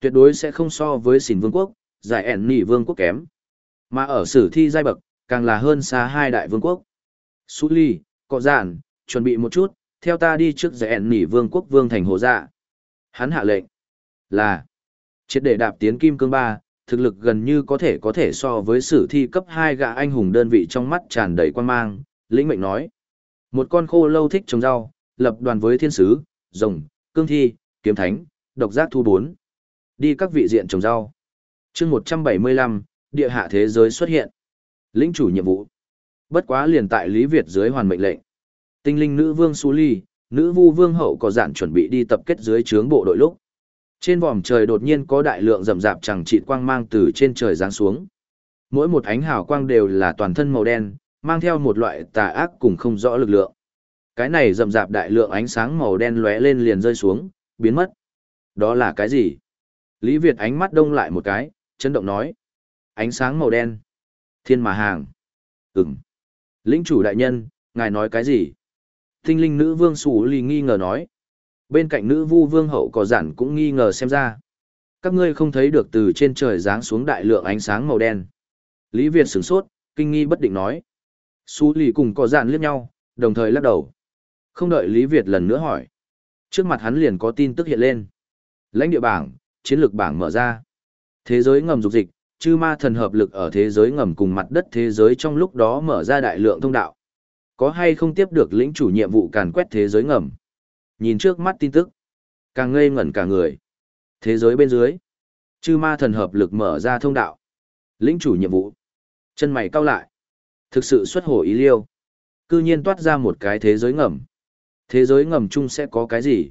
Tuyệt đối sẽ không so với xỉn vương quốc, giải ẻn nỉ vương quốc kém. Mà ở sử thi giai bậc, càng là hơn xa hai đại vương quốc. Sú ly, cọ giản, chuẩn bị một chút, theo ta đi trước giải ẻn nỉ vương quốc vương thành hồ dạ. Hắn hạ lệnh là triệt để đạp tiến kim cương ba, thực lực gần như có thể có thể so với sử thi cấp hai gã anh hùng đơn vị trong mắt tràn đầy quan mang, lĩnh mệnh nói. Một con khô lâu thích trồng rau, lập đoàn với thiên sứ, rồng, cương thi, kiếm thánh, độc giác thu bốn. Đi các vị diện trồng rau. chương một trăm bảy mươi lăm địa hạ thế giới xuất hiện. Lĩnh chủ nhiệm vụ. Bất quá liền tại Lý Việt dưới hoàn mệnh lệnh. Tinh linh nữ vương Sú Ly, nữ vu vương hậu có dạn chuẩn bị đi tập kết dưới trướng bộ đội lúc. Trên vòm trời đột nhiên có đại lượng rầm rạp chẳng trị quang mang từ trên trời giáng xuống. Mỗi một ánh hào quang đều là toàn thân màu đen, mang theo một loại tà ác cùng không rõ lực lượng. Cái này rầm rạp đại lượng ánh sáng màu đen lóe lên liền rơi xuống, biến mất. Đó là cái gì? Lý Việt ánh mắt đông lại một cái, chấn động nói. Ánh sáng màu đen. Thiên mà hàng. Ừm. Lĩnh chủ đại nhân, ngài nói cái gì? Tinh linh nữ vương Sủ Lì nghi ngờ nói. Bên cạnh nữ vu vương hậu có giản cũng nghi ngờ xem ra. Các ngươi không thấy được từ trên trời giáng xuống đại lượng ánh sáng màu đen. Lý Việt sửng sốt, kinh nghi bất định nói. Su lì cùng có giản liếc nhau, đồng thời lắc đầu. Không đợi Lý Việt lần nữa hỏi. Trước mặt hắn liền có tin tức hiện lên. Lãnh địa bảng, chiến lược bảng mở ra. Thế giới ngầm dục dịch, chư ma thần hợp lực ở thế giới ngầm cùng mặt đất thế giới trong lúc đó mở ra đại lượng thông đạo. Có hay không tiếp được lĩnh chủ nhiệm vụ càn quét thế giới ngầm? Nhìn trước mắt tin tức, càng ngây ngẩn cả người. Thế giới bên dưới, chư ma thần hợp lực mở ra thông đạo. Lĩnh chủ nhiệm vụ. Chân mày cau lại. Thực sự xuất hồ ý liêu. Cư nhiên toát ra một cái thế giới ngầm. Thế giới ngầm chung sẽ có cái gì?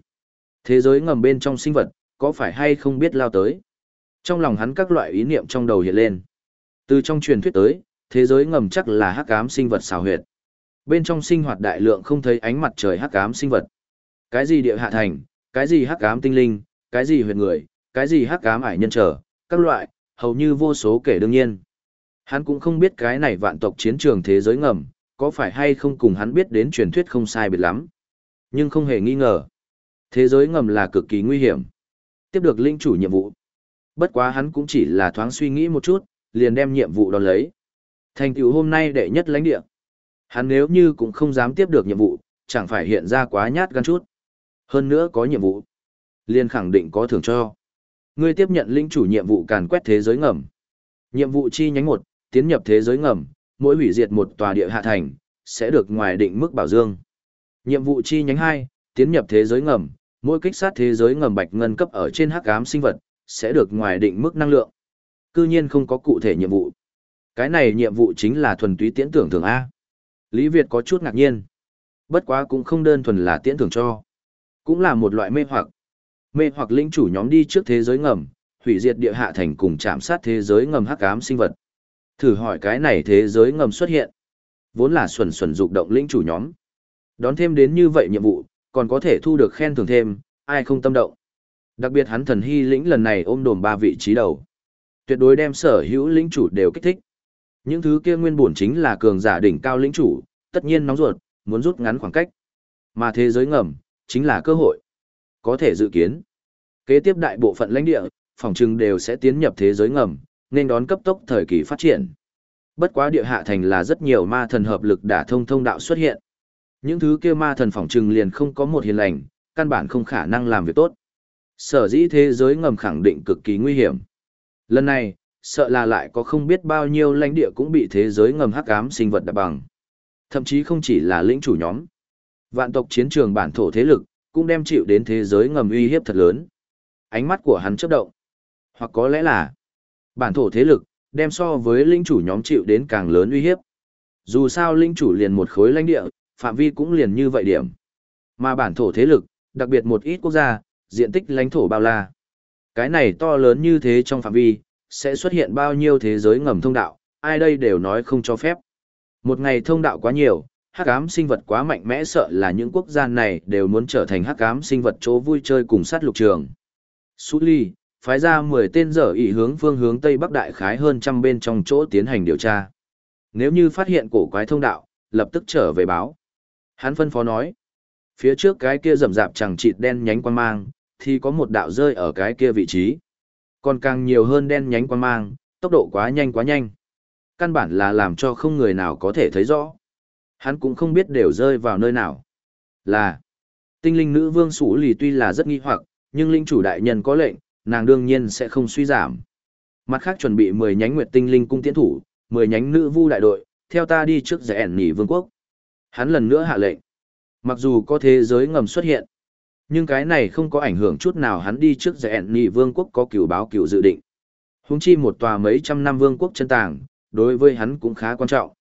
Thế giới ngầm bên trong sinh vật, có phải hay không biết lao tới? Trong lòng hắn các loại ý niệm trong đầu hiện lên. Từ trong truyền thuyết tới, thế giới ngầm chắc là hắc ám sinh vật xào huyệt. Bên trong sinh hoạt đại lượng không thấy ánh mặt trời hắc ám sinh vật. Cái gì địa hạ thành, cái gì hắc ám tinh linh, cái gì huyệt người, cái gì hắc ám ải nhân trở, các loại, hầu như vô số kể đương nhiên. Hắn cũng không biết cái này vạn tộc chiến trường thế giới ngầm, có phải hay không cùng hắn biết đến truyền thuyết không sai biệt lắm. Nhưng không hề nghi ngờ. Thế giới ngầm là cực kỳ nguy hiểm. Tiếp được linh chủ nhiệm vụ. Bất quá hắn cũng chỉ là thoáng suy nghĩ một chút, liền đem nhiệm vụ đón lấy. Thành tựu hôm nay đệ nhất lãnh địa. Hắn nếu như cũng không dám tiếp được nhiệm vụ, chẳng phải hiện ra quá nhát gan chút. Hơn nữa có nhiệm vụ. liền khẳng định có thưởng cho. Ngươi tiếp nhận linh chủ nhiệm vụ càn quét thế giới ngầm. Nhiệm vụ chi nhánh một, tiến nhập thế giới ngầm, mỗi hủy diệt một tòa địa hạ thành, sẽ được ngoài định mức bảo dương. Nhiệm vụ chi nhánh hai, tiến nhập thế giới ngầm, mỗi kích sát thế giới ngầm bạch ngân cấp ở trên hắc ám sinh vật, sẽ được ngoài định mức năng lượng. Cư nhiên không có cụ thể nhiệm vụ. Cái này nhiệm vụ chính là thuần túy tiễn tưởng thường A. Lý Việt có chút ngạc nhiên. Bất quá cũng không đơn thuần là tiễn tưởng cho cũng là một loại mê hoặc. Mê hoặc linh chủ nhóm đi trước thế giới ngầm, hủy diệt địa hạ thành cùng chạm sát thế giới ngầm hắc ám sinh vật. Thử hỏi cái này thế giới ngầm xuất hiện, vốn là xuẩn xuẩn dục động linh chủ nhóm. Đón thêm đến như vậy nhiệm vụ, còn có thể thu được khen thưởng thêm, ai không tâm động. Đặc biệt hắn thần hy lĩnh lần này ôm đồm ba vị trí đầu. Tuyệt đối đem sở hữu lĩnh chủ đều kích thích. Những thứ kia nguyên bổn chính là cường giả đỉnh cao lĩnh chủ, tất nhiên nóng ruột, muốn rút ngắn khoảng cách. Mà thế giới ngầm, chính là cơ hội. Có thể dự kiến. Kế tiếp đại bộ phận lãnh địa, phòng trừng đều sẽ tiến nhập thế giới ngầm, nên đón cấp tốc thời kỳ phát triển. Bất quá địa hạ thành là rất nhiều ma thần hợp lực đả thông thông đạo xuất hiện. Những thứ kia ma thần phòng trừng liền không có một hiền lành, căn bản không khả năng làm việc tốt. Sở dĩ thế giới ngầm khẳng định cực kỳ nguy hiểm. Lần này, sợ là lại có không biết bao nhiêu lãnh địa cũng bị thế giới ngầm hắc ám sinh vật đạp bằng. Thậm chí không chỉ là lĩnh chủ nhóm. Vạn tộc chiến trường bản thổ thế lực, cũng đem chịu đến thế giới ngầm uy hiếp thật lớn. Ánh mắt của hắn chớp động. Hoặc có lẽ là, bản thổ thế lực, đem so với lĩnh chủ nhóm chịu đến càng lớn uy hiếp. Dù sao lĩnh chủ liền một khối lãnh địa, phạm vi cũng liền như vậy điểm. Mà bản thổ thế lực, đặc biệt một ít quốc gia, diện tích lãnh thổ bao la. Cái này to lớn như thế trong phạm vi, sẽ xuất hiện bao nhiêu thế giới ngầm thông đạo, ai đây đều nói không cho phép. Một ngày thông đạo quá nhiều, hắc ám sinh vật quá mạnh mẽ sợ là những quốc gia này đều muốn trở thành hắc ám sinh vật chỗ vui chơi cùng sát lục trường. Sú ly, phái ra 10 tên dở ý hướng phương hướng Tây Bắc Đại khái hơn trăm bên trong chỗ tiến hành điều tra. Nếu như phát hiện cổ quái thông đạo, lập tức trở về báo. Hắn phân phó nói, phía trước cái kia rầm rạp chẳng chịt đen nhánh quan mang, thì có một đạo rơi ở cái kia vị trí. Còn càng nhiều hơn đen nhánh quan mang, tốc độ quá nhanh quá nhanh. Căn bản là làm cho không người nào có thể thấy rõ. Hắn cũng không biết đều rơi vào nơi nào. Là, tinh linh nữ vương sủ lì tuy là rất nghi hoặc, nhưng linh chủ đại nhân có lệnh, nàng đương nhiên sẽ không suy giảm. Mặt khác chuẩn bị 10 nhánh nguyệt tinh linh cung tiến thủ, 10 nhánh nữ vu đại đội, theo ta đi trước giải ẻn nỉ vương quốc. Hắn lần nữa hạ lệnh. Mặc dù có thế giới ngầm xuất hiện, nhưng cái này không có ảnh hưởng chút nào hắn đi trước giải ẻn vương quốc có cửu báo cửu dự định. Húng chi một tòa mấy trăm năm vương quốc chân tàng, đối với hắn cũng khá quan trọng.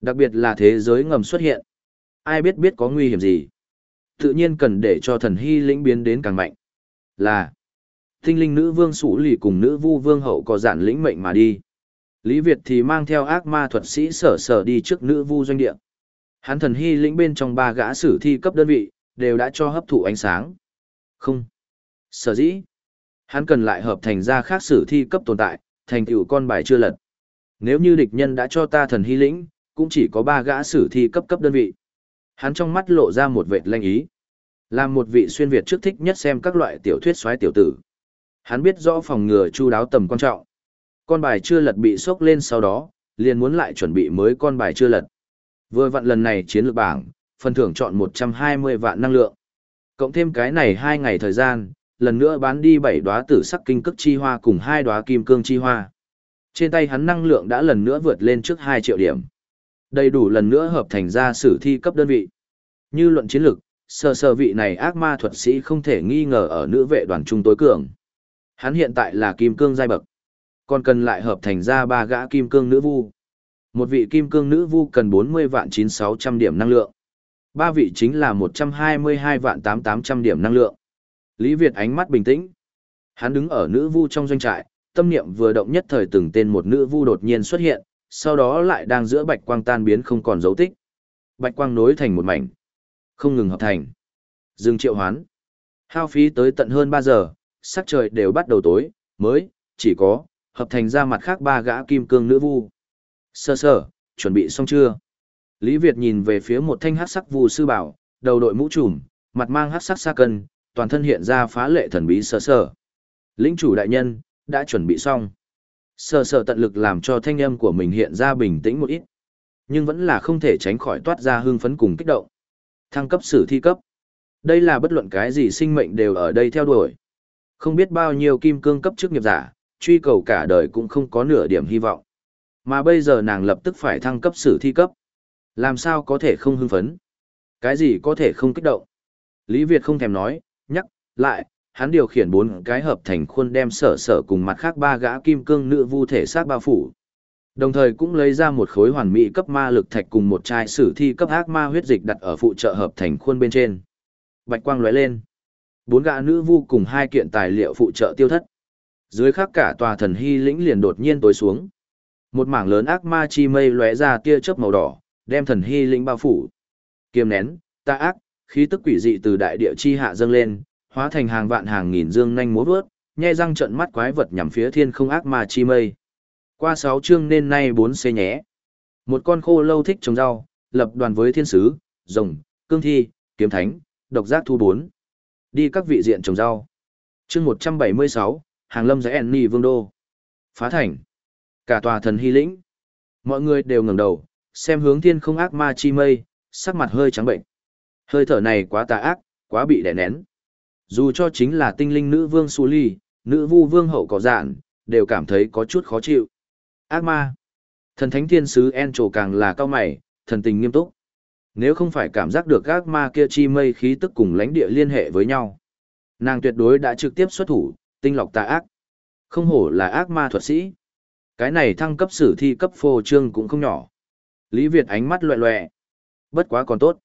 Đặc biệt là thế giới ngầm xuất hiện. Ai biết biết có nguy hiểm gì. Tự nhiên cần để cho thần hy lĩnh biến đến càng mạnh. Là tinh linh nữ vương sủ lì cùng nữ vu vương hậu có giản lĩnh mệnh mà đi. Lý Việt thì mang theo ác ma thuật sĩ sở sở đi trước nữ vu doanh địa. Hắn thần hy lĩnh bên trong ba gã sử thi cấp đơn vị, đều đã cho hấp thụ ánh sáng. Không. Sở dĩ. Hắn cần lại hợp thành ra khác sử thi cấp tồn tại, thành tựu con bài chưa lật. Nếu như địch nhân đã cho ta thần hy lĩnh, cũng chỉ có ba gã sử thi cấp cấp đơn vị. Hắn trong mắt lộ ra một vệt lanh ý. Làm một vị xuyên Việt trước thích nhất xem các loại tiểu thuyết xoáy tiểu tử. Hắn biết rõ phòng ngừa chu đáo tầm quan trọng. Con bài chưa lật bị sốc lên sau đó, liền muốn lại chuẩn bị mới con bài chưa lật. Vừa vặn lần này chiến lược bảng, phần thưởng chọn 120 vạn năng lượng. Cộng thêm cái này 2 ngày thời gian, lần nữa bán đi 7 đóa tử sắc kinh cức chi hoa cùng 2 đóa kim cương chi hoa. Trên tay hắn năng lượng đã lần nữa vượt lên trước 2 triệu điểm. Đầy đủ lần nữa hợp thành ra sử thi cấp đơn vị. Như luận chiến lược, sơ sơ vị này ác ma thuật sĩ không thể nghi ngờ ở nữ vệ đoàn trung tối cường. Hắn hiện tại là kim cương giai bậc. Còn cần lại hợp thành ra ba gã kim cương nữ vu. Một vị kim cương nữ vu cần 40 vạn 9600 điểm năng lượng. Ba vị chính là 122 vạn 8800 điểm năng lượng. Lý Việt ánh mắt bình tĩnh. Hắn đứng ở nữ vu trong doanh trại, tâm niệm vừa động nhất thời từng tên một nữ vu đột nhiên xuất hiện, sau đó lại đang giữa bạch quang tan biến không còn dấu tích. Bạch quang nối thành một mảnh, không ngừng hợp thành. Dương triệu hoán. Hao phí tới tận hơn 3 giờ, sắc trời đều bắt đầu tối, mới, chỉ có, hợp thành ra mặt khác ba gã kim cương nữ vu. Sơ sơ, chuẩn bị xong chưa? Lý Việt nhìn về phía một thanh hát sắc vu sư bảo, đầu đội mũ trùm, mặt mang hát sắc sa cân, toàn thân hiện ra phá lệ thần bí sơ sơ. Lĩnh chủ đại nhân, đã chuẩn bị xong. Sơ sơ tận lực làm cho thanh âm của mình hiện ra bình tĩnh một ít. Nhưng vẫn là không thể tránh khỏi toát ra hưng phấn cùng kích động. Thăng cấp sử thi cấp. Đây là bất luận cái gì sinh mệnh đều ở đây theo đuổi. Không biết bao nhiêu kim cương cấp chức nghiệp giả, truy cầu cả đời cũng không có nửa điểm hy vọng. Mà bây giờ nàng lập tức phải thăng cấp sử thi cấp. Làm sao có thể không hưng phấn? Cái gì có thể không kích động? Lý Việt không thèm nói, nhắc, lại, hắn điều khiển bốn cái hợp thành khuôn đem sở sở cùng mặt khác ba gã kim cương nữ vu thể xác bao phủ. Đồng thời cũng lấy ra một khối hoàn mỹ cấp ma lực thạch cùng một chai sử thi cấp ác ma huyết dịch đặt ở phụ trợ hợp thành khuôn bên trên. Bạch quang lóe lên. Bốn gã nữ vu cùng hai kiện tài liệu phụ trợ tiêu thất. Dưới khắc cả tòa thần hy lĩnh liền đột nhiên tối xuống. Một mảng lớn ác ma chi mây lóe ra tia chớp màu đỏ, đem thần hy lĩnh bao phủ. Kiềm nén, ta ác, khí tức quỷ dị từ đại địa chi hạ dâng lên, hóa thành hàng vạn hàng nghìn dương nhanh múa vớt, nhe răng trận mắt quái vật nhằm phía thiên không ác ma chi mây. Qua sáu chương nên nay bốn xê nhé. Một con khô lâu thích trồng rau, lập đoàn với thiên sứ, rồng, cương thi, kiếm thánh, độc giác thu bốn. Đi các vị diện trồng rau. Chương một trăm bảy mươi sáu hàng lâm giải Enni vương đô. Phá thành. Cả tòa thần hy lĩnh. Mọi người đều ngẩng đầu, xem hướng thiên không ác ma chi mây, sắc mặt hơi trắng bệnh. Hơi thở này quá tà ác, quá bị đè nén. Dù cho chính là tinh linh nữ vương Su Ly, nữ vu vương hậu có dạn, đều cảm thấy có chút khó chịu. Ác ma. Thần thánh thiên sứ En trổ càng là cao mày, thần tình nghiêm túc. Nếu không phải cảm giác được ác ma kia chi mây khí tức cùng lãnh địa liên hệ với nhau, nàng tuyệt đối đã trực tiếp xuất thủ, tinh lọc tà ác. Không hổ là ác ma thuật sĩ. Cái này thăng cấp sử thi cấp phô trương cũng không nhỏ. Lý Việt ánh mắt loẹ loẹ. Bất quá còn tốt.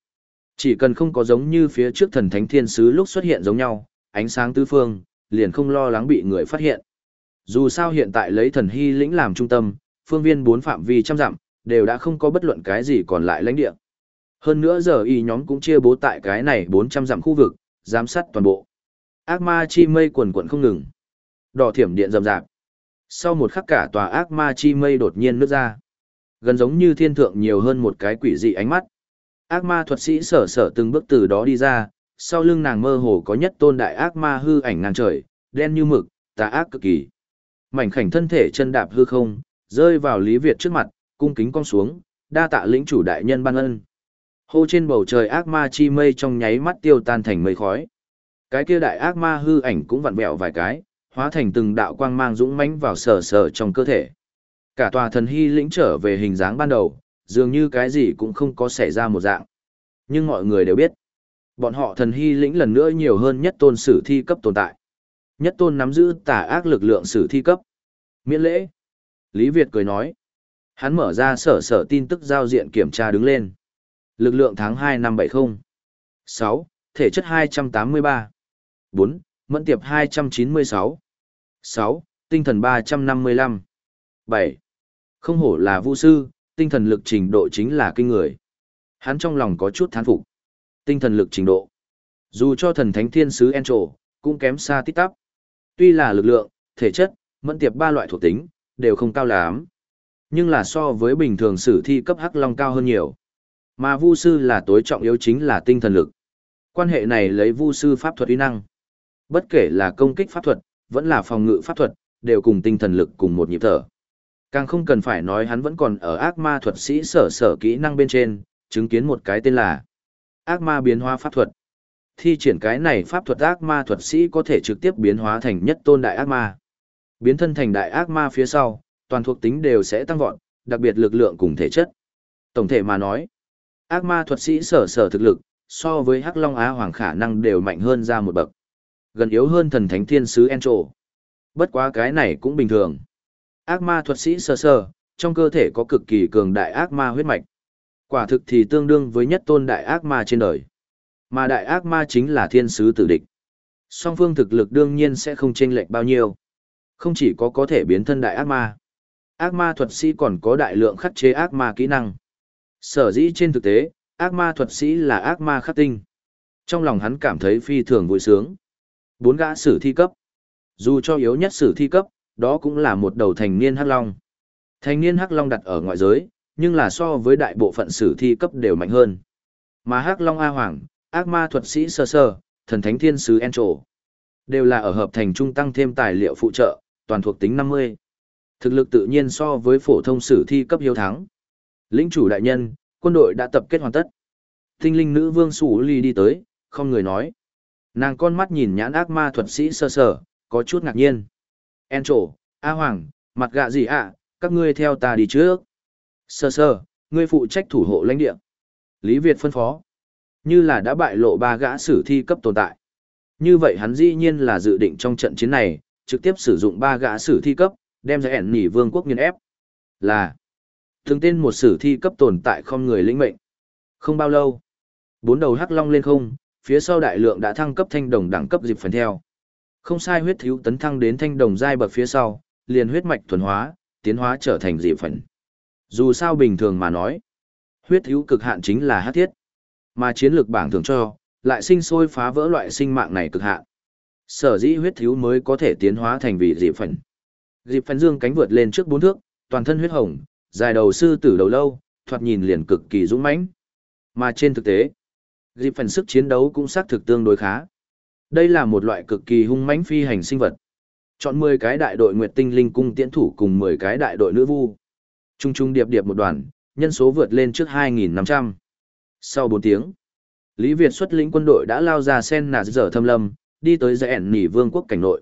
Chỉ cần không có giống như phía trước thần thánh thiên sứ lúc xuất hiện giống nhau, ánh sáng tứ phương, liền không lo lắng bị người phát hiện. Dù sao hiện tại lấy thần hy lĩnh làm trung tâm, phương viên bốn phạm vi trăm dặm, đều đã không có bất luận cái gì còn lại lãnh địa. Hơn nữa giờ y nhóm cũng chia bố tại cái này 400 dặm khu vực, giám sát toàn bộ. Ác ma chi mây quần quần không ngừng. Đỏ thiểm điện rầm rạp. Sau một khắc cả tòa ác ma chi mây đột nhiên nứt ra. Gần giống như thiên thượng nhiều hơn một cái quỷ dị ánh mắt. Ác ma thuật sĩ sở sở từng bước từ đó đi ra, sau lưng nàng mơ hồ có nhất tôn đại ác ma hư ảnh ngang trời, đen như mực, tà ác cực kỳ. Mảnh khảnh thân thể chân đạp hư không, rơi vào Lý Việt trước mặt, cung kính cong xuống, đa tạ lĩnh chủ đại nhân ban ân. Hô trên bầu trời ác ma chi mây trong nháy mắt tiêu tan thành mây khói. Cái kia đại ác ma hư ảnh cũng vặn vẹo vài cái, hóa thành từng đạo quang mang dũng mãnh vào sờ sờ trong cơ thể. Cả tòa thần hy lĩnh trở về hình dáng ban đầu, dường như cái gì cũng không có xảy ra một dạng. Nhưng mọi người đều biết, bọn họ thần hy lĩnh lần nữa nhiều hơn nhất tôn sử thi cấp tồn tại. Nhất tôn nắm giữ tà ác lực lượng sử thi cấp. Miễn lễ. Lý Việt cười nói. Hắn mở ra sở sở tin tức giao diện kiểm tra đứng lên. Lực lượng tháng 2 năm 70. 6. Thể chất 283. 4. Mẫn tiệp 296. 6. Tinh thần 355. 7. Không hổ là vũ sư, tinh thần lực trình độ chính là kinh người. Hắn trong lòng có chút thán phục. Tinh thần lực trình độ. Dù cho thần thánh thiên sứ Encho, cũng kém xa tít tắp. Tuy là lực lượng, thể chất, mẫn tiệp ba loại thuộc tính, đều không cao lắm. Nhưng là so với bình thường sử thi cấp hắc long cao hơn nhiều. Mà vu sư là tối trọng yếu chính là tinh thần lực. Quan hệ này lấy vu sư pháp thuật uy năng. Bất kể là công kích pháp thuật, vẫn là phòng ngự pháp thuật, đều cùng tinh thần lực cùng một nhịp thở. Càng không cần phải nói hắn vẫn còn ở ác ma thuật sĩ sở sở kỹ năng bên trên, chứng kiến một cái tên là ác ma biến hóa pháp thuật. Thi triển cái này pháp thuật ác ma thuật sĩ có thể trực tiếp biến hóa thành nhất tôn đại ác ma. Biến thân thành đại ác ma phía sau, toàn thuộc tính đều sẽ tăng vọt, đặc biệt lực lượng cùng thể chất. Tổng thể mà nói, ác ma thuật sĩ sở sở thực lực, so với Hắc Long Á Hoàng khả năng đều mạnh hơn ra một bậc. Gần yếu hơn thần thánh thiên sứ Encho. Bất quá cái này cũng bình thường. Ác ma thuật sĩ sơ sơ, trong cơ thể có cực kỳ cường đại ác ma huyết mạch. Quả thực thì tương đương với nhất tôn đại ác ma trên đời. Mà đại ác ma chính là thiên sứ tử địch. Song phương thực lực đương nhiên sẽ không chênh lệch bao nhiêu. Không chỉ có có thể biến thân đại ác ma. Ác ma thuật sĩ còn có đại lượng khắc chế ác ma kỹ năng. Sở dĩ trên thực tế, ác ma thuật sĩ là ác ma khắc tinh. Trong lòng hắn cảm thấy phi thường vui sướng. Bốn gã sử thi cấp. Dù cho yếu nhất sử thi cấp, đó cũng là một đầu thành niên hắc long. Thành niên hắc long đặt ở ngoại giới, nhưng là so với đại bộ phận sử thi cấp đều mạnh hơn. Mà hắc long A Hoàng, ác ma thuật sĩ sơ sơ, thần thánh thiên sứ Encho, đều là ở hợp thành trung tăng thêm tài liệu phụ trợ, toàn thuộc tính 50. Thực lực tự nhiên so với phổ thông sử thi cấp hiếu thắng. Lĩnh chủ đại nhân, quân đội đã tập kết hoàn tất. Tinh linh nữ vương Sủ Ly đi tới, không người nói. Nàng con mắt nhìn nhãn ác ma thuật sĩ sơ sơ, có chút ngạc nhiên. En trổ, A Hoàng, mặt gạ gì ạ, à? các ngươi theo ta đi trước. Sơ sơ, ngươi phụ trách thủ hộ lãnh địa. Lý Việt phân phó. Như là đã bại lộ ba gã sử thi cấp tồn tại. Như vậy hắn dĩ nhiên là dự định trong trận chiến này, trực tiếp sử dụng ba gã sử thi cấp, đem ra ẻn nỉ vương quốc nghiên ép. Là, thường tên một sử thi cấp tồn tại không người lĩnh mệnh. Không bao lâu, bốn đầu hắc long lên không, phía sau đại lượng đã thăng cấp thanh đồng đẳng cấp dịp phần theo. Không sai huyết thiếu tấn thăng đến thanh đồng giai bậc phía sau, liền huyết mạch thuần hóa, tiến hóa trở thành dịp phần. Dù sao bình thường mà nói, huyết thiếu cực hạn chính là hắc thiết. Mà chiến lược bảng thường cho, lại sinh sôi phá vỡ loại sinh mạng này cực hạn. Sở dĩ huyết thiếu mới có thể tiến hóa thành vị dịp phần. Dịp phần dương cánh vượt lên trước bốn thước, toàn thân huyết hồng, dài đầu sư tử đầu lâu, thoạt nhìn liền cực kỳ dũng mãnh. Mà trên thực tế, dịp phần sức chiến đấu cũng xác thực tương đối khá. Đây là một loại cực kỳ hung mãnh phi hành sinh vật. Chọn 10 cái đại đội Nguyệt Tinh Linh cung tiễn thủ cùng 10 cái đại đội nữ vu. Trung trung điệp điệp một đoàn, nhân số vượt lên trước 2.500. Sau 4 tiếng, Lý Việt xuất lĩnh quân đội đã lao ra sen nà dở thâm lâm, đi tới dãy nỉ vương quốc cảnh nội.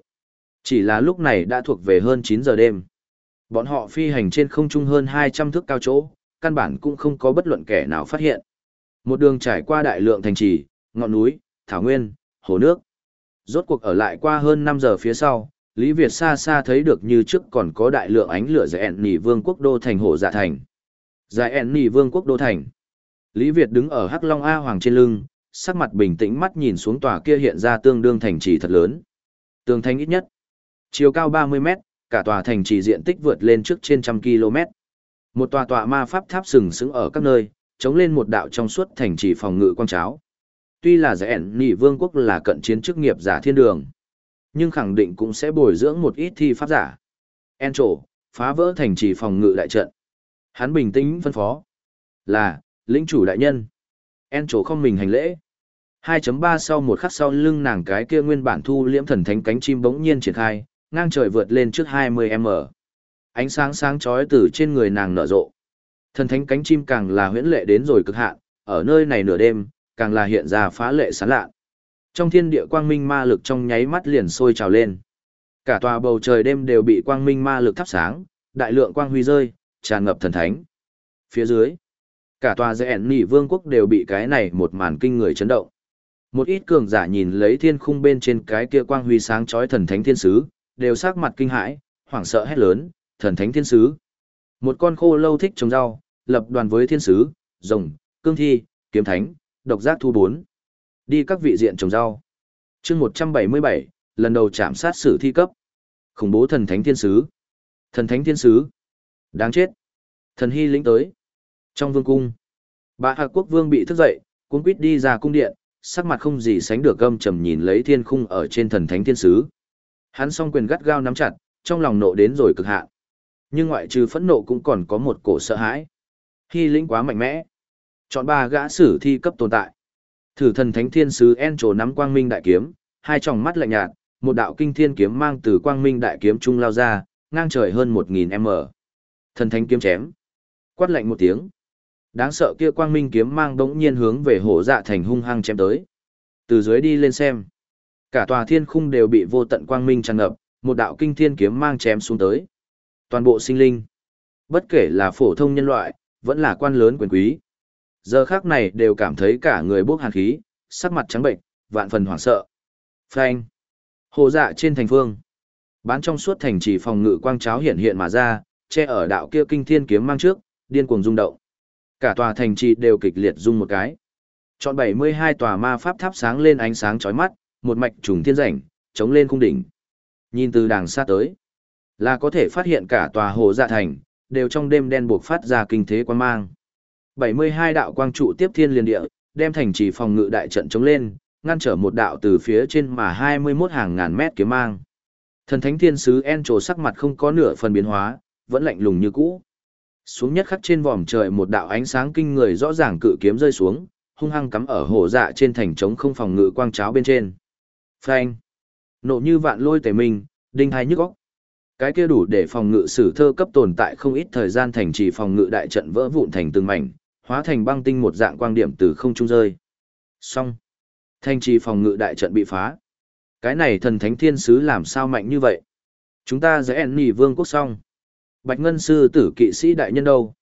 Chỉ là lúc này đã thuộc về hơn 9 giờ đêm. Bọn họ phi hành trên không trung hơn 200 thước cao chỗ, căn bản cũng không có bất luận kẻ nào phát hiện. Một đường trải qua đại lượng thành trì, ngọn núi, thảo nguyên, hồ nước. Rốt cuộc ở lại qua hơn 5 giờ phía sau, Lý Việt xa xa thấy được như trước còn có đại lượng ánh lửa giải ẹn nỉ vương quốc đô thành hồ dạ thành. Giải ẹn nỉ vương quốc đô thành. Lý Việt đứng ở Hắc Long A Hoàng trên lưng, sắc mặt bình tĩnh mắt nhìn xuống tòa kia hiện ra tương đương thành trì thật lớn. Tường thành ít nhất, chiều cao 30 mét, cả tòa thành trì diện tích vượt lên trước trên trăm km. Một tòa tòa ma pháp tháp sừng sững ở các nơi, chống lên một đạo trong suốt thành trì phòng ngự quang cháo. Tuy là giải ẻn nỉ vương quốc là cận chiến chức nghiệp giả thiên đường, nhưng khẳng định cũng sẽ bồi dưỡng một ít thi pháp giả. En trổ, phá vỡ thành trì phòng ngự đại trận. Hắn bình tĩnh phân phó. Là, lĩnh chủ đại nhân. En trổ không mình hành lễ. 2.3 sau một khắc sau lưng nàng cái kia nguyên bản thu liễm thần thánh cánh chim bỗng nhiên triển khai, ngang trời vượt lên trước 20m. Ánh sáng sáng chói từ trên người nàng nở rộ. Thần thánh cánh chim càng là huyễn lệ đến rồi cực hạn, ở nơi này nửa đêm, càng là hiện ra phá lệ sáng lạ. Trong thiên địa quang minh ma lực trong nháy mắt liền sôi trào lên. Cả tòa bầu trời đêm đều bị quang minh ma lực thắp sáng, đại lượng quang huy rơi, tràn ngập thần thánh. Phía dưới, cả tòa dãy nỉ vương quốc đều bị cái này một màn kinh người chấn động. Một ít cường giả nhìn lấy thiên khung bên trên cái kia quang huy sáng chói thần thánh thiên sứ, đều sắc mặt kinh hãi, hoảng sợ hét lớn, thần thánh thiên sứ. Một con khô lâu thích trồng rau, lập đoàn với thiên sứ, rồng, cương thi, kiếm thánh, độc giác thu bốn. Đi các vị diện trồng rau. chương 177, lần đầu chạm sát sử thi cấp. Khủng bố thần thánh thiên sứ. Thần thánh thiên sứ. Đáng chết. Thần hy lĩnh tới. Trong vương cung, bà Hạ Quốc Vương bị thức dậy, cuốn quýt đi ra cung điện, sắc mặt không gì sánh được gâm trầm nhìn lấy thiên khung ở trên thần thánh thiên sứ. Hắn song quyền gắt gao nắm chặt, trong lòng nộ đến rồi cực hạn. Nhưng ngoại trừ phẫn nộ cũng còn có một cổ sợ hãi. Hy lĩnh quá mạnh mẽ. Chọn ba gã sử thi cấp tồn tại. Thử thần thánh thiên sứ En trổ nắm quang minh đại kiếm, hai tròng mắt lạnh nhạt, một đạo kinh thiên kiếm mang từ quang minh đại kiếm trung lao ra, ngang trời hơn một nghìn m Thần thánh kiếm chém. Quát lạnh một tiếng. Đáng sợ kia quang minh kiếm mang đống nhiên hướng về hổ dạ thành hung hăng chém tới. Từ dưới đi lên xem. Cả tòa thiên khung đều bị vô tận quang minh tràn ngập, một đạo kinh thiên kiếm mang chém xuống tới. Toàn bộ sinh linh. Bất kể là phổ thông nhân loại, vẫn là quan lớn quyền quý. Giờ khác này đều cảm thấy cả người bốc hàn khí, sắc mặt trắng bệnh, vạn phần hoảng sợ. Phanh. Hồ dạ trên thành phương. Bán trong suốt thành trì phòng ngự quang cháo hiện hiện mà ra, che ở đạo kia kinh thiên kiếm mang trước, điên cuồng rung động. Cả tòa thành trì đều kịch liệt rung một cái. Chọn 72 tòa ma pháp tháp sáng lên ánh sáng chói mắt, một mạch trùng thiên rảnh, chống lên cung đỉnh. Nhìn từ đàng xa tới, là có thể phát hiện cả tòa hồ dạ thành, đều trong đêm đen buộc phát ra kinh thế quan mang. 72 đạo quang trụ tiếp thiên liên địa, đem thành trì phòng ngự đại trận chống lên, ngăn trở một đạo từ phía trên mà 21 hàng ngàn mét kiếm mang. Thần thánh thiên sứ En trồ sắc mặt không có nửa phần biến hóa, vẫn lạnh lùng như cũ. Xuống nhất khắc trên vòm trời một đạo ánh sáng kinh người rõ ràng cự kiếm rơi xuống, hung hăng cắm ở hổ dạ trên thành trống không phòng ngự quang cháo bên trên. Phanh! Nộ như vạn lôi tề mình, đinh hai nhức óc. Cái kia đủ để phòng ngự sử thơ cấp tồn tại không ít thời gian thành trì phòng ngự đại trận vỡ vụn thành từng mảnh, hóa thành băng tinh một dạng quang điểm từ không trung rơi. Xong. Thành trì phòng ngự đại trận bị phá. Cái này thần thánh thiên sứ làm sao mạnh như vậy? Chúng ta dễ ẩn nỉ vương quốc xong. Bạch Ngân sư tử kỵ sĩ đại nhân đâu?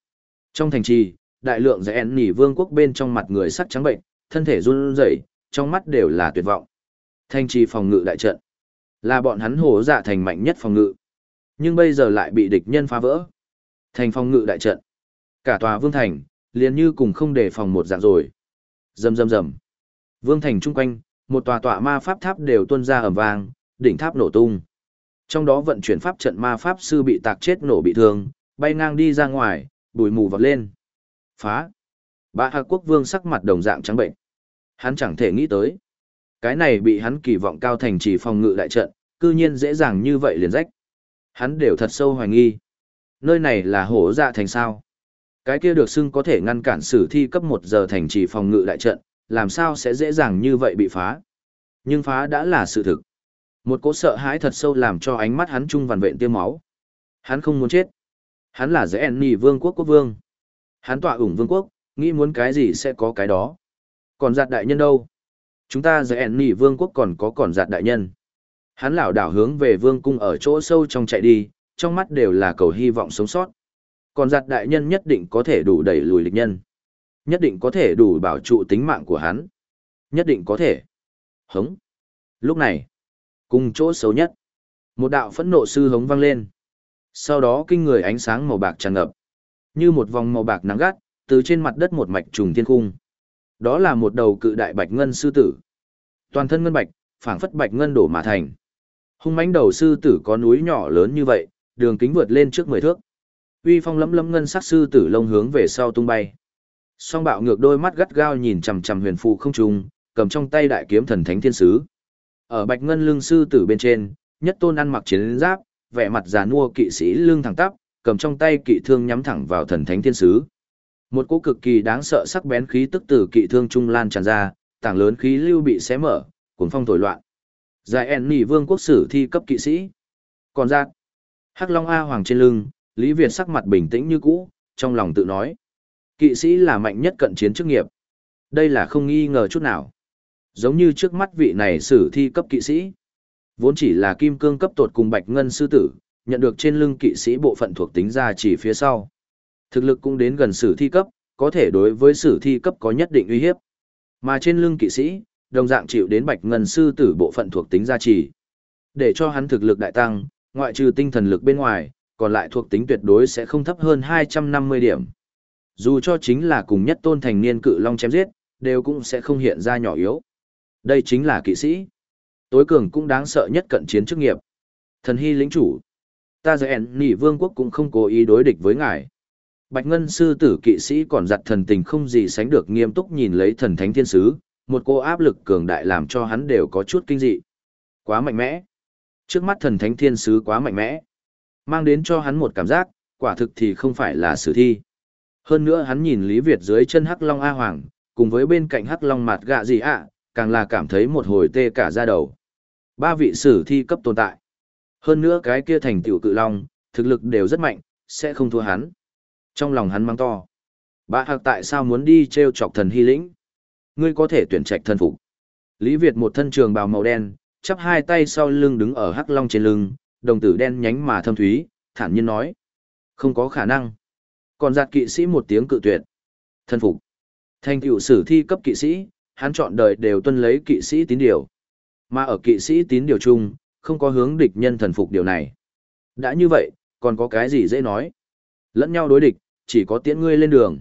Trong thành trì, đại lượng dễ ẩn nỉ vương quốc bên trong mặt người sắc trắng bệnh, thân thể run rẩy, trong mắt đều là tuyệt vọng. Thành trì phòng ngự đại trận, là bọn hắn hổ dạ thành mạnh nhất phòng ngự. Nhưng bây giờ lại bị địch nhân phá vỡ. Thành phòng ngự đại trận. Cả tòa vương thành, liền như cùng không đề phòng một dạng rồi. Rầm rầm rầm. Vương thành chung quanh, một tòa tọa ma pháp tháp đều tuôn ra ầm vang, đỉnh tháp nổ tung. Trong đó vận chuyển pháp trận ma pháp sư bị tạc chết nổ bị thương, bay ngang đi ra ngoài, bụi mù vọt lên. Phá. Bạ Hạ Quốc Vương sắc mặt đồng dạng trắng bệnh. Hắn chẳng thể nghĩ tới. Cái này bị hắn kỳ vọng cao thành chỉ phòng ngự đại trận, cư nhiên dễ dàng như vậy liền rách. Hắn đều thật sâu hoài nghi. Nơi này là hổ dạ thành sao. Cái kia được xưng có thể ngăn cản sử thi cấp một giờ thành trì phòng ngự đại trận, làm sao sẽ dễ dàng như vậy bị phá. Nhưng phá đã là sự thực. Một cỗ sợ hãi thật sâu làm cho ánh mắt hắn trung vằn vện tiêu máu. Hắn không muốn chết. Hắn là dễ nỉ vương quốc quốc vương. Hắn tọa ủng vương quốc, nghĩ muốn cái gì sẽ có cái đó. Còn giạt đại nhân đâu? Chúng ta dễ nỉ vương quốc còn có còn giạt đại nhân. Hắn lảo đảo hướng về vương cung ở chỗ sâu trong chạy đi, trong mắt đều là cầu hy vọng sống sót. Còn giạt đại nhân nhất định có thể đủ đẩy lùi địch nhân. Nhất định có thể đủ bảo trụ tính mạng của hắn. Nhất định có thể. Hống. Lúc này, cùng chỗ xấu nhất. Một đạo phẫn nộ sư hống vang lên. Sau đó kinh người ánh sáng màu bạc tràn ngập. Như một vòng màu bạc nắng gắt, từ trên mặt đất một mạch trùng thiên cung. Đó là một đầu cự đại bạch ngân sư tử. Toàn thân ngân bạch, phảng phất bạch ngân đổ mà thành. Hung mãnh đầu sư tử có núi nhỏ lớn như vậy, đường kính vượt lên trước mười thước. Uy phong lấm lấm ngân sắc sư tử lông hướng về sau tung bay. Song bạo ngược đôi mắt gắt gao nhìn chằm chằm huyền phù không trung, cầm trong tay đại kiếm thần thánh thiên sứ. Ở bạch ngân lưng sư tử bên trên, nhất tôn ăn mặc chiến giáp, vẻ mặt già nua kỵ sĩ lưng thẳng tắp, cầm trong tay kỵ thương nhắm thẳng vào thần thánh thiên sứ. Một cỗ cực kỳ đáng sợ sắc bén khí tức từ kỵ thương trung lan tràn ra, tảng lớn khí lưu bị xé mở, cuốn phong thổi loạn. Giải ẻn nỉ vương quốc sử thi cấp kỵ sĩ. Còn giác, Hắc Long A Hoàng trên lưng, Lý Việt sắc mặt bình tĩnh như cũ, trong lòng tự nói. Kỵ sĩ là mạnh nhất cận chiến chức nghiệp. Đây là không nghi ngờ chút nào. Giống như trước mắt vị này sử thi cấp kỵ sĩ. Vốn chỉ là kim cương cấp tột cùng bạch ngân sư tử, nhận được trên lưng kỵ sĩ bộ phận thuộc tính ra chỉ phía sau. Thực lực cũng đến gần sử thi cấp, có thể đối với sử thi cấp có nhất định uy hiếp. Mà trên lưng kỵ sĩ, đồng dạng chịu đến bạch ngân sư tử bộ phận thuộc tính gia trì. Để cho hắn thực lực đại tăng, ngoại trừ tinh thần lực bên ngoài, còn lại thuộc tính tuyệt đối sẽ không thấp hơn 250 điểm. Dù cho chính là cùng nhất tôn thành niên cự long chém giết, đều cũng sẽ không hiện ra nhỏ yếu. Đây chính là kỵ sĩ. Tối cường cũng đáng sợ nhất cận chiến chức nghiệp. Thần hy lĩnh chủ. Ta giới ẻn nỉ vương quốc cũng không cố ý đối địch với ngài. Bạch Ngân sư tử kỵ sĩ còn giặt thần tình không gì sánh được nghiêm túc nhìn lấy thần thánh thiên sứ, một cô áp lực cường đại làm cho hắn đều có chút kinh dị. Quá mạnh mẽ. Trước mắt thần thánh thiên sứ quá mạnh mẽ. Mang đến cho hắn một cảm giác, quả thực thì không phải là sử thi. Hơn nữa hắn nhìn Lý Việt dưới chân Hắc Long A Hoàng, cùng với bên cạnh Hắc Long mặt gạ gì ạ, càng là cảm thấy một hồi tê cả da đầu. Ba vị sử thi cấp tồn tại. Hơn nữa cái kia thành tiểu cự long, thực lực đều rất mạnh, sẽ không thua hắn. Trong lòng hắn mang to. Bà hạc tại sao muốn đi treo chọc thần hy lĩnh? Ngươi có thể tuyển trạch thân phục. Lý Việt một thân trường bào màu đen, chắp hai tay sau lưng đứng ở hắc long trên lưng, đồng tử đen nhánh mà thâm thúy, thản nhiên nói. Không có khả năng. Còn giạt kỵ sĩ một tiếng cự tuyệt. Thân phục. Thành tựu sử thi cấp kỵ sĩ, hắn chọn đời đều tuân lấy kỵ sĩ tín điều. Mà ở kỵ sĩ tín điều chung, không có hướng địch nhân thần phục điều này. Đã như vậy, còn có cái gì dễ nói? Lẫn nhau đối địch, chỉ có tiễn ngươi lên đường.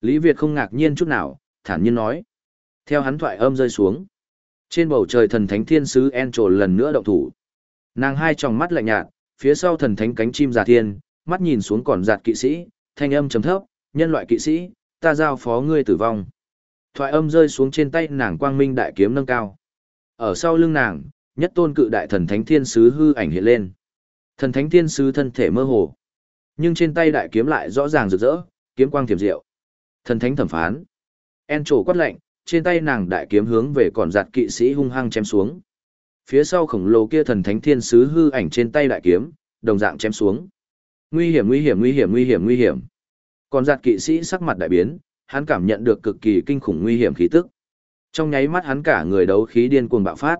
Lý Việt không ngạc nhiên chút nào, thản nhiên nói. Theo hắn thoại âm rơi xuống. Trên bầu trời thần thánh thiên sứ En trồn lần nữa động thủ. Nàng hai tròng mắt lạnh nhạt, phía sau thần thánh cánh chim giả thiên, mắt nhìn xuống còn giạt kỵ sĩ, thanh âm trầm thấp, nhân loại kỵ sĩ, ta giao phó ngươi tử vong. Thoại âm rơi xuống trên tay nàng quang minh đại kiếm nâng cao. Ở sau lưng nàng, nhất tôn cự đại thần thánh thiên sứ hư ảnh hiện lên. Thần thánh thiên sứ thân thể mơ hồ, nhưng trên tay đại kiếm lại rõ ràng rực rỡ, kiếm quang thiểm diệu. Thần thánh thẩm phán. En trổ quát lạnh, trên tay nàng đại kiếm hướng về còn giạt kỵ sĩ hung hăng chém xuống. Phía sau khổng lồ kia thần thánh thiên sứ hư ảnh trên tay đại kiếm, đồng dạng chém xuống. Nguy hiểm nguy hiểm nguy hiểm nguy hiểm nguy hiểm. Còn giạt kỵ sĩ sắc mặt đại biến, hắn cảm nhận được cực kỳ kinh khủng nguy hiểm khí tức. Trong nháy mắt hắn cả người đấu khí điên cuồng bạo phát,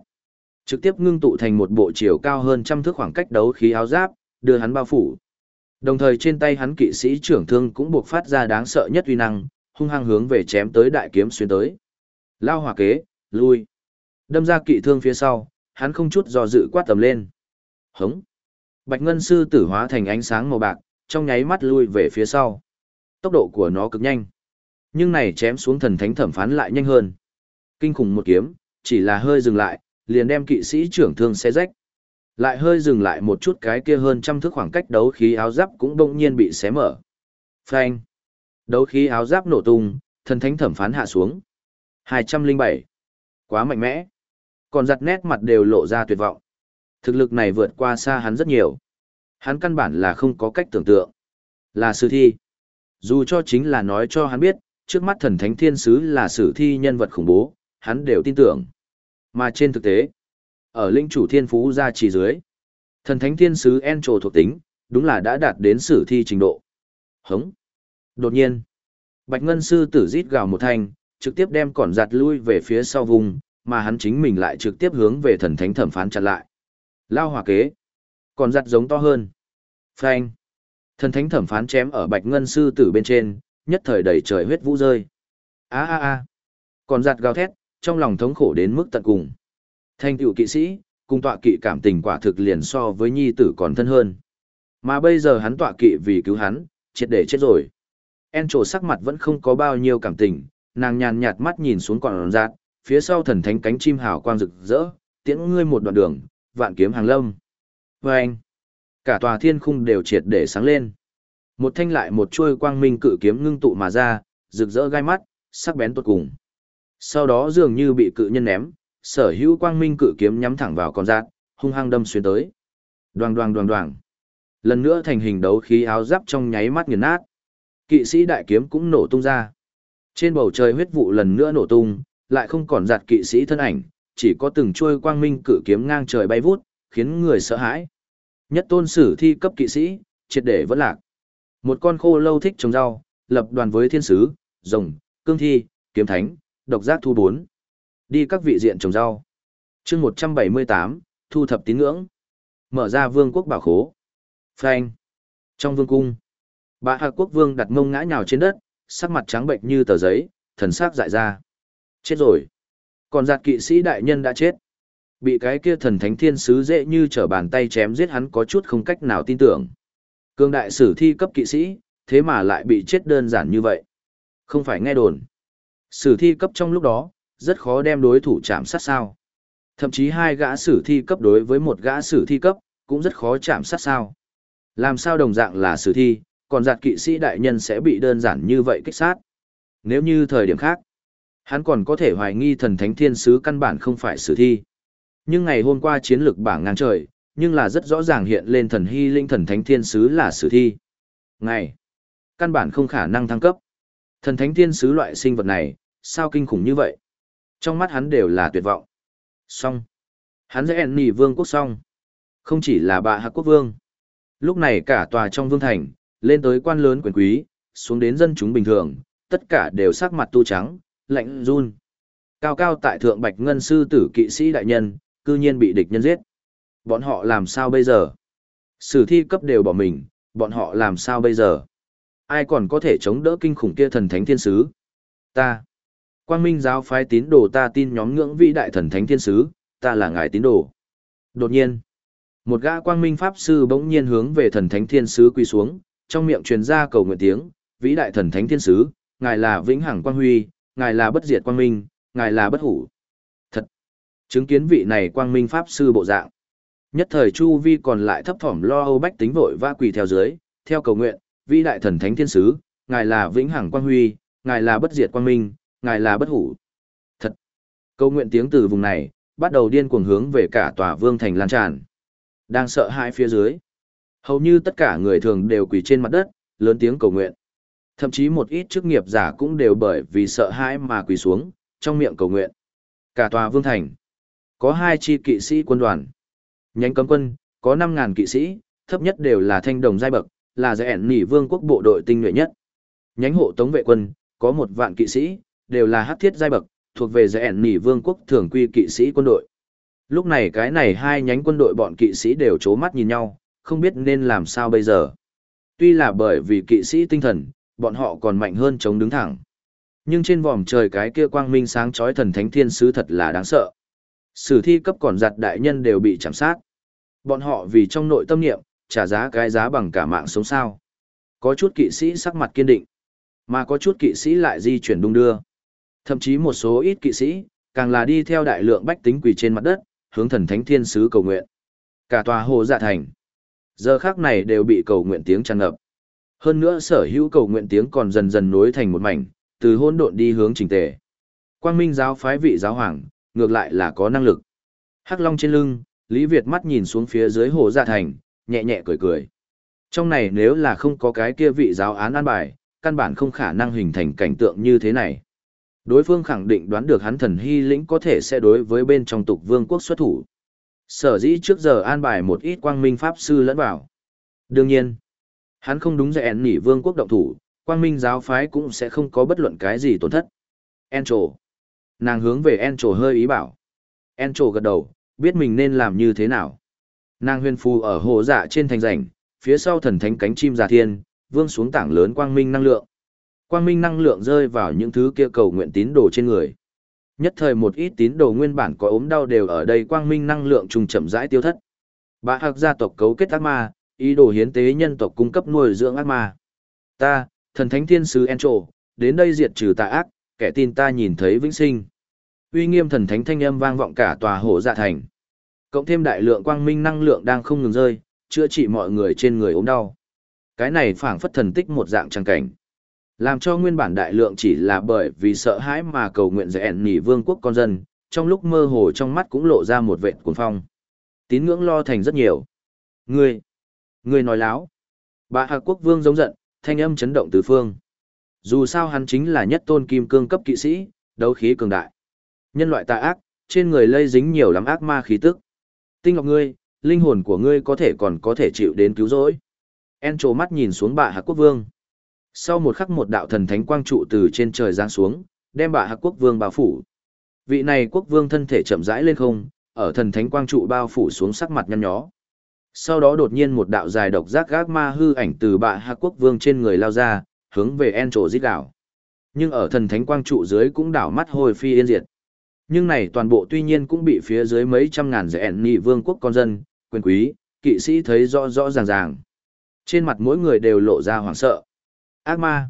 trực tiếp ngưng tụ thành một bộ chiều cao hơn trăm thước khoảng cách đấu khí áo giáp, đưa hắn bao phủ. Đồng thời trên tay hắn kỵ sĩ trưởng thương cũng buộc phát ra đáng sợ nhất uy năng, hung hăng hướng về chém tới đại kiếm xuyên tới. Lao hỏa kế, lui. Đâm ra kỵ thương phía sau, hắn không chút do dự quát tầm lên. Hống. Bạch ngân sư tử hóa thành ánh sáng màu bạc, trong nháy mắt lui về phía sau. Tốc độ của nó cực nhanh. Nhưng này chém xuống thần thánh thẩm phán lại nhanh hơn. Kinh khủng một kiếm, chỉ là hơi dừng lại, liền đem kỵ sĩ trưởng thương xé rách. Lại hơi dừng lại một chút cái kia hơn trăm thước khoảng cách đấu khí áo giáp cũng bỗng nhiên bị xé mở. Phanh. Đấu khí áo giáp nổ tung, thần thánh thẩm phán hạ xuống. 207. Quá mạnh mẽ. Còn giặt nét mặt đều lộ ra tuyệt vọng. Thực lực này vượt qua xa hắn rất nhiều. Hắn căn bản là không có cách tưởng tượng. Là sử thi. Dù cho chính là nói cho hắn biết, trước mắt thần thánh thiên sứ là sử thi nhân vật khủng bố, hắn đều tin tưởng. Mà trên thực tế, ở linh chủ thiên phú ra chỉ dưới, thần thánh thiên sứ En trồ thuộc tính, đúng là đã đạt đến sử thi trình độ. Hống. Đột nhiên, Bạch Ngân sư tử rít gào một thanh, trực tiếp đem còn giặt lui về phía sau vùng, mà hắn chính mình lại trực tiếp hướng về thần thánh thẩm phán chặn lại. Lao hỏa kế. Còn giặt giống to hơn. Phanh. Thần thánh thẩm phán chém ở Bạch Ngân sư tử bên trên, nhất thời đầy trời huyết vũ rơi. A a a. Còn giặt gào thét, trong lòng thống khổ đến mức tận cùng. Thanh tựu kỵ sĩ, cùng tọa kỵ cảm tình quả thực liền so với nhi tử còn thân hơn. Mà bây giờ hắn tọa kỵ vì cứu hắn, triệt để chết rồi. En trổ sắc mặt vẫn không có bao nhiêu cảm tình, nàng nhàn nhạt mắt nhìn xuống còn giạt, phía sau thần thánh cánh chim hào quang rực rỡ, tiễn ngươi một đoạn đường, vạn kiếm hàng lâm. Và anh, cả tòa thiên khung đều triệt để sáng lên. Một thanh lại một chuôi quang minh cự kiếm ngưng tụ mà ra, rực rỡ gai mắt, sắc bén tuột cùng. Sau đó dường như bị cự nhân ném, sở hữu quang minh cự kiếm nhắm thẳng vào con giạt, hung hăng đâm xuyên tới. Đoàng đoàng đoàng đoàng. Lần nữa thành hình đấu khí áo giáp trong nháy mắt nghiền nát. Kỵ sĩ đại kiếm cũng nổ tung ra. Trên bầu trời huyết vụ lần nữa nổ tung, lại không còn giặt kỵ sĩ thân ảnh, chỉ có từng chuôi quang minh cử kiếm ngang trời bay vút, khiến người sợ hãi. Nhất tôn sử thi cấp kỵ sĩ, triệt để vẫn lạc. Một con khô lâu thích trồng rau, lập đoàn với thiên sứ, rồng, cương thi, kiếm thánh, độc giác thu bốn. Đi các vị diện trồng rau. chương 178, thu thập tín ngưỡng. Mở ra vương quốc bảo khố. Frank. Trong vương cung, bà Hạ Quốc Vương đặt mông ngã nhào trên đất, sắc mặt trắng bệnh như tờ giấy, thần sắc dại ra. Chết rồi. Còn giạt kỵ sĩ đại nhân đã chết. Bị cái kia thần thánh thiên sứ dễ như trở bàn tay chém giết hắn có chút không cách nào tin tưởng. Cương đại sử thi cấp kỵ sĩ, thế mà lại bị chết đơn giản như vậy. Không phải nghe đồn. Sử thi cấp trong lúc đó, rất khó đem đối thủ chạm sát sao. Thậm chí hai gã sử thi cấp đối với một gã sử thi cấp, cũng rất khó chạm sát sao. Làm sao đồng dạng là sử thi, còn giạt kỵ sĩ đại nhân sẽ bị đơn giản như vậy kích sát. Nếu như thời điểm khác, hắn còn có thể hoài nghi thần thánh thiên sứ căn bản không phải sử thi. Nhưng ngày hôm qua chiến lược bảng ngang trời, nhưng là rất rõ ràng hiện lên thần hy linh thần thánh thiên sứ là sử thi. Ngày, căn bản không khả năng thăng cấp. Thần thánh thiên sứ loại sinh vật này, sao kinh khủng như vậy? Trong mắt hắn đều là tuyệt vọng. Xong. Hắn sẽ ẩn nỉ vương quốc xong. Không chỉ là bạ hạ quốc vương. Lúc này cả tòa trong vương thành, lên tới quan lớn quyền quý, xuống đến dân chúng bình thường, tất cả đều sắc mặt tu trắng, lạnh run. Cao cao tại thượng bạch ngân sư tử kỵ sĩ đại nhân, cư nhiên bị địch nhân giết. Bọn họ làm sao bây giờ? Sử thi cấp đều bỏ mình, bọn họ làm sao bây giờ? Ai còn có thể chống đỡ kinh khủng kia thần thánh thiên sứ? Ta. Quang Minh giáo phái tín đồ ta tin nhóm ngưỡng vĩ đại thần thánh thiên sứ, ta là ngài tín đồ. Đột nhiên, một gã Quang Minh pháp sư bỗng nhiên hướng về thần thánh thiên sứ quỳ xuống, trong miệng truyền ra cầu nguyện tiếng, vĩ đại thần thánh thiên sứ, ngài là vĩnh hằng quang huy, ngài là bất diệt quang minh, ngài là bất hủ. Thật. Chứng kiến vị này quang minh pháp sư bộ dạng. Nhất thời chu vi còn lại thấp thỏm lo âu bách tính vội va quỳ theo dưới, theo cầu nguyện, vĩ đại thần thánh thiên sứ, ngài là vĩnh hằng quang huy, ngài là bất diệt quang minh, ngài là bất hủ. Thật. cầu nguyện tiếng từ vùng này, bắt đầu điên cuồng hướng về cả tòa vương thành lan tràn. Đang sợ hãi phía dưới. Hầu như tất cả người thường đều quỳ trên mặt đất, lớn tiếng cầu nguyện. Thậm chí một ít chức nghiệp giả cũng đều bởi vì sợ hãi mà quỳ xuống, trong miệng cầu nguyện. Cả tòa vương thành. Có hai chi kỵ sĩ quân đoàn. Nhánh cấm quân, có 5.000 kỵ sĩ, thấp nhất đều là thanh đồng giai bậc, là giải ẻn nỉ vương quốc bộ đội tinh nhuệ nhất. Nhánh hộ tống vệ quân, có một vạn kỵ sĩ, đều là hắc thiết giai bậc, thuộc về giải ẻn nỉ vương quốc thường quy kỵ sĩ quân đội. Lúc này cái này hai nhánh quân đội bọn kỵ sĩ đều chố mắt nhìn nhau, không biết nên làm sao bây giờ. Tuy là bởi vì kỵ sĩ tinh thần, bọn họ còn mạnh hơn chống đứng thẳng. Nhưng trên vòm trời cái kia quang minh sáng chói thần thánh thiên sứ thật là đáng sợ. Sử thi cấp còn giặt đại nhân đều bị chạm sát. Bọn họ vì trong nội tâm niệm, trả giá cái giá bằng cả mạng sống sao. Có chút kỵ sĩ sắc mặt kiên định, mà có chút kỵ sĩ lại di chuyển đung đưa. Thậm chí một số ít kỵ sĩ, càng là đi theo đại lượng bách tính quỳ trên mặt đất, hướng thần thánh thiên sứ cầu nguyện. Cả tòa hồ dạ thành. Giờ khác này đều bị cầu nguyện tiếng tràn ngập. Hơn nữa sở hữu cầu nguyện tiếng còn dần dần nối thành một mảnh, từ hỗn độn đi hướng trình tề. Quang Minh giáo phái vị giáo hoàng, ngược lại là có năng lực. Hắc Long trên lưng, Lý Việt mắt nhìn xuống phía dưới hồ dạ thành, nhẹ nhẹ cười cười. Trong này nếu là không có cái kia vị giáo án an bài, căn bản không khả năng hình thành cảnh tượng như thế này. Đối phương khẳng định đoán được hắn thần hy lĩnh có thể sẽ đối với bên trong tục vương quốc xuất thủ. Sở dĩ trước giờ an bài một ít quang minh pháp sư lẫn vào. Đương nhiên, hắn không đúng dạy nỉ vương quốc động thủ, quang minh giáo phái cũng sẽ không có bất luận cái gì tổn thất. Encho. Nàng hướng về Encho hơi ý bảo. Encho gật đầu, biết mình nên làm như thế nào. Nàng huyền phù ở hồ dạ trên thành rảnh, phía sau thần thánh cánh chim giả thiên, vương xuống tảng lớn quang minh năng lượng. Quang minh năng lượng rơi vào những thứ kia cầu nguyện tín đồ trên người. Nhất thời một ít tín đồ nguyên bản có ốm đau đều ở đây quang minh năng lượng trùng chậm rãi tiêu thất. Bà hạc gia tộc cấu kết ác ma, ý đồ hiến tế nhân tộc cung cấp nuôi dưỡng ác ma. Ta, thần thánh thiên sứ Encho, đến đây diệt trừ tà ác, kẻ tin ta nhìn thấy vĩnh sinh. Uy nghiêm thần thánh thanh âm vang vọng cả tòa hồ dạ thành. Cộng thêm đại lượng quang minh năng lượng đang không ngừng rơi, chữa trị mọi người trên người ốm đau. Cái này phảng phất thần tích một dạng trang cảnh. Làm cho nguyên bản đại lượng chỉ là bởi vì sợ hãi mà cầu nguyện giải ẻn nỉ vương quốc con dân, trong lúc mơ hồ trong mắt cũng lộ ra một vệt cuốn phong. Tín ngưỡng lo thành rất nhiều. Ngươi, ngươi nói láo. Bà Hạc Quốc Vương giống giận, thanh âm chấn động tứ phương. Dù sao hắn chính là nhất tôn kim cương cấp kỵ sĩ, đấu khí cường đại. Nhân loại tà ác, trên người lây dính nhiều lắm ác ma khí tức. Tinh ngọc ngươi, Linh hồn của ngươi có thể còn có thể chịu đến cứu rỗi. En trồ mắt nhìn xuống bà Hạc Quốc Vương. Sau một khắc một đạo thần thánh quang trụ từ trên trời giáng xuống, đem bạ Hạc Quốc Vương bao phủ. Vị này quốc vương thân thể chậm rãi lên không, ở thần thánh quang trụ bao phủ xuống sắc mặt nhăn nhó. Sau đó đột nhiên một đạo dài độc giác gác ma hư ảnh từ bạ Hạc Quốc Vương trên người lao ra, hướng về En trổ giết đảo. Nhưng ở thần thánh quang trụ dưới cũng đảo mắt hồi phi yên diệt. Nhưng này toàn bộ tuy nhiên cũng bị phía dưới mấy trăm ngàn rẻ nị vương quốc con dân, quyền quý, kỵ sĩ thấy rõ rõ ràng ràng. Trên mặt mỗi người đều lộ ra hoảng sợ. Ác ma.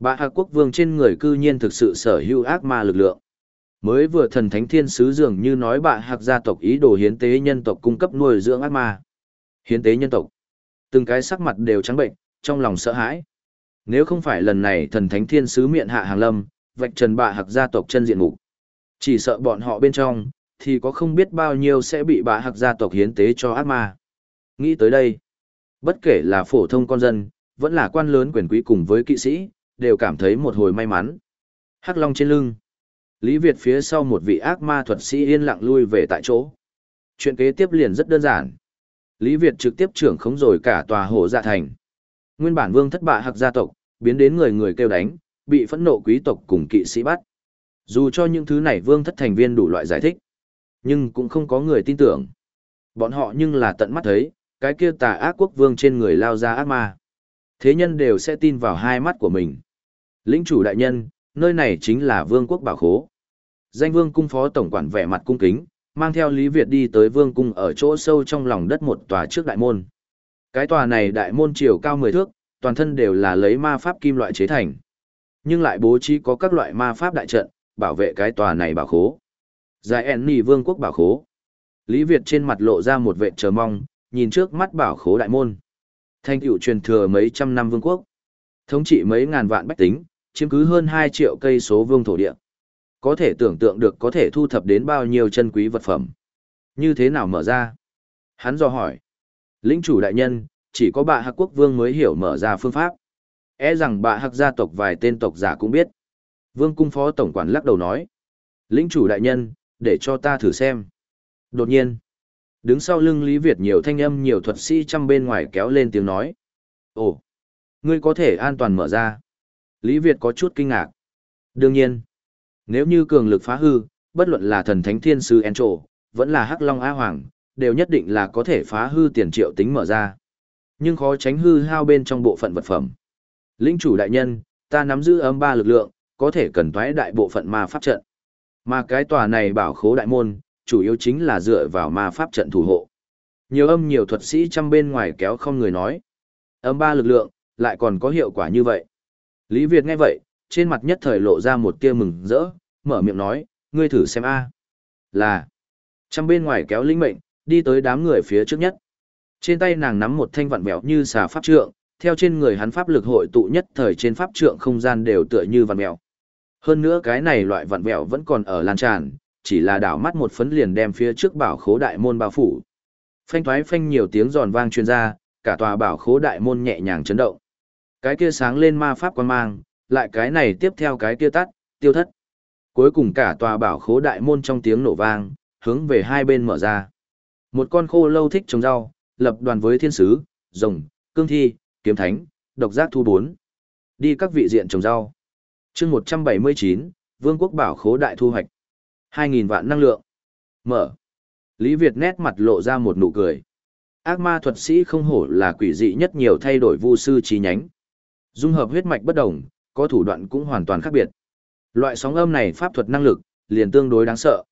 Bạ hạ quốc vương trên người cư nhiên thực sự sở hữu ác ma lực lượng. Mới vừa thần thánh thiên sứ dường như nói bạ hạc gia tộc ý đồ hiến tế nhân tộc cung cấp nuôi dưỡng ác ma. Hiến tế nhân tộc. Từng cái sắc mặt đều trắng bệnh, trong lòng sợ hãi. Nếu không phải lần này thần thánh thiên sứ miệng hạ hàng lâm, vạch trần bạ hạc gia tộc chân diện mục chỉ sợ bọn họ bên trong, thì có không biết bao nhiêu sẽ bị bạ hạc gia tộc hiến tế cho ác ma. Nghĩ tới đây, bất kể là phổ thông con dân, vẫn là quan lớn quyền quý cùng với kỵ sĩ, đều cảm thấy một hồi may mắn. Hắc Long trên lưng. Lý Việt phía sau một vị ác ma thuật sĩ yên lặng lui về tại chỗ. Chuyện kế tiếp liền rất đơn giản. Lý Việt trực tiếp trưởng khống rồi cả tòa hồ dạ thành. Nguyên bản vương thất bạ hạc gia tộc, biến đến người người kêu đánh, bị phẫn nộ quý tộc cùng kỵ sĩ bắt. Dù cho những thứ này vương thất thành viên đủ loại giải thích, nhưng cũng không có người tin tưởng. Bọn họ nhưng là tận mắt thấy, cái kia tà ác quốc vương trên người lao ra ác ma. Thế nhân đều sẽ tin vào hai mắt của mình. Lĩnh chủ đại nhân, nơi này chính là vương quốc bảo khố. Danh vương cung phó tổng quản vẻ mặt cung kính, mang theo Lý Việt đi tới vương cung ở chỗ sâu trong lòng đất một tòa trước đại môn. Cái tòa này đại môn chiều cao 10 thước, toàn thân đều là lấy ma pháp kim loại chế thành. Nhưng lại bố trí có các loại ma pháp đại trận, bảo vệ cái tòa này bảo khố. Giải ẻn nì vương quốc bảo khố. Lý Việt trên mặt lộ ra một vệ chờ mong, nhìn trước mắt bảo khố đại môn. Thanh tựu truyền thừa mấy trăm năm vương quốc. Thống trị mấy ngàn vạn bách tính, chiếm cứ hơn 2 triệu cây số vương thổ địa. Có thể tưởng tượng được có thể thu thập đến bao nhiêu chân quý vật phẩm. Như thế nào mở ra? Hắn do hỏi. Lĩnh chủ đại nhân, chỉ có bạ hạc quốc vương mới hiểu mở ra phương pháp. E rằng bạ hạc gia tộc vài tên tộc giả cũng biết. Vương cung phó tổng quản lắc đầu nói. Lĩnh chủ đại nhân, để cho ta thử xem. Đột nhiên, đứng sau lưng Lý Việt nhiều thanh âm nhiều thuật sĩ trăm bên ngoài kéo lên tiếng nói. Ồ, ngươi có thể an toàn mở ra. Lý Việt có chút kinh ngạc. Đương nhiên, nếu như cường lực phá hư, bất luận là thần thánh thiên sư En vẫn là Hắc Long Á Hoàng, đều nhất định là có thể phá hư tiền triệu tính mở ra. Nhưng khó tránh hư hao bên trong bộ phận vật phẩm. Lĩnh chủ đại nhân, ta nắm giữ âm ba lực lượng, có thể cần thoái đại bộ phận ma pháp trận. Mà cái tòa này bảo khố đại môn, chủ yếu chính là dựa vào ma pháp trận thủ hộ. Nhiều âm nhiều thuật sĩ trăm bên ngoài kéo không người nói. Âm ba lực lượng, lại còn có hiệu quả như vậy. Lý Việt nghe vậy, trên mặt nhất thời lộ ra một tia mừng rỡ, mở miệng nói, ngươi thử xem a. Là. Trăm bên ngoài kéo linh mệnh, đi tới đám người phía trước nhất. Trên tay nàng nắm một thanh vặn vẹo như xà pháp trượng, theo trên người hắn pháp lực hội tụ nhất thời trên pháp trượng không gian đều tựa như vặn vẹo. Hơn nữa cái này loại vặn vẹo vẫn còn ở lan tràn, chỉ là đảo mắt một phấn liền đem phía trước bảo khố đại môn bao phủ. Phanh thoái phanh nhiều tiếng giòn vang truyền ra, cả tòa bảo khố đại môn nhẹ nhàng chấn động. Cái kia sáng lên ma pháp quan mang, lại cái này tiếp theo cái kia tắt, tiêu thất. Cuối cùng cả tòa bảo khố đại môn trong tiếng nổ vang, hướng về hai bên mở ra. Một con khô lâu thích trồng rau, lập đoàn với thiên sứ, rồng, cương thi, kiếm thánh, độc giác thu bốn. Đi các vị diện trồng rau chương một trăm bảy mươi chín vương quốc bảo khố đại thu hoạch hai nghìn vạn năng lượng. Mở. Lý việt nét mặt lộ ra một nụ cười. Ác ma thuật sĩ không hổ là quỷ dị nhất nhiều thay đổi vu sư trí nhánh. Dung hợp huyết mạch bất đồng có thủ đoạn cũng hoàn toàn khác biệt. Loại sóng âm này pháp thuật năng lực liền tương đối đáng sợ.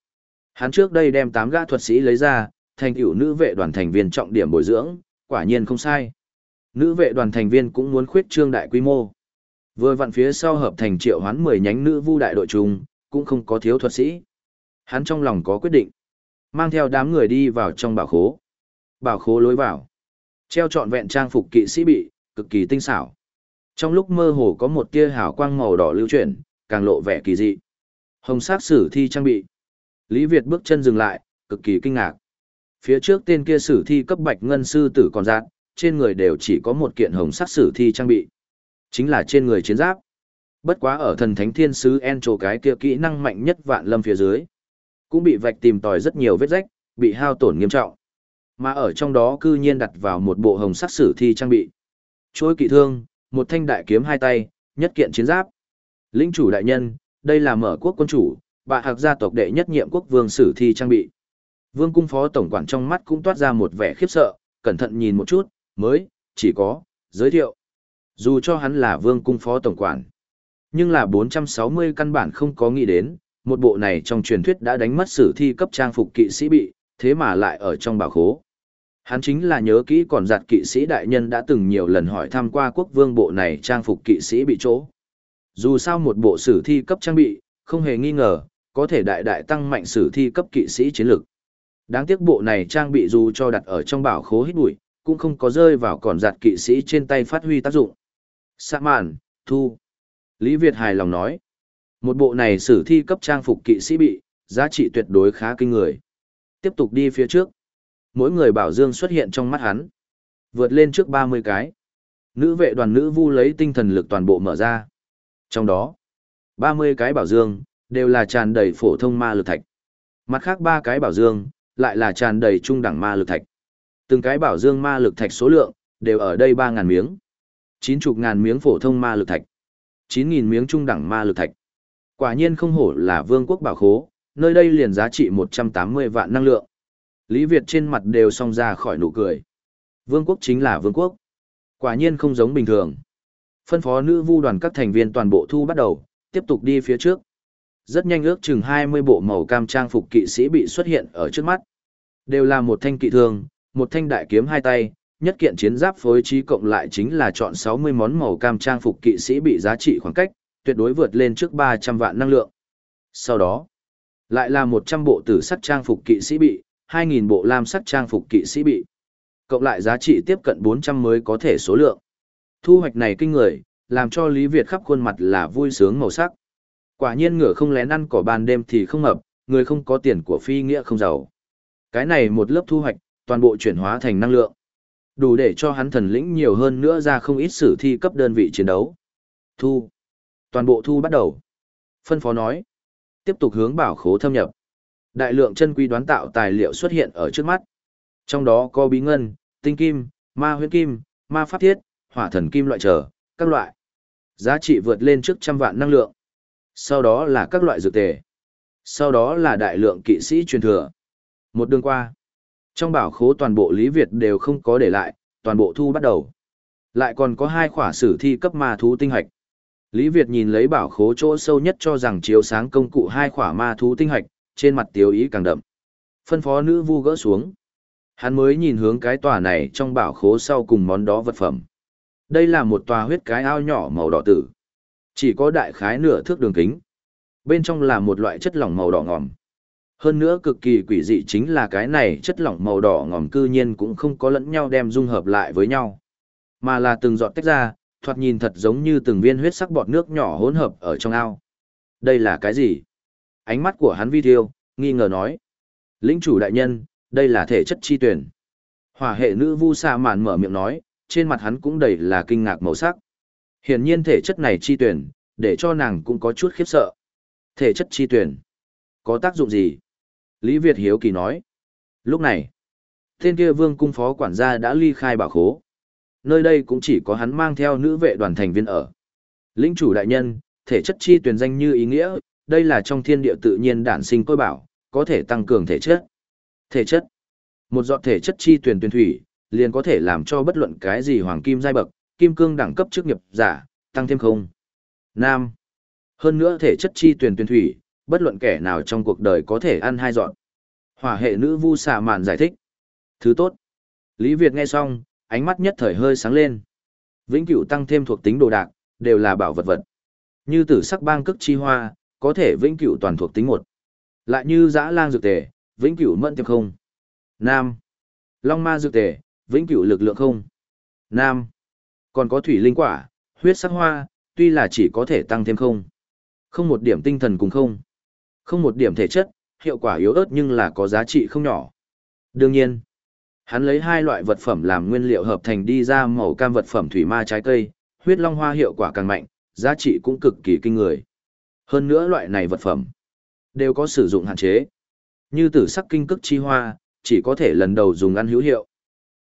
Hắn trước đây đem tám gã thuật sĩ lấy ra thành tựu nữ vệ đoàn thành viên trọng điểm bồi dưỡng quả nhiên không sai. Nữ vệ đoàn thành viên cũng muốn khuyết trương đại quy mô. Vừa vặn phía sau hợp thành triệu hoán 10 nhánh nữ vu đại đội chung, cũng không có thiếu thuật sĩ. Hắn trong lòng có quyết định. Mang theo đám người đi vào trong bảo khố. Bảo khố lối vào. Treo trọn vẹn trang phục kỵ sĩ bị, cực kỳ tinh xảo. Trong lúc mơ hồ có một tia hào quang màu đỏ lưu chuyển, càng lộ vẻ kỳ dị. Hồng sắc sử thi trang bị. Lý Việt bước chân dừng lại, cực kỳ kinh ngạc. Phía trước tên kia sử thi cấp bạch ngân sư tử còn dạng, trên người đều chỉ có một kiện hồng sắc sử thi trang bị. Chính là trên người chiến giáp. Bất quá ở thần thánh thiên sứ En trổ cái kia kỹ năng mạnh nhất vạn lâm phía dưới. Cũng bị vạch tìm tòi rất nhiều vết rách, bị hao tổn nghiêm trọng. Mà ở trong đó cư nhiên đặt vào một bộ hồng sắc sử thi trang bị. Chuôi kỵ thương, một thanh đại kiếm hai tay, nhất kiện chiến giáp. Lĩnh chủ đại nhân, đây là mở quốc quân chủ, bạ hạc gia tộc đệ nhất nhiệm quốc vương sử thi trang bị. Vương cung phó tổng quản trong mắt cũng toát ra một vẻ khiếp sợ, cẩn thận nhìn một chút, mới, chỉ có, giới thiệu. Dù cho hắn là vương cung phó tổng quản, nhưng là 460 căn bản không có nghĩ đến, một bộ này trong truyền thuyết đã đánh mất sử thi cấp trang phục kỵ sĩ bị, thế mà lại ở trong bảo khố. Hắn chính là nhớ kỹ còn giặt kỵ sĩ đại nhân đã từng nhiều lần hỏi thăm qua quốc vương bộ này trang phục kỵ sĩ bị chỗ. Dù sao một bộ sử thi cấp trang bị, không hề nghi ngờ, có thể đại đại tăng mạnh sử thi cấp kỵ sĩ chiến lực. Đáng tiếc bộ này trang bị dù cho đặt ở trong bảo khố hít bụi, cũng không có rơi vào còn giặt kỵ sĩ trên tay phát huy tác dụng. Sạ màn, thu. Lý Việt hài lòng nói. Một bộ này sử thi cấp trang phục kỵ sĩ bị, giá trị tuyệt đối khá kinh người. Tiếp tục đi phía trước. Mỗi người bảo dương xuất hiện trong mắt hắn. Vượt lên trước 30 cái. Nữ vệ đoàn nữ vu lấy tinh thần lực toàn bộ mở ra. Trong đó, 30 cái bảo dương, đều là tràn đầy phổ thông ma lực thạch. Mặt khác ba cái bảo dương, lại là tràn đầy trung đẳng ma lực thạch. Từng cái bảo dương ma lực thạch số lượng, đều ở đây 3.000 miếng. 90.000 miếng phổ thông ma lực thạch. 9.000 miếng trung đẳng ma lực thạch. Quả nhiên không hổ là vương quốc bảo khố, nơi đây liền giá trị 180 vạn năng lượng. Lý Việt trên mặt đều song ra khỏi nụ cười. Vương quốc chính là vương quốc. Quả nhiên không giống bình thường. Phân phó nữ vu đoàn các thành viên toàn bộ thu bắt đầu, tiếp tục đi phía trước. Rất nhanh ước chừng 20 bộ màu cam trang phục kỵ sĩ bị xuất hiện ở trước mắt. Đều là một thanh kỵ thương, một thanh đại kiếm hai tay, nhất kiện chiến giáp phối trí cộng lại chính là chọn 60 món màu cam trang phục kỵ sĩ bị giá trị khoảng cách, tuyệt đối vượt lên trước 300 vạn năng lượng. Sau đó, lại là 100 bộ tử sắc trang phục kỵ sĩ bị, 2.000 bộ lam sắc trang phục kỵ sĩ bị. Cộng lại giá trị tiếp cận 400 mới có thể số lượng. Thu hoạch này kinh người, làm cho Lý Việt khắp khuôn mặt là vui sướng màu sắc. Quả nhiên ngựa không lén ăn cỏ ban đêm thì không hợp, người không có tiền của phi nghĩa không giàu. Cái này một lớp thu hoạch, toàn bộ chuyển hóa thành năng lượng. Đủ để cho hắn thần lĩnh nhiều hơn nữa ra không ít sử thi cấp đơn vị chiến đấu. Thu. Toàn bộ thu bắt đầu. Phân phó nói. Tiếp tục hướng bảo khố thâm nhập. Đại lượng chân quý đoán tạo tài liệu xuất hiện ở trước mắt. Trong đó có bí ngân, tinh kim, ma huyễn kim, ma pháp thiết, hỏa thần kim loại trở, các loại. Giá trị vượt lên trước trăm vạn năng lượng. Sau đó là các loại dược tề. Sau đó là đại lượng kỵ sĩ truyền thừa. Một đường qua. Trong bảo khố toàn bộ Lý Việt đều không có để lại, toàn bộ thu bắt đầu. Lại còn có hai khỏa sử thi cấp ma thú tinh hạch. Lý Việt nhìn lấy bảo khố chỗ sâu nhất cho rằng chiếu sáng công cụ hai khỏa ma thú tinh hạch, trên mặt tiếu ý càng đậm. Phân phó nữ vu gỡ xuống. Hắn mới nhìn hướng cái tòa này trong bảo khố sau cùng món đó vật phẩm. Đây là một tòa huyết cái ao nhỏ màu đỏ tử. Chỉ có đại khái nửa thước đường kính. Bên trong là một loại chất lỏng màu đỏ ngòm. Hơn nữa cực kỳ quỷ dị chính là cái này chất lỏng màu đỏ ngòm cư nhiên cũng không có lẫn nhau đem dung hợp lại với nhau. Mà là từng giọt tách ra, thoạt nhìn thật giống như từng viên huyết sắc bọt nước nhỏ hỗn hợp ở trong ao. Đây là cái gì? Ánh mắt của hắn vi thiêu, nghi ngờ nói. Lĩnh chủ đại nhân, đây là thể chất chi tuyển. Hỏa hệ nữ vu sa mạn mở miệng nói, trên mặt hắn cũng đầy là kinh ngạc màu sắc. Hiển nhiên thể chất này chi tuyển, để cho nàng cũng có chút khiếp sợ. Thể chất chi tuyển, có tác dụng gì? Lý Việt Hiếu Kỳ nói. Lúc này, tên kia vương cung phó quản gia đã ly khai bảo khố. Nơi đây cũng chỉ có hắn mang theo nữ vệ đoàn thành viên ở. Lĩnh chủ đại nhân, thể chất chi tuyển danh như ý nghĩa, đây là trong thiên địa tự nhiên đản sinh tôi bảo, có thể tăng cường thể chất. Thể chất. Một giọt thể chất chi tuyển tuyển thủy, liền có thể làm cho bất luận cái gì hoàng kim giai bậc, kim cương đẳng cấp chức nghiệp giả, tăng thêm không. Nam. Hơn nữa thể chất chi tuyển tuyển thủy, bất luận kẻ nào trong cuộc đời có thể ăn hai giọt. Hỏa hệ nữ vu xà mạn giải thích. Thứ tốt. Lý Việt nghe xong, ánh mắt nhất thời hơi sáng lên. Vĩnh cửu tăng thêm thuộc tính đồ đạc, đều là bảo vật vật. Như tử sắc bang cức chi hoa, có thể vĩnh cửu toàn thuộc tính một. Lại như dã lang dược tề, vĩnh cửu mẫn tiệp không. Nam. Long ma dược tề, vĩnh cửu lực lượng không. Nam. Còn có thủy linh quả, huyết sắc hoa, tuy là chỉ có thể tăng thêm không. Không một điểm tinh thần cùng không. Không một điểm thể chất, hiệu quả yếu ớt nhưng là có giá trị không nhỏ. Đương nhiên, hắn lấy hai loại vật phẩm làm nguyên liệu hợp thành đi ra màu cam vật phẩm thủy ma trái cây, huyết long hoa hiệu quả càng mạnh, giá trị cũng cực kỳ kinh người. Hơn nữa loại này vật phẩm đều có sử dụng hạn chế. Như tử sắc kinh cức chi hoa, chỉ có thể lần đầu dùng ăn hữu hiệu.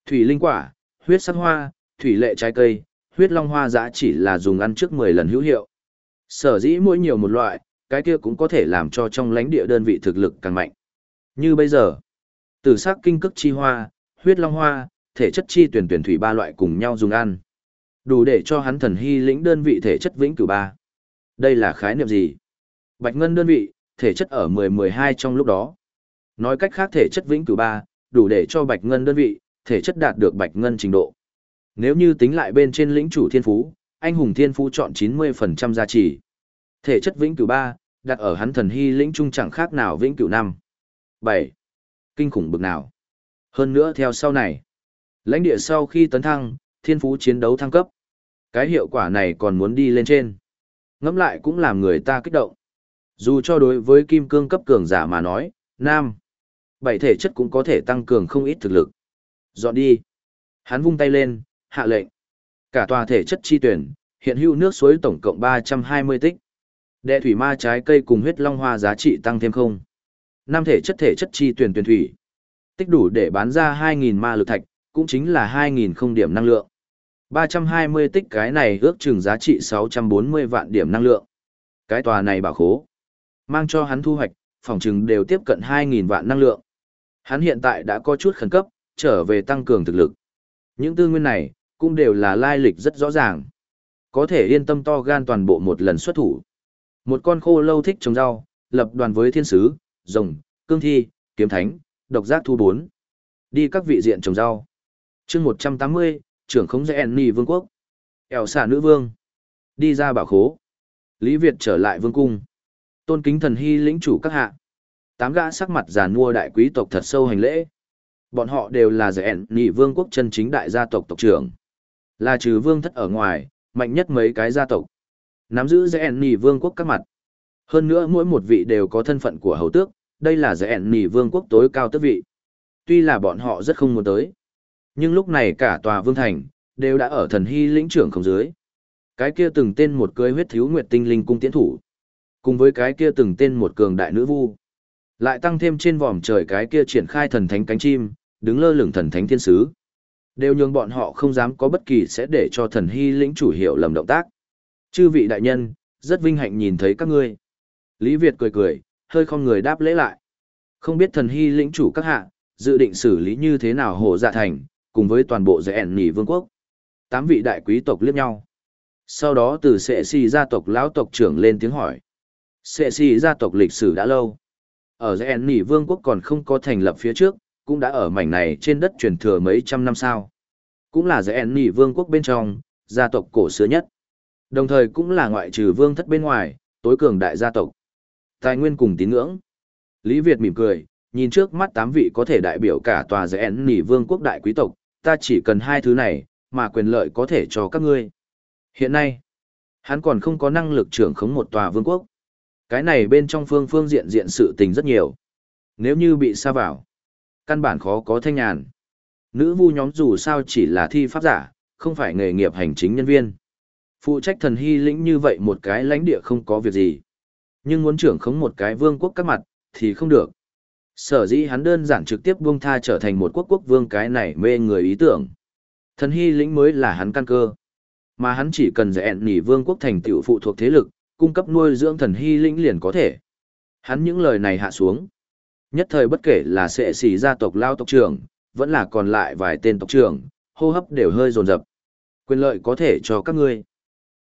Thủy linh quả, huyết sắc hoa, thủy lệ trái cây, huyết long hoa giá chỉ là dùng ăn trước 10 lần hữu hiệu. Sở dĩ mỗi nhiều một loại, cái kia cũng có thể làm cho trong lãnh địa đơn vị thực lực càng mạnh. Như bây giờ, tử sắc kinh cức chi hoa, huyết long hoa, thể chất chi tuyển tuyển thủy ba loại cùng nhau dùng ăn. Đủ để cho hắn thần hy lĩnh đơn vị thể chất vĩnh cửu ba. Đây là khái niệm gì? Bạch ngân đơn vị, thể chất ở 10-12 trong lúc đó. Nói cách khác thể chất vĩnh cửu ba, đủ để cho bạch ngân đơn vị, thể chất đạt được bạch ngân trình độ. Nếu như tính lại bên trên lĩnh chủ thiên phú, anh hùng thiên phú chọn 90% giá trị. Thể chất vĩnh cửu ba, đặt ở hắn thần hy lĩnh trung chẳng khác nào vĩnh cửu năm. 7. Kinh khủng bực nào. Hơn nữa theo sau này, lãnh địa sau khi tấn thăng, thiên phú chiến đấu thăng cấp. Cái hiệu quả này còn muốn đi lên trên. Ngẫm lại cũng làm người ta kích động. Dù cho đối với kim cương cấp cường giả mà nói, nam, bảy thể chất cũng có thể tăng cường không ít thực lực. Dọn đi. Hắn vung tay lên, hạ lệnh. Cả tòa thể chất chi tuyển, hiện hữu nước suối tổng cộng 320 tích. Đệ thủy ma trái cây cùng huyết long hoa giá trị tăng thêm không. Năm thể chất thể chất chi tuyển tuyển thủy. Tích đủ để bán ra 2.000 ma lực thạch, cũng chính là 2.000 không điểm năng lượng. 320 tích cái này ước chừng giá trị 640 vạn điểm năng lượng. Cái tòa này bảo khố. Mang cho hắn thu hoạch, phòng chừng đều tiếp cận 2.000 vạn năng lượng. Hắn hiện tại đã có chút khẩn cấp, trở về tăng cường thực lực. Những tư nguyên này, cũng đều là lai lịch rất rõ ràng. Có thể yên tâm to gan toàn bộ một lần xuất thủ. Một con khô lâu thích trồng rau, lập đoàn với thiên sứ, rồng, cương thi, kiếm thánh, độc giác thu bốn. Đi các vị diện trồng rau. chương 180, trưởng khống dạy Enni vương quốc. Eo xả nữ vương. Đi ra bảo khố. Lý Việt trở lại vương cung. Tôn kính thần hy lĩnh chủ các hạ. Tám gã sắc mặt giàn mua đại quý tộc thật sâu hành lễ. Bọn họ đều là dạy Enni vương quốc chân chính đại gia tộc tộc trưởng. Là trừ vương thất ở ngoài, mạnh nhất mấy cái gia tộc. Nắm giữ dạy Enni vương quốc các mặt. Hơn nữa mỗi một vị đều có thân phận của hầu tước, đây là dạy nỉ vương quốc tối cao tước vị. Tuy là bọn họ rất không muốn tới nhưng lúc này cả tòa vương thành, đều đã ở thần hy lĩnh trưởng không dưới. Cái kia từng tên một cưới huyết thiếu nguyệt tinh linh cung tiến thủ. Cùng với cái kia từng tên một cường đại nữ vu. Lại tăng thêm trên vòm trời cái kia triển khai thần thánh cánh chim, đứng lơ lửng thần thánh thiên sứ. Đều nhường bọn họ không dám có bất kỳ sẽ để cho thần hy lĩnh chủ hiệu lầm động tác. Chư vị đại nhân, rất vinh hạnh nhìn thấy các ngươi. Lý Việt cười cười, hơi không người đáp lễ lại. Không biết thần hy lĩnh chủ các hạ, dự định xử lý như thế nào hồ dạ thành, cùng với toàn bộ dạy ẻn nỉ vương quốc. Tám vị đại quý tộc liếc nhau. Sau đó từ sệ xì gia tộc lão tộc trưởng lên tiếng hỏi. Sệ xì gia tộc lịch sử đã lâu. Ở dạy ẻn nỉ vương quốc còn không có thành lập phía trước, cũng đã ở mảnh này trên đất truyền thừa mấy trăm năm sao. Cũng là dạy ẻn nỉ vương quốc bên trong, gia tộc cổ xưa nhất. Đồng thời cũng là ngoại trừ vương thất bên ngoài, tối cường đại gia tộc. Tài nguyên cùng tín ngưỡng. Lý Việt mỉm cười, nhìn trước mắt tám vị có thể đại biểu cả tòa dạy nỉ vương quốc đại quý tộc, ta chỉ cần hai thứ này, mà quyền lợi có thể cho các ngươi. Hiện nay, hắn còn không có năng lực trưởng khống một tòa vương quốc. Cái này bên trong phương phương diện diện sự tình rất nhiều. Nếu như bị xa vào, căn bản khó có thanh nhàn. Nữ vu nhóm dù sao chỉ là thi pháp giả, không phải nghề nghiệp hành chính nhân viên. Phụ trách thần hy lĩnh như vậy một cái lãnh địa không có việc gì. Nhưng muốn trưởng khống một cái vương quốc các mặt, thì không được. Sở dĩ hắn đơn giản trực tiếp buông tha trở thành một quốc quốc vương cái này mê người ý tưởng. Thần hy lĩnh mới là hắn căn cơ. Mà hắn chỉ cần dẹn nỉ vương quốc thành tựu phụ thuộc thế lực, cung cấp nuôi dưỡng thần hy lĩnh liền có thể. Hắn những lời này hạ xuống. Nhất thời bất kể là sệ xì gia tộc lao tộc trưởng, vẫn là còn lại vài tên tộc trưởng, hô hấp đều hơi dồn dập. Quyền lợi có thể cho các ngươi.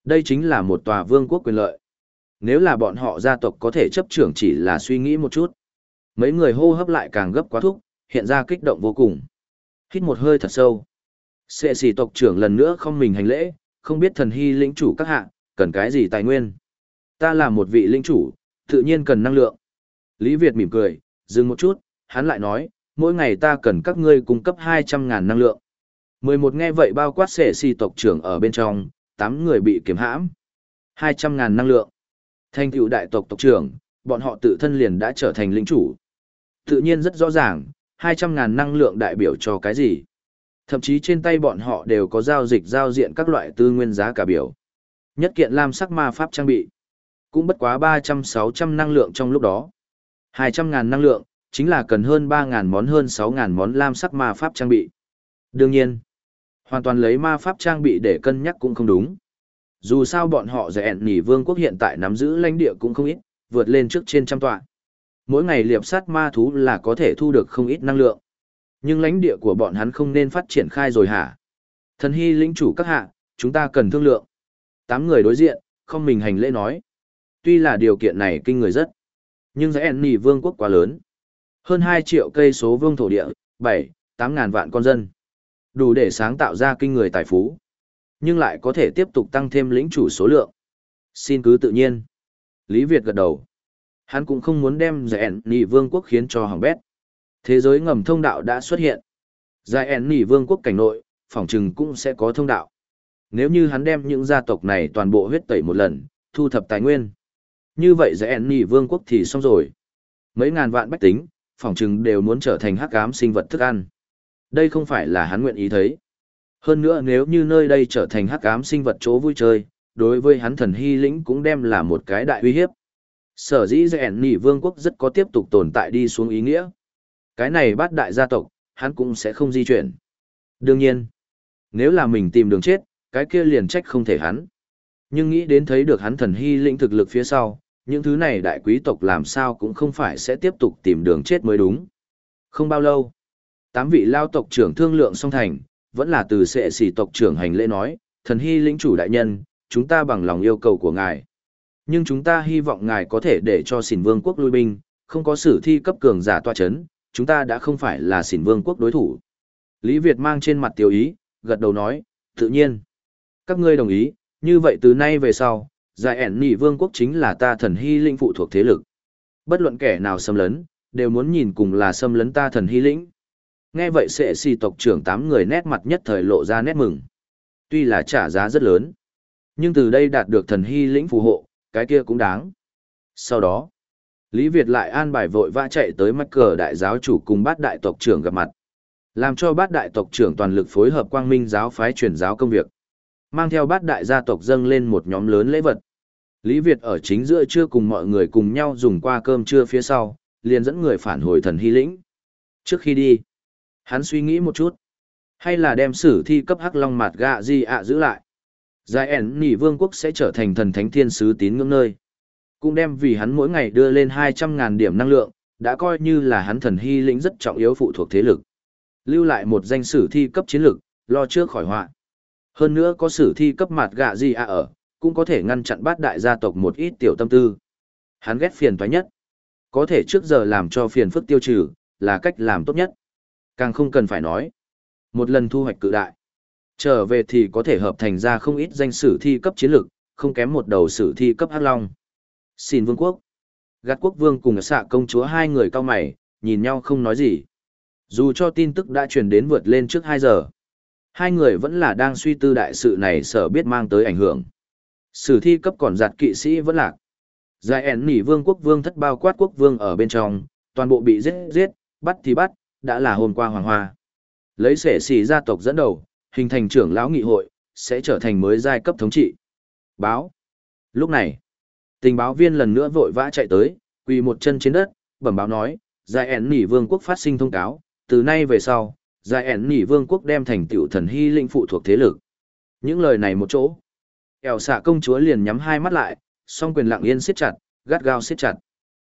Đây chính là một tòa vương quốc quyền lợi. Nếu là bọn họ gia tộc có thể chấp trưởng chỉ là suy nghĩ một chút. Mấy người hô hấp lại càng gấp quá thúc, hiện ra kích động vô cùng. Hít một hơi thật sâu. Sệ sĩ tộc trưởng lần nữa không mình hành lễ, không biết thần hy lĩnh chủ các hạ, cần cái gì tài nguyên. Ta là một vị lĩnh chủ, tự nhiên cần năng lượng. Lý Việt mỉm cười, dừng một chút, hắn lại nói, mỗi ngày ta cần các ngươi cung cấp 200.000 năng lượng. 11 nghe vậy bao quát sệ si tộc trưởng ở bên trong, 8 người bị kiếm hãm. 200.000 năng lượng. Thành tựu đại tộc tộc trưởng, bọn họ tự thân liền đã trở thành lĩnh chủ tự nhiên rất rõ ràng, 200.000 năng lượng đại biểu cho cái gì. Thậm chí trên tay bọn họ đều có giao dịch giao diện các loại tư nguyên giá cả biểu. Nhất kiện lam sắc ma pháp trang bị. Cũng bất quá 300-600 năng lượng trong lúc đó. 200.000 năng lượng, chính là cần hơn 3.000 món hơn 6.000 món lam sắc ma pháp trang bị. Đương nhiên, hoàn toàn lấy ma pháp trang bị để cân nhắc cũng không đúng. Dù sao bọn họ rẻ nỉ vương quốc hiện tại nắm giữ lãnh địa cũng không ít, vượt lên trước trên trăm tọa. Mỗi ngày liệp sát ma thú là có thể thu được không ít năng lượng. Nhưng lãnh địa của bọn hắn không nên phát triển khai rồi hả? Thần hy lĩnh chủ các hạ, chúng ta cần thương lượng. Tám người đối diện, không mình hành lễ nói. Tuy là điều kiện này kinh người rất, nhưng rẽ nỉ vương quốc quá lớn. Hơn 2 triệu cây số vương thổ địa, 7, 8 ngàn vạn con dân. Đủ để sáng tạo ra kinh người tài phú. Nhưng lại có thể tiếp tục tăng thêm lĩnh chủ số lượng. Xin cứ tự nhiên. Lý Việt gật đầu. Hắn cũng không muốn đem rẽ nỉ vương quốc khiến cho hỏng bét. Thế giới ngầm thông đạo đã xuất hiện. Giải nỉ vương quốc cảnh nội, phỏng trừng cũng sẽ có thông đạo. Nếu như hắn đem những gia tộc này toàn bộ huyết tẩy một lần, thu thập tài nguyên. Như vậy giải nỉ vương quốc thì xong rồi. Mấy ngàn vạn bách tính, phỏng trừng đều muốn trở thành hắc ám sinh vật thức ăn. Đây không phải là hắn nguyện ý thấy. Hơn nữa nếu như nơi đây trở thành hắc ám sinh vật chỗ vui chơi, đối với hắn thần hy lĩnh cũng đem là một cái đại uy hiếp. Sở dĩ rèn nỉ vương quốc rất có tiếp tục tồn tại đi xuống ý nghĩa. Cái này bắt đại gia tộc, hắn cũng sẽ không di chuyển. Đương nhiên, nếu là mình tìm đường chết, cái kia liền trách không thể hắn. Nhưng nghĩ đến thấy được hắn thần hy lĩnh thực lực phía sau, những thứ này đại quý tộc làm sao cũng không phải sẽ tiếp tục tìm đường chết mới đúng. Không bao lâu, tám vị lao tộc trưởng thương lượng song thành, vẫn là từ sệ sĩ tộc trưởng hành lễ nói, thần hy lĩnh chủ đại nhân, chúng ta bằng lòng yêu cầu của ngài. Nhưng chúng ta hy vọng ngài có thể để cho xỉn vương quốc lui binh, không có sử thi cấp cường giả tòa chấn, chúng ta đã không phải là xỉn vương quốc đối thủ. Lý Việt mang trên mặt tiểu ý, gật đầu nói, tự nhiên. Các ngươi đồng ý, như vậy từ nay về sau, giải ẻn nỉ vương quốc chính là ta thần hy lĩnh phụ thuộc thế lực. Bất luận kẻ nào xâm lấn, đều muốn nhìn cùng là xâm lấn ta thần hy lĩnh. Nghe vậy sẽ si tộc trưởng tám người nét mặt nhất thời lộ ra nét mừng. Tuy là trả giá rất lớn, nhưng từ đây đạt được thần hy lĩnh phù hộ, cái kia cũng đáng. Sau đó, Lý Việt lại an bài vội vã chạy tới mắc cờ đại giáo chủ cùng bát đại tộc trưởng gặp mặt. Làm cho bát đại tộc trưởng toàn lực phối hợp quang minh giáo phái truyền giáo công việc. Mang theo bát đại gia tộc dâng lên một nhóm lớn lễ vật. Lý Việt ở chính giữa trưa cùng mọi người cùng nhau dùng qua cơm trưa phía sau, liền dẫn người phản hồi thần hy lĩnh. Trước khi đi, hắn suy nghĩ một chút. Hay là đem sử thi cấp hắc long mặt gạ di ạ giữ lại. Giải ẻn nỉ vương quốc sẽ trở thành thần thánh thiên sứ tín ngưỡng nơi. Cũng đem vì hắn mỗi ngày đưa lên 200.000 điểm năng lượng, đã coi như là hắn thần hy lĩnh rất trọng yếu phụ thuộc thế lực. Lưu lại một danh sử thi cấp chiến lực, lo trước khỏi họa. Hơn nữa có sử thi cấp mặt gạ gì ạ ở, cũng có thể ngăn chặn bát đại gia tộc một ít tiểu tâm tư. Hắn ghét phiền toái nhất. Có thể trước giờ làm cho phiền phức tiêu trừ, là cách làm tốt nhất. Càng không cần phải nói. Một lần thu hoạch cự đại. Trở về thì có thể hợp thành ra không ít danh sử thi cấp chiến lược, không kém một đầu sử thi cấp hắc long. Xin vương quốc. Gạt quốc vương cùng xạ công chúa hai người cao mày, nhìn nhau không nói gì. Dù cho tin tức đã truyền đến vượt lên trước 2 giờ. Hai người vẫn là đang suy tư đại sự này sợ biết mang tới ảnh hưởng. Sử thi cấp còn giặt kỵ sĩ vẫn lạc. Giải ẻn nỉ vương quốc vương thất bao quát quốc vương ở bên trong, toàn bộ bị giết giết, bắt thì bắt, đã là hôm qua hoàng hoa. Lấy sẻ xì gia tộc dẫn đầu, hình thành trưởng lão nghị hội, sẽ trở thành mới giai cấp thống trị. Báo. Lúc này, tình báo viên lần nữa vội vã chạy tới, quỳ một chân trên đất, bẩm báo nói, giai ẻn nỉ vương quốc phát sinh thông cáo, từ nay về sau, giai ẻn nỉ vương quốc đem thành tiểu thần hy linh phụ thuộc thế lực. Những lời này một chỗ. Kẻo xạ công chúa liền nhắm hai mắt lại, song quyền lặng yên siết chặt, gắt gao siết chặt.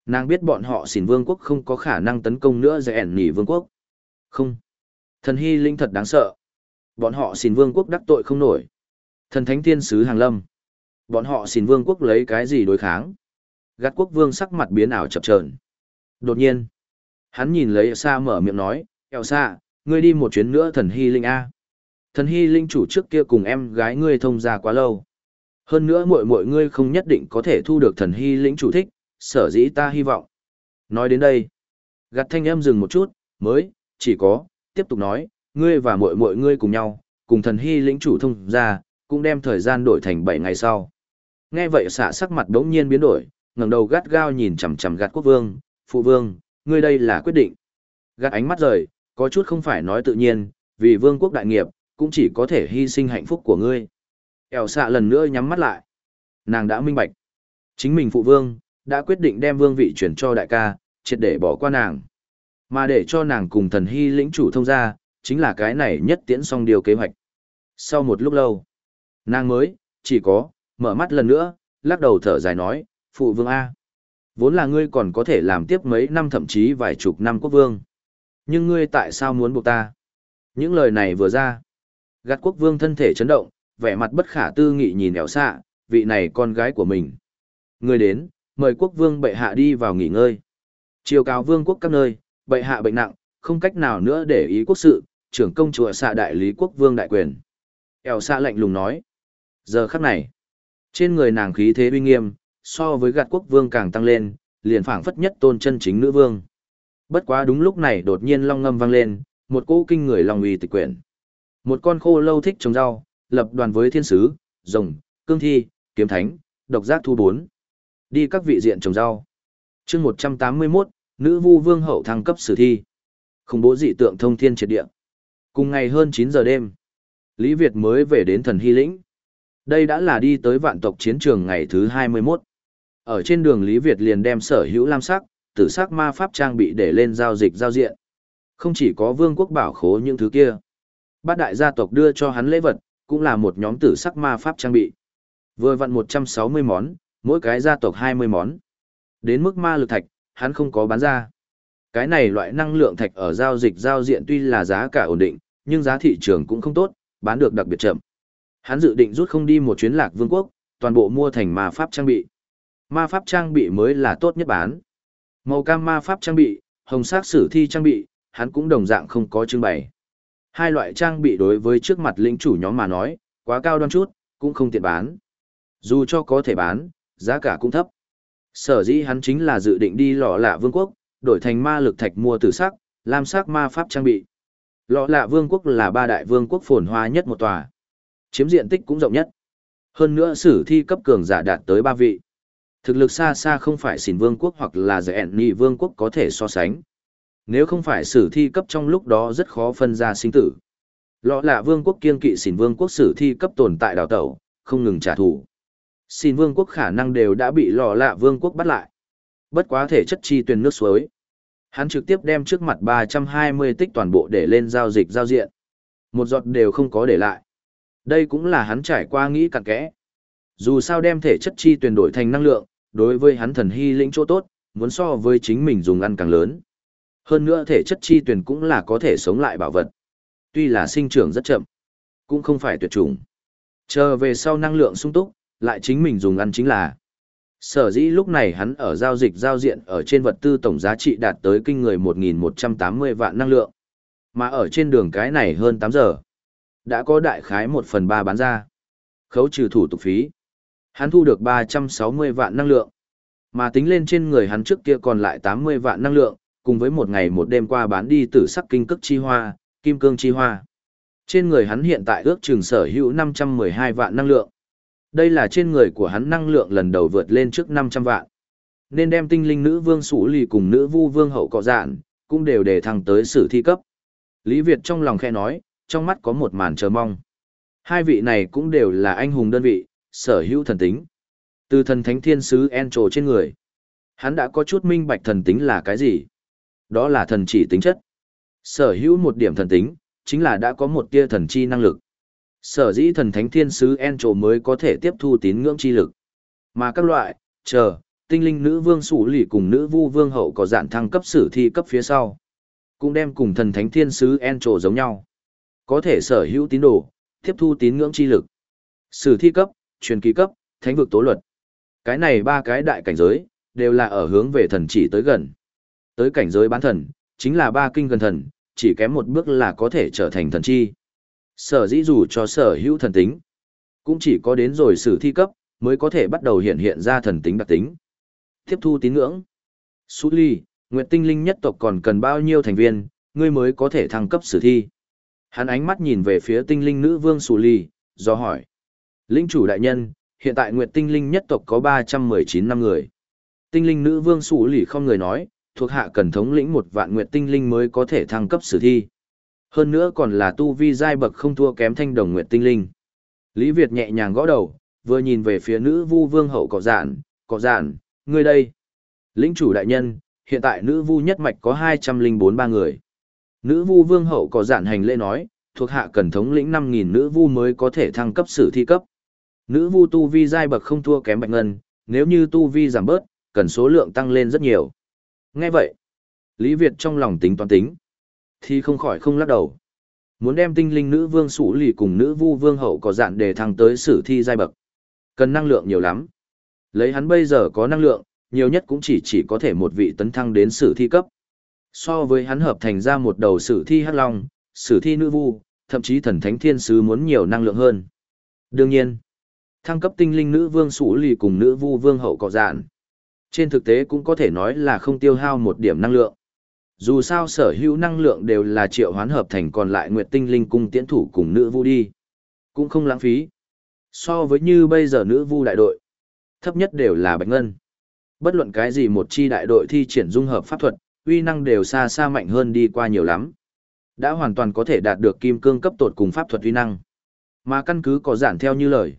Nàng biết bọn họ xỉn vương quốc không có khả năng tấn công nữa giải ẻn nỉ vương quốc. Không. Thần hy linh thật đáng sợ. Bọn họ xỉn vương quốc đắc tội không nổi. Thần thánh tiên sứ hàng lâm. Bọn họ xỉn vương quốc lấy cái gì đối kháng. Gắt quốc vương sắc mặt biến ảo chập chờn. Đột nhiên, hắn nhìn lấy xa mở miệng nói, Eo xa, ngươi đi một chuyến nữa thần hy linh A. Thần hy linh chủ trước kia cùng em gái ngươi thông ra quá lâu. Hơn nữa mọi mọi ngươi không nhất định có thể thu được thần hy lĩnh chủ thích, sở dĩ ta hy vọng. Nói đến đây, gạt thanh âm dừng một chút, mới, chỉ có, tiếp tục nói, ngươi và mọi mọi ngươi cùng nhau, cùng thần hy lĩnh chủ thông ra, cũng đem thời gian đổi thành 7 ngày sau. Nghe vậy xạ sắc mặt đống nhiên biến đổi, ngẩng đầu gắt gao nhìn chằm chằm gạt quốc vương, phụ vương, ngươi đây là quyết định. Gạt ánh mắt rời, có chút không phải nói tự nhiên, vì vương quốc đại nghiệp, cũng chỉ có thể hy sinh hạnh phúc của ngươi. Eo xạ lần nữa nhắm mắt lại. Nàng đã minh bạch. Chính mình phụ vương, đã quyết định đem vương vị chuyển cho đại ca, triệt để bỏ qua nàng. Mà để cho nàng cùng thần hy lĩnh chủ thông ra, chính là cái này nhất tiễn xong điều kế hoạch. Sau một lúc lâu, nàng mới, chỉ có, mở mắt lần nữa, lắc đầu thở dài nói, phụ vương A. Vốn là ngươi còn có thể làm tiếp mấy năm thậm chí vài chục năm quốc vương. Nhưng ngươi tại sao muốn buộc ta? Những lời này vừa ra. Gạt quốc vương thân thể chấn động, vẻ mặt bất khả tư nghị nhìn ẻo xạ, vị này con gái của mình. ngươi đến, mời quốc vương bệ hạ đi vào nghỉ ngơi. Chiều cáo vương quốc các nơi, bệ hạ bệnh nặng, không cách nào nữa để ý quốc sự, trưởng công chúa xạ đại lý quốc vương đại quyền. eo xạ lạnh lùng nói. Giờ khắc này, trên người nàng khí thế uy nghiêm, so với gạt quốc vương càng tăng lên, liền phảng phất nhất tôn chân chính nữ vương. Bất quá đúng lúc này đột nhiên long ngâm vang lên, một cỗ kinh người long uy tịch quyển. Một con khô lâu thích trồng rau, lập đoàn với thiên sứ, rồng, cương thi, kiếm thánh, độc giác thu bốn. Đi các vị diện trồng rau. chương 181, nữ vu vương hậu thăng cấp sử thi. không bố dị tượng thông thiên triệt địa. Cùng ngày hơn 9 giờ đêm, Lý Việt mới về đến thần hy lĩnh. Đây đã là đi tới vạn tộc chiến trường ngày thứ 21. Ở trên đường Lý Việt liền đem sở hữu lam sắc, tử sắc ma pháp trang bị để lên giao dịch giao diện. Không chỉ có vương quốc bảo khố những thứ kia. Bát đại gia tộc đưa cho hắn lễ vật, cũng là một nhóm tử sắc ma pháp trang bị. Vừa vặn 160 món, mỗi cái gia tộc 20 món. Đến mức ma lực thạch, hắn không có bán ra. Cái này loại năng lượng thạch ở giao dịch giao diện tuy là giá cả ổn định, nhưng giá thị trường cũng không tốt, bán được đặc biệt chậm. Hắn dự định rút không đi một chuyến lạc vương quốc, toàn bộ mua thành ma pháp trang bị. Ma pháp trang bị mới là tốt nhất bán. Màu cam ma pháp trang bị, hồng sắc sử thi trang bị, hắn cũng đồng dạng không có trưng bày. Hai loại trang bị đối với trước mặt lĩnh chủ nhóm mà nói, quá cao đoan chút, cũng không tiện bán. Dù cho có thể bán, giá cả cũng thấp. Sở dĩ hắn chính là dự định đi lọ lạ vương quốc, đổi thành ma lực thạch mua tử sắc, lam sắc ma pháp trang bị. Lọ lạ vương quốc là ba đại vương quốc phồn hoa nhất một tòa. Chiếm diện tích cũng rộng nhất. Hơn nữa sử thi cấp cường giả đạt tới ba vị. Thực lực xa xa không phải xỉn vương quốc hoặc là giải nhị vương quốc có thể so sánh. Nếu không phải sử thi cấp trong lúc đó rất khó phân ra sinh tử. Lọ lạ vương quốc kiên kỵ xỉn vương quốc sử thi cấp tồn tại đào tẩu, không ngừng trả thù. Xin vương quốc khả năng đều đã bị lò lạ vương quốc bắt lại. Bất quá thể chất chi tuyển nước suối. Hắn trực tiếp đem trước mặt 320 tích toàn bộ để lên giao dịch giao diện. Một giọt đều không có để lại. Đây cũng là hắn trải qua nghĩ cặn kẽ. Dù sao đem thể chất chi tuyển đổi thành năng lượng, đối với hắn thần hy lĩnh chỗ tốt, muốn so với chính mình dùng ăn càng lớn. Hơn nữa thể chất chi tuyển cũng là có thể sống lại bảo vật. Tuy là sinh trưởng rất chậm, cũng không phải tuyệt chủng. Chờ về sau năng lượng sung túc, lại chính mình dùng ăn chính là. Sở dĩ lúc này hắn ở giao dịch giao diện ở trên vật tư tổng giá trị đạt tới kinh người 1.180 vạn năng lượng. Mà ở trên đường cái này hơn 8 giờ. Đã có đại khái 1 phần 3 bán ra. Khấu trừ thủ tục phí. Hắn thu được 360 vạn năng lượng. Mà tính lên trên người hắn trước kia còn lại 80 vạn năng lượng, cùng với một ngày một đêm qua bán đi tử sắc kinh cức chi hoa, kim cương chi hoa. Trên người hắn hiện tại ước chừng sở hữu 512 vạn năng lượng. Đây là trên người của hắn năng lượng lần đầu vượt lên trước 500 vạn. Nên đem tinh linh nữ vương sủ lì cùng nữ vu vương hậu cọ dạn, cũng đều để thăng tới sử thi cấp. Lý Việt trong lòng khe nói, trong mắt có một màn chờ mong. Hai vị này cũng đều là anh hùng đơn vị, sở hữu thần tính. Từ thần thánh thiên sứ en trên người. Hắn đã có chút minh bạch thần tính là cái gì. Đó là thần chỉ tính chất. Sở hữu một điểm thần tính, chính là đã có một tia thần chi năng lực. Sở dĩ thần thánh thiên sứ en mới có thể tiếp thu tín ngưỡng chi lực. Mà các loại, chờ, tinh linh nữ vương sủ lì cùng nữ vu vương hậu có dạn thăng cấp sử thi cấp phía sau. Cũng đem cùng thần thánh thiên sứ en giống nhau. Có thể sở hữu tín đồ, tiếp thu tín ngưỡng chi lực. Sử thi cấp, truyền kỳ cấp, thánh vực tố luật. Cái này ba cái đại cảnh giới, đều là ở hướng về thần chỉ tới gần. Tới cảnh giới bán thần, chính là ba kinh gần thần, chỉ kém một bước là có thể trở thành thần chi. Sở dĩ dù cho sở hữu thần tính, cũng chỉ có đến rồi sử thi cấp, mới có thể bắt đầu hiện hiện ra thần tính đặc tính. Tiếp thu tín ngưỡng. Sú ly, Nguyệt Tinh Linh nhất tộc còn cần bao nhiêu thành viên, ngươi mới có thể thăng cấp sử thi. Hắn ánh mắt nhìn về phía tinh linh nữ vương Sú ly, do hỏi. Linh chủ đại nhân, hiện tại Nguyệt Tinh Linh nhất tộc có 319 năm người. Tinh linh nữ vương Sú ly không người nói, thuộc hạ cần thống lĩnh một vạn Nguyệt Tinh Linh mới có thể thăng cấp sử thi. Hơn nữa còn là tu vi giai bậc không thua kém thanh đồng nguyệt tinh linh. Lý Việt nhẹ nhàng gõ đầu, vừa nhìn về phía nữ vu vương hậu cọ dạn, cọ dạn, ngươi đây. Lĩnh chủ đại nhân, hiện tại nữ vu nhất mạch có 204 ba người. Nữ vu vương hậu cọ giản hành lễ nói, thuộc hạ cần thống lĩnh 5.000 nữ vu mới có thể thăng cấp sử thi cấp. Nữ vu tu vi giai bậc không thua kém bạch ngân, nếu như tu vi giảm bớt, cần số lượng tăng lên rất nhiều. Nghe vậy, Lý Việt trong lòng tính toán tính, thì không khỏi không lắc đầu. Muốn đem tinh linh nữ vương sủ lì cùng nữ vu vương hậu có dạn để thăng tới sử thi giai bậc. Cần năng lượng nhiều lắm. Lấy hắn bây giờ có năng lượng, nhiều nhất cũng chỉ chỉ có thể một vị tấn thăng đến sử thi cấp. So với hắn hợp thành ra một đầu sử thi hắc long, sử thi nữ vu, thậm chí thần thánh thiên sứ muốn nhiều năng lượng hơn. Đương nhiên, thăng cấp tinh linh nữ vương sủ lì cùng nữ vu vương hậu cọ dạn. Trên thực tế cũng có thể nói là không tiêu hao một điểm năng lượng. Dù sao sở hữu năng lượng đều là triệu hoán hợp thành còn lại nguyệt tinh linh cung tiễn thủ cùng nữ vu đi. Cũng không lãng phí. So với như bây giờ nữ vu đại đội, thấp nhất đều là bạch ngân. Bất luận cái gì một chi đại đội thi triển dung hợp pháp thuật, uy năng đều xa xa mạnh hơn đi qua nhiều lắm. Đã hoàn toàn có thể đạt được kim cương cấp tột cùng pháp thuật uy năng. Mà căn cứ có giản theo như lời.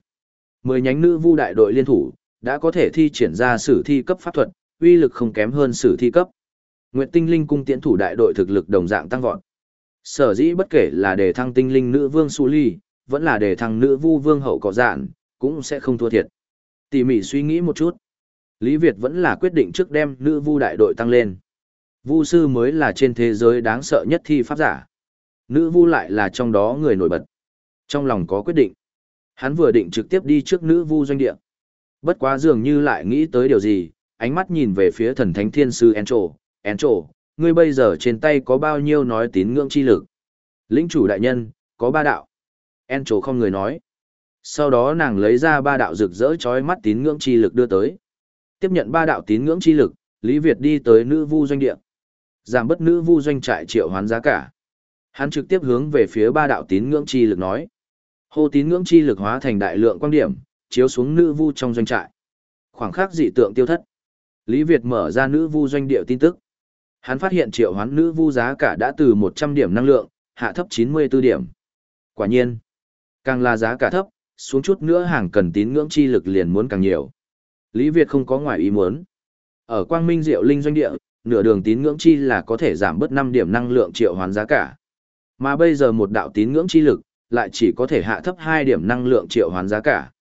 Mười nhánh nữ vu đại đội liên thủ, đã có thể thi triển ra sử thi cấp pháp thuật, uy lực không kém hơn sử thi cấp. Nguyệt Tinh Linh cung tiễn thủ đại đội thực lực đồng dạng tăng vọt. Sở dĩ bất kể là đề thăng tinh linh nữ vương Su Ly, vẫn là đề thăng nữ vu vương hậu cỏ dạn, cũng sẽ không thua thiệt. Tỉ mỉ suy nghĩ một chút. Lý Việt vẫn là quyết định trước đem nữ vu đại đội tăng lên. Vu sư mới là trên thế giới đáng sợ nhất thi pháp giả. Nữ vu lại là trong đó người nổi bật. Trong lòng có quyết định. Hắn vừa định trực tiếp đi trước nữ vu doanh địa. Bất quá dường như lại nghĩ tới điều gì, ánh mắt nhìn về phía thần thánh thiên sư Encho. En Encho, ngươi bây giờ trên tay có bao nhiêu nói tín ngưỡng chi lực? Lĩnh chủ đại nhân, có ba đạo. En Encho không người nói. Sau đó nàng lấy ra ba đạo rực rỡ chói mắt tín ngưỡng chi lực đưa tới. Tiếp nhận ba đạo tín ngưỡng chi lực, Lý Việt đi tới nữ vu doanh địa. Giảm bất nữ vu doanh trại triệu hoán giá cả. Hắn trực tiếp hướng về phía ba đạo tín ngưỡng chi lực nói. Hô tín ngưỡng chi lực hóa thành đại lượng quan điểm, chiếu xuống nữ vu trong doanh trại. Khoảng khắc dị tượng tiêu thất. Lý Việt mở ra nữ vu doanh địa tin tức. Hắn phát hiện triệu hoán nữ vu giá cả đã từ 100 điểm năng lượng, hạ thấp 94 điểm. Quả nhiên, càng là giá cả thấp, xuống chút nữa hàng cần tín ngưỡng chi lực liền muốn càng nhiều. Lý Việt không có ngoài ý muốn. Ở Quang Minh Diệu Linh doanh địa, nửa đường tín ngưỡng chi là có thể giảm bớt 5 điểm năng lượng triệu hoán giá cả. Mà bây giờ một đạo tín ngưỡng chi lực, lại chỉ có thể hạ thấp 2 điểm năng lượng triệu hoán giá cả.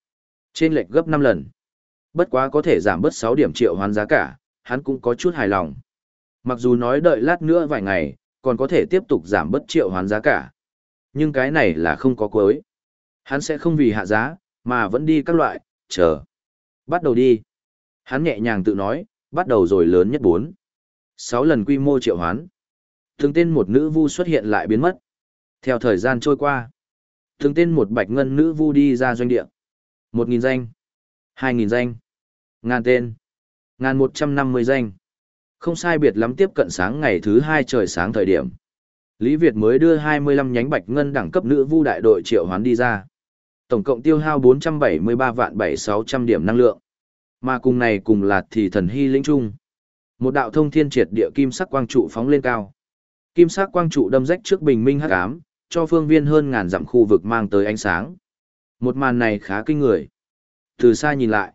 Trên lệch gấp 5 lần. Bất quá có thể giảm bớt 6 điểm triệu hoán giá cả, hắn cũng có chút hài lòng. Mặc dù nói đợi lát nữa vài ngày, còn có thể tiếp tục giảm bất triệu hoán giá cả. Nhưng cái này là không có cuối. Hắn sẽ không vì hạ giá, mà vẫn đi các loại, chờ. Bắt đầu đi. Hắn nhẹ nhàng tự nói, bắt đầu rồi lớn nhất 4. 6 lần quy mô triệu hoán. Từng tên một nữ vu xuất hiện lại biến mất. Theo thời gian trôi qua, từng tên một bạch ngân nữ vu đi ra doanh địa. Một nghìn danh, hai nghìn danh, ngàn tên, ngàn một trăm năm mươi danh. Không sai biệt lắm tiếp cận sáng ngày thứ hai trời sáng thời điểm. Lý Việt mới đưa hai mươi lăm nhánh bạch ngân đẳng cấp nữ vu đại đội triệu hoán đi ra. Tổng cộng tiêu hao bốn trăm bảy mươi ba vạn bảy sáu trăm điểm năng lượng. Mà cùng này cùng là thì thần hy lĩnh trung. Một đạo thông thiên triệt địa kim sắc quang trụ phóng lên cao. Kim sắc quang trụ đâm rách trước bình minh hắc ám, cho phương viên hơn ngàn dặm khu vực mang tới ánh sáng. Một màn này khá kinh người. Từ xa nhìn lại,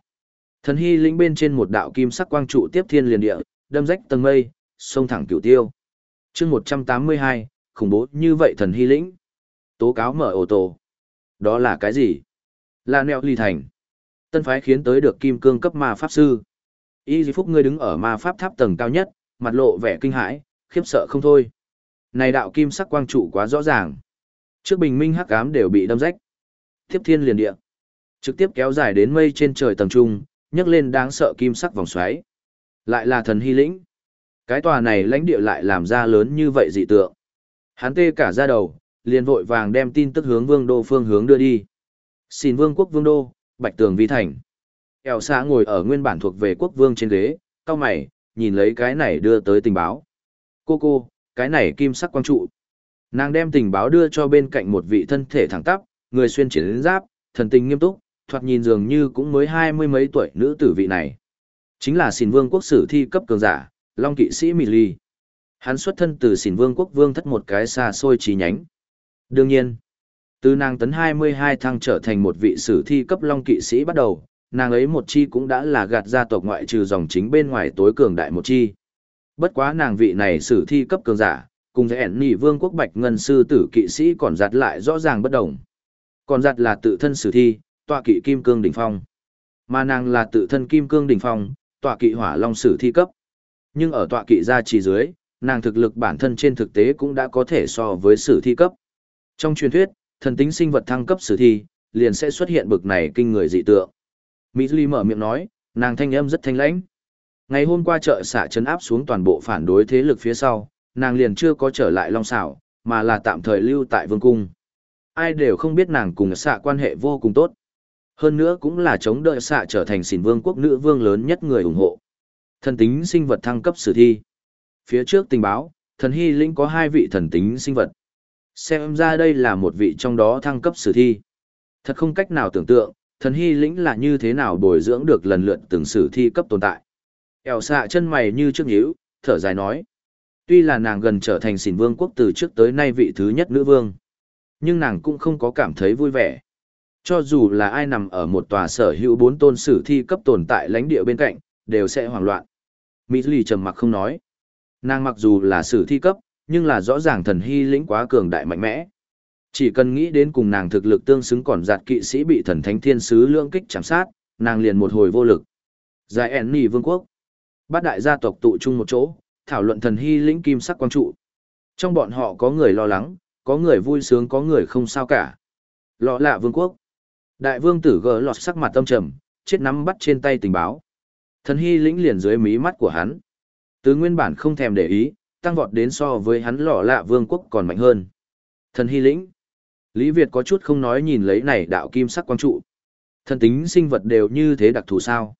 thần hy lĩnh bên trên một đạo kim sắc quang trụ tiếp thiên liền địa, đâm rách tầng mây, sông thẳng cửu tiêu. chương 182, khủng bố như vậy thần hy lĩnh. Tố cáo mở ô tô. Đó là cái gì? Là neo ly thành. Tân phái khiến tới được kim cương cấp ma pháp sư. Y Di Phúc ngươi đứng ở ma pháp tháp tầng cao nhất, mặt lộ vẻ kinh hãi, khiếp sợ không thôi. Này đạo kim sắc quang trụ quá rõ ràng. Trước bình minh hắc ám đều bị đâm rách. Tiếp thiên liền địa. Trực tiếp kéo dài đến mây trên trời tầng trung, nhấc lên đáng sợ kim sắc vòng xoáy. Lại là thần hy lĩnh. Cái tòa này lãnh địa lại làm ra lớn như vậy dị tượng. Hắn tê cả ra đầu, liền vội vàng đem tin tức hướng vương đô phương hướng đưa đi. Xin vương quốc vương đô, bạch tường vi thành. Eo xã ngồi ở nguyên bản thuộc về quốc vương trên ghế, cao mày, nhìn lấy cái này đưa tới tình báo. Cô cô, cái này kim sắc quang trụ. Nàng đem tình báo đưa cho bên cạnh một vị thân thể thẳng tắp, người xuyên triển giáp, thần tình nghiêm túc, thoạt nhìn dường như cũng mới hai mươi mấy tuổi nữ tử vị này. Chính là xỉn vương quốc sử thi cấp cường giả, Long kỵ sĩ Mị Ly. Hắn xuất thân từ xỉn vương quốc vương thất một cái xa xôi trí nhánh. Đương nhiên, từ nàng tấn hai mươi hai thăng trở thành một vị sử thi cấp Long kỵ sĩ bắt đầu, nàng ấy một chi cũng đã là gạt gia tộc ngoại trừ dòng chính bên ngoài tối cường đại một chi. Bất quá nàng vị này sử thi cấp cường giả, cùng với ẻn nỉ vương quốc bạch ngân sư tử kỵ sĩ còn giặt lại rõ ràng bất đồng. Còn giặt là tự thân sử thi, tọa kỵ kim cương đỉnh phong. Mà nàng là tự thân kim cương đỉnh phong, tọa kỵ hỏa long sử thi cấp. Nhưng ở tọa kỵ gia trì dưới, nàng thực lực bản thân trên thực tế cũng đã có thể so với sử thi cấp. Trong truyền thuyết, thần tính sinh vật thăng cấp sử thi, liền sẽ xuất hiện bực này kinh người dị tượng. Mỹ Duy mở miệng nói, nàng thanh âm rất thanh lãnh. Ngày hôm qua chợ xạ chấn áp xuống toàn bộ phản đối thế lực phía sau, nàng liền chưa có trở lại Long Xảo, mà là tạm thời lưu tại vương cung. Ai đều không biết nàng cùng xạ quan hệ vô cùng tốt. Hơn nữa cũng là chống đợi xạ trở thành xỉn vương quốc nữ vương lớn nhất người ủng hộ. Thần tính sinh vật thăng cấp sử thi. Phía trước tình báo, thần hy linh có hai vị thần tính sinh vật. Xem ra đây là một vị trong đó thăng cấp sử thi. Thật không cách nào tưởng tượng, thần hy lĩnh là như thế nào bồi dưỡng được lần lượt từng sử thi cấp tồn tại. Eo xạ chân mày như trước nhíu, thở dài nói. Tuy là nàng gần trở thành xỉn vương quốc từ trước tới nay vị thứ nhất nữ vương, nhưng nàng cũng không có cảm thấy vui vẻ. Cho dù là ai nằm ở một tòa sở hữu bốn tôn sử thi cấp tồn tại lãnh địa bên cạnh, đều sẽ hoảng loạn. Mỹ Lì trầm mặc không nói. Nàng mặc dù là sử thi cấp, nhưng là rõ ràng thần hy lĩnh quá cường đại mạnh mẽ. Chỉ cần nghĩ đến cùng nàng thực lực tương xứng còn giạt kỵ sĩ bị thần thánh thiên sứ lưỡng kích chạm sát, nàng liền một hồi vô lực. Giải ẻn nì vương quốc. Bát đại gia tộc tụ chung một chỗ, thảo luận thần hy lĩnh kim sắc quang trụ. Trong bọn họ có người lo lắng, có người vui sướng có người không sao cả. Lọ lạ vương quốc. Đại vương tử gỡ lọt sắc mặt tâm trầm, chết nắm bắt trên tay tình báo. Thần hy lĩnh liền dưới mí mắt của hắn. Từ nguyên bản không thèm để ý, tăng vọt đến so với hắn lọ lạ vương quốc còn mạnh hơn. Thần hy lĩnh. Lý Việt có chút không nói nhìn lấy này đạo kim sắc quang trụ. Thần tính sinh vật đều như thế đặc thù sao.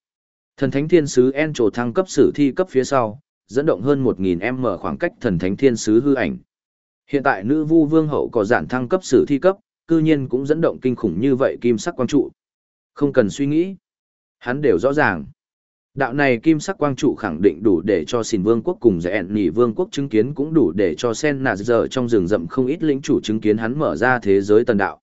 Thần thánh thiên sứ En trổ thăng cấp sử thi cấp phía sau, dẫn động hơn 1.000 m khoảng cách thần thánh thiên sứ hư ảnh. Hiện tại nữ vu vương hậu có giản thăng cấp sử thi cấp, cư nhiên cũng dẫn động kinh khủng như vậy kim sắc quang trụ. Không cần suy nghĩ. Hắn đều rõ ràng. Đạo này kim sắc quang trụ khẳng định đủ để cho xin vương quốc cùng dạy nỉ vương quốc chứng kiến cũng đủ để cho sen nà giờ trong rừng rậm không ít lĩnh chủ chứng kiến hắn mở ra thế giới tần đạo.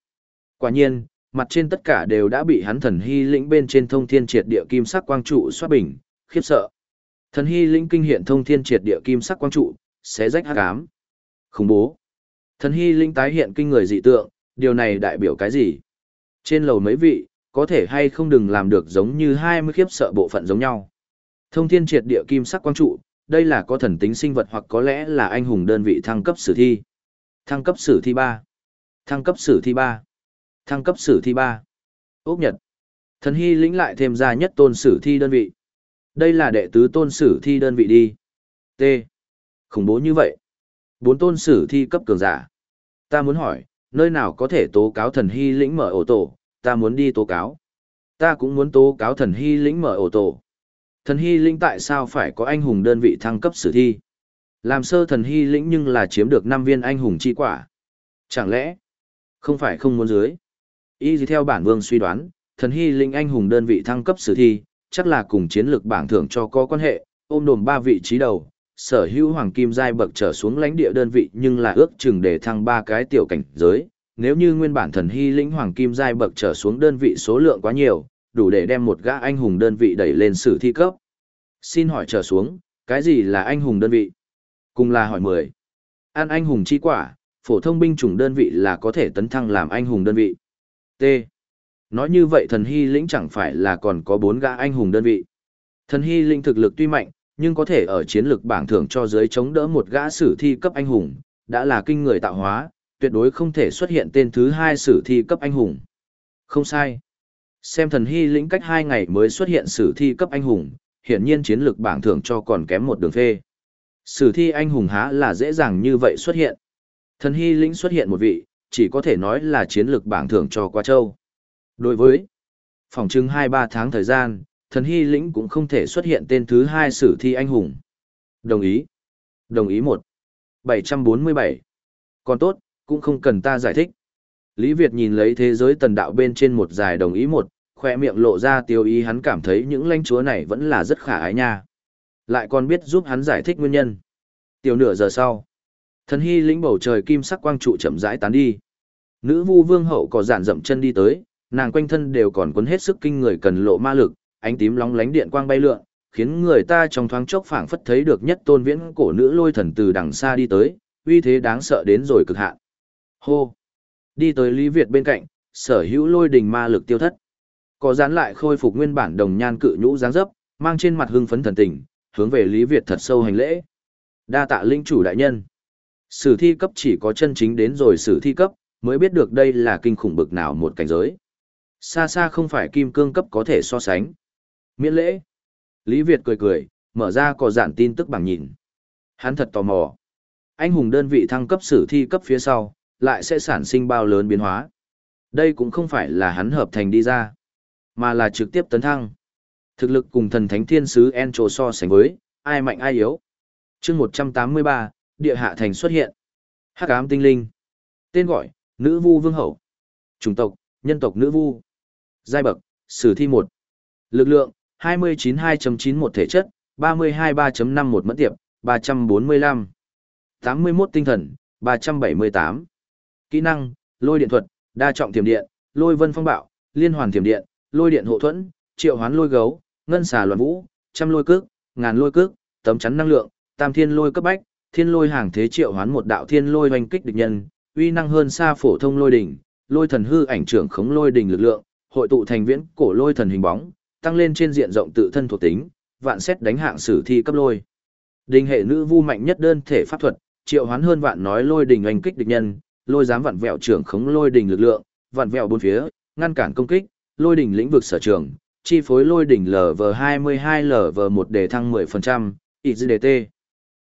Quả nhiên, mặt trên tất cả đều đã bị hắn thần hy lĩnh bên trên thông thiên triệt địa kim sắc quang trụ xoát bình, khiếp sợ. Thần hy lĩnh kinh hiện thông thiên triệt địa kim sắc quang trụ, xé rách hắc ám. Khủng bố. Thần hy lĩnh tái hiện kinh người dị tượng, điều này đại biểu cái gì? Trên lầu mấy vị, có thể hay không đừng làm được giống như hai mươi khiếp sợ bộ phận giống nhau. Thông thiên triệt địa kim sắc quang trụ, đây là có thần tính sinh vật hoặc có lẽ là anh hùng đơn vị thăng cấp sử thi. Thăng cấp sử thi ba Thăng cấp sử thi ba Thăng cấp sử thi ba Ốc Nhật. Thần hy lĩnh lại thêm ra nhất tôn sử thi đơn vị. Đây là đệ tứ tôn sử thi đơn vị đi. T. Khủng bố như vậy. Bốn tôn sử thi cấp cường giả. Ta muốn hỏi, nơi nào có thể tố cáo thần hy lĩnh mở ổ tổ, ta muốn đi tố cáo. Ta cũng muốn tố cáo thần hy lĩnh mở ổ tổ. Thần hy lĩnh tại sao phải có anh hùng đơn vị thăng cấp sử thi? Làm sơ thần hy lĩnh nhưng là chiếm được 5 viên anh hùng chi quả. Chẳng lẽ, không phải không muốn dưới? Y gì theo bản vương suy đoán, thần hy lĩnh anh hùng đơn vị thăng cấp sử thi, chắc là cùng chiến lược bảng thưởng cho có quan hệ, ôm đồm ba vị trí đầu, sở hữu hoàng kim giai bậc trở xuống lãnh địa đơn vị nhưng là ước chừng để thăng ba cái tiểu cảnh giới, nếu như nguyên bản thần hy lĩnh hoàng kim giai bậc trở xuống đơn vị số lượng quá nhiều, đủ để đem một gã anh hùng đơn vị đẩy lên sử thi cấp. Xin hỏi trở xuống, cái gì là anh hùng đơn vị? Cùng là hỏi 10. An anh hùng chi quả, phổ thông binh chủng đơn vị là có thể tấn thăng làm anh hùng đơn vị. T. Nói như vậy thần hy lĩnh chẳng phải là còn có bốn gã anh hùng đơn vị. Thần hy lĩnh thực lực tuy mạnh, nhưng có thể ở chiến lược bảng thưởng cho dưới chống đỡ một gã sử thi cấp anh hùng, đã là kinh người tạo hóa, tuyệt đối không thể xuất hiện tên thứ hai sử thi cấp anh hùng. Không sai. Xem thần hy lĩnh cách hai ngày mới xuất hiện sử thi cấp anh hùng, hiển nhiên chiến lược bảng thưởng cho còn kém một đường phê. Sử thi anh hùng há là dễ dàng như vậy xuất hiện. Thần hy lĩnh xuất hiện một vị, chỉ có thể nói là chiến lược bảng thưởng cho qua châu. Đối với phòng trưng 2-3 tháng thời gian, thần hy lĩnh cũng không thể xuất hiện tên thứ hai sử thi anh hùng. Đồng ý. Đồng ý một. 747. Còn tốt, cũng không cần ta giải thích. Lý Việt nhìn lấy thế giới tần đạo bên trên một dài đồng ý một, khoe miệng lộ ra tiêu ý hắn cảm thấy những lãnh chúa này vẫn là rất khả ái nha. Lại còn biết giúp hắn giải thích nguyên nhân. Tiểu nửa giờ sau, thần hy lĩnh bầu trời kim sắc quang trụ chậm rãi tán đi. Nữ vu vương hậu có giản dậm chân đi tới, nàng quanh thân đều còn cuốn hết sức kinh người cần lộ ma lực, ánh tím lóng lánh điện quang bay lượn, khiến người ta trong thoáng chốc phảng phất thấy được nhất tôn viễn cổ nữ lôi thần từ đằng xa đi tới, uy thế đáng sợ đến rồi cực hạn. Hô! Đi tới Lý Việt bên cạnh, sở hữu lôi đình ma lực tiêu thất. Có dán lại khôi phục nguyên bản đồng nhan cự nhũ dáng dấp, mang trên mặt hưng phấn thần tình, hướng về Lý Việt thật sâu hành lễ. Đa tạ linh chủ đại nhân. Sử thi cấp chỉ có chân chính đến rồi sử thi cấp, mới biết được đây là kinh khủng bực nào một cảnh giới. Xa xa không phải kim cương cấp có thể so sánh. Miễn lễ. Lý Việt cười cười, mở ra có giản tin tức bằng nhìn. Hắn thật tò mò. Anh hùng đơn vị thăng cấp sử thi cấp phía sau, lại sẽ sản sinh bao lớn biến hóa. Đây cũng không phải là hắn hợp thành đi ra, mà là trực tiếp tấn thăng. Thực lực cùng thần thánh thiên sứ Encho so sánh với, ai mạnh ai yếu. chương 183, địa hạ thành xuất hiện. hắc ám tinh linh. Tên gọi, nữ vu vương hậu. Chủng tộc, nhân tộc nữ vu. Giai bậc, sử thi 1. Lực lượng, 292.91 thể chất, 323.51 mẫn tiệp, 345. 81 tinh thần, 378. Kỹ năng, lôi điện thuật, đa trọng tiềm điện, lôi vân phong bạo, liên hoàn tiềm điện, lôi điện hộ thuẫn, triệu hoán lôi gấu, ngân xà loạn vũ, trăm lôi cước, ngàn lôi cước, tấm chắn năng lượng, tam thiên lôi cấp bách, thiên lôi hàng thế triệu hoán một đạo thiên lôi hoành kích địch nhân, uy năng hơn xa phổ thông lôi đỉnh, lôi thần hư ảnh trưởng khống lôi đỉnh lực lượng, hội tụ thành viễn cổ lôi thần hình bóng, tăng lên trên diện rộng tự thân thuộc tính, vạn xét đánh hạng sử thi cấp lôi. Đình hệ nữ vu mạnh nhất đơn thể pháp thuật, triệu hoán hơn vạn nói lôi đình oanh kích địch nhân, lôi dám vặn vẹo trưởng khống lôi đình lực lượng, vặn vẹo bốn phía, ngăn cản công kích, lôi đình lĩnh vực sở trường, chi phối lôi đỉnh LV22 LV1 để thăng 10%, IGDT.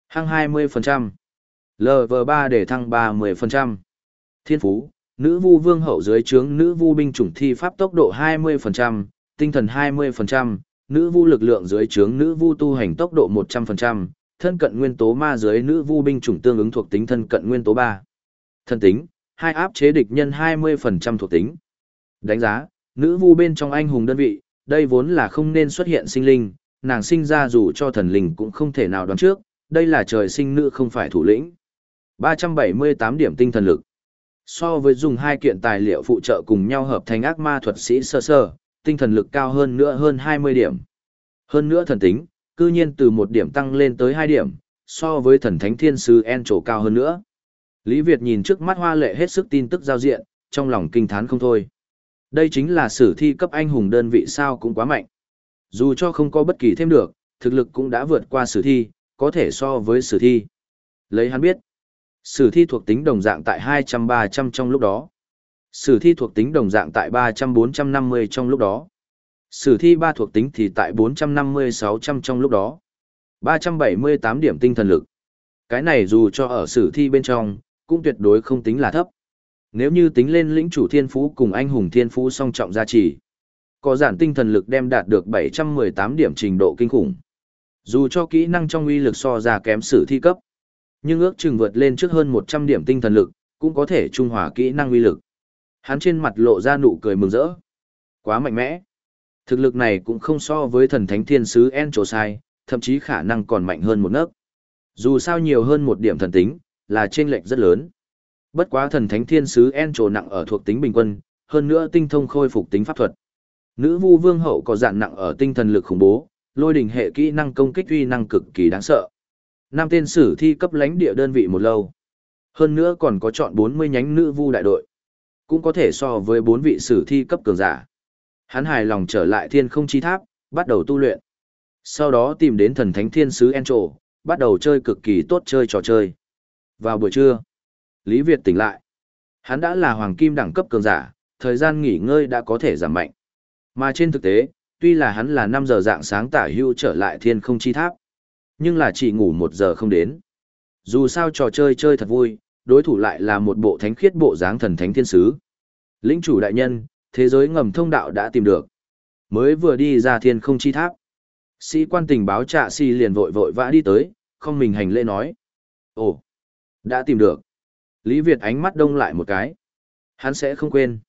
Hăng 20%. LV3 để thăng 30%. Thiên phú, nữ vu vương hậu dưới trướng nữ vu binh chủng thi pháp tốc độ 20%, tinh thần 20%, nữ vu lực lượng dưới trướng nữ vu tu hành tốc độ 100%, thân cận nguyên tố ma dưới nữ vu binh chủng tương ứng thuộc tính thân cận nguyên tố 3. Thân tính, hai áp chế địch nhân 20% thuộc tính. Đánh giá, nữ vu bên trong anh hùng đơn vị, đây vốn là không nên xuất hiện sinh linh, nàng sinh ra dù cho thần linh cũng không thể nào đoán trước, đây là trời sinh nữ không phải thủ lĩnh. 378 điểm tinh thần lực. So với dùng hai kiện tài liệu phụ trợ cùng nhau hợp thành ác ma thuật sĩ sơ sơ, tinh thần lực cao hơn nữa hơn 20 điểm. Hơn nữa thần tính, cư nhiên từ một điểm tăng lên tới 2 điểm, so với thần thánh thiên sư En trổ cao hơn nữa. Lý Việt nhìn trước mắt hoa lệ hết sức tin tức giao diện, trong lòng kinh thán không thôi. Đây chính là sử thi cấp anh hùng đơn vị sao cũng quá mạnh. Dù cho không có bất kỳ thêm được, thực lực cũng đã vượt qua sử thi, có thể so với sử thi. Lấy hắn biết, sử thi thuộc tính đồng dạng tại 200-300 trong lúc đó. Sử thi thuộc tính đồng dạng tại 300-450 trong lúc đó. Sử thi ba thuộc tính thì tại 450-600 trong lúc đó. 378 điểm tinh thần lực. Cái này dù cho ở sử thi bên trong, cũng tuyệt đối không tính là thấp. Nếu như tính lên lĩnh chủ thiên phú cùng anh hùng thiên phú song trọng gia trì, có giản tinh thần lực đem đạt được 718 điểm trình độ kinh khủng. Dù cho kỹ năng trong uy lực so ra kém sử thi cấp, nhưng ước chừng vượt lên trước hơn 100 điểm tinh thần lực, cũng có thể trung hòa kỹ năng uy lực. Hắn trên mặt lộ ra nụ cười mừng rỡ. Quá mạnh mẽ. Thực lực này cũng không so với thần thánh thiên sứ Enchosai, thậm chí khả năng còn mạnh hơn một nấc. Dù sao nhiều hơn một điểm thần tính, là trên lệch rất lớn. Bất quá thần thánh thiên sứ Encho nặng ở thuộc tính bình quân, hơn nữa tinh thông khôi phục tính pháp thuật. Nữ vu vương hậu có dạng nặng ở tinh thần lực khủng bố, lôi đỉnh hệ kỹ năng công kích uy năng cực kỳ đáng sợ. Nam tên sử thi cấp lãnh địa đơn vị một lâu. Hơn nữa còn có chọn 40 nhánh nữ vu đại đội. Cũng có thể so với bốn vị sử thi cấp cường giả. Hắn hài lòng trở lại thiên không chi tháp, bắt đầu tu luyện. Sau đó tìm đến thần thánh thiên sứ Encho, bắt đầu chơi cực kỳ tốt chơi trò chơi. Vào buổi trưa, Lý Việt tỉnh lại. Hắn đã là hoàng kim đẳng cấp cường giả, thời gian nghỉ ngơi đã có thể giảm mạnh. Mà trên thực tế, tuy là hắn là 5 giờ dạng sáng tả hưu trở lại thiên không chi tháp, nhưng là chỉ ngủ 1 giờ không đến. Dù sao trò chơi chơi thật vui, đối thủ lại là một bộ thánh khiết bộ dáng thần thánh thiên sứ. Lĩnh chủ đại nhân, thế giới ngầm thông đạo đã tìm được. Mới vừa đi ra thiên không chi tháp. Sĩ quan tình báo trạ si liền vội vội vã đi tới, không mình hành lễ nói. Ồ, đã tìm được. Lý Việt ánh mắt đông lại một cái. Hắn sẽ không quên.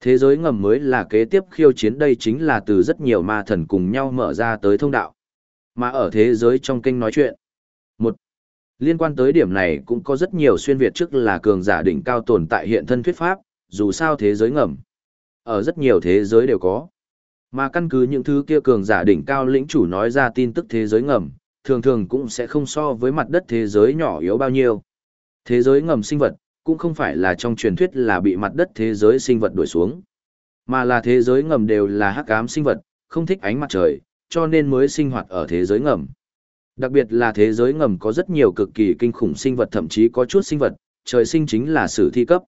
Thế giới ngầm mới là kế tiếp khiêu chiến đây chính là từ rất nhiều ma thần cùng nhau mở ra tới thông đạo. Mà ở thế giới trong kênh nói chuyện. Một, liên quan tới điểm này cũng có rất nhiều xuyên Việt trước là cường giả đỉnh cao tồn tại hiện thân thuyết pháp, dù sao thế giới ngầm. Ở rất nhiều thế giới đều có. Mà căn cứ những thứ kia cường giả đỉnh cao lĩnh chủ nói ra tin tức thế giới ngầm, thường thường cũng sẽ không so với mặt đất thế giới nhỏ yếu bao nhiêu. Thế giới ngầm sinh vật, cũng không phải là trong truyền thuyết là bị mặt đất thế giới sinh vật đuổi xuống, mà là thế giới ngầm đều là hắc ám sinh vật, không thích ánh mặt trời, cho nên mới sinh hoạt ở thế giới ngầm. Đặc biệt là thế giới ngầm có rất nhiều cực kỳ kinh khủng sinh vật thậm chí có chút sinh vật, trời sinh chính là sử thi cấp.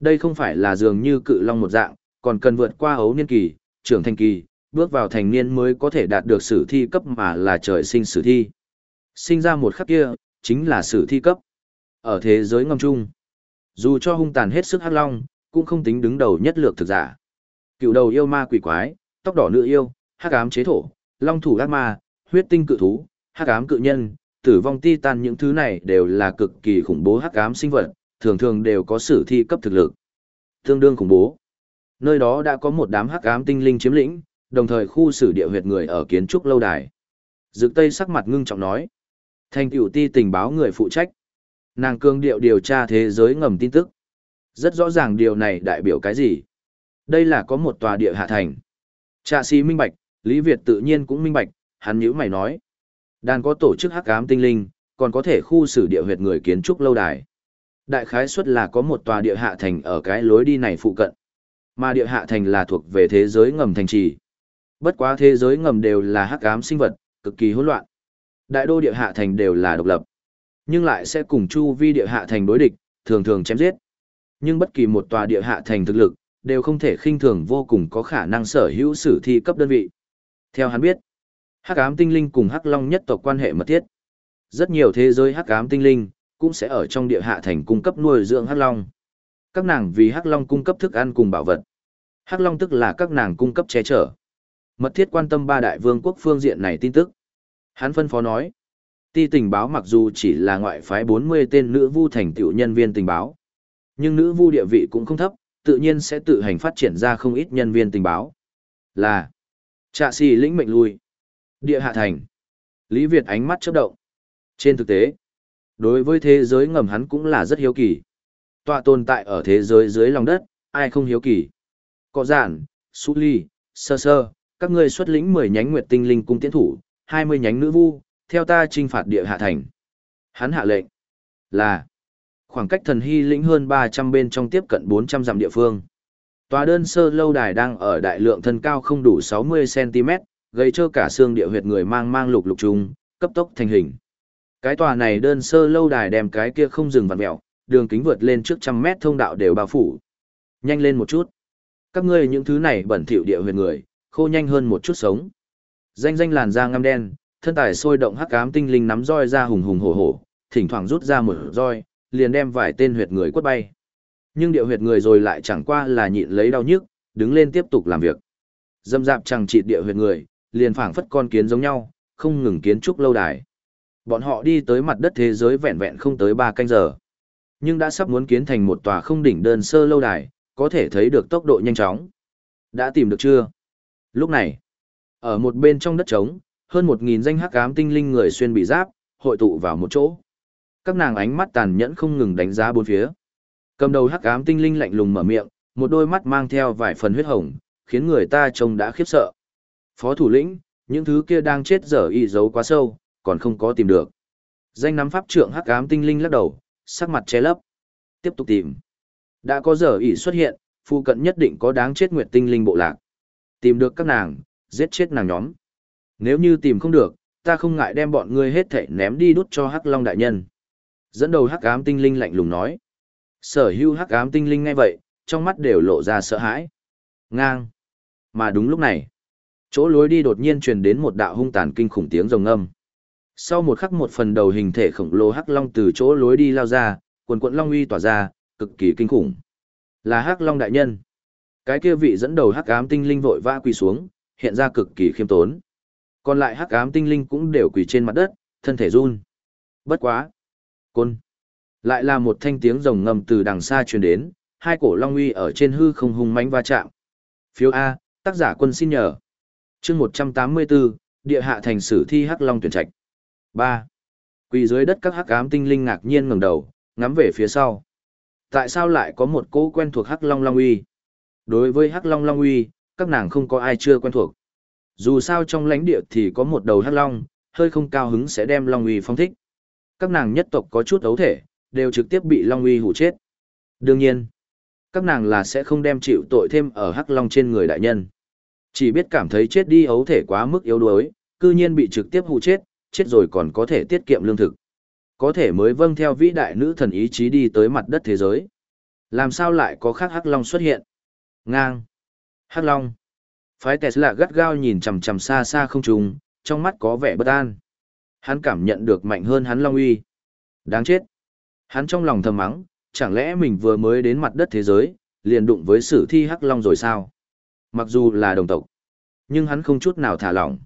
Đây không phải là dường như cự long một dạng, còn cần vượt qua ấu niên kỳ, trưởng thành kỳ, bước vào thành niên mới có thể đạt được sử thi cấp mà là trời sinh sử thi. Sinh ra một khắc kia, chính là sử thi cấp. Ở thế giới ngầm chung, dù cho hung tàn hết sức hắc long, cũng không tính đứng đầu nhất lược thực giả. Cựu đầu yêu ma quỷ quái, tóc đỏ nữ yêu, hắc ám chế thổ, long thủ ác ma, huyết tinh cự thú, hắc ám cự nhân, tử vong ti tan những thứ này đều là cực kỳ khủng bố hắc ám sinh vật, thường thường đều có sử thi cấp thực lực. Tương đương khủng bố. Nơi đó đã có một đám hắc ám tinh linh chiếm lĩnh, đồng thời khu xử địa huyệt người ở kiến trúc lâu đài. Dực Tây sắc mặt ngưng trọng nói. Thành tiểu ti tình báo người phụ trách. Nàng cương điệu điều tra thế giới ngầm tin tức. Rất rõ ràng điều này đại biểu cái gì. Đây là có một tòa địa hạ thành. Trạ sĩ minh bạch, Lý Việt tự nhiên cũng minh bạch, hắn nhữ mày nói. Đàn có tổ chức hắc ám tinh linh, còn có thể khu xử địa huyệt người kiến trúc lâu đài. Đại khái suất là có một tòa địa hạ thành ở cái lối đi này phụ cận. Mà địa hạ thành là thuộc về thế giới ngầm thành trì. Bất quá thế giới ngầm đều là hắc ám sinh vật, cực kỳ hỗn loạn. Đại đô địa hạ thành đều là độc lập, nhưng lại sẽ cùng chu vi địa hạ thành đối địch, thường thường chém giết. Nhưng bất kỳ một tòa địa hạ thành thực lực, đều không thể khinh thường vô cùng có khả năng sở hữu sử thi cấp đơn vị. Theo hắn biết, hắc ám tinh linh cùng hắc long nhất tộc quan hệ mật thiết. Rất nhiều thế giới hắc ám tinh linh cũng sẽ ở trong địa hạ thành cung cấp nuôi dưỡng hắc long. Các nàng vì hắc long cung cấp thức ăn cùng bảo vật. Hắc long tức là các nàng cung cấp che chở. Mật thiết quan tâm ba đại vương quốc phương diện này tin tức. Hắn phân phó nói, ti tình báo mặc dù chỉ là ngoại phái 40 tên nữ vu thành tiểu nhân viên tình báo, nhưng nữ vu địa vị cũng không thấp, tự nhiên sẽ tự hành phát triển ra không ít nhân viên tình báo. Là, trạ xì lĩnh mệnh lui. Địa hạ thành. Lý Việt ánh mắt chớp động. Trên thực tế, đối với thế giới ngầm hắn cũng là rất hiếu kỳ. Tọa tồn tại ở thế giới dưới lòng đất, ai không hiếu kỳ. Có giản, Sú Ly, Sơ Sơ, các ngươi xuất lĩnh 10 nhánh Nguyệt Tinh Linh cung tiến thủ, 20 nhánh nữ vu, theo ta trinh phạt địa hạ thành. Hắn hạ lệnh là khoảng cách thần hy lĩnh hơn 300 bên trong tiếp cận 400 dặm địa phương. Tòa đơn sơ lâu đài đang ở đại lượng thân cao không đủ 60cm, gây cho cả xương địa huyệt người mang mang lục lục trùng, cấp tốc thành hình. Cái tòa này đơn sơ lâu đài đem cái kia không dừng vặn mẹo, đường kính vượt lên trước trăm mét thông đạo đều bao phủ. Nhanh lên một chút. Các ngươi những thứ này bẩn thỉu địa huyệt người, khô nhanh hơn một chút sống. Danh danh làn da ngăm đen, thân tài sôi động hắc ám tinh linh nắm roi ra hùng hùng hổ hổ, thỉnh thoảng rút ra một roi, liền đem vài tên huyệt người quất bay. Nhưng địa huyệt người rồi lại chẳng qua là nhịn lấy đau nhức, đứng lên tiếp tục làm việc. Dâm dạp chẳng trị địa huyệt người, liền phảng phất con kiến giống nhau, không ngừng kiến trúc lâu đài. Bọn họ đi tới mặt đất thế giới vẹn vẹn không tới 3 canh giờ. Nhưng đã sắp muốn kiến thành một tòa không đỉnh đơn sơ lâu đài, có thể thấy được tốc độ nhanh chóng. Đã tìm được chưa? Lúc này, ở một bên trong đất trống, hơn 1.000 danh hắc ám tinh linh người xuyên bị giáp, hội tụ vào một chỗ. Các nàng ánh mắt tàn nhẫn không ngừng đánh giá bốn phía. Cầm đầu hắc ám tinh linh lạnh lùng mở miệng, một đôi mắt mang theo vài phần huyết hồng, khiến người ta trông đã khiếp sợ. Phó thủ lĩnh, những thứ kia đang chết dở y giấu quá sâu, còn không có tìm được. Danh nắm pháp trưởng hắc ám tinh linh lắc đầu, sắc mặt che lấp. Tiếp tục tìm. Đã có dở y xuất hiện, phụ cận nhất định có đáng chết nguyệt tinh linh bộ lạc. Tìm được các nàng, giết chết nàng nhóm. Nếu như tìm không được, ta không ngại đem bọn ngươi hết thảy ném đi đút cho hắc long đại nhân. Dẫn đầu hắc ám tinh linh lạnh lùng nói. Sở hưu hắc ám tinh linh ngay vậy, trong mắt đều lộ ra sợ hãi. Ngang. Mà đúng lúc này, chỗ lối đi đột nhiên truyền đến một đạo hung tàn kinh khủng tiếng rồng âm. Sau một khắc một phần đầu hình thể khổng lồ hắc long từ chỗ lối đi lao ra, quần quận long uy tỏa ra, cực kỳ kinh khủng. Là hắc long đại nhân. Cái kia vị dẫn đầu hắc ám tinh linh vội vã quỳ xuống, hiện ra cực kỳ khiêm tốn. Còn lại hắc ám tinh linh cũng đều quỳ trên mặt đất, thân thể run. Bất quá. Côn. Lại là một thanh tiếng rồng ngầm từ đằng xa truyền đến, hai cổ long uy ở trên hư không hung mãnh va chạm. Phiếu A, tác giả quân xin nhờ chương 184, địa hạ thành sử thi hắc long tuyển trạch. 3. Quỳ dưới đất các hắc ám tinh linh ngạc nhiên ngẩng đầu, ngắm về phía sau. Tại sao lại có một cỗ quen thuộc hắc long long uy? Đối với hắc long long uy, các nàng không có ai chưa quen thuộc. Dù sao trong lãnh địa thì có một đầu hắc long, hơi không cao hứng sẽ đem long uy phong thích. Các nàng nhất tộc có chút ấu thể, đều trực tiếp bị long uy hủ chết. Đương nhiên, các nàng là sẽ không đem chịu tội thêm ở hắc long trên người đại nhân. Chỉ biết cảm thấy chết đi ấu thể quá mức yếu đuối, cư nhiên bị trực tiếp hụ chết, chết rồi còn có thể tiết kiệm lương thực. Có thể mới vâng theo vĩ đại nữ thần ý chí đi tới mặt đất thế giới. Làm sao lại có khác hắc long xuất hiện? Ngang. Hắc long. Phái Tesla gắt gao nhìn chằm chằm xa xa không trùng, trong mắt có vẻ bất an. Hắn cảm nhận được mạnh hơn hắn long uy. Đáng chết. Hắn trong lòng thầm mắng, chẳng lẽ mình vừa mới đến mặt đất thế giới, liền đụng với sử thi hắc long rồi sao? Mặc dù là đồng tộc, nhưng hắn không chút nào thả lỏng.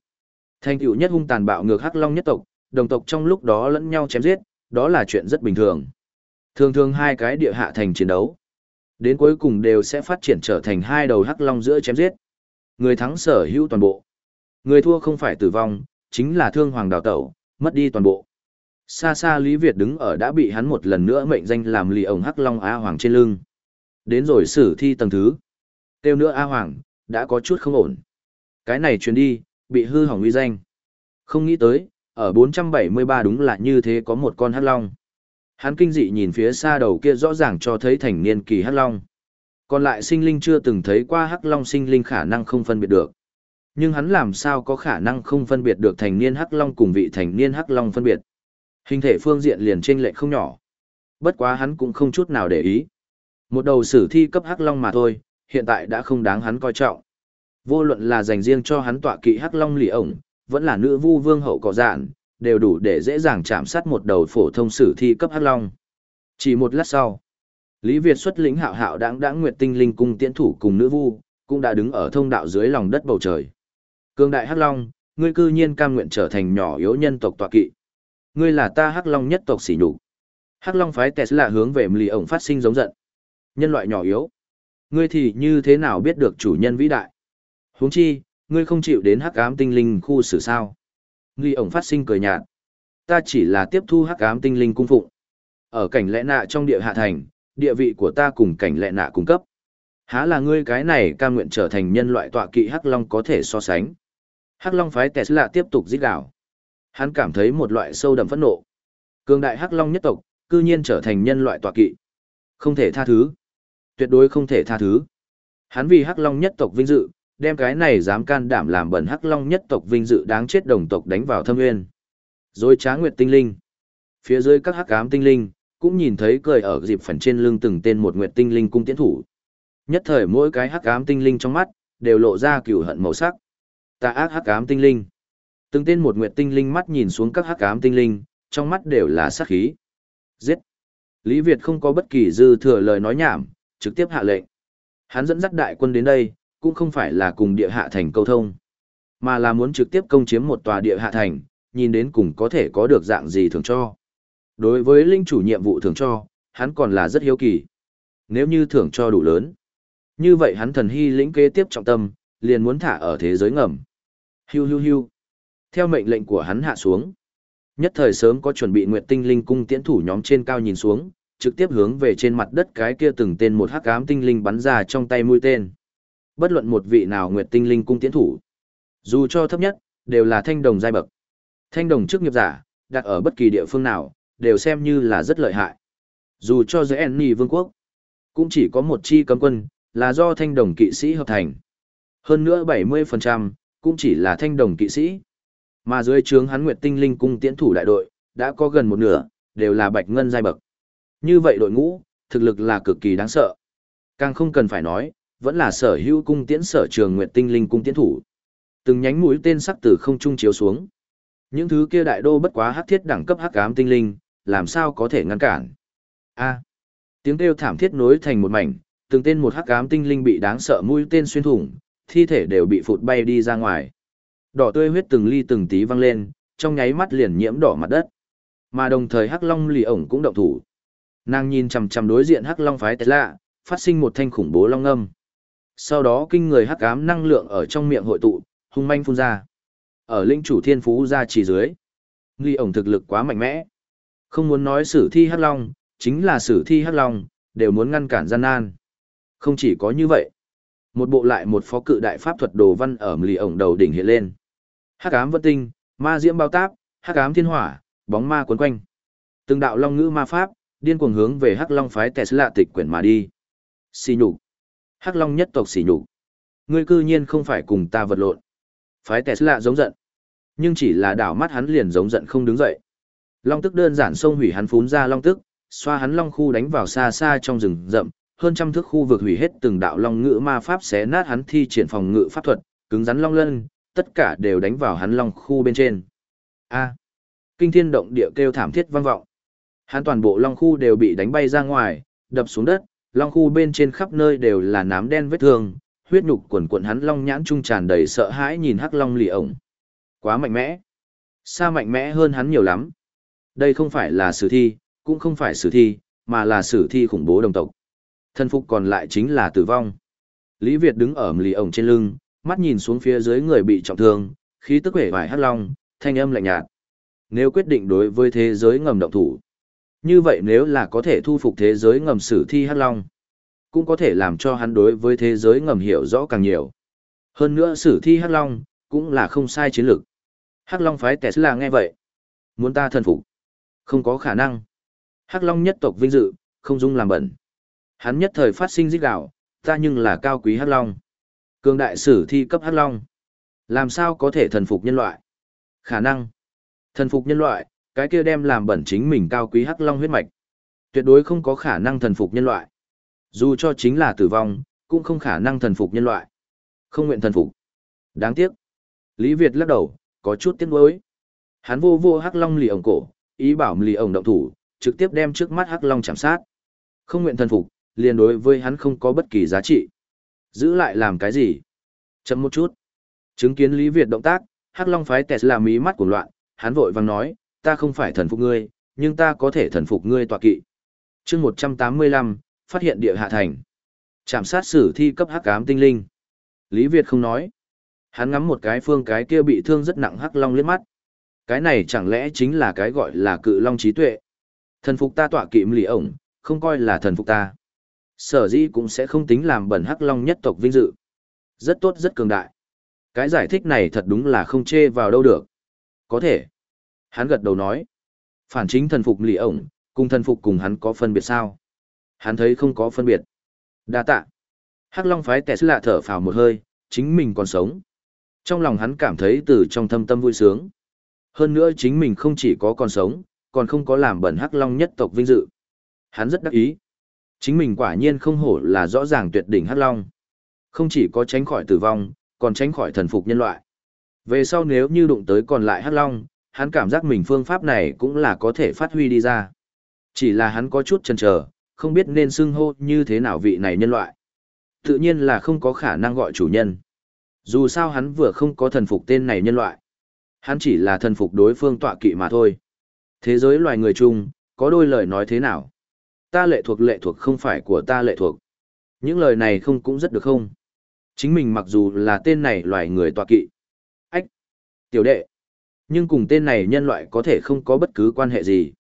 Thành tựu nhất hung tàn bạo ngược hắc long nhất tộc, đồng tộc trong lúc đó lẫn nhau chém giết, đó là chuyện rất bình thường. Thường thường hai cái địa hạ thành chiến đấu, đến cuối cùng đều sẽ phát triển trở thành hai đầu hắc long giữa chém giết. Người thắng sở hữu toàn bộ. Người thua không phải tử vong, chính là thương hoàng đào tẩu, mất đi toàn bộ. Xa xa Lý Việt đứng ở đã bị hắn một lần nữa mệnh danh làm lì ổng hắc long A Hoàng trên lưng. Đến rồi xử thi tầng thứ. Tiêu nữa A Hoàng, đã có chút không ổn. Cái này truyền đi, bị hư hỏng uy danh. Không nghĩ tới, ở 473 đúng là như thế có một con hắc long. Hắn kinh dị nhìn phía xa đầu kia rõ ràng cho thấy thành niên kỳ hắc long. Còn lại sinh linh chưa từng thấy qua hắc long sinh linh khả năng không phân biệt được. Nhưng hắn làm sao có khả năng không phân biệt được thành niên hắc long cùng vị thành niên hắc long phân biệt. Hình thể phương diện liền trên lệch không nhỏ. Bất quá hắn cũng không chút nào để ý. Một đầu sử thi cấp hắc long mà thôi, hiện tại đã không đáng hắn coi trọng. Vô luận là dành riêng cho hắn tọa kỵ hắc long lì ổng, vẫn là nữ vu vương hậu cỏ dạn, đều đủ để dễ dàng chạm sát một đầu phổ thông sử thi cấp hắc long. Chỉ một lát sau, Lý Việt xuất lĩnh hạo hạo đáng đáng nguyệt tinh linh cung tiễn thủ cùng nữ vu, cũng đã đứng ở thông đạo dưới lòng đất bầu trời. Cương đại hắc long, ngươi cư nhiên cam nguyện trở thành nhỏ yếu nhân tộc tọa kỵ. Ngươi là ta hắc long nhất tộc sỉ nhục. Hắc long phái Tesla hướng về lì ổng phát sinh giống giận. Nhân loại nhỏ yếu. Ngươi thì như thế nào biết được chủ nhân vĩ đại? Huống chi, ngươi không chịu đến hắc ám tinh linh khu xử sao? Nghi ổng phát sinh cười nhạt. Ta chỉ là tiếp thu hắc ám tinh linh cung phụng. Ở cảnh lẽ nạ trong địa hạ thành, địa vị của ta cùng cảnh lẽ nạ cung cấp. Há là ngươi cái này ca nguyện trở thành nhân loại tọa kỵ hắc long có thể so sánh. Hắc long phái Tesla tiếp tục giết đảo. Hắn cảm thấy một loại sâu đậm phẫn nộ. Cường đại hắc long nhất tộc, cư nhiên trở thành nhân loại tọa kỵ. Không thể tha thứ. Tuyệt đối không thể tha thứ. Hắn vì hắc long nhất tộc vinh dự, đem cái này dám can đảm làm bẩn hắc long nhất tộc vinh dự đáng chết đồng tộc đánh vào thâm nguyên. Rồi trá nguyệt tinh linh. Phía dưới các hắc ám tinh linh, cũng nhìn thấy cười ở dịp phần trên lưng từng tên một nguyệt tinh linh cung tiến thủ. Nhất thời mỗi cái hắc ám tinh linh trong mắt, đều lộ ra cửu hận màu sắc. Tà ác hắc ám tinh linh. Từng tên một nguyệt tinh linh mắt nhìn xuống các hắc ám tinh linh, trong mắt đều là sát khí. Giết. Lý Việt không có bất kỳ dư thừa lời nói nhảm, trực tiếp hạ lệnh. Hắn dẫn dắt đại quân đến đây, cũng không phải là cùng địa hạ thành câu thông, mà là muốn trực tiếp công chiếm một tòa địa hạ thành, nhìn đến cùng có thể có được dạng gì thường cho. Đối với linh chủ nhiệm vụ thường cho, hắn còn là rất hiếu kỳ. Nếu như thưởng cho đủ lớn, như vậy hắn thần hy lĩnh kế tiếp trọng tâm, liền muốn thả ở thế giới ngầm. Hiu hiu hiu. Theo mệnh lệnh của hắn hạ xuống. Nhất thời sớm có chuẩn bị Nguyệt Tinh Linh cung tiễn thủ nhóm trên cao nhìn xuống, trực tiếp hướng về trên mặt đất cái kia từng tên một hắc ám tinh linh bắn ra trong tay mũi tên. Bất luận một vị nào Nguyệt Tinh Linh cung tiến thủ, dù cho thấp nhất, đều là thanh đồng giai bậc. Thanh đồng chức nghiệp giả, đặt ở bất kỳ địa phương nào, đều xem như là rất lợi hại. Dù cho dưới Enni vương quốc, cũng chỉ có một chi cấm quân, là do thanh đồng kỵ sĩ hợp thành. Hơn nữa 70%, cũng chỉ là thanh đồng kỵ sĩ. Mà dưới trướng hắn Nguyệt Tinh Linh cung tiễn thủ đại đội, đã có gần một nửa, đều là bạch ngân giai bậc. Như vậy đội ngũ, thực lực là cực kỳ đáng sợ. Càng không cần phải nói, vẫn là sở hữu cung tiễn sở trường Nguyệt Tinh Linh cung tiễn thủ. Từng nhánh mũi tên sắc từ không trung chiếu xuống. Những thứ kia đại đô bất quá hắc thiết đẳng cấp hắc ám tinh linh, làm sao có thể ngăn cản? A. tiếng kêu thảm thiết nối thành một mảnh, từng tên một hắc ám tinh linh bị đáng sợ mũi tên xuyên thủng, thi thể đều bị phụt bay đi ra ngoài. Đỏ tươi huyết từng ly từng tí văng lên, trong nháy mắt liền nhiễm đỏ mặt đất. Mà đồng thời Hắc Long lì ổng cũng động thủ. Nàng nhìn chằm chằm đối diện Hắc Long phái lạ, phát sinh một thanh khủng bố long âm. Sau đó kinh người hắc ám năng lượng ở trong miệng hội tụ, hung manh phun ra. Ở linh chủ thiên phú ra chỉ dưới. Nghi ổng thực lực quá mạnh mẽ. Không muốn nói sử thi hắc long, chính là sử thi hắc long, đều muốn ngăn cản gian nan. Không chỉ có như vậy. Một bộ lại một phó cự đại pháp thuật đồ văn ở lì ổng đầu đỉnh hiện lên. Hắc ám vân tinh, ma diễm bao táp, hắc ám thiên hỏa, bóng ma quấn quanh. Từng đạo long ngữ ma pháp, điên cuồng hướng về hắc long phái Tesla tịch quyển mà đi. Xì nhục. Hắc long nhất tộc xì nhục. Ngươi cư nhiên không phải cùng ta vật lộn. Phái Tesla giống giận. Nhưng chỉ là đảo mắt hắn liền giống giận không đứng dậy. Long tức đơn giản xông hủy hắn phún ra long tức, xoa hắn long khu đánh vào xa xa trong rừng rậm, hơn trăm thước khu vực hủy hết từng đạo long ngữ ma pháp xé nát hắn thi triển phòng ngự pháp thuật, cứng rắn long lân, tất cả đều đánh vào hắn long khu bên trên. A. kinh thiên động địa kêu thảm thiết vang vọng. Hắn toàn bộ long khu đều bị đánh bay ra ngoài, đập xuống đất, long khu bên trên khắp nơi đều là nám đen vết thương, huyết nhục quần quần hắn long nhãn trung tràn đầy sợ hãi nhìn hắc long lì ổng. Quá mạnh mẽ. Sa mạnh mẽ hơn hắn nhiều lắm. Đây không phải là sử thi, cũng không phải sử thi, mà là sử thi khủng bố đồng tộc. Thân phục còn lại chính là tử vong. Lý Việt đứng ở lì ổng trên lưng, mắt nhìn xuống phía dưới người bị trọng thương, khí tức vẻ vải hắc long, thanh âm lạnh nhạt. Nếu quyết định đối với thế giới ngầm động thủ, như vậy nếu là có thể thu phục thế giới ngầm sử thi hắc long, cũng có thể làm cho hắn đối với thế giới ngầm hiểu rõ càng nhiều. Hơn nữa sử thi hắc long, cũng là không sai chiến lược. Hắc long phái Tesla nghe vậy. Muốn ta thần phục? Không có khả năng. Hắc long nhất tộc vinh dự, không dung làm bẩn. Hắn nhất thời phát sinh dích gạo, ta nhưng là cao quý hắc long. Cường đại sử thi cấp hắc long. Làm sao có thể thần phục nhân loại? Khả năng. Thần phục nhân loại, cái kia đem làm bẩn chính mình cao quý hắc long huyết mạch. Tuyệt đối không có khả năng thần phục nhân loại. Dù cho chính là tử vong, cũng không khả năng thần phục nhân loại. Không nguyện thần phục. Đáng tiếc. Lý Việt lắc đầu, có chút tiếc nuối. Hắn vô vô hắc long lì ổng cổ, ý bảo lì ổng động thủ, trực tiếp đem trước mắt hắc long chạm sát. Không nguyện thần phục, liền đối với hắn không có bất kỳ giá trị. Giữ lại làm cái gì? Chậm một chút. Chứng kiến Lý Việt động tác, hắc long phái Tesla mí mắt của loạn, hắn vội vàng nói, ta không phải thần phục ngươi, nhưng ta có thể thần phục ngươi tọa kỵ. chương 185, phát hiện địa hạ thành. Chạm sát sử thi cấp hắc ám tinh linh. Lý Việt không nói. Hắn ngắm một cái phương cái kia bị thương rất nặng hắc long liếc mắt. Cái này chẳng lẽ chính là cái gọi là cự long trí tuệ. Thần phục ta tọa kỵ lì ổng, không coi là thần phục ta. Sở dĩ cũng sẽ không tính làm bẩn hắc long nhất tộc vinh dự. Rất tốt rất cường đại. Cái giải thích này thật đúng là không chê vào đâu được. Có thể. Hắn gật đầu nói. Phản chính thần phục lì ổng, cùng thần phục cùng hắn có phân biệt sao? Hắn thấy không có phân biệt. Đa tạ. Hắc Long phái Tesla thở phào một hơi, chính mình còn sống. Trong lòng hắn cảm thấy từ trong thâm tâm vui sướng. Hơn nữa chính mình không chỉ có còn sống, còn không có làm bẩn Hắc Long nhất tộc vinh dự. Hắn rất đắc ý. Chính mình quả nhiên không hổ là rõ ràng tuyệt đỉnh Hắc Long. Không chỉ có tránh khỏi tử vong, còn tránh khỏi thần phục nhân loại. Về sau nếu như đụng tới còn lại Hắc Long, hắn cảm giác mình phương pháp này cũng là có thể phát huy đi ra. Chỉ là hắn có chút chần chờ, không biết nên xưng hô như thế nào vị này nhân loại. Tự nhiên là không có khả năng gọi chủ nhân. Dù sao hắn vừa không có thần phục tên này nhân loại. Hắn chỉ là thần phục đối phương tọa kỵ mà thôi. Thế giới loài người chung, có đôi lời nói thế nào? Ta lệ thuộc lệ thuộc không phải của ta lệ thuộc. Những lời này không cũng rất được không? Chính mình mặc dù là tên này loài người tọa kỵ. Ách! Tiểu đệ! Nhưng cùng tên này nhân loại có thể không có bất cứ quan hệ gì.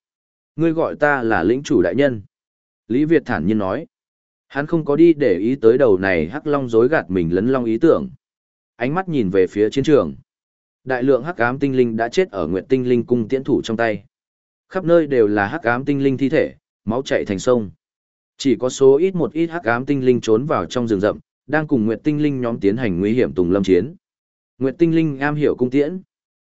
Ngươi gọi ta là lĩnh chủ đại nhân. Lý Việt thản nhiên nói. Hắn không có đi để ý tới đầu này hắc long dối gạt mình lấn long ý tưởng. Ánh mắt nhìn về phía chiến trường. Đại lượng hắc ám tinh linh đã chết ở nguyện tinh linh cung tiễn thủ trong tay. Khắp nơi đều là hắc ám tinh linh thi thể, máu chảy thành sông. Chỉ có số ít một ít hắc ám tinh linh trốn vào trong rừng rậm, đang cùng nguyện tinh linh nhóm tiến hành nguy hiểm tùng lâm chiến. Nguyệt tinh linh am hiểu cung tiễn,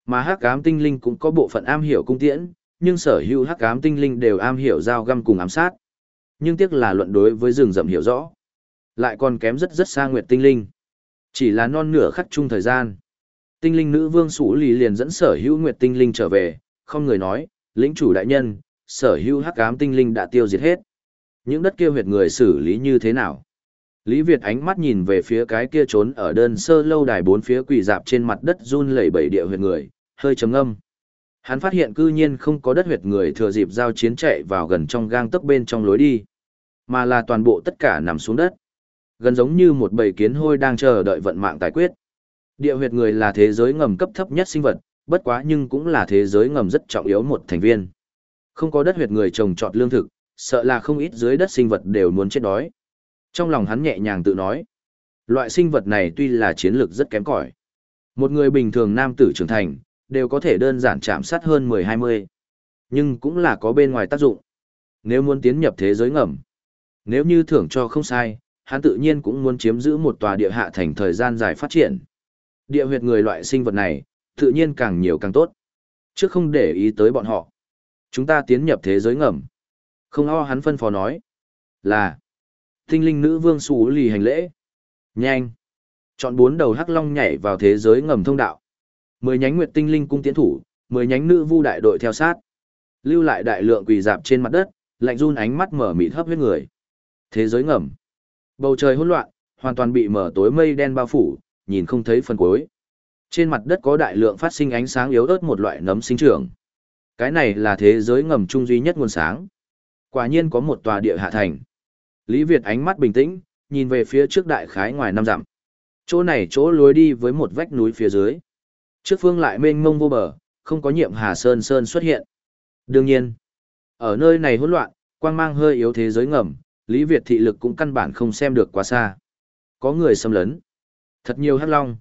mà hắc ám tinh linh cũng có bộ phận am hiểu cung tiễn, nhưng sở hữu hắc ám tinh linh đều am hiểu giao găm cùng ám sát. Nhưng tiếc là luận đối với rừng rậm hiểu rõ, lại còn kém rất rất xa nguyệt tinh linh. Chỉ là non nửa khắc chung thời gian. Tinh linh nữ vương Sủ Lì liền dẫn sở hữu nguyệt tinh linh trở về, không người nói, lĩnh chủ đại nhân, sở hữu hắc ám tinh linh đã tiêu diệt hết. Những đất kia huyệt người xử lý như thế nào? Lý Việt ánh mắt nhìn về phía cái kia trốn ở đơn sơ lâu đài bốn phía quỳ dạp trên mặt đất run lẩy bẩy địa huyệt người, hơi trầm ngâm. Hắn phát hiện cư nhiên không có đất huyệt người thừa dịp giao chiến chạy vào gần trong gang tấc bên trong lối đi, mà là toàn bộ tất cả nằm xuống đất. Gần giống như một bầy kiến hôi đang chờ đợi vận mạng tài quyết. Địa huyệt người là thế giới ngầm cấp thấp nhất sinh vật, bất quá nhưng cũng là thế giới ngầm rất trọng yếu một thành viên. Không có đất huyệt người trồng trọt lương thực, sợ là không ít dưới đất sinh vật đều muốn chết đói. Trong lòng hắn nhẹ nhàng tự nói. Loại sinh vật này tuy là chiến lược rất kém cỏi. Một người bình thường nam tử trưởng thành, đều có thể đơn giản chạm sát hơn 10-20. Nhưng cũng là có bên ngoài tác dụng. Nếu muốn tiến nhập thế giới ngầm, nếu như thưởng cho không sai, hắn tự nhiên cũng muốn chiếm giữ một tòa địa hạ thành thời gian dài phát triển. Địa huyệt người loại sinh vật này, tự nhiên càng nhiều càng tốt. Trước không để ý tới bọn họ. Chúng ta tiến nhập thế giới ngầm. Không o hắn phân phó nói. Là. Tinh linh nữ vương xú lì hành lễ. Nhanh. Chọn bốn đầu hắc long nhảy vào thế giới ngầm thông đạo. Mười nhánh nguyệt tinh linh cung tiến thủ, mười nhánh nữ vu đại đội theo sát. Lưu lại đại lượng quỳ dạp trên mặt đất, lạnh run ánh mắt mở mịt hấp huyết người. Thế giới ngầm. Bầu trời hỗn loạn, hoàn toàn bị mở tối mây đen bao phủ, nhìn không thấy phần cuối. Trên mặt đất có đại lượng phát sinh ánh sáng yếu ớt một loại nấm sinh trưởng. Cái này là thế giới ngầm trung duy nhất nguồn sáng. Quả nhiên có một tòa địa hạ thành. Lý Việt ánh mắt bình tĩnh, nhìn về phía trước đại khái ngoài năm dặm. Chỗ này chỗ lối đi với một vách núi phía dưới. Trước phương lại mênh mông vô bờ, không có nhiệm Hà Sơn Sơn xuất hiện. Đương nhiên, ở nơi này hỗn loạn, quang mang hơi yếu thế giới ngầm, Lý Việt thị lực cũng căn bản không xem được quá xa. Có người xâm lấn. Thật nhiều hắc long.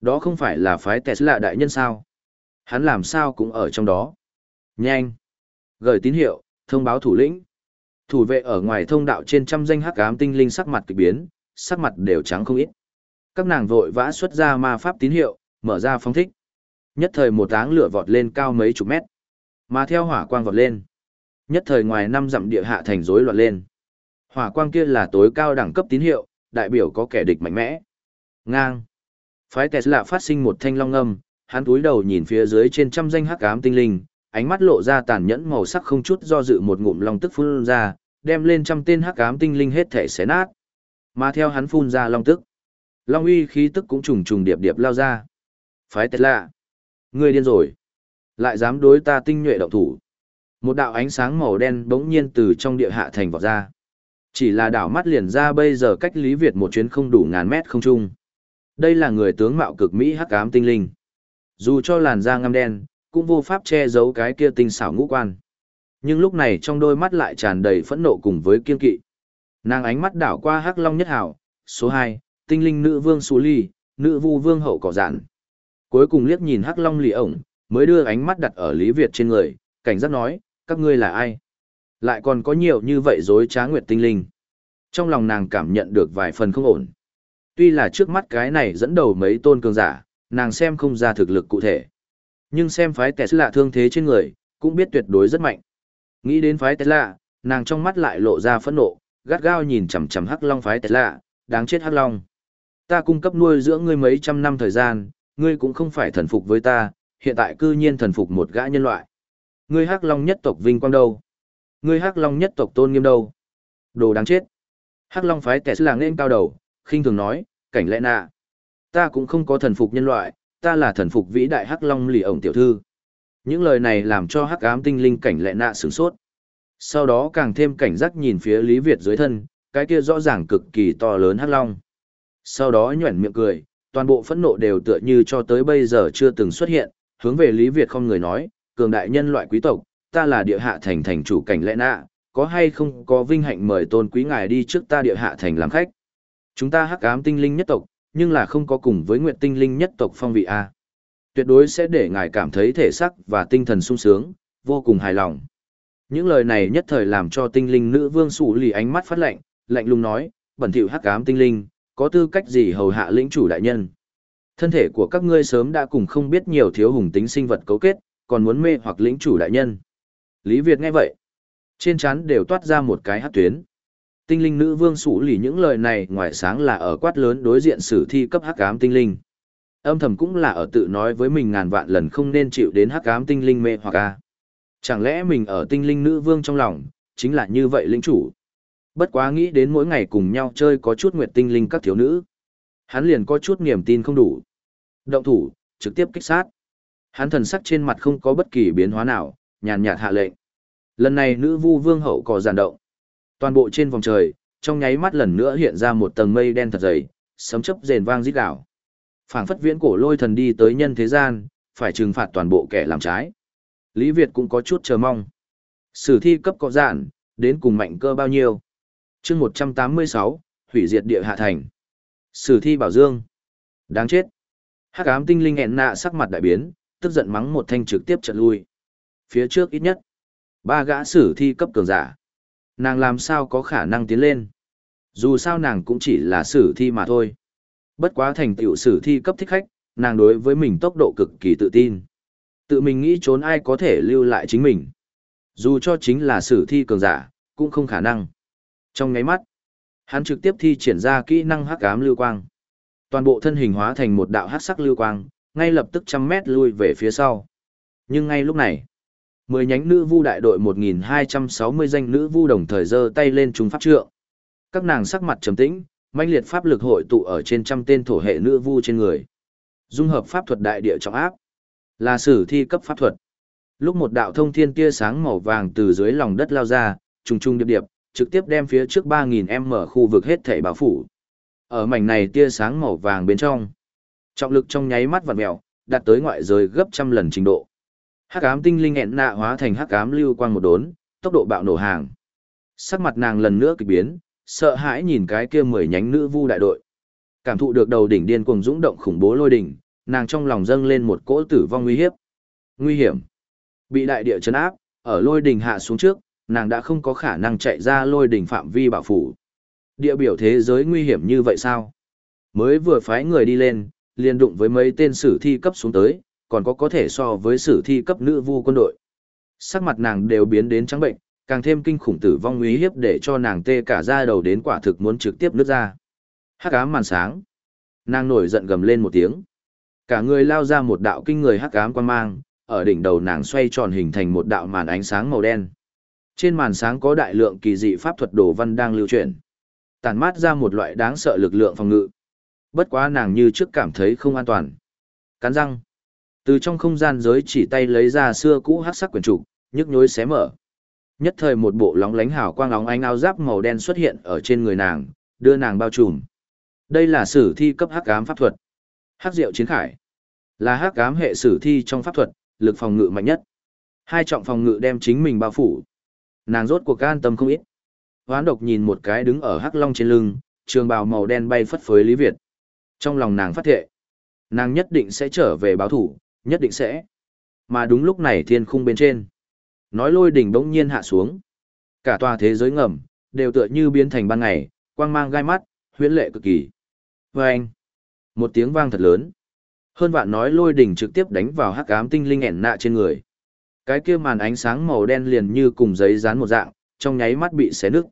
Đó không phải là phái Tesla đại nhân sao? Hắn làm sao cũng ở trong đó. Nhanh. Gửi tín hiệu, thông báo thủ lĩnh. Thủ vệ ở ngoài thông đạo trên trăm danh hắc ám tinh linh sắc mặt kỳ biến, sắc mặt đều trắng không ít. Các nàng vội vã xuất ra ma pháp tín hiệu, mở ra phóng thích. Nhất thời một áng lửa vọt lên cao mấy chục mét. Mà theo hỏa quang vọt lên. Nhất thời ngoài năm dặm địa hạ thành rối loạn lên. Hỏa quang kia là tối cao đẳng cấp tín hiệu, đại biểu có kẻ địch mạnh mẽ. Ngang. Phái Tesla phát sinh một thanh long âm, hắn túi đầu nhìn phía dưới trên trăm danh hắc ám tinh linh, ánh mắt lộ ra tàn nhẫn màu sắc không chút do dự một ngụm long tức phun ra, đem lên trăm tên hắc ám tinh linh hết thể xé nát. Mà theo hắn phun ra long tức, long uy khí tức cũng trùng trùng điệp điệp lao ra. Phái Tesla, ngươi điên rồi, lại dám đối ta tinh nhuệ động thủ. Một đạo ánh sáng màu đen bỗng nhiên từ trong địa hạ thành vọt ra. Chỉ là đảo mắt liền ra bây giờ cách Lý Việt một chuyến không đủ ngàn mét không trung. Đây là người tướng mạo cực Mỹ hắc ám tinh linh. Dù cho làn da ngăm đen, cũng vô pháp che giấu cái kia tinh xảo ngũ quan. Nhưng lúc này trong đôi mắt lại tràn đầy phẫn nộ cùng với kiên kỵ. Nàng ánh mắt đảo qua hắc long nhất hảo, số 2, tinh linh nữ vương Sú Ly, nữ vu vương hậu cỏ giản. Cuối cùng liếc nhìn hắc long lì ổng, mới đưa ánh mắt đặt ở Lý Việt trên người, cảnh giác nói, các ngươi là ai? Lại còn có nhiều như vậy dối trá nguyệt tinh linh. Trong lòng nàng cảm nhận được vài phần không ổn. Tuy là trước mắt cái này dẫn đầu mấy tôn cường giả, nàng xem không ra thực lực cụ thể. Nhưng xem phái Tesla thương thế trên người, cũng biết tuyệt đối rất mạnh. Nghĩ đến phái Tesla, nàng trong mắt lại lộ ra phẫn nộ, gắt gao nhìn chằm chằm Hắc Long phái Tesla, đáng chết Hắc Long. Ta cung cấp nuôi dưỡng ngươi mấy trăm năm thời gian, ngươi cũng không phải thần phục với ta, hiện tại cư nhiên thần phục một gã nhân loại. Ngươi Hắc Long nhất tộc vinh quang đâu? Ngươi Hắc Long nhất tộc tôn nghiêm đâu? Đồ đáng chết. Hắc Long phái Tesla nên cao đầu, khinh thường nói, cảnh lẽ nạ. Ta cũng không có thần phục nhân loại, ta là thần phục vĩ đại Hắc Long lì ổng tiểu thư. Những lời này làm cho Hắc ám tinh linh cảnh lẽ nạ sửng sốt. Sau đó càng thêm cảnh giác nhìn phía Lý Việt dưới thân, cái kia rõ ràng cực kỳ to lớn Hắc Long. Sau đó nhuẩn miệng cười, toàn bộ phẫn nộ đều tựa như cho tới bây giờ chưa từng xuất hiện, hướng về Lý Việt không người nói, cường đại nhân loại quý tộc, ta là địa hạ thành thành chủ cảnh lẽ nạ, có hay không có vinh hạnh mời tôn quý ngài đi trước ta địa hạ thành làm khách. Chúng ta hắc ám tinh linh nhất tộc, nhưng là không có cùng với nguyệt tinh linh nhất tộc phong vị A. Tuyệt đối sẽ để ngài cảm thấy thể sắc và tinh thần sung sướng, vô cùng hài lòng. Những lời này nhất thời làm cho tinh linh nữ vương sủ lì ánh mắt phát lạnh, lạnh lùng nói, bẩn thỉu hắc ám tinh linh, có tư cách gì hầu hạ lĩnh chủ đại nhân. Thân thể của các ngươi sớm đã cùng không biết nhiều thiếu hùng tính sinh vật cấu kết, còn muốn mê hoặc lĩnh chủ đại nhân. Lý Việt nghe vậy, trên trán đều toát ra một cái hát tuyến. Tinh linh nữ vương sủ lì những lời này ngoài sáng là ở quát lớn đối diện sử thi cấp hắc ám tinh linh. Âm thầm cũng là ở tự nói với mình ngàn vạn lần không nên chịu đến hắc ám tinh linh mê hoặc a. Chẳng lẽ mình ở tinh linh nữ vương trong lòng, chính là như vậy lĩnh chủ. Bất quá nghĩ đến mỗi ngày cùng nhau chơi có chút nguyệt tinh linh các thiếu nữ. Hắn liền có chút niềm tin không đủ. Động thủ, trực tiếp kích sát. Hắn thần sắc trên mặt không có bất kỳ biến hóa nào, nhàn nhạt hạ lệnh. Lần này nữ vu vương hậu có giản động. Toàn bộ trên vòng trời, trong nháy mắt lần nữa hiện ra một tầng mây đen thật dày, sấm chấp rền vang rít gào. Phảng phất viễn cổ lôi thần đi tới nhân thế gian, phải trừng phạt toàn bộ kẻ làm trái. Lý Việt cũng có chút chờ mong. Sử thi cấp có giản, đến cùng mạnh cơ bao nhiêu? Chương 186, hủy diệt địa hạ thành. Sử thi bảo dương. Đáng chết. Hắc ám tinh linh hẹn nạ sắc mặt đại biến, tức giận mắng một thanh trực tiếp trận lui. Phía trước ít nhất, ba gã sử thi cấp cường giả. Nàng làm sao có khả năng tiến lên. Dù sao nàng cũng chỉ là sử thi mà thôi. Bất quá thành tựu sử thi cấp thích khách, nàng đối với mình tốc độ cực kỳ tự tin. Tự mình nghĩ trốn ai có thể lưu lại chính mình. Dù cho chính là sử thi cường giả, cũng không khả năng. Trong ngáy mắt, hắn trực tiếp thi triển ra kỹ năng hắc ám lưu quang. Toàn bộ thân hình hóa thành một đạo hắc sắc lưu quang, ngay lập tức trăm mét lui về phía sau. Nhưng ngay lúc này, mười nhánh nữ vu đại đội 1260 danh nữ vu đồng thời giơ tay lên trung pháp trượng. Các nàng sắc mặt trầm tĩnh, mãnh liệt pháp lực hội tụ ở trên trăm tên thổ hệ nữ vu trên người. Dung hợp pháp thuật đại địa trọng áp, là sử thi cấp pháp thuật. Lúc một đạo thông thiên tia sáng màu vàng từ dưới lòng đất lao ra, trùng trùng điệp điệp, trực tiếp đem phía trước 3000m khu vực hết thảy bao phủ. Ở mảnh này tia sáng màu vàng bên trong, trọng lực trong nháy mắt vặn mèo, đạt tới ngoại giới gấp trăm lần trình độ. Hắc ám tinh linh hẹn nạ hóa thành hắc ám lưu quang một đốn, tốc độ bạo nổ hàng. Sắc mặt nàng lần nữa kỳ biến, sợ hãi nhìn cái kia mười nhánh nữ vu đại đội. Cảm thụ được đầu đỉnh điên cuồng dũng động khủng bố lôi đỉnh, nàng trong lòng dâng lên một cỗ tử vong nguy hiểm. Nguy hiểm. Bị đại địa chấn áp, ở lôi đỉnh hạ xuống trước, nàng đã không có khả năng chạy ra lôi đỉnh phạm vi bảo phủ. Địa biểu thế giới nguy hiểm như vậy sao? Mới vừa phái người đi lên, liền đụng với mấy tên sử thi cấp xuống tới, còn có có thể so với sử thi cấp nữ vu quân đội. Sắc mặt nàng đều biến đến trắng bệnh, càng thêm kinh khủng tử vong nguy hiếp để cho nàng tê cả da đầu đến quả thực muốn trực tiếp nứt ra. Hắc ám màn sáng. Nàng nổi giận gầm lên một tiếng. Cả người lao ra một đạo kinh người hắc ám quan mang, ở đỉnh đầu nàng xoay tròn hình thành một đạo màn ánh sáng màu đen. Trên màn sáng có đại lượng kỳ dị pháp thuật đồ văn đang lưu truyền, Tản mát ra một loại đáng sợ lực lượng phòng ngự. Bất quá nàng như trước cảm thấy không an toàn. Cắn răng. Từ trong không gian giới chỉ tay lấy ra xưa cũ hắc sắc quyển trục, nhức nhối xé mở. Nhất thời một bộ lóng lánh hào quang lóng ánh áo giáp màu đen xuất hiện ở trên người nàng, đưa nàng bao trùm. Đây là sử thi cấp hắc ám pháp thuật. Hắc diệu chiến khải. Là hắc ám hệ sử thi trong pháp thuật, lực phòng ngự mạnh nhất. Hai trọng phòng ngự đem chính mình bao phủ. Nàng rốt cuộc an tâm không ít. Hoán độc nhìn một cái đứng ở hắc long trên lưng, trường bào màu đen bay phất phới Lý Việt. Trong lòng nàng phát thệ. Nàng nhất định sẽ trở về báo thủ, nhất định sẽ. Mà đúng lúc này thiên khung bên trên. Nói lôi đỉnh bỗng nhiên hạ xuống. Cả tòa thế giới ngầm, đều tựa như biến thành ban ngày, quang mang gai mắt, huyễn lệ cực kỳ. Và anh, một tiếng vang thật lớn. Hơn vạn nói lôi đỉnh trực tiếp đánh vào hắc ám tinh linh ẻn nạ trên người. Cái kia màn ánh sáng màu đen liền như cùng giấy dán một dạng, trong nháy mắt bị xé nứt.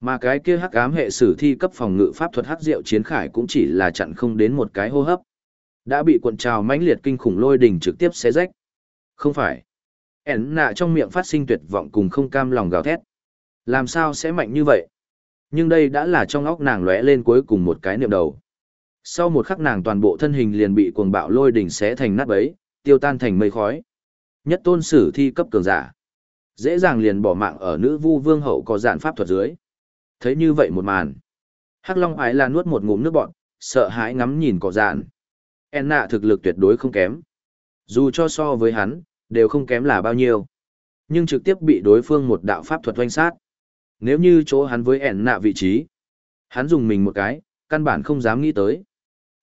Mà cái kia hắc ám hệ sử thi cấp phòng ngự pháp thuật hắc diệu chiến khải cũng chỉ là chặn không đến một cái hô hấp. Đã bị cuộn trào mãnh liệt kinh khủng lôi đỉnh trực tiếp xé rách. Không phải. ẻn nạ trong miệng phát sinh tuyệt vọng cùng không cam lòng gào thét. Làm sao sẽ mạnh như vậy? Nhưng đây đã là trong óc nàng lóe lên cuối cùng một cái niệm đầu. Sau một khắc nàng toàn bộ thân hình liền bị cuồng bạo lôi đỉnh xé thành nát bấy, tiêu tan thành mây khói. Nhất tôn sử thi cấp cường giả. Dễ dàng liền bỏ mạng ở nữ vu vương hậu có dạn pháp thuật dưới. Thấy như vậy một màn. Hắc Long ái là nuốt một ngụm nước bọn, sợ hãi ngắm nhìn cỏ dạn. Enna thực lực tuyệt đối không kém. Dù cho so với hắn, đều không kém là bao nhiêu. Nhưng trực tiếp bị đối phương một đạo pháp thuật oanh sát. Nếu như chỗ hắn với Enna vị trí, hắn dùng mình một cái, căn bản không dám nghĩ tới.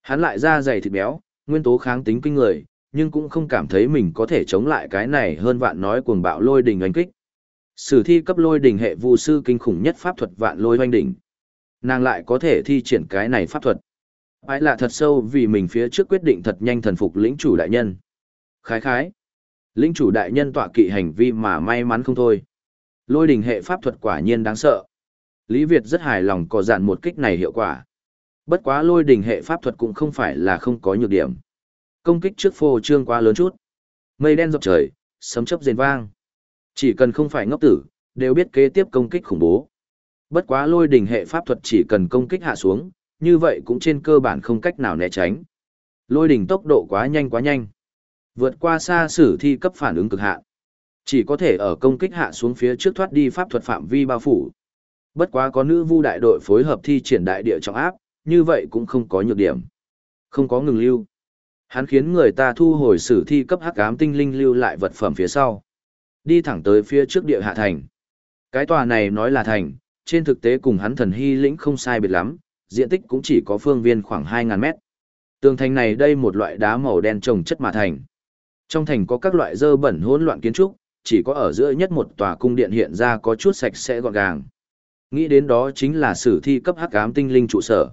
Hắn lại ra dày thịt béo, nguyên tố kháng tính kinh người, nhưng cũng không cảm thấy mình có thể chống lại cái này hơn vạn nói cuồng bạo lôi đình oanh kích. Sử thi cấp lôi đình hệ vu sư kinh khủng nhất pháp thuật vạn lôi oanh đỉnh. Nàng lại có thể thi triển cái này pháp thuật. Ái là thật sâu vì mình phía trước quyết định thật nhanh thần phục lĩnh chủ đại nhân. Khái khái. Lĩnh chủ đại nhân tọa kỵ hành vi mà may mắn không thôi. Lôi đình hệ pháp thuật quả nhiên đáng sợ. Lý Việt rất hài lòng có dạn một kích này hiệu quả. Bất quá lôi đình hệ pháp thuật cũng không phải là không có nhược điểm. Công kích trước phô trương quá lớn chút. Mây đen dọc trời, sấm chớp rền vang. Chỉ cần không phải ngốc tử, đều biết kế tiếp công kích khủng bố. Bất quá lôi đình hệ pháp thuật chỉ cần công kích hạ xuống, như vậy cũng trên cơ bản không cách nào né tránh. Lôi đình tốc độ quá nhanh quá nhanh. Vượt qua xa sử thi cấp phản ứng cực hạn. Chỉ có thể ở công kích hạ xuống phía trước thoát đi pháp thuật phạm vi bao phủ. Bất quá có nữ vu đại đội phối hợp thi triển đại địa trọng áp, như vậy cũng không có nhược điểm. Không có ngừng lưu. Hắn khiến người ta thu hồi sử thi cấp hắc ám tinh linh lưu lại vật phẩm phía sau. Đi thẳng tới phía trước địa hạ thành. Cái tòa này nói là thành, trên thực tế cùng hắn thần hy lĩnh không sai biệt lắm, diện tích cũng chỉ có phương viên khoảng 2.000 mét. Tường thành này đây một loại đá màu đen trồng chất mà thành. Trong thành có các loại dơ bẩn hỗn loạn kiến trúc, chỉ có ở giữa nhất một tòa cung điện hiện ra có chút sạch sẽ gọn gàng. Nghĩ đến đó chính là sử thi cấp hắc ám tinh linh trụ sở.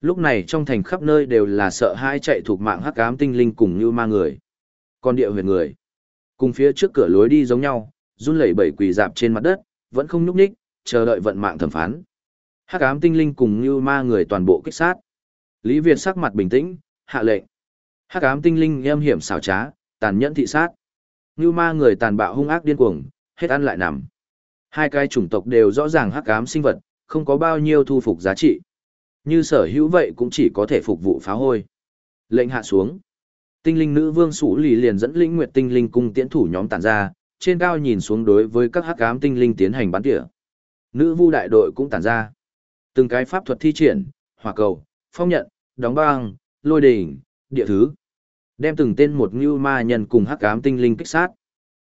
Lúc này trong thành khắp nơi đều là sợ hãi chạy thuộc mạng hắc ám tinh linh cùng như ma người. Còn địa huyệt người, cùng phía trước cửa lối đi giống nhau, run lẩy bẩy quỳ dạp trên mặt đất, vẫn không nhúc nhích, chờ đợi vận mạng thẩm phán. Hắc ám tinh linh cùng như ma người toàn bộ kích sát. Lý Việt sắc mặt bình tĩnh, hạ lệnh. Hắc ám tinh linh âm hiểm xảo trá, tàn nhẫn thị sát. Như ma người tàn bạo hung ác điên cuồng, hết ăn lại nằm. Hai cái chủng tộc đều rõ ràng hắc ám sinh vật, không có bao nhiêu thu phục giá trị. Như sở hữu vậy cũng chỉ có thể phục vụ phá hôi. Lệnh hạ xuống. Tinh linh nữ vương sủ lì liền dẫn lĩnh nguyệt tinh linh cung tiễn thủ nhóm tản ra, trên cao nhìn xuống đối với các hắc ám tinh linh tiến hành bắn tỉa. Nữ vu đại đội cũng tản ra. Từng cái pháp thuật thi triển, hỏa cầu, phong nhận, đóng băng, lôi đỉnh, địa thứ. Đem từng tên một như ma nhân cùng hắc ám tinh linh kích sát.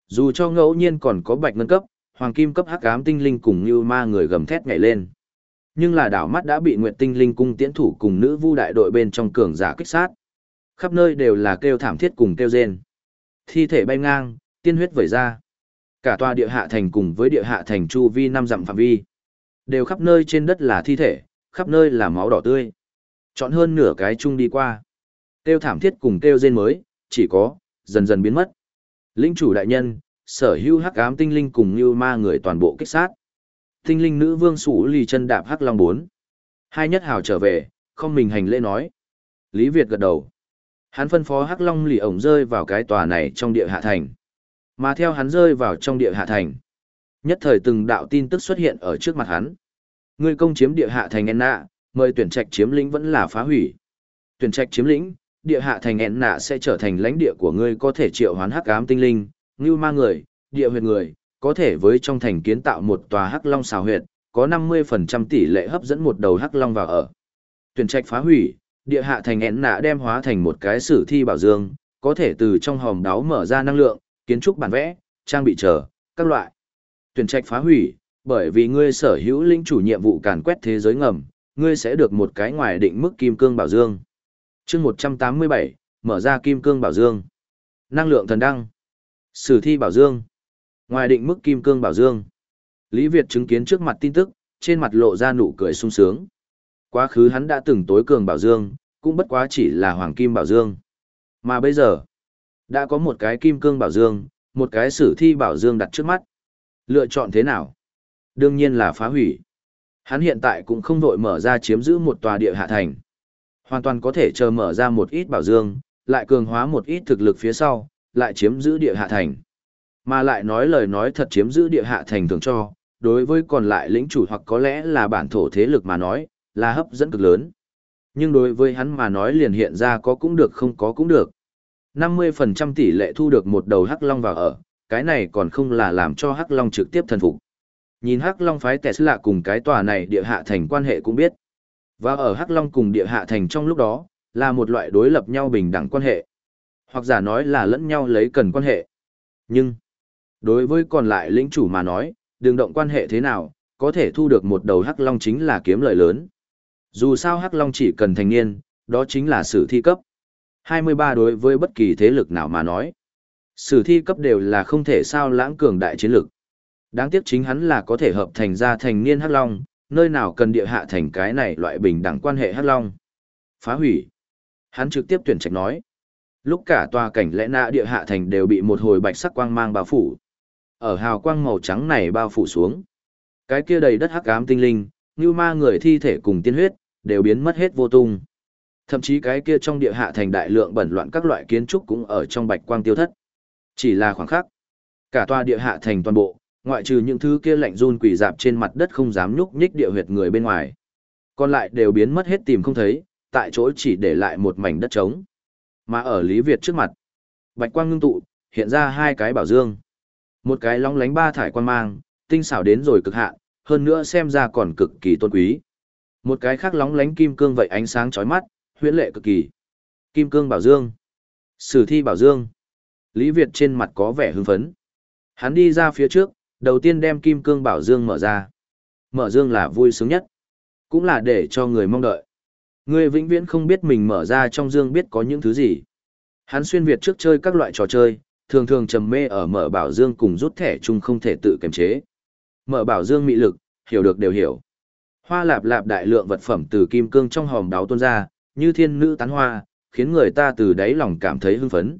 Dù cho ngẫu nhiên còn có bạch ngân cấp, hoàng kim cấp hắc ám tinh linh cùng như ma người gầm thét nhảy lên. Nhưng là đảo mắt đã bị Nguyệt Tinh Linh cung tiễn thủ cùng nữ vu đại đội bên trong cường giả kích sát. Khắp nơi đều là kêu thảm thiết cùng kêu rên. Thi thể bay ngang, tiên huyết vẩy ra. Cả tòa địa hạ thành cùng với địa hạ thành chu vi năm dặm phạm vi. Đều khắp nơi trên đất là thi thể, khắp nơi là máu đỏ tươi. Chọn hơn nửa cái chung đi qua. Kêu thảm thiết cùng kêu rên mới, chỉ có, dần dần biến mất. Linh chủ đại nhân, sở hữu hắc ám tinh linh cùng như ma người toàn bộ kích sát. Tinh linh nữ vương sủ lì chân đạp hắc long bốn. Hai nhất hào trở về, không mình hành lễ nói. Lý Việt gật đầu. Hắn phân phó hắc long lì ổng rơi vào cái tòa này trong địa hạ thành. Mà theo hắn rơi vào trong địa hạ thành. Nhất thời từng đạo tin tức xuất hiện ở trước mặt hắn. Ngươi công chiếm địa hạ thành Enna, mời tuyển trạch chiếm lĩnh vẫn là phá hủy. Tuyển trạch chiếm lĩnh, địa hạ thành nạ sẽ trở thành lãnh địa của ngươi có thể triệu hoán hắc ám tinh linh, ngưu ma người, địa huyệt người, có thể với trong thành kiến tạo một tòa hắc long xào huyệt, có 50% tỷ lệ hấp dẫn một đầu hắc long vào ở. Tuyển trạch phá hủy, địa hạ thành én nạ đem hóa thành một cái sử thi bảo dương, có thể từ trong hòm đáo mở ra năng lượng, kiến trúc bản vẽ, trang bị chờ, các loại. Tuyển trạch phá hủy, bởi vì ngươi sở hữu linh chủ nhiệm vụ càn quét thế giới ngầm, ngươi sẽ được một cái ngoài định mức kim cương bảo dương. chương 187, mở ra kim cương bảo dương. Năng lượng thần đăng. Sử thi bảo dương. Ngoài định mức kim cương bảo dương. Lý Việt chứng kiến trước mặt tin tức, trên mặt lộ ra nụ cười sung sướng. Quá khứ hắn đã từng tối cường bảo dương, cũng bất quá chỉ là hoàng kim bảo dương. Mà bây giờ, đã có một cái kim cương bảo dương, một cái sử thi bảo dương đặt trước mắt. Lựa chọn thế nào? Đương nhiên là phá hủy. Hắn hiện tại cũng không vội mở ra chiếm giữ một tòa địa hạ thành. Hoàn toàn có thể chờ mở ra một ít bảo dương, lại cường hóa một ít thực lực phía sau, lại chiếm giữ địa hạ thành. Mà lại nói lời nói thật chiếm giữ địa hạ thành thường cho, đối với còn lại lĩnh chủ hoặc có lẽ là bản thổ thế lực mà nói, là hấp dẫn cực lớn. Nhưng đối với hắn mà nói liền hiện ra có cũng được không có cũng được. 50% tỷ lệ thu được một đầu hắc long vào ở, cái này còn không là làm cho hắc long trực tiếp thần phục. Nhìn hắc long phái Tesla cùng cái tòa này địa hạ thành quan hệ cũng biết. Và ở hắc long cùng địa hạ thành trong lúc đó, là một loại đối lập nhau bình đẳng quan hệ. Hoặc giả nói là lẫn nhau lấy cần quan hệ. Nhưng, Đối với còn lại lĩnh chủ mà nói, đường động quan hệ thế nào, có thể thu được một đầu hắc long chính là kiếm lợi lớn. Dù sao hắc long chỉ cần thành niên, đó chính là sử thi cấp. 23 đối với bất kỳ thế lực nào mà nói. Sử thi cấp đều là không thể sao lãng cường đại chiến lực. Đáng tiếc chính hắn là có thể hợp thành ra thành niên hắc long, nơi nào cần địa hạ thành cái này loại bình đẳng quan hệ hắc long. Phá hủy. Hắn trực tiếp tuyển trạch nói. Lúc cả tòa cảnh lẽ nạ địa hạ thành đều bị một hồi bạch sắc quang mang bao phủ. Ở hào quang màu trắng này bao phủ xuống. Cái kia đầy đất hắc ám tinh linh, như ma người thi thể cùng tiên huyết, đều biến mất hết vô tung. Thậm chí cái kia trong địa hạ thành đại lượng bẩn loạn các loại kiến trúc cũng ở trong bạch quang tiêu thất. Chỉ là khoảng khắc. Cả tòa địa hạ thành toàn bộ, ngoại trừ những thứ kia lạnh run quỷ dạp trên mặt đất không dám nhúc nhích địa huyệt người bên ngoài. Còn lại đều biến mất hết tìm không thấy, tại chỗ chỉ để lại một mảnh đất trống. Mà ở Lý Việt trước mặt, bạch quang ngưng tụ, hiện ra hai cái bảo dương. Một cái long lánh ba thải quan mang, tinh xảo đến rồi cực hạn, hơn nữa xem ra còn cực kỳ tôn quý. Một cái khác lóng lánh kim cương vậy ánh sáng chói mắt, huyễn lệ cực kỳ. Kim cương bảo dương. Sử thi bảo dương. Lý Việt trên mặt có vẻ hưng phấn. Hắn đi ra phía trước, đầu tiên đem kim cương bảo dương mở ra. Mở dương là vui sướng nhất. Cũng là để cho người mong đợi. Người vĩnh viễn không biết mình mở ra trong dương biết có những thứ gì. Hắn xuyên Việt trước chơi các loại trò chơi, thường thường trầm mê ở mở bảo dương cùng rút thẻ chung không thể tự kiềm chế. Mở bảo dương mị lực, hiểu được đều hiểu. Hoa lạp lạp đại lượng vật phẩm từ kim cương trong hòm đáo tuôn ra, như thiên nữ tán hoa, khiến người ta từ đáy lòng cảm thấy hưng phấn.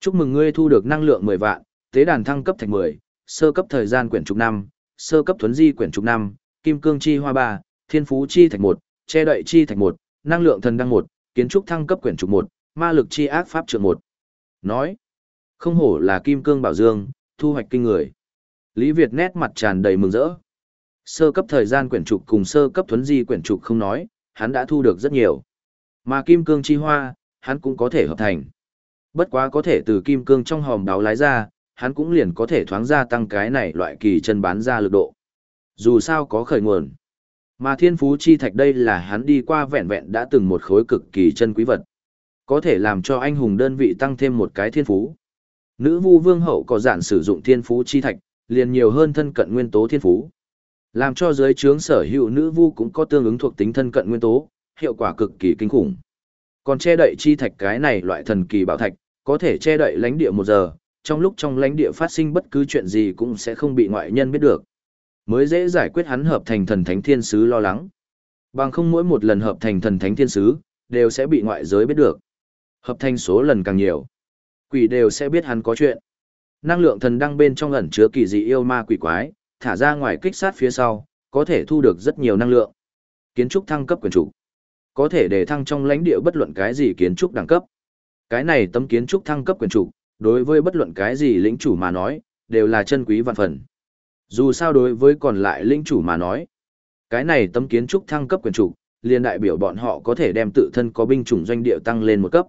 Chúc mừng ngươi thu được năng lượng 10 vạn, tế đàn thăng cấp thành 10, sơ cấp thời gian quyển trục 5, sơ cấp thuấn di quyển trục 5, kim cương chi hoa 3, thiên phú chi thạch 1, che đậy chi thạch 1, năng lượng thần đăng 1, kiến trúc thăng cấp quyển trục 1, ma lực chi ác pháp trượng 1. Nói, không hổ là kim cương bảo dương, thu hoạch kinh người. Lý Việt nét mặt tràn đầy mừng rỡ. Sơ cấp thời gian quyển trục cùng sơ cấp thuấn di quyển trục không nói, hắn đã thu được rất nhiều. Mà kim cương chi hoa, hắn cũng có thể hợp thành. Bất quá có thể từ kim cương trong hòm đáo lái ra, hắn cũng liền có thể thoáng ra tăng cái này loại kỳ chân bán ra lực độ. Dù sao có khởi nguồn. Mà thiên phú chi thạch đây là hắn đi qua vẹn vẹn đã từng một khối cực kỳ chân quý vật. Có thể làm cho anh hùng đơn vị tăng thêm một cái thiên phú. Nữ vu vương hậu có giản sử dụng thiên phú chi thạch, liền nhiều hơn thân cận nguyên tố thiên phú. Làm cho giới trướng sở hữu nữ vu cũng có tương ứng thuộc tính thân cận nguyên tố, hiệu quả cực kỳ kinh khủng. Còn che đậy chi thạch cái này loại thần kỳ bảo thạch, có thể che đậy lãnh địa một giờ, trong lúc trong lãnh địa phát sinh bất cứ chuyện gì cũng sẽ không bị ngoại nhân biết được. Mới dễ giải quyết hắn hợp thành thần thánh thiên sứ lo lắng. Bằng không mỗi một lần hợp thành thần thánh thiên sứ, đều sẽ bị ngoại giới biết được. Hợp thành số lần càng nhiều, quỷ đều sẽ biết hắn có chuyện. Năng lượng thần đăng bên trong ẩn chứa kỳ dị yêu ma quỷ quái, thả ra ngoài kích sát phía sau, có thể thu được rất nhiều năng lượng. Kiến trúc thăng cấp quyền chủ có thể để thăng trong lãnh địa bất luận cái gì kiến trúc đẳng cấp. Cái này tấm kiến trúc thăng cấp quyền chủ, đối với bất luận cái gì lĩnh chủ mà nói, đều là chân quý vạn phần. Dù sao đối với còn lại lĩnh chủ mà nói, cái này tấm kiến trúc thăng cấp quyền chủ, liền đại biểu bọn họ có thể đem tự thân có binh chủng doanh địa tăng lên một cấp.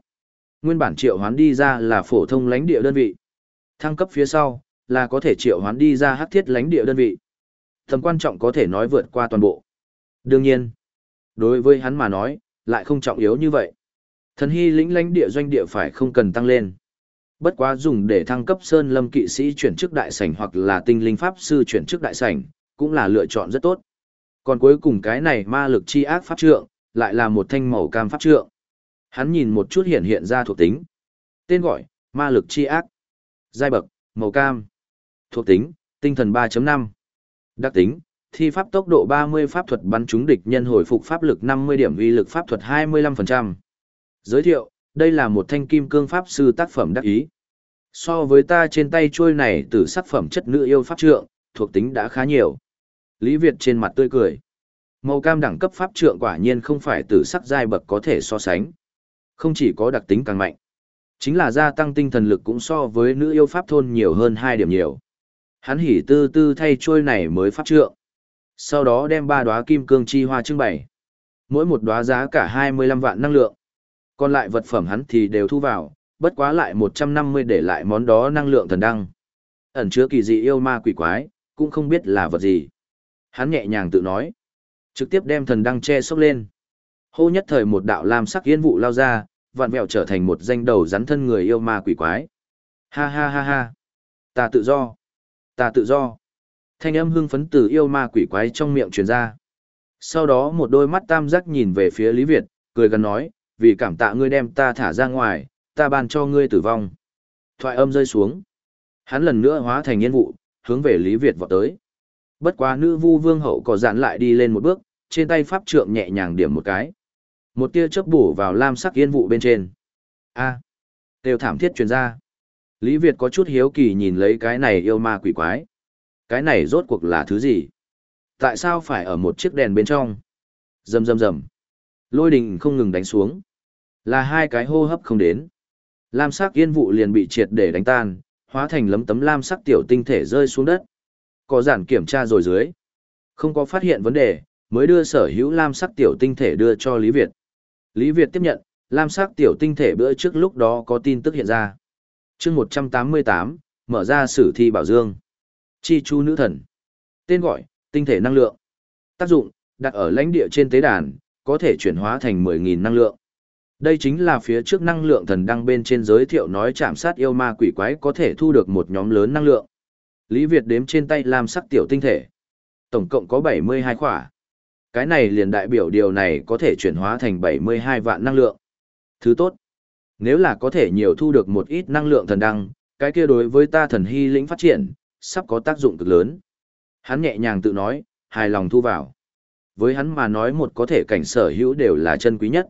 Nguyên bản triệu hoán đi ra là phổ thông lãnh địa đơn vị. Thăng cấp phía sau, là có thể triệu hoán đi ra hắc thiết lãnh địa đơn vị. Tầm quan trọng có thể nói vượt qua toàn bộ. Đương nhiên, đối với hắn mà nói, lại không trọng yếu như vậy. Thần hy lĩnh lãnh địa doanh địa phải không cần tăng lên. Bất quá dùng để thăng cấp sơn lâm kỵ sĩ chuyển chức đại sảnh hoặc là tinh linh pháp sư chuyển chức đại sảnh, cũng là lựa chọn rất tốt. Còn cuối cùng cái này ma lực chi ác pháp trượng, lại là một thanh màu cam pháp trượng. Hắn nhìn một chút hiện hiện ra thuộc tính. Tên gọi, ma lực chi ác. Giai bậc, màu cam. Thuộc tính, tinh thần 3.5. Đặc tính, thi pháp tốc độ 30 pháp thuật bắn trúng địch nhân hồi phục pháp lực 50 điểm uy lực pháp thuật 25%. Giới thiệu, đây là một thanh kim cương pháp sư tác phẩm đắc ý. So với ta trên tay trôi này từ sắc phẩm chất nữ yêu pháp trượng, thuộc tính đã khá nhiều. Lý Việt trên mặt tươi cười. Màu cam đẳng cấp pháp trượng quả nhiên không phải từ sắc giai bậc có thể so sánh. Không chỉ có đặc tính càng mạnh, chính là gia tăng tinh thần lực cũng so với nữ yêu pháp thôn nhiều hơn hai điểm nhiều. Hắn hỉ tư tư thay trôi này mới pháp trượng sau đó đem ba đóa kim cương chi hoa trưng bày. Mỗi một đóa giá cả 25 vạn năng lượng. Còn lại vật phẩm hắn thì đều thu vào, bất quá lại 150 để lại món đó năng lượng thần đăng. Ẩn chứa kỳ dị yêu ma quỷ quái, cũng không biết là vật gì. Hắn nhẹ nhàng tự nói. Trực tiếp đem thần đăng che sốc lên. Hô nhất thời một đạo lam sắc yên vụ lao ra, vạn vẹo trở thành một danh đầu rắn thân người yêu ma quỷ quái. Ha ha ha ha. Ta tự do. Ta tự do. Thanh âm hưng phấn từ yêu ma quỷ quái trong miệng truyền ra. Sau đó một đôi mắt tam giác nhìn về phía Lý Việt, cười gần nói, vì cảm tạ ngươi đem ta thả ra ngoài, ta ban cho ngươi tử vong. Thoại âm rơi xuống. Hắn lần nữa hóa thành nhiên vụ, hướng về Lý Việt vọt tới. Bất quá nữ vu vương hậu có dạn lại đi lên một bước, trên tay pháp trượng nhẹ nhàng điểm một cái. Một tia chớp bổ vào lam sắc yên vụ bên trên. A. Đều thảm thiết truyền ra. Lý Việt có chút hiếu kỳ nhìn lấy cái này yêu ma quỷ quái. Cái này rốt cuộc là thứ gì? Tại sao phải ở một chiếc đèn bên trong? Rầm rầm rầm. Lôi đình không ngừng đánh xuống. Là hai cái hô hấp không đến. Lam sắc yên vụ liền bị triệt để đánh tan, hóa thành lấm tấm lam sắc tiểu tinh thể rơi xuống đất. Có giản kiểm tra rồi dưới. Không có phát hiện vấn đề, mới đưa sở hữu lam sắc tiểu tinh thể đưa cho Lý Việt. Lý Việt tiếp nhận, lam sắc tiểu tinh thể bữa trước lúc đó có tin tức hiện ra. chương 188, mở ra sử thi bảo dương. Chi chu nữ thần. Tên gọi, tinh thể năng lượng. Tác dụng, đặt ở lãnh địa trên tế đàn, có thể chuyển hóa thành 10.000 năng lượng. Đây chính là phía trước năng lượng thần đăng bên trên giới thiệu nói chạm sát yêu ma quỷ quái có thể thu được một nhóm lớn năng lượng. Lý Việt đếm trên tay làm sắc tiểu tinh thể. Tổng cộng có 72 khỏa. Cái này liền đại biểu điều này có thể chuyển hóa thành 72 vạn năng lượng. Thứ tốt. Nếu là có thể nhiều thu được một ít năng lượng thần đăng, cái kia đối với ta thần hy lĩnh phát triển, sắp có tác dụng cực lớn. Hắn nhẹ nhàng tự nói, hài lòng thu vào. Với hắn mà nói một có thể cảnh sở hữu đều là chân quý nhất.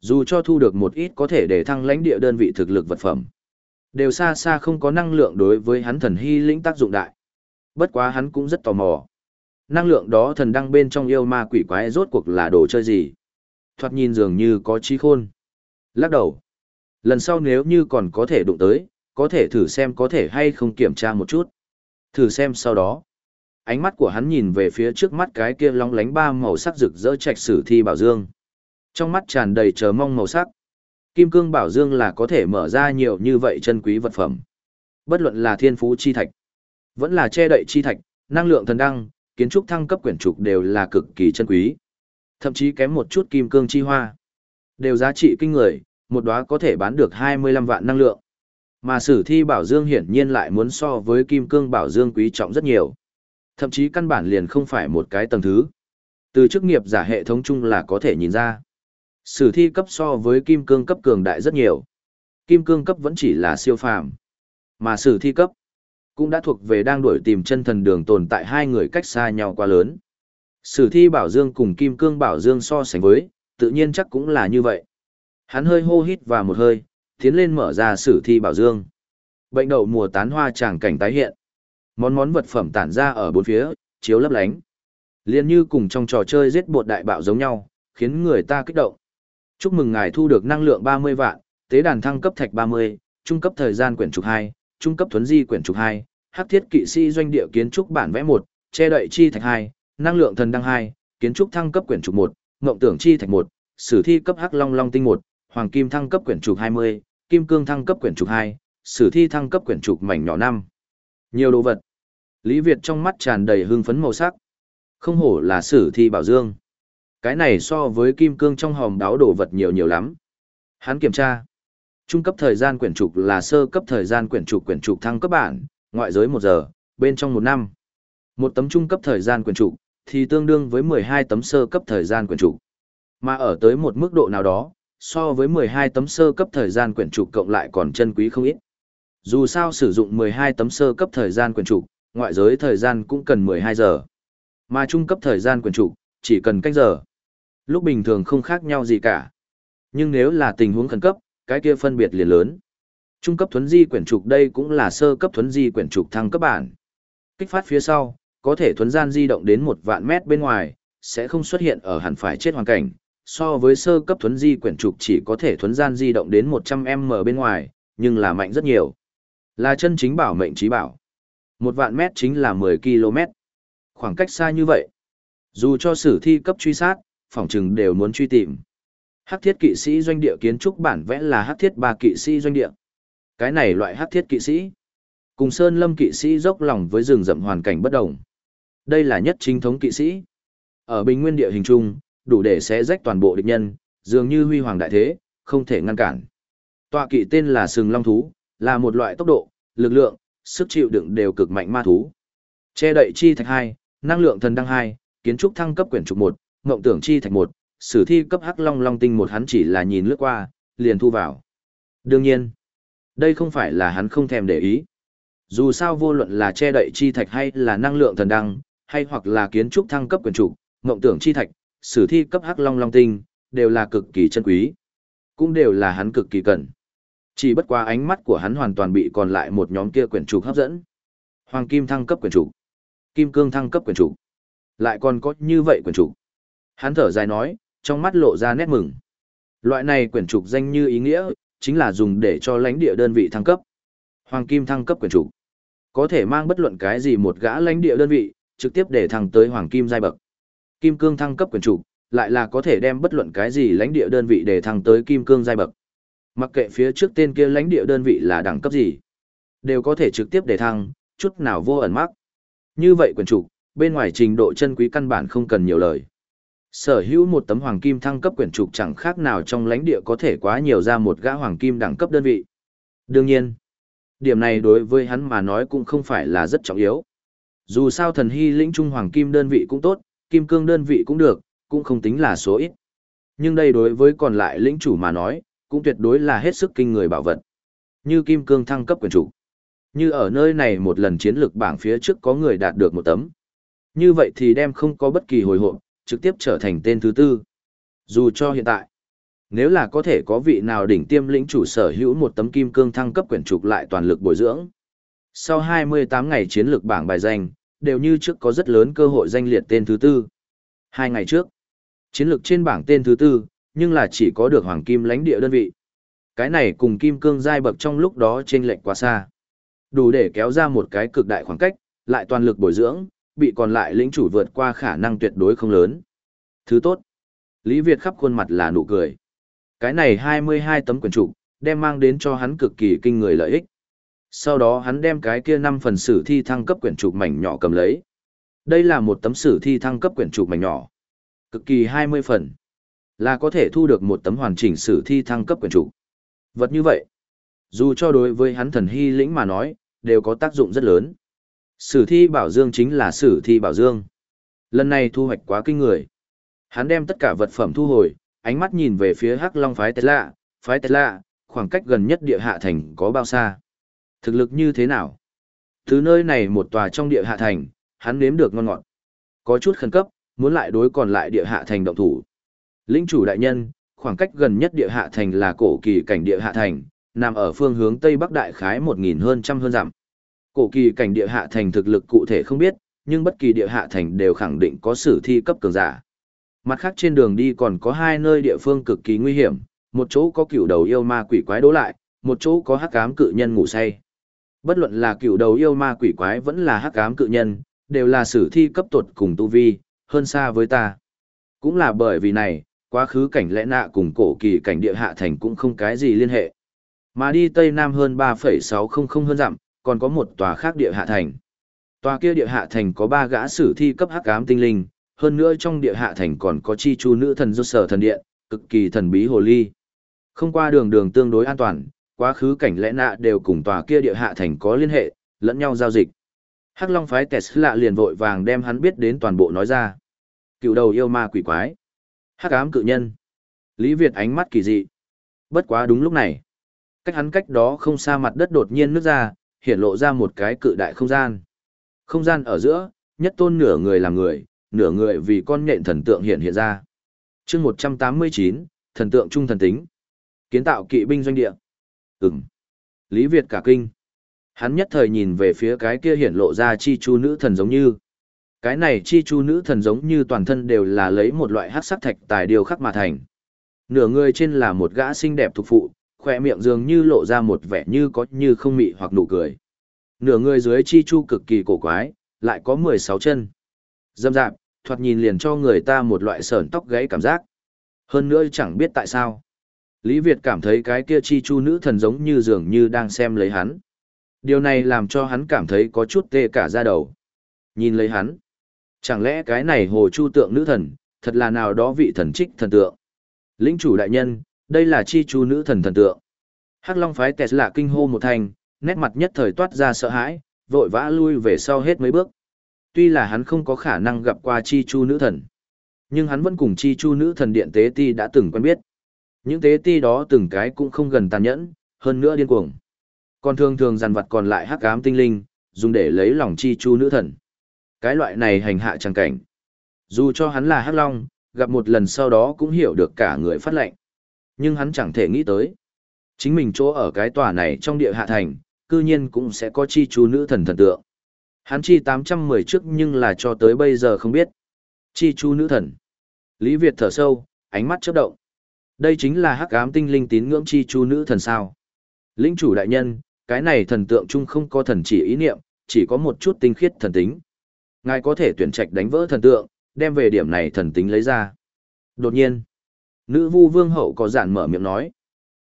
Dù cho thu được một ít có thể để thăng lãnh địa đơn vị thực lực vật phẩm, đều xa xa không có năng lượng đối với hắn thần hy lĩnh tác dụng đại. Bất quá hắn cũng rất tò mò. Năng lượng đó thần đăng bên trong yêu ma quỷ quái rốt cuộc là đồ chơi gì? Thoạt nhìn dường như có trí khôn. Lắc đầu. Lần sau nếu như còn có thể đụng tới, có thể thử xem có thể hay không kiểm tra một chút. Thử xem sau đó. Ánh mắt của hắn nhìn về phía trước mắt cái kia long lánh ba màu sắc rực rỡ trạch sử thi bảo dương. Trong mắt tràn đầy chờ mong màu sắc. Kim cương bảo dương là có thể mở ra nhiều như vậy chân quý vật phẩm. Bất luận là thiên phú chi thạch, vẫn là che đậy chi thạch, năng lượng thần đăng, kiến trúc thăng cấp quyển trục đều là cực kỳ chân quý. Thậm chí kém một chút kim cương chi hoa. Đều giá trị kinh người, một đóa có thể bán được 25 vạn năng lượng. Mà sử thi bảo dương hiển nhiên lại muốn so với kim cương bảo dương quý trọng rất nhiều. Thậm chí căn bản liền không phải một cái tầng thứ. Từ chức nghiệp giả hệ thống chung là có thể nhìn ra. Sử thi cấp so với kim cương cấp cường đại rất nhiều. Kim cương cấp vẫn chỉ là siêu phàm. Mà sử thi cấp cũng đã thuộc về đang đuổi tìm chân thần đường tồn tại hai người cách xa nhau quá lớn. Sử thi bảo dương cùng kim cương bảo dương so sánh với, tự nhiên chắc cũng là như vậy. Hắn hơi hô hít và một hơi, tiến lên mở ra sử thi bảo dương. Bệnh đậu mùa tán hoa tràng cảnh tái hiện. Món món vật phẩm tản ra ở bốn phía, chiếu lấp lánh. Liên như cùng trong trò chơi giết bột đại bạo giống nhau, khiến người ta kích động. Chúc mừng ngài thu được năng lượng 30 vạn, tế đàn thăng cấp thạch 30, trung cấp thời gian quyển trục 2, trung cấp thuấn di quyển trục 2, hắc thiết kỵ sĩ doanh địa kiến trúc bản vẽ 1, che đậy chi thạch 2, năng lượng thần đăng 2, kiến trúc thăng cấp quyển trục 1, ngộng tưởng chi thạch 1, sử thi cấp hắc long long tinh 1, hoàng kim thăng cấp quyển trục 20, kim cương thăng cấp quyển trục 2, sử thi thăng cấp quyển trục mảnh nhỏ 5. Nhiều đồ vật. Lý Việt trong mắt tràn đầy hưng phấn màu sắc. Không hổ là sử thi bảo dương. Cái này so với kim cương trong hòm đáo đồ vật nhiều nhiều lắm. Hắn kiểm tra. Trung cấp thời gian quyển trục là sơ cấp thời gian quyển trục quyển trục thăng cấp bản, ngoại giới một giờ, bên trong một năm. Một tấm trung cấp thời gian quyển trục thì tương đương với 12 tấm sơ cấp thời gian quyển trục. Mà ở tới một mức độ nào đó, so với 12 tấm sơ cấp thời gian quyển trục cộng lại còn chân quý không ít. Dù sao sử dụng 12 tấm sơ cấp thời gian quyển trục, ngoại giới thời gian cũng cần 12 giờ. Mà trung cấp thời gian quyển trục, chỉ cần cách giờ. Lúc bình thường không khác nhau gì cả. Nhưng nếu là tình huống khẩn cấp, cái kia phân biệt liền lớn. Trung cấp thuấn di quyển trục đây cũng là sơ cấp thuấn di quyển trục thăng cấp bản. Kích phát phía sau, có thể thuấn gian di động đến một vạn mét bên ngoài, sẽ không xuất hiện ở hẳn phải chết hoàn cảnh. So với sơ cấp thuấn di quyển trục chỉ có thể thuấn gian di động đến 100m bên ngoài, nhưng là mạnh rất nhiều. Là chân chính bảo mệnh trí bảo. Một vạn mét chính là 10 km. Khoảng cách xa như vậy. Dù cho sử thi cấp truy sát, phỏng chừng đều muốn truy tìm. Hắc thiết kỵ sĩ doanh địa kiến trúc bản vẽ là hắc thiết ba kỵ sĩ doanh địa. Cái này loại hắc thiết kỵ sĩ. Cùng Sơn Lâm kỵ sĩ dốc lòng với rừng rậm hoàn cảnh bất đồng. Đây là nhất chính thống kỵ sĩ. Ở bình nguyên địa hình trung, đủ để xé rách toàn bộ địch nhân, dường như huy hoàng đại thế, không thể ngăn cản. Tọa kỵ tên là sừng long thú, là một loại tốc độ, lực lượng, sức chịu đựng đều cực mạnh ma thú. Che đậy chi thạch 2, năng lượng thần đăng 2, kiến trúc thăng cấp quyển trục 1, ngộng tưởng chi thạch 1, sử thi cấp hắc long long tinh một hắn chỉ là nhìn lướt qua, liền thu vào. Đương nhiên, đây không phải là hắn không thèm để ý. Dù sao vô luận là che đậy chi thạch hay là năng lượng thần đăng, hay hoặc là kiến trúc thăng cấp quyền trục, ngộng tưởng chi thạch, sử thi cấp hắc long long tinh, đều là cực kỳ chân quý. Cũng đều là hắn cực kỳ cần. Chỉ bất quá ánh mắt của hắn hoàn toàn bị còn lại một nhóm kia quyển trục hấp dẫn. Hoàng kim thăng cấp quyển trục, kim cương thăng cấp quyển trục. Lại còn có như vậy quyển trục. Hắn thở dài nói, trong mắt lộ ra nét mừng. Loại này quyển trục danh như ý nghĩa, chính là dùng để cho lãnh địa đơn vị thăng cấp. Hoàng kim thăng cấp quyển trục. Có thể mang bất luận cái gì một gã lãnh địa đơn vị, trực tiếp để thăng tới hoàng kim giai bậc. Kim cương thăng cấp quyển trục, lại là có thể đem bất luận cái gì lãnh địa đơn vị để thăng tới kim cương giai bậc. Mặc kệ phía trước tên kia lãnh địa đơn vị là đẳng cấp gì, đều có thể trực tiếp để thăng, chút nào vô ẩn mắc. Như vậy quyển trục, bên ngoài trình độ chân quý căn bản không cần nhiều lời. Sở hữu một tấm hoàng kim thăng cấp quyển trục chẳng khác nào trong lãnh địa có thể quá nhiều ra một gã hoàng kim đẳng cấp đơn vị. Đương nhiên, điểm này đối với hắn mà nói cũng không phải là rất trọng yếu. Dù sao thần hy lĩnh trung hoàng kim đơn vị cũng tốt, kim cương đơn vị cũng được, cũng không tính là số ít. Nhưng đây đối với còn lại lĩnh chủ mà nói, cũng tuyệt đối là hết sức kinh người bảo vật. Như kim cương thăng cấp quyền chủ. Như ở nơi này một lần chiến lược bảng phía trước có người đạt được một tấm. Như vậy thì đem không có bất kỳ hồi hộp, trực tiếp trở thành tên thứ tư. Dù cho hiện tại, nếu là có thể có vị nào đỉnh tiêm lĩnh chủ sở hữu một tấm kim cương thăng cấp quyển trục lại toàn lực bồi dưỡng. Sau 28 ngày chiến lược bảng bài danh, đều như trước có rất lớn cơ hội danh liệt tên thứ tư. Hai ngày trước, chiến lược trên bảng tên thứ tư, nhưng là chỉ có được hoàng kim lãnh địa đơn vị. Cái này cùng kim cương giai bậc trong lúc đó trên lệnh quá xa. Đủ để kéo ra một cái cực đại khoảng cách, lại toàn lực bồi dưỡng, bị còn lại lĩnh chủ vượt qua khả năng tuyệt đối không lớn. Thứ tốt. Lý Việt khắp khuôn mặt là nụ cười. Cái này 22 tấm quyển trục, đem mang đến cho hắn cực kỳ kinh người lợi ích. Sau đó hắn đem cái kia 5 phần sử thi thăng cấp quyển trục mảnh nhỏ cầm lấy. Đây là một tấm sử thi thăng cấp quyển trục mảnh nhỏ. Cực kỳ 20 phần. Là có thể thu được một tấm hoàn chỉnh sử thi thăng cấp quyển trục. Vật như vậy, dù cho đối với hắn thần hy lĩnh mà nói, đều có tác dụng rất lớn. Sử thi bảo dương chính là sử thi bảo dương. Lần này thu hoạch quá kinh người. Hắn đem tất cả vật phẩm thu hồi, ánh mắt nhìn về phía Hắc Long phái Tesla, phái Tesla, khoảng cách gần nhất địa hạ thành có bao xa? Thực lực như thế nào? Từ nơi này một tòa trong địa hạ thành, hắn nếm được ngon ngọt. Có chút khẩn cấp, muốn lại đối còn lại địa hạ thành động thủ. Lĩnh chủ đại nhân, khoảng cách gần nhất địa hạ thành là cổ kỳ cảnh địa hạ thành, nằm ở phương hướng tây bắc đại khái một nghìn hơn trăm hơn dặm. Cổ kỳ cảnh địa hạ thành thực lực cụ thể không biết, nhưng bất kỳ địa hạ thành đều khẳng định có sử thi cấp cường giả. Mặt khác trên đường đi còn có hai nơi địa phương cực kỳ nguy hiểm, một chỗ có cựu đầu yêu ma quỷ quái đố lại, một chỗ có hắc ám cự nhân ngủ say. Bất luận là cựu đầu yêu ma quỷ quái vẫn là hắc ám cự nhân, đều là sử thi cấp tột cùng tu vi, hơn xa với ta. Cũng là bởi vì này, quá khứ cảnh lẽ nạ cùng cổ kỳ cảnh địa hạ thành cũng không cái gì liên hệ. Mà đi Tây Nam hơn 3,600 hơn dặm, còn có một tòa khác địa hạ thành. Tòa kia địa hạ thành có ba gã sử thi cấp hắc ám tinh linh, hơn nữa trong địa hạ thành còn có chi chu nữ thần do sở thần điện, cực kỳ thần bí hồ ly. Không qua đường đường tương đối an toàn, quá khứ cảnh lẽ nạ đều cùng tòa kia địa hạ thành có liên hệ, lẫn nhau giao dịch. Hắc Long phái Tesla liền vội vàng đem hắn biết đến toàn bộ nói ra. Cựu đầu yêu ma quỷ quái. Hắc ám cự nhân. Lý Việt ánh mắt kỳ dị. Bất quá đúng lúc này. Cách hắn cách đó không xa mặt đất đột nhiên nước ra, hiện lộ ra một cái cự đại không gian. Không gian ở giữa, nhất tôn nửa người làm người, nửa người vì con nhện thần tượng hiện hiện ra. chương 189, thần tượng trung thần tính. Kiến tạo kỵ binh doanh địa. Ừm. Lý Việt cả kinh. Hắn nhất thời nhìn về phía cái kia hiện lộ ra chi chu nữ thần giống như. Cái này chi chu nữ thần giống như toàn thân đều là lấy một loại hắc sắc thạch tài điều khắc mà thành. Nửa người trên là một gã xinh đẹp thuộc phụ, khỏe miệng dường như lộ ra một vẻ như có như không mị hoặc nụ cười. Nửa người dưới chi chu cực kỳ cổ quái, lại có 16 chân. Dâm dạp, thoạt nhìn liền cho người ta một loại sờn tóc gáy cảm giác. Hơn nữa chẳng biết tại sao. Lý Việt cảm thấy cái kia chi chu nữ thần giống như dường như đang xem lấy hắn. Điều này làm cho hắn cảm thấy có chút tê cả da đầu. Nhìn lấy hắn. Chẳng lẽ cái này hồ chu tượng nữ thần, thật là nào đó vị thần trích thần tượng. Lĩnh chủ đại nhân, đây là chi chu nữ thần thần tượng. Hắc Long phái Tesla kinh hô một thành, nét mặt nhất thời toát ra sợ hãi, vội vã lui về sau hết mấy bước. Tuy là hắn không có khả năng gặp qua chi chu nữ thần, nhưng hắn vẫn cùng chi chu nữ thần điện tế ti đã từng quen biết. Những tế ti đó từng cái cũng không gần tàn nhẫn, hơn nữa điên cuồng. Còn thường thường dàn vật còn lại hắc ám tinh linh, dùng để lấy lòng chi chu nữ thần. Cái loại này hành hạ trang cảnh. Dù cho hắn là hắc long, gặp một lần sau đó cũng hiểu được cả người phát lệnh. Nhưng hắn chẳng thể nghĩ tới. Chính mình chỗ ở cái tòa này trong địa hạ thành, cư nhiên cũng sẽ có chi chú nữ thần thần tượng. Hắn chi 810 trước nhưng là cho tới bây giờ không biết. Chi chú nữ thần. Lý Việt thở sâu, ánh mắt chớp động. Đây chính là hắc ám tinh linh tín ngưỡng chi chú nữ thần sao. Lĩnh chủ đại nhân, cái này thần tượng chung không có thần chỉ ý niệm, chỉ có một chút tinh khiết thần tính. Ngài có thể tuyển trạch đánh vỡ thần tượng, đem về điểm này thần tính lấy ra. Đột nhiên, nữ vu vương hậu có giản mở miệng nói.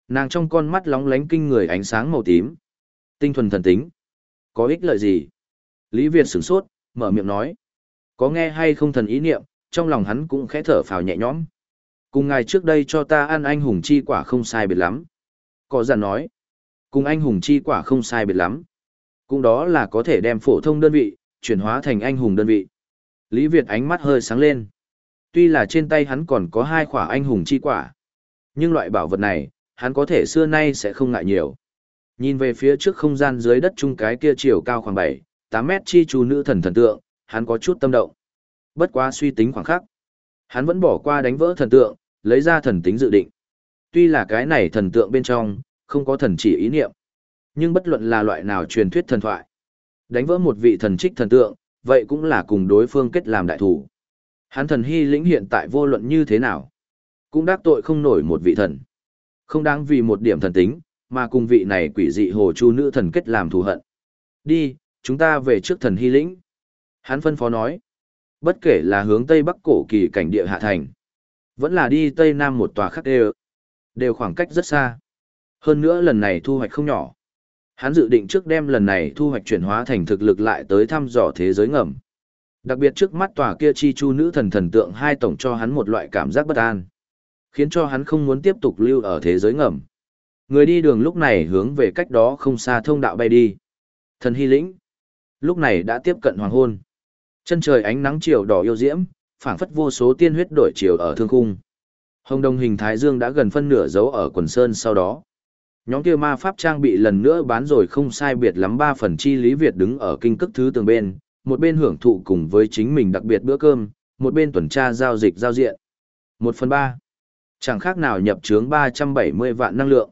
Nàng trong con mắt lóng lánh kinh người ánh sáng màu tím. Tinh thuần thần tính. Có ích lợi gì? Lý Việt sửng sốt, mở miệng nói. Có nghe hay không thần ý niệm, trong lòng hắn cũng khẽ thở phào nhẹ nhõm. Cùng ngài trước đây cho ta ăn anh hùng chi quả không sai biệt lắm. Có giản nói. Cùng anh hùng chi quả không sai biệt lắm. Cũng đó là có thể đem phổ thông đơn vị, chuyển hóa thành anh hùng đơn vị. Lý Việt ánh mắt hơi sáng lên. Tuy là trên tay hắn còn có hai khỏa anh hùng chi quả, nhưng loại bảo vật này, hắn có thể xưa nay sẽ không ngại nhiều. Nhìn về phía trước không gian dưới đất chung cái kia chiều cao khoảng 7, 8 mét chi chú nữ thần thần tượng, hắn có chút tâm động. Bất quá suy tính khoảng khắc. Hắn vẫn bỏ qua đánh vỡ thần tượng, lấy ra thần tính dự định. Tuy là cái này thần tượng bên trong, không có thần chỉ ý niệm. Nhưng bất luận là loại nào truyền thuyết thần thoại. Đánh vỡ một vị thần trích thần tượng, vậy cũng là cùng đối phương kết làm đại thủ. Hắn thần hy lĩnh hiện tại vô luận như thế nào. Cũng đắc tội không nổi một vị thần. Không đáng vì một điểm thần tính, mà cùng vị này quỷ dị hồ chu nữ thần kết làm thù hận. Đi, chúng ta về trước thần hy lĩnh. Hắn phân phó nói. Bất kể là hướng tây bắc cổ kỳ cảnh địa hạ thành. Vẫn là đi tây nam một tòa khắc đều. Đều khoảng cách rất xa. Hơn nữa lần này thu hoạch không nhỏ. Hắn dự định trước đem lần này thu hoạch chuyển hóa thành thực lực lại tới thăm dò thế giới ngầm. Đặc biệt trước mắt tòa kia chi chu nữ thần thần tượng hai tổng cho hắn một loại cảm giác bất an. Khiến cho hắn không muốn tiếp tục lưu ở thế giới ngầm. Người đi đường lúc này hướng về cách đó không xa thông đạo bay đi. Thần hy lĩnh. Lúc này đã tiếp cận hoàng hôn. Chân trời ánh nắng chiều đỏ yêu diễm, phảng phất vô số tiên huyết đổi chiều ở thương khung. Hồng đồng hình thái dương đã gần phân nửa dấu ở quần sơn sau đó. Nhóm kia ma pháp trang bị lần nữa bán rồi không sai biệt lắm ba phần chi Lý Việt đứng ở kinh cức thứ tường bên, một bên hưởng thụ cùng với chính mình đặc biệt bữa cơm, một bên tuần tra giao dịch giao diện. Một phần ba. Chẳng khác nào nhập trướng 370 vạn năng lượng.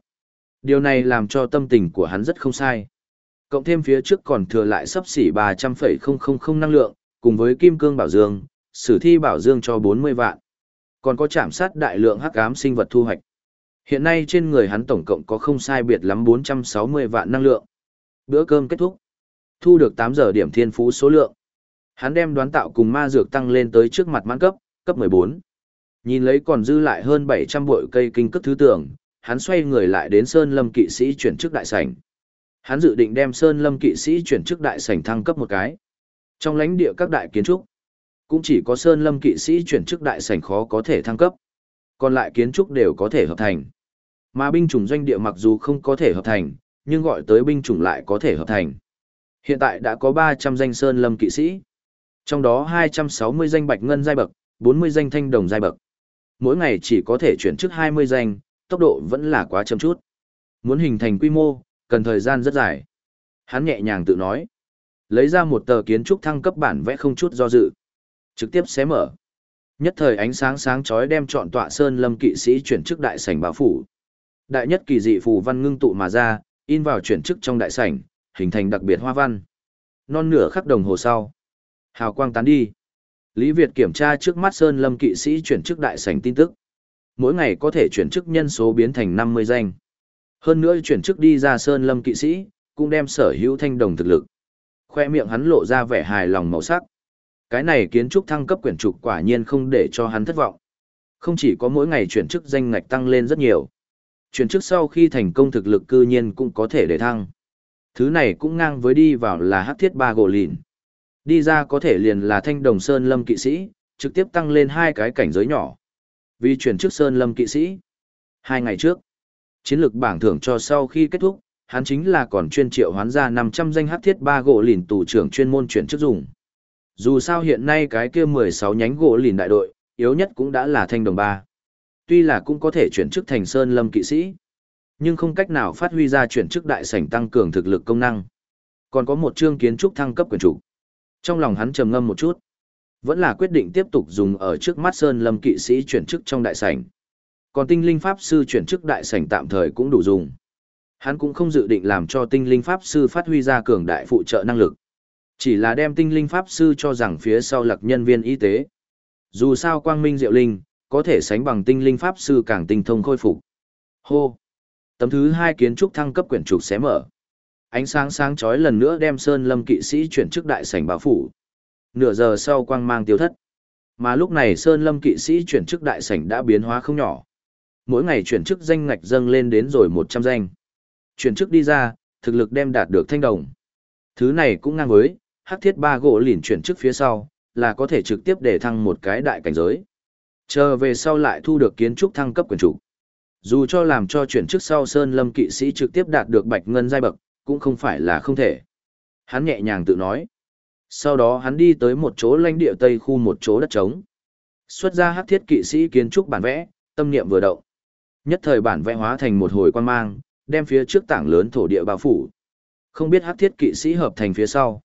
Điều này làm cho tâm tình của hắn rất không sai. Cộng thêm phía trước còn thừa lại sắp xỉ 300,000 năng lượng, cùng với kim cương bảo dương, sử thi bảo dương cho 40 vạn. Còn có chạm sát đại lượng hắc ám sinh vật thu hoạch. Hiện nay trên người hắn tổng cộng có không sai biệt lắm 460 vạn năng lượng. Bữa cơm kết thúc. Thu được 8 giờ điểm thiên phú số lượng. Hắn đem đoán tạo cùng ma dược tăng lên tới trước mặt mãn cấp, cấp 14. Nhìn lấy còn dư lại hơn 700 bội cây kinh cấp thứ tưởng, hắn xoay người lại đến Sơn Lâm kỵ sĩ chuyển chức đại sảnh. Hắn dự định đem Sơn Lâm kỵ sĩ chuyển chức đại sảnh thăng cấp một cái. Trong lãnh địa các đại kiến trúc, cũng chỉ có Sơn Lâm kỵ sĩ chuyển chức đại sảnh khó có thể thăng cấp. Còn lại kiến trúc đều có thể hợp thành. Mà binh chủng doanh địa mặc dù không có thể hợp thành, nhưng gọi tới binh chủng lại có thể hợp thành. Hiện tại đã có 300 danh Sơn Lâm kỵ sĩ. Trong đó 260 danh bạch ngân giai bậc, 40 danh thanh đồng giai bậc. Mỗi ngày chỉ có thể chuyển chức 20 danh, tốc độ vẫn là quá chậm chút. Muốn hình thành quy mô, cần thời gian rất dài. Hắn nhẹ nhàng tự nói. Lấy ra một tờ kiến trúc thăng cấp bản vẽ không chút do dự. Trực tiếp xé mở. Nhất thời ánh sáng sáng chói đem chọn tọa sơn lâm kỵ sĩ chuyển chức đại sảnh bảo phủ. Đại nhất kỳ dị phù văn ngưng tụ mà ra, in vào chuyển chức trong đại sảnh, hình thành đặc biệt hoa văn. Non nửa khắc đồng hồ sau. Hào quang tán đi. Lý Việt kiểm tra trước mắt Sơn Lâm kỵ sĩ chuyển chức đại sảnh tin tức. Mỗi ngày có thể chuyển chức nhân số biến thành 50 danh. Hơn nữa chuyển chức đi ra Sơn Lâm kỵ sĩ, cũng đem sở hữu thanh đồng thực lực. Khoe miệng hắn lộ ra vẻ hài lòng màu sắc. Cái này kiến trúc thăng cấp quyển trục quả nhiên không để cho hắn thất vọng. Không chỉ có mỗi ngày chuyển chức danh ngạch tăng lên rất nhiều. Chuyển chức sau khi thành công thực lực cư nhiên cũng có thể để thăng. Thứ này cũng ngang với đi vào là hắc thiết ba gỗ lìn. Đi ra có thể liền là thanh đồng sơn lâm kỵ sĩ, trực tiếp tăng lên hai cái cảnh giới nhỏ. Vì chuyển chức sơn lâm kỵ sĩ. Hai ngày trước, chiến lược bảng thưởng cho sau khi kết thúc, hắn chính là còn chuyên triệu hoán ra 500 danh hắc thiết ba gỗ lìn tù trưởng chuyên môn chuyển chức dùng. Dù sao hiện nay cái kia 16 nhánh gỗ lìn đại đội, yếu nhất cũng đã là thanh đồng ba. Tuy là cũng có thể chuyển chức thành sơn lâm kỵ sĩ, nhưng không cách nào phát huy ra chuyển chức đại sảnh tăng cường thực lực công năng. Còn có một chương kiến trúc thăng cấp quyền chủ. Trong lòng hắn trầm ngâm một chút, vẫn là quyết định tiếp tục dùng ở trước mắt sơn lâm kỵ sĩ chuyển chức trong đại sảnh. Còn tinh linh pháp sư chuyển chức đại sảnh tạm thời cũng đủ dùng. Hắn cũng không dự định làm cho tinh linh pháp sư phát huy ra cường đại phụ trợ năng lực. Chỉ là đem tinh linh pháp sư cho rằng phía sau lạc nhân viên y tế. Dù sao quang minh diệu linh, có thể sánh bằng tinh linh pháp sư càng tinh thông khôi phục. Hô! Tấm thứ hai kiến trúc thăng cấp quyển trục xé mở. Ánh sáng sáng chói lần nữa đem Sơn Lâm kỵ sĩ chuyển chức đại sảnh bảo phủ. Nửa giờ sau quang mang tiêu thất. Mà lúc này Sơn Lâm kỵ sĩ chuyển chức đại sảnh đã biến hóa không nhỏ. Mỗi ngày chuyển chức danh ngạch dâng lên đến rồi 100 danh. Chuyển chức đi ra, thực lực đem đạt được thanh đồng. Thứ này cũng ngang với, hắc thiết ba gỗ lìn chuyển chức phía sau, là có thể trực tiếp để thăng một cái đại cảnh giới. Chờ về sau lại thu được kiến trúc thăng cấp quyền chủ. Dù cho làm cho chuyển chức sau Sơn Lâm kỵ sĩ trực tiếp đạt được bạch ngân giai bậc, cũng không phải là không thể. Hắn nhẹ nhàng tự nói. Sau đó hắn đi tới một chỗ lãnh địa tây khu một chỗ đất trống. Xuất ra hắc thiết kỵ sĩ kiến trúc bản vẽ, tâm niệm vừa động. Nhất thời bản vẽ hóa thành một hồi quan mang, đem phía trước tảng lớn thổ địa bao phủ. Không biết hắc thiết kỵ sĩ hợp thành phía sau,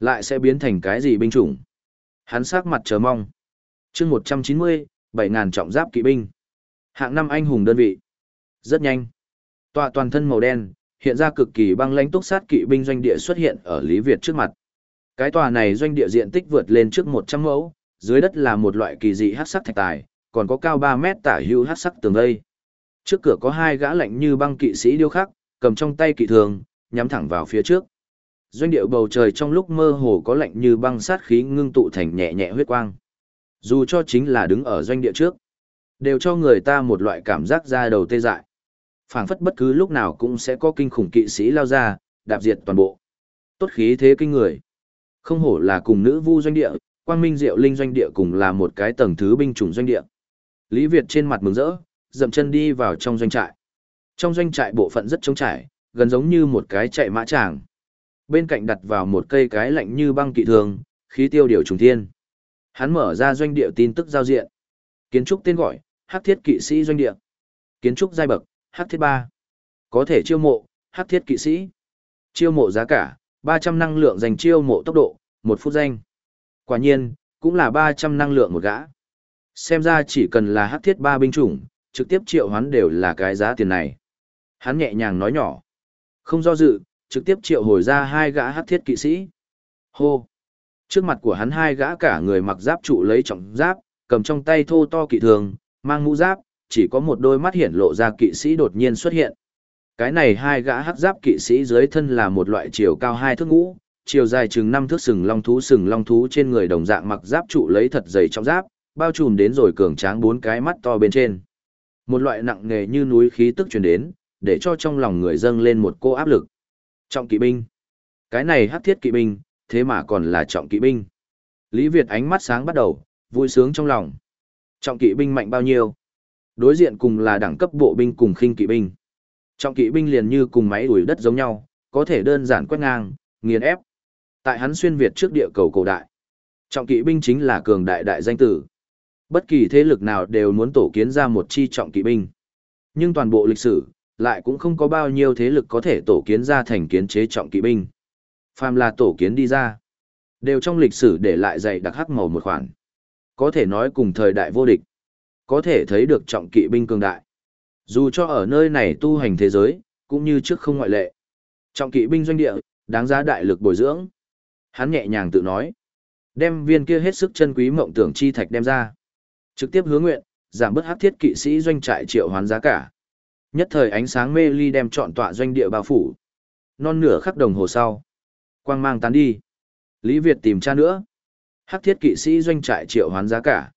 lại sẽ biến thành cái gì binh chủng. Hắn sắc mặt chờ mong. chương 190, 7.000 trọng giáp kỵ binh. Hạng năm anh hùng đơn vị. Rất nhanh. Tọa toàn thân màu đen, hiện ra cực kỳ băng lãnh túc sát kỵ binh doanh địa xuất hiện ở Lý Việt trước mặt. Cái tòa này doanh địa diện tích vượt lên trước 100 mẫu, dưới đất là một loại kỳ dị hắc sắc thạch tài, còn có cao ba mét tả hữu hắc sắc tường vây. Trước cửa có hai gã lạnh như băng kỵ sĩ điêu khắc, cầm trong tay kỵ thường, nhắm thẳng vào phía trước. Doanh địa bầu trời trong lúc mơ hồ có lạnh như băng sát khí ngưng tụ thành nhẹ nhẹ huyết quang. Dù cho chính là đứng ở doanh địa trước, đều cho người ta một loại cảm giác ra đầu tê dại. phảng phất bất cứ lúc nào cũng sẽ có kinh khủng kỵ sĩ lao ra, đạp diệt toàn bộ. Tốt khí thế kinh người. Không hổ là cùng nữ vu doanh địa, quang minh diệu linh doanh địa cùng là một cái tầng thứ binh chủng doanh địa. Lý Việt trên mặt mừng rỡ, dậm chân đi vào trong doanh trại. Trong doanh trại bộ phận rất trống trải, gần giống như một cái chạy mã tràng. Bên cạnh đặt vào một cây cái lạnh như băng kỵ thường, khí tiêu điều trùng thiên. Hắn mở ra doanh địa tin tức giao diện. Kiến trúc tên gọi, Hắc Thiết Kỵ Sĩ doanh địa. Kiến trúc giai bậc, Hắc Thiết ba Có thể chiêu mộ, Hắc Thiết Kỵ Sĩ. Chiêu mộ giá cả, ba trăm năng lượng dành chiêu mộ tốc độ, một phút danh. Quả nhiên, cũng là ba trăm năng lượng một gã. Xem ra chỉ cần là Hắc Thiết ba binh chủng, trực tiếp triệu hoán đều là cái giá tiền này. Hắn nhẹ nhàng nói nhỏ. Không do dự, trực tiếp triệu hồi ra hai gã hắc thiết kỵ sĩ. Hô! Trước mặt của hắn hai gã cả người mặc giáp trụ lấy trọng giáp, cầm trong tay thô to kỵ thường, mang mũ giáp, chỉ có một đôi mắt hiển lộ ra kỵ sĩ đột nhiên xuất hiện. Cái này hai gã hắc giáp kỵ sĩ dưới thân là một loại chiều cao hai thước ngũ, chiều dài chừng năm thước sừng long thú sừng long thú trên người đồng dạng mặc giáp trụ lấy thật dày trong giáp, bao trùm đến rồi cường tráng bốn cái mắt to bên trên. Một loại nặng nề như núi khí tức truyền đến, để cho trong lòng người dâng lên một cô áp lực. Trọng kỵ binh. Cái này hắc thiết kỵ binh, thế mà còn là trọng kỵ binh. Lý Việt ánh mắt sáng bắt đầu, vui sướng trong lòng. Trọng kỵ binh mạnh bao nhiêu? Đối diện cùng là đẳng cấp bộ binh cùng khinh kỵ binh. Trọng kỵ binh liền như cùng máy đuổi đất giống nhau, có thể đơn giản quét ngang, nghiền ép. Tại hắn xuyên Việt trước địa cầu cổ đại. Trọng kỵ binh chính là cường đại đại danh tử. Bất kỳ thế lực nào đều muốn tổ kiến ra một chi trọng kỵ binh. Nhưng toàn bộ lịch sử, lại cũng không có bao nhiêu thế lực có thể tổ kiến ra thành kiến chế trọng kỵ binh. Phàm là tổ kiến đi ra, đều trong lịch sử để lại dạy đặc hắc màu một khoản. Có thể nói cùng thời đại vô địch, có thể thấy được trọng kỵ binh cường đại. Dù cho ở nơi này tu hành thế giới, cũng như trước không ngoại lệ. Trọng kỵ binh doanh địa, đáng giá đại lực bồi dưỡng. Hắn nhẹ nhàng tự nói. Đem viên kia hết sức chân quý mộng tưởng chi thạch đem ra. Trực tiếp hướng nguyện, giảm bớt hắc thiết kỵ sĩ doanh trại triệu hoán giá cả. Nhất thời ánh sáng mê ly đem trọn tọa doanh địa bao phủ. Non nửa khắc đồng hồ sau. Quang mang tán đi. Lý Việt tìm tra nữa. Hắc thiết kỵ sĩ doanh trại triệu hoán giá cả.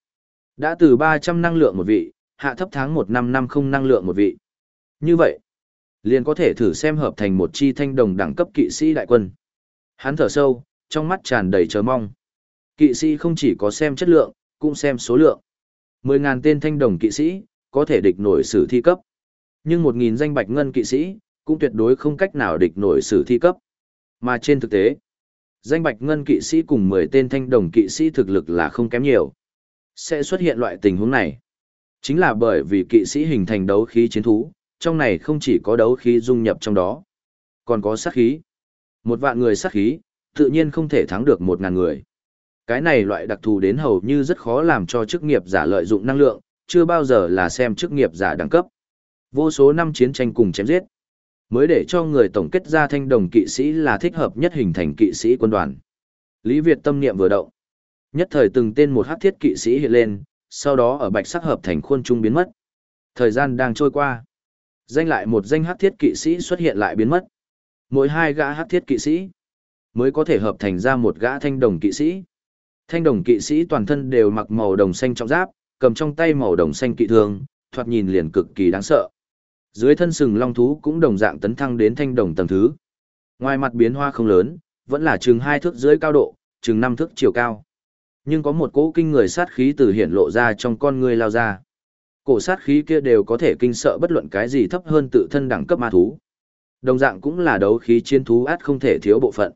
Đã từ ba trăm năng lượng một vị, hạ thấp tháng một năm năm không năng lượng một vị. Như vậy, liền có thể thử xem hợp thành một chi thanh đồng đẳng cấp kỵ sĩ đại quân. Hắn thở sâu, trong mắt tràn đầy chờ mong. Kỵ sĩ không chỉ có xem chất lượng, cũng xem số lượng. Mười ngàn tên thanh đồng kỵ sĩ, có thể địch nổi sử thi cấp. Nhưng một nghìn danh bạch ngân kỵ sĩ, cũng tuyệt đối không cách nào địch nổi sử thi cấp. Mà trên thực tế, danh bạch ngân kỵ sĩ cùng mười tên thanh đồng kỵ sĩ thực lực là không kém nhiều. Sẽ xuất hiện loại tình huống này. Chính là bởi vì kỵ sĩ hình thành đấu khí chiến thú, trong này không chỉ có đấu khí dung nhập trong đó, còn có sát khí. Một vạn người sát khí, tự nhiên không thể thắng được một ngàn người. Cái này loại đặc thù đến hầu như rất khó làm cho chức nghiệp giả lợi dụng năng lượng, chưa bao giờ là xem chức nghiệp giả đẳng cấp. Vô số năm chiến tranh cùng chém giết, mới để cho người tổng kết ra thanh đồng kỵ sĩ là thích hợp nhất hình thành kỵ sĩ quân đoàn. Lý Việt tâm niệm vừa động. Nhất thời từng tên một hắc thiết kỵ sĩ hiện lên, sau đó ở bạch sắc hợp thành khuôn trung biến mất. Thời gian đang trôi qua. Danh lại một danh hắc thiết kỵ sĩ xuất hiện lại biến mất. Mỗi hai gã hắc thiết kỵ sĩ mới có thể hợp thành ra một gã thanh đồng kỵ sĩ. Thanh đồng kỵ sĩ toàn thân đều mặc màu đồng xanh trọng giáp, cầm trong tay màu đồng xanh kỵ thương, thoạt nhìn liền cực kỳ đáng sợ. Dưới thân sừng long thú cũng đồng dạng tấn thăng đến thanh đồng tầng thứ. Ngoài mặt biến hoa không lớn, vẫn là chừng hai thước dưới cao độ, chừng năm thước chiều cao. Nhưng có một cỗ kinh người sát khí từ hiện lộ ra trong con người lao ra. Cổ sát khí kia đều có thể kinh sợ bất luận cái gì thấp hơn tự thân đẳng cấp ma thú. Đồng dạng cũng là đấu khí chiến thú át không thể thiếu bộ phận.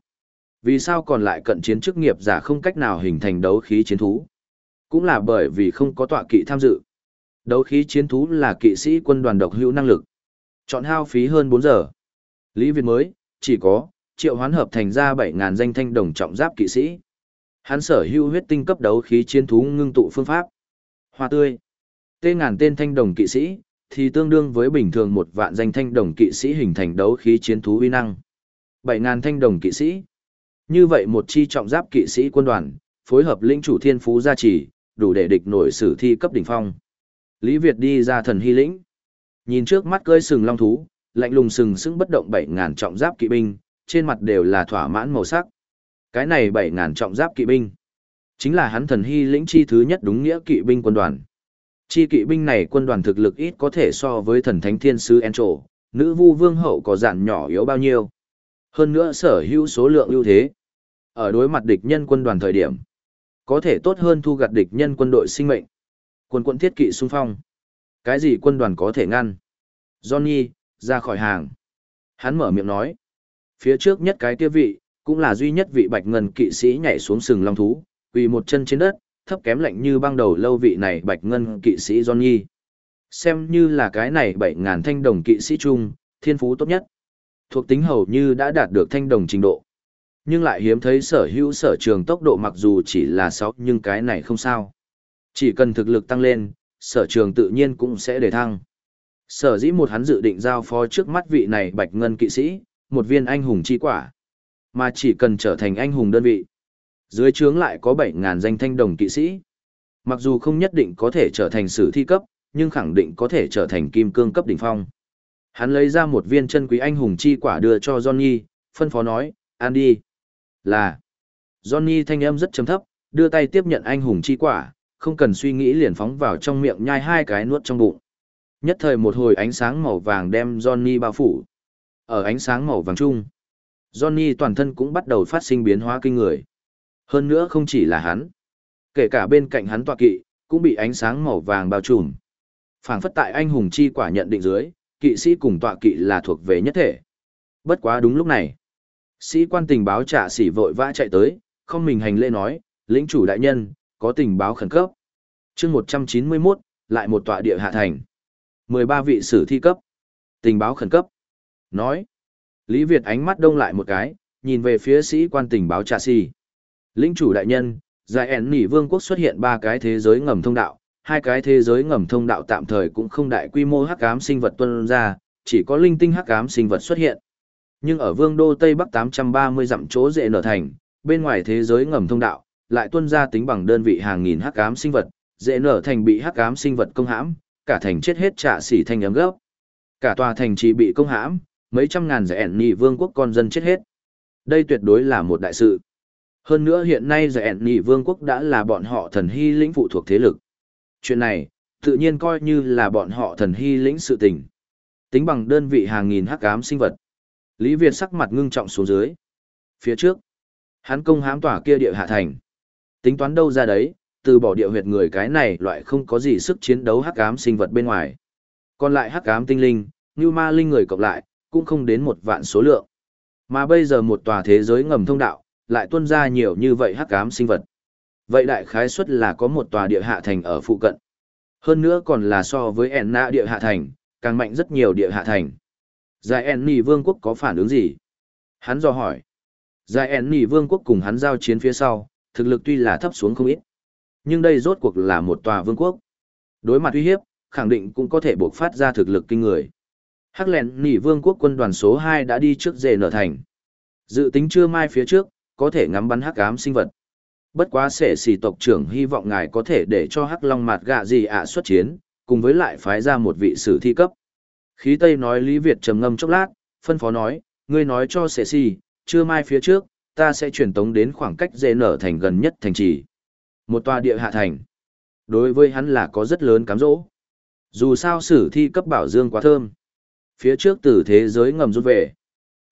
Vì sao còn lại cận chiến chức nghiệp giả không cách nào hình thành đấu khí chiến thú? Cũng là bởi vì không có tọa kỵ tham dự. Đấu khí chiến thú là kỵ sĩ quân đoàn độc hữu năng lực. Chọn hao phí hơn 4 giờ. Lý Việt mới, chỉ có, triệu hoán hợp thành ra 7.000 danh thanh đồng trọng giáp kỵ sĩ. Hắn sở hữu huyết tinh cấp đấu khí chiến thú ngưng tụ phương pháp. Hoa tươi. Tê ngàn tên thanh đồng kỵ sĩ, thì tương đương với bình thường một vạn danh thanh đồng kỵ sĩ hình thành đấu khí chiến thú uy năng. 7.000 thanh đồng kỵ sĩ. Như vậy một chi trọng giáp kỵ sĩ quân đoàn, phối hợp lĩnh chủ thiên phú gia trì, đủ để địch nổi sử thi cấp đỉnh phong. Lý Việt đi ra thần hy lĩnh. Nhìn trước mắt cơi sừng long thú, lạnh lùng sừng sững bất động bảy ngàn trọng giáp kỵ binh, trên mặt đều là thỏa mãn màu sắc. Cái này bảy ngàn trọng giáp kỵ binh. Chính là hắn thần hy lĩnh chi thứ nhất đúng nghĩa kỵ binh quân đoàn. Chi kỵ binh này quân đoàn thực lực ít có thể so với thần thánh thiên sứ Encho, nữ vu vương hậu có dạn nhỏ yếu bao nhiêu. Hơn nữa sở hữu số lượng ưu thế. Ở đối mặt địch nhân quân đoàn thời điểm, có thể tốt hơn thu gặt địch nhân quân đội sinh mệnh. Quân quân thiết kỵ xung phong. Cái gì quân đoàn có thể ngăn? Johnny, ra khỏi hàng. Hắn mở miệng nói. Phía trước nhất cái kia vị, cũng là duy nhất vị bạch ngân kỵ sĩ nhảy xuống sừng long thú, quỳ một chân trên đất, thấp kém lạnh như băng đầu lâu vị này bạch ngân kỵ sĩ Johnny. Xem như là cái này bảy ngàn thanh đồng kỵ sĩ chung, thiên phú tốt nhất. Thuộc tính hầu như đã đạt được thanh đồng trình độ. Nhưng lại hiếm thấy sở hữu sở trường tốc độ mặc dù chỉ là 6 nhưng cái này không sao. Chỉ cần thực lực tăng lên, sở trường tự nhiên cũng sẽ để thăng. Sở dĩ một hắn dự định giao phó trước mắt vị này bạch ngân kỵ sĩ, một viên anh hùng chi quả. Mà chỉ cần trở thành anh hùng đơn vị. Dưới trướng lại có 7.000 danh thanh đồng kỵ sĩ. Mặc dù không nhất định có thể trở thành sử thi cấp, nhưng khẳng định có thể trở thành kim cương cấp đỉnh phong. Hắn lấy ra một viên chân quý anh hùng chi quả đưa cho Johnny, phân phó nói, ăn đi. Là. Johnny thanh âm rất trầm thấp, đưa tay tiếp nhận anh hùng chi quả, không cần suy nghĩ liền phóng vào trong miệng nhai hai cái nuốt trong bụng. Nhất thời một hồi ánh sáng màu vàng đem Johnny bao phủ. Ở ánh sáng màu vàng chung, Johnny toàn thân cũng bắt đầu phát sinh biến hóa kinh người. Hơn nữa không chỉ là hắn, kể cả bên cạnh hắn tọa kỵ, cũng bị ánh sáng màu vàng bao trùm. Phảng phất tại anh hùng chi quả nhận định dưới, kỵ sĩ cùng tọa kỵ là thuộc về nhất thể. Bất quá đúng lúc này, sĩ quan tình báo trả sĩ vội vã chạy tới, không mình hành lễ nói, lĩnh chủ đại nhân, có tình báo khẩn cấp chương 191, lại một tọa địa hạ thành. 13 vị sử thi cấp. Tình báo khẩn cấp. Nói. Lý Việt ánh mắt đông lại một cái, nhìn về phía sĩ quan tình báo trà si. Lĩnh chủ đại nhân, giải ẻn nỉ vương quốc xuất hiện ba cái thế giới ngầm thông đạo, hai cái thế giới ngầm thông đạo tạm thời cũng không đại quy mô hắc ám sinh vật tuân ra, chỉ có linh tinh hắc ám sinh vật xuất hiện. Nhưng ở vương đô Tây Bắc 830 dặm chỗ dễ nở thành, bên ngoài thế giới ngầm thông đạo, lại tuân ra tính bằng đơn vị hàng nghìn hắc ám sinh vật, dễ nở thành bị hắc ám sinh vật công hãm, cả thành chết hết trả xỉ thành ấm gốc. Cả tòa thành chỉ bị công hãm, mấy trăm ngàn giải ẻn nỉ vương quốc con dân chết hết. Đây tuyệt đối là một đại sự. Hơn nữa hiện nay giải ẻn nỉ vương quốc đã là bọn họ thần hy lĩnh phụ thuộc thế lực. Chuyện này, tự nhiên coi như là bọn họ thần hy lĩnh sự tình. Tính bằng đơn vị hàng nghìn hắc ám sinh vật. Lý Việt sắc mặt ngưng trọng xuống dưới. Phía trước, hắn công hãm tỏa kia địa hạ thành. Tính toán đâu ra đấy, từ bỏ địa huyệt người cái này loại không có gì sức chiến đấu hắc ám sinh vật bên ngoài. Còn lại hắc ám tinh linh, như ma linh người cộng lại, cũng không đến một vạn số lượng. Mà bây giờ một tòa thế giới ngầm thông đạo, lại tuôn ra nhiều như vậy hắc ám sinh vật. Vậy đại khái suất là có một tòa địa hạ thành ở phụ cận. Hơn nữa còn là so với Enna địa hạ thành, càng mạnh rất nhiều địa hạ thành. Giải Enni vương quốc có phản ứng gì? Hắn do hỏi. Giải Enni vương quốc cùng hắn giao chiến phía sau, thực lực tuy là thấp xuống không ít. Nhưng đây rốt cuộc là một tòa vương quốc. Đối mặt uy hiếp, khẳng định cũng có thể buộc phát ra thực lực kinh người. Hắc lẹn nỉ vương quốc quân đoàn số 2 đã đi trước dề nở thành. Dự tính chưa mai phía trước, có thể ngắm bắn hắc ám sinh vật. Bất quá sẽ xì tộc trưởng hy vọng ngài có thể để cho hắc long mạt gạ gì ạ xuất chiến, cùng với lại phái ra một vị sử thi cấp. Khí Tây nói Lý Việt trầm ngâm chốc lát, phân phó nói, ngươi nói cho sẽ xì chưa mai phía trước, ta sẽ chuyển tống đến khoảng cách dề nở thành gần nhất thành trì. Một tòa địa hạ thành. Đối với hắn là có rất lớn cám dỗ. Dù sao sử thi cấp bảo dương quá thơm. Phía trước từ thế giới ngầm rút về.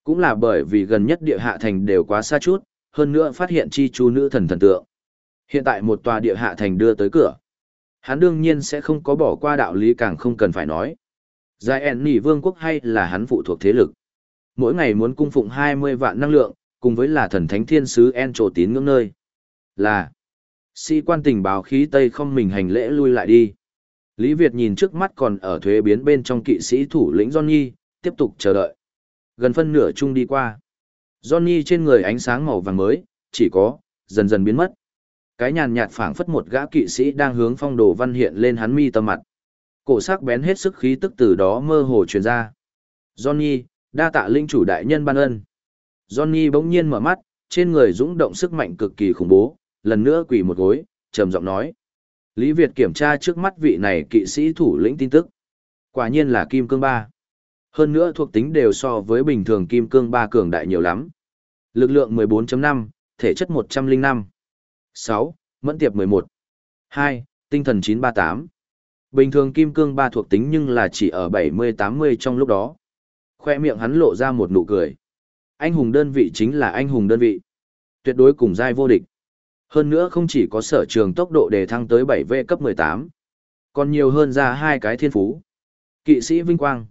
Cũng là bởi vì gần nhất địa hạ thành đều quá xa chút, hơn nữa phát hiện chi chu nữ thần thần tượng. Hiện tại một tòa địa hạ thành đưa tới cửa. Hắn đương nhiên sẽ không có bỏ qua đạo lý càng không cần phải nói. Giải ẻn nỉ vương quốc hay là hắn phụ thuộc thế lực. Mỗi ngày muốn cung phụng 20 vạn năng lượng, cùng với là thần thánh thiên sứ En trổ tín ngưỡng nơi. Là Sĩ quan tình báo khí Tây không mình hành lễ lui lại đi. Lý Việt nhìn trước mắt còn ở thuế biến bên trong kỵ sĩ thủ lĩnh Johnny, tiếp tục chờ đợi. Gần phân nửa chung đi qua. Johnny trên người ánh sáng màu vàng mới, chỉ có, dần dần biến mất. Cái nhàn nhạt phảng phất một gã kỵ sĩ đang hướng phong đồ văn hiện lên hắn mi tâm mặt. Cổ sắc bén hết sức khí tức từ đó mơ hồ truyền ra. Johnny, đa tạ linh chủ đại nhân ban ân. Johnny bỗng nhiên mở mắt, trên người dũng động sức mạnh cực kỳ khủng bố, lần nữa quỳ một gối, trầm giọng nói. Lý Việt kiểm tra trước mắt vị này kỵ sĩ thủ lĩnh tin tức. Quả nhiên là kim cương ba. Hơn nữa thuộc tính đều so với bình thường kim cương ba cường đại nhiều lắm. Lực lượng 14.5, thể chất 105. 6. Mẫn tiệp 11. 2. Tinh thần 938. Bình thường kim cương ba thuộc tính nhưng là chỉ ở 70-80 trong lúc đó. Khoe miệng hắn lộ ra một nụ cười. Anh hùng đơn vị chính là anh hùng đơn vị. Tuyệt đối cùng giai vô địch. Hơn nữa không chỉ có sở trường tốc độ đề thăng tới 7V cấp 18, còn nhiều hơn ra hai cái thiên phú. Kỵ sĩ vinh quang.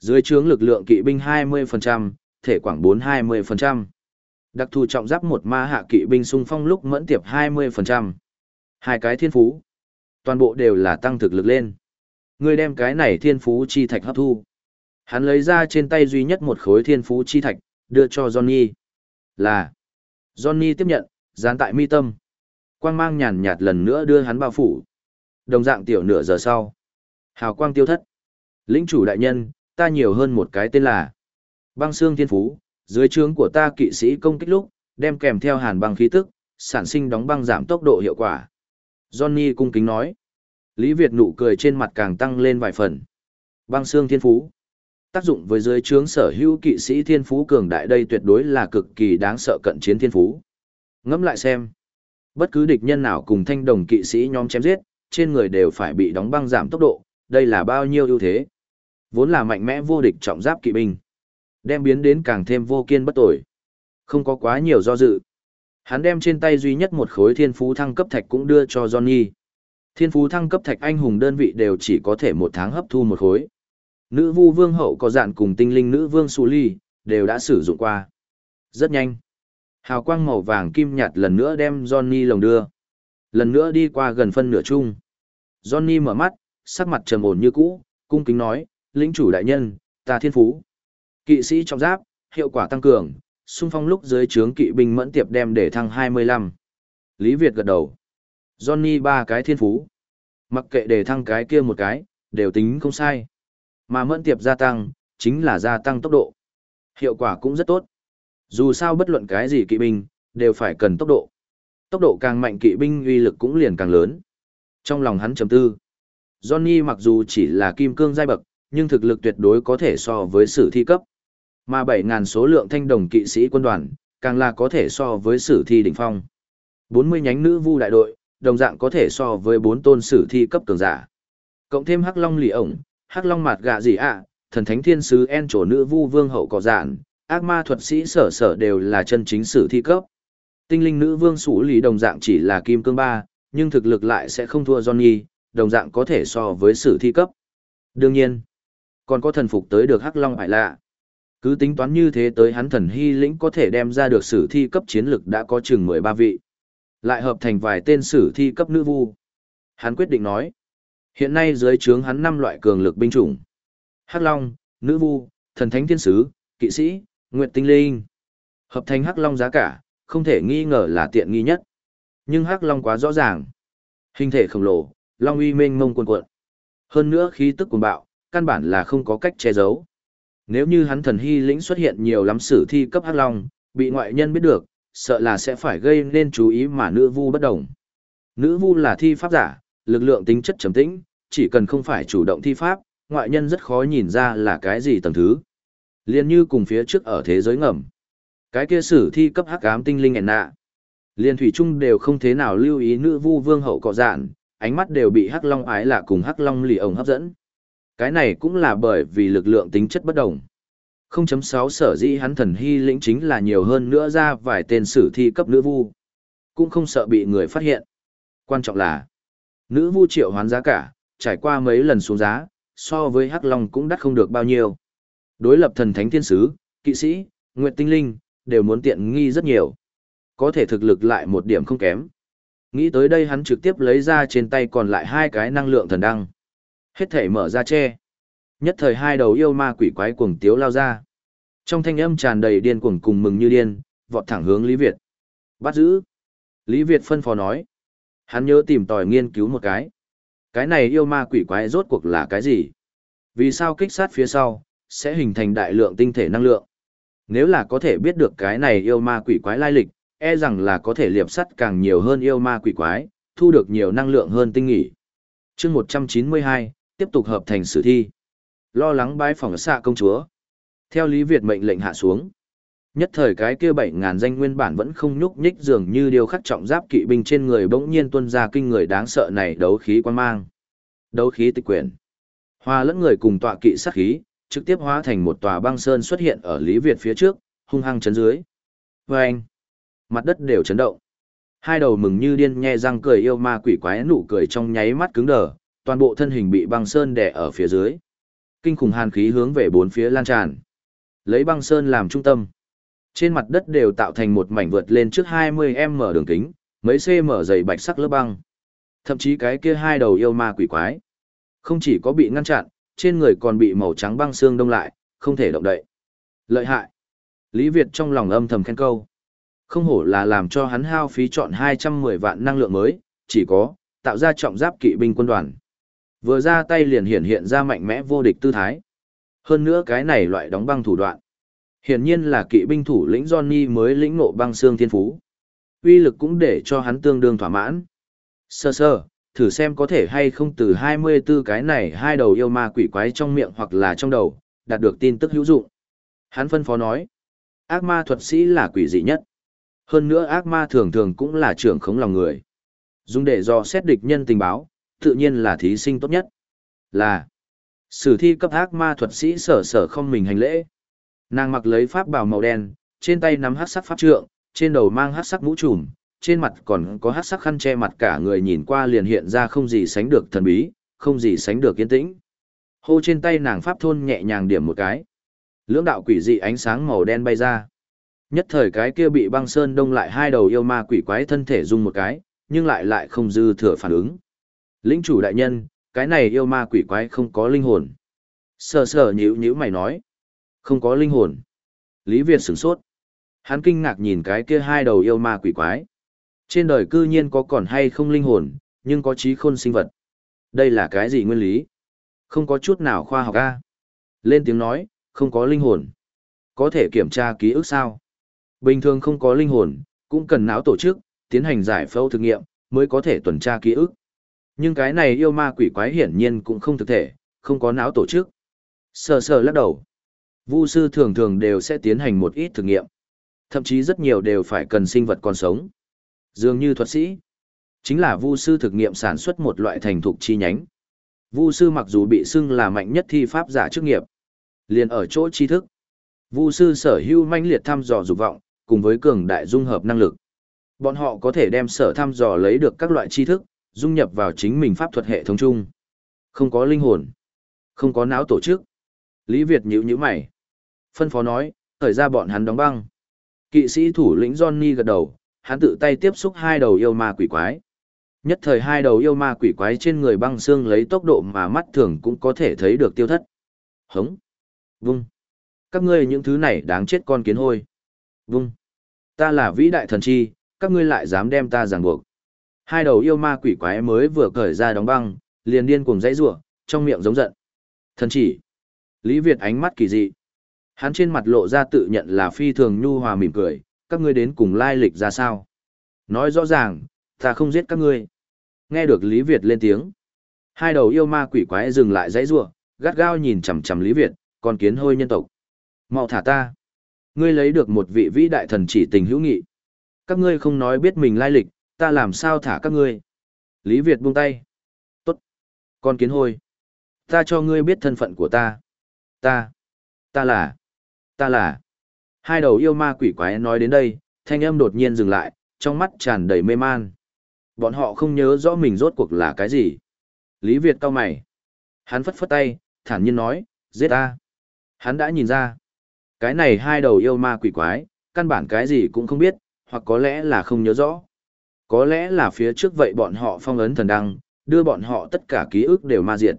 Dưới trướng lực lượng kỵ binh 20%, thể quảng 4-20%. Đặc thù trọng giáp một ma hạ kỵ binh xung phong lúc mẫn tiệp 20%. Hai cái thiên phú. Toàn bộ đều là tăng thực lực lên. Người đem cái này thiên phú chi thạch hấp thu. Hắn lấy ra trên tay duy nhất một khối thiên phú chi thạch, đưa cho Johnny. Là. Johnny tiếp nhận, dán tại mi tâm. Quang mang nhàn nhạt lần nữa đưa hắn bao phủ. Đồng dạng tiểu nửa giờ sau. Hào quang tiêu thất. Lĩnh chủ đại nhân, ta nhiều hơn một cái tên là băng xương thiên phú, dưới trướng của ta kỵ sĩ công kích lúc, đem kèm theo hàn băng khí tức, sản sinh đóng băng giảm tốc độ hiệu quả. Johnny cung kính nói. Lý Việt nụ cười trên mặt càng tăng lên vài phần. Băng xương thiên phú. Tác dụng với dưới trướng sở hữu kỵ sĩ thiên phú cường đại đây tuyệt đối là cực kỳ đáng sợ cận chiến thiên phú. Ngẫm lại xem. Bất cứ địch nhân nào cùng thanh đồng kỵ sĩ nhóm chém giết, trên người đều phải bị đóng băng giảm tốc độ, đây là bao nhiêu ưu thế. Vốn là mạnh mẽ vô địch trọng giáp kỵ binh. Đem biến đến càng thêm vô kiên bất tội. Không có quá nhiều do dự. Hắn đem trên tay duy nhất một khối thiên phú thăng cấp thạch cũng đưa cho Johnny. Thiên phú thăng cấp thạch anh hùng đơn vị đều chỉ có thể một tháng hấp thu một khối. Nữ vu vương hậu có dạn cùng tinh linh nữ vương Su Ly, đều đã sử dụng qua. Rất nhanh. Hào quang màu vàng kim nhạt lần nữa đem Johnny lồng đưa. Lần nữa đi qua gần phân nửa chung. Johnny mở mắt, sắc mặt trầm ổn như cũ, cung kính nói, lĩnh chủ đại nhân, ta thiên phú. Kỵ sĩ trong giáp, hiệu quả tăng cường, xung phong lúc dưới trướng kỵ binh mẫn tiệp đem để thăng 25. Lý Việt gật đầu. Johnny ba cái thiên phú. Mặc kệ để thăng cái kia một cái, đều tính không sai. Mà mẫn tiệp gia tăng, chính là gia tăng tốc độ. Hiệu quả cũng rất tốt. Dù sao bất luận cái gì kỵ binh, đều phải cần tốc độ. Tốc độ càng mạnh kỵ binh uy lực cũng liền càng lớn. Trong lòng hắn trầm tư. Johnny mặc dù chỉ là kim cương giai bậc, nhưng thực lực tuyệt đối có thể so với sử thi cấp. Mà 7.000 số lượng thanh đồng kỵ sĩ quân đoàn, càng là có thể so với sử thi đỉnh phong. 40 nhánh nữ vu đại đội, đồng dạng có thể so với 4 tôn sử thi cấp cường giả. Cộng thêm Hắc Long lì ổng, Hắc Long mạt gạ gì ạ, thần thánh thiên sứ en trổ nữ vu vương hậu cỏ giản, ác ma thuật sĩ sở sở đều là chân chính sử thi cấp. Tinh linh nữ vương sủ lý đồng dạng chỉ là kim cương ba, nhưng thực lực lại sẽ không thua Johnny, đồng dạng có thể so với sử thi cấp. Đương nhiên, còn có thần phục tới được Hắc Long hải lạ. Cứ tính toán như thế tới hắn thần hy lĩnh có thể đem ra được sử thi cấp chiến lực đã có chừng 13 vị. Lại hợp thành vài tên sử thi cấp nữ vu. Hắn quyết định nói. Hiện nay dưới trướng hắn năm loại cường lực binh chủng. Hắc Long, Nữ Vu, Thần Thánh Thiên Sứ, Kỵ Sĩ, Nguyệt Tinh Linh. Hợp thành Hắc Long giá cả, không thể nghi ngờ là tiện nghi nhất. Nhưng Hắc Long quá rõ ràng. Hình thể khổng lồ, Long uy mênh mông cuồn cuộn. Hơn nữa khí tức cuồng bạo, căn bản là không có cách che giấu. Nếu như hắn thần hy lĩnh xuất hiện nhiều lắm sử thi cấp hắc long, bị ngoại nhân biết được, sợ là sẽ phải gây nên chú ý mà nữ vu bất đồng. Nữ vu là thi pháp giả, lực lượng tính chất trầm tĩnh, chỉ cần không phải chủ động thi pháp, ngoại nhân rất khó nhìn ra là cái gì tầng thứ. Liên như cùng phía trước ở thế giới ngầm. Cái kia sử thi cấp hắc ám tinh linh ẻn nạ. Liên thủy trung đều không thế nào lưu ý nữ vu vương hậu cọ dạn, ánh mắt đều bị hắc long ái lạ cùng hắc long lì ổng hấp dẫn. Cái này cũng là bởi vì lực lượng tính chất bất đồng. 0.6 sở dĩ hắn thần hy lĩnh chính là nhiều hơn nữa ra vài tên sử thi cấp nữ vu. Cũng không sợ bị người phát hiện. Quan trọng là, nữ vu triệu hoán giá cả, trải qua mấy lần xuống giá, so với Hắc Long cũng đắt không được bao nhiêu. Đối lập thần thánh thiên sứ, kỵ sĩ, nguyệt tinh linh, đều muốn tiện nghi rất nhiều. Có thể thực lực lại một điểm không kém. Nghĩ tới đây hắn trực tiếp lấy ra trên tay còn lại hai cái năng lượng thần đăng. Hết thể mở ra che. Nhất thời hai đầu yêu ma quỷ quái cuồng tiếu lao ra. Trong thanh âm tràn đầy điên cuồng cùng mừng như điên, vọt thẳng hướng Lý Việt. Bắt giữ. Lý Việt phân phó nói. Hắn nhớ tìm tòi nghiên cứu một cái. Cái này yêu ma quỷ quái rốt cuộc là cái gì? Vì sao kích sát phía sau, sẽ hình thành đại lượng tinh thể năng lượng? Nếu là có thể biết được cái này yêu ma quỷ quái lai lịch, e rằng là có thể liệp sắt càng nhiều hơn yêu ma quỷ quái, thu được nhiều năng lượng hơn tinh nghỉ. chương 192, tiếp tục hợp thành sử thi. Lo lắng bái phòng xạ công chúa. Theo Lý Việt mệnh lệnh hạ xuống. Nhất thời cái kia bảy ngàn danh nguyên bản vẫn không nhúc nhích dường như điều khắc trọng giáp kỵ binh trên người bỗng nhiên tuân ra kinh người đáng sợ này đấu khí quan mang. Đấu khí tịch quyển. Hoa lẫn người cùng tọa kỵ sát khí, trực tiếp hóa thành một tòa băng sơn xuất hiện ở Lý Việt phía trước, hung hăng chấn dưới. Vâng! Mặt đất đều chấn động. Hai đầu mừng như điên nhe răng cười yêu ma quỷ quái nụ cười trong nháy mắt cứng đờ, toàn bộ thân hình bị băng sơn đè ở phía dưới. Kinh khủng hàn khí hướng về bốn phía lan tràn. Lấy băng sơn làm trung tâm. Trên mặt đất đều tạo thành một mảnh vượt lên trước 20m đường kính, mấy cm dày bạch sắc lớp băng. Thậm chí cái kia hai đầu yêu ma quỷ quái. Không chỉ có bị ngăn chặn, trên người còn bị màu trắng băng xương đông lại, không thể động đậy. Lợi hại. Lý Việt trong lòng âm thầm khen câu. Không hổ là làm cho hắn hao phí chọn 210 vạn năng lượng mới, chỉ có, tạo ra trọng giáp kỵ binh quân đoàn. Vừa ra tay liền hiện hiện ra mạnh mẽ vô địch tư thái. Hơn nữa cái này loại đóng băng thủ đoạn. Hiển nhiên là kỵ binh thủ lĩnh Johnny mới lĩnh ngộ băng xương thiên phú. Uy lực cũng để cho hắn tương đương thỏa mãn. Sơ sơ, thử xem có thể hay không từ 24 cái này hai đầu yêu ma quỷ quái trong miệng hoặc là trong đầu, đạt được tin tức hữu dụng. Hắn phân phó nói, ác ma thuật sĩ là quỷ dị nhất. Hơn nữa ác ma thường thường cũng là trưởng khống lòng người. Dùng để do xét địch nhân tình báo, tự nhiên là thí sinh tốt nhất. Là sử thi cấp ác ma thuật sĩ sở sở không mình hành lễ. Nàng mặc lấy pháp bào màu đen, trên tay nắm hát sắc pháp trượng, trên đầu mang hát sắc mũ trùm, trên mặt còn có hát sắc khăn che mặt cả người nhìn qua liền hiện ra không gì sánh được thần bí, không gì sánh được yên tĩnh. Hô trên tay nàng pháp thôn nhẹ nhàng điểm một cái. Lưỡng đạo quỷ dị ánh sáng màu đen bay ra. Nhất thời cái kia bị băng sơn đông lại hai đầu yêu ma quỷ quái thân thể dung một cái, nhưng lại lại không dư thừa phản ứng. Lĩnh chủ đại nhân, cái này yêu ma quỷ quái không có linh hồn. Sờ sờ nhíu nhíu mày nói. Không có linh hồn. Lý Việt sửng sốt. Hắn kinh ngạc nhìn cái kia hai đầu yêu ma quỷ quái. Trên đời cư nhiên có còn hay không linh hồn, nhưng có trí khôn sinh vật. Đây là cái gì nguyên lý? Không có chút nào khoa học a. Lên tiếng nói, không có linh hồn. Có thể kiểm tra ký ức sao? Bình thường không có linh hồn, cũng cần não tổ chức, tiến hành giải phẫu thực nghiệm, mới có thể tuần tra ký ức. Nhưng cái này yêu ma quỷ quái hiển nhiên cũng không thực thể, không có não tổ chức. Sờ sờ lắc đầu. Vu sư thường thường đều sẽ tiến hành một ít thực nghiệm. Thậm chí rất nhiều đều phải cần sinh vật còn sống. Dường như thuật sĩ, chính là vu sư thực nghiệm sản xuất một loại thành thục chi nhánh. Vu sư mặc dù bị xưng là mạnh nhất thi pháp giả chức nghiệp, liền ở chỗ tri thức. Vu sư sở hữu manh liệt thăm dò dục vọng, cùng với cường đại dung hợp năng lực. Bọn họ có thể đem sở thăm dò lấy được các loại tri thức, dung nhập vào chính mình pháp thuật hệ thống chung. Không có linh hồn, không có não tổ chức. Lý Việt nhíu nhíu mày. Phân phó nói, thời ra bọn hắn đóng băng. Kỵ sĩ thủ lĩnh Johnny gật đầu, hắn tự tay tiếp xúc hai đầu yêu ma quỷ quái. Nhất thời hai đầu yêu ma quỷ quái trên người băng xương lấy tốc độ mà mắt thường cũng có thể thấy được tiêu thất. Hống! Vung! Các ngươi những thứ này đáng chết con kiến hôi. Vung! Ta là vĩ đại thần chi, các ngươi lại dám đem ta ràng buộc. Hai đầu yêu ma quỷ quái mới vừa cởi ra đóng băng, liền điên cuồng dãy rủa, trong miệng giống giận. Thần chỉ. Lý Việt ánh mắt kỳ dị. Hắn trên mặt lộ ra tự nhận là phi thường nhu hòa mỉm cười, các ngươi đến cùng lai lịch ra sao? Nói rõ ràng, ta không giết các ngươi. Nghe được Lý Việt lên tiếng. Hai đầu yêu ma quỷ quái dừng lại dãy rủa, gắt gao nhìn chằm chằm Lý Việt, con kiến hôi nhân tộc. Mau thả ta. Ngươi lấy được một vị vĩ đại thần chỉ tình hữu nghị. Các ngươi không nói biết mình lai lịch, ta làm sao thả các ngươi. Lý Việt buông tay. Tốt. Con kiến hôi. Ta cho ngươi biết thân phận của ta. Ta. Ta là. Ta là. Hai đầu yêu ma quỷ quái nói đến đây, thanh âm đột nhiên dừng lại, trong mắt tràn đầy mê man. Bọn họ không nhớ rõ mình rốt cuộc là cái gì. Lý Việt cau mày. Hắn phất phất tay, thản nhiên nói, giết ta. Hắn đã nhìn ra. Cái này hai đầu yêu ma quỷ quái, căn bản cái gì cũng không biết, hoặc có lẽ là không nhớ rõ. Có lẽ là phía trước vậy bọn họ phong ấn thần đăng, đưa bọn họ tất cả ký ức đều ma diệt.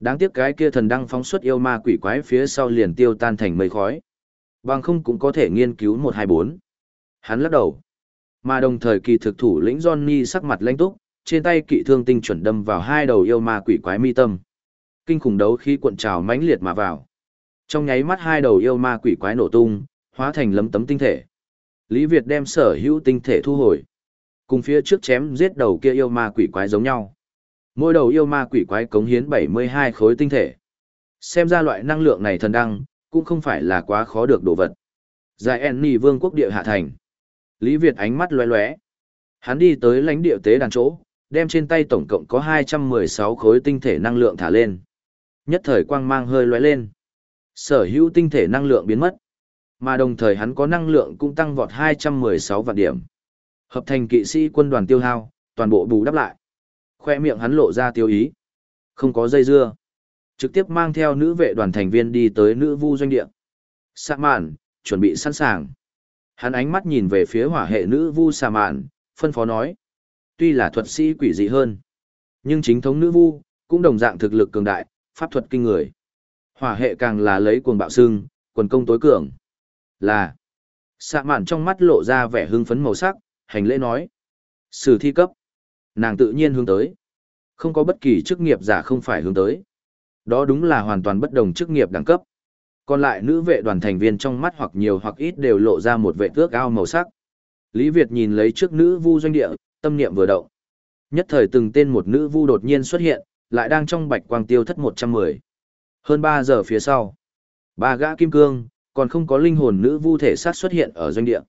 Đáng tiếc cái kia thần đăng phóng xuất yêu ma quỷ quái phía sau liền tiêu tan thành mây khói. Bằng không cũng có thể nghiên cứu 124. Hắn lắc đầu. Mà đồng thời kỳ thực thủ lĩnh Johnny sắc mặt lãnh túc, trên tay kỵ thương tinh chuẩn đâm vào hai đầu yêu ma quỷ quái mi tâm. Kinh khủng đấu khí cuộn trào mãnh liệt mà vào. Trong nháy mắt hai đầu yêu ma quỷ quái nổ tung, hóa thành lấm tấm tinh thể. Lý Việt đem sở hữu tinh thể thu hồi. Cùng phía trước chém giết đầu kia yêu ma quỷ quái giống nhau. Mỗi đầu yêu ma quỷ quái cống hiến 72 khối tinh thể. Xem ra loại năng lượng này thần đăng, cũng không phải là quá khó được đồ vật. Giải Enni vương quốc địa hạ thành. Lý Việt ánh mắt lóe lóe. Hắn đi tới lãnh địa tế đàn chỗ, đem trên tay tổng cộng có 216 khối tinh thể năng lượng thả lên. Nhất thời quang mang hơi lóe lên. Sở hữu tinh thể năng lượng biến mất. Mà đồng thời hắn có năng lượng cũng tăng vọt 216 vạn điểm. Hợp thành kỵ sĩ quân đoàn tiêu hao, toàn bộ bù đắp lại. Khoe miệng hắn lộ ra tiêu ý. Không có dây dưa. Trực tiếp mang theo nữ vệ đoàn thành viên đi tới nữ vu doanh địa. Sạ mạn, chuẩn bị sẵn sàng. Hắn ánh mắt nhìn về phía hỏa hệ nữ vu Sa mạn, phân phó nói. Tuy là thuật sĩ quỷ dị hơn, nhưng chính thống nữ vu, cũng đồng dạng thực lực cường đại, pháp thuật kinh người. Hỏa hệ càng là lấy cuồng bạo xương, quần công tối cường. Là. Sa mạn trong mắt lộ ra vẻ hưng phấn màu sắc, hành lễ nói. Sử thi cấp. Nàng tự nhiên hướng tới. Không có bất kỳ chức nghiệp giả không phải hướng tới. Đó đúng là hoàn toàn bất đồng chức nghiệp đẳng cấp. Còn lại nữ vệ đoàn thành viên trong mắt hoặc nhiều hoặc ít đều lộ ra một vệ tước ao màu sắc. Lý Việt nhìn lấy trước nữ vu doanh địa, tâm niệm vừa động. Nhất thời từng tên một nữ vu đột nhiên xuất hiện, lại đang trong bạch quang tiêu thất 110. Hơn 3 giờ phía sau, ba gã kim cương, còn không có linh hồn nữ vu thể sát xuất hiện ở doanh địa.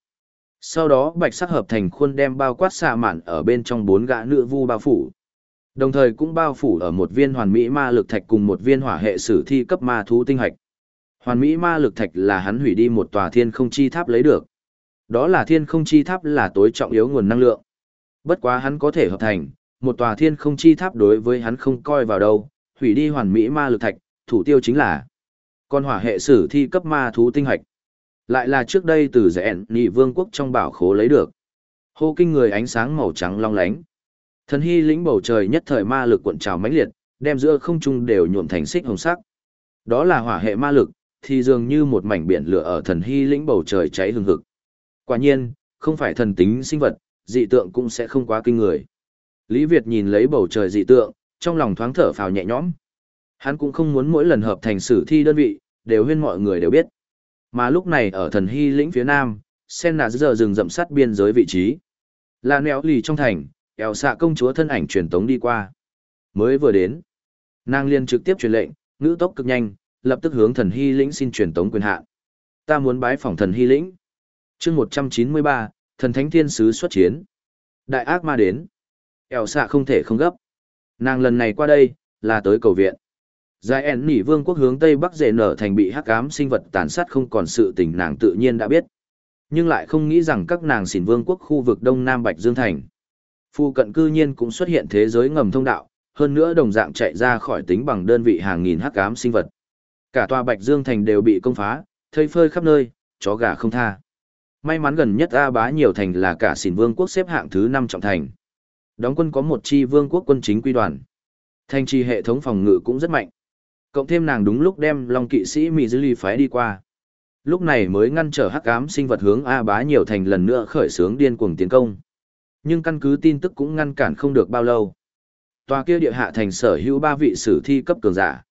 Sau đó bạch sắc hợp thành khuôn đem bao quát xạ mạn ở bên trong bốn gã nữ vu bao phủ. Đồng thời cũng bao phủ ở một viên hoàn mỹ ma lực thạch cùng một viên hỏa hệ sử thi cấp ma thú tinh hạch. Hoàn mỹ ma lực thạch là hắn hủy đi một tòa thiên không chi tháp lấy được. Đó là thiên không chi tháp là tối trọng yếu nguồn năng lượng. Bất quá hắn có thể hợp thành, một tòa thiên không chi tháp đối với hắn không coi vào đâu, hủy đi hoàn mỹ ma lực thạch, thủ tiêu chính là con hỏa hệ sử thi cấp ma thú tinh hạch. Lại là trước đây từ rẽn nhị vương quốc trong bảo khố lấy được. Hô kinh người ánh sáng màu trắng long lánh. Thần hy lĩnh bầu trời nhất thời ma lực cuộn trào mãnh liệt, đem giữa không trung đều nhuộm thành xích hồng sắc. Đó là hỏa hệ ma lực, thì dường như một mảnh biển lửa ở thần hy lĩnh bầu trời cháy hừng hực. Quả nhiên, không phải thần tính sinh vật, dị tượng cũng sẽ không quá kinh người. Lý Việt nhìn lấy bầu trời dị tượng, trong lòng thoáng thở phào nhẹ nhõm. Hắn cũng không muốn mỗi lần hợp thành sử thi đơn vị, đều huyên mọi người đều biết. Mà lúc này ở thần hy lĩnh phía nam, sen nà giờ rừng rậm sát biên giới vị trí. Là nẻo lì trong thành, eo xạ công chúa thân ảnh truyền tống đi qua. Mới vừa đến, nàng liền trực tiếp truyền lệnh, ngữ tốc cực nhanh, lập tức hướng thần hy lĩnh xin truyền tống quyền hạn. Ta muốn bái phỏng thần hy lĩnh. chương một trăm chín mươi ba thần thánh thiên sứ xuất chiến. Đại ác ma đến. Eo xạ không thể không gấp. Nàng lần này qua đây, là tới cầu viện. Giải ẻn nỉ vương quốc hướng Tây Bắc dễ nở thành bị hắc ám sinh vật tàn sát không còn sự tình nàng tự nhiên đã biết. Nhưng lại không nghĩ rằng các nàng xỉn vương quốc khu vực Đông Nam Bạch Dương Thành. Phu cận cư nhiên cũng xuất hiện thế giới ngầm thông đạo, hơn nữa đồng dạng chạy ra khỏi tính bằng đơn vị hàng nghìn hắc ám sinh vật. Cả tòa Bạch Dương Thành đều bị công phá, thây phơi khắp nơi, chó gà không tha. May mắn gần nhất A bá nhiều thành là cả xỉn vương quốc xếp hạng thứ 5 trọng thành. Đóng quân có một chi vương quốc quân chính quy đoàn. Thành trì hệ thống phòng ngự cũng rất mạnh. Cộng thêm nàng đúng lúc đem Long kỵ sĩ Mỹ Dư Ly phái đi qua. Lúc này mới ngăn trở hắc ám sinh vật hướng A bá nhiều thành lần nữa khởi xướng điên cuồng tiến công. Nhưng căn cứ tin tức cũng ngăn cản không được bao lâu. Tòa kia địa hạ thành sở hữu ba vị sử thi cấp cường giả.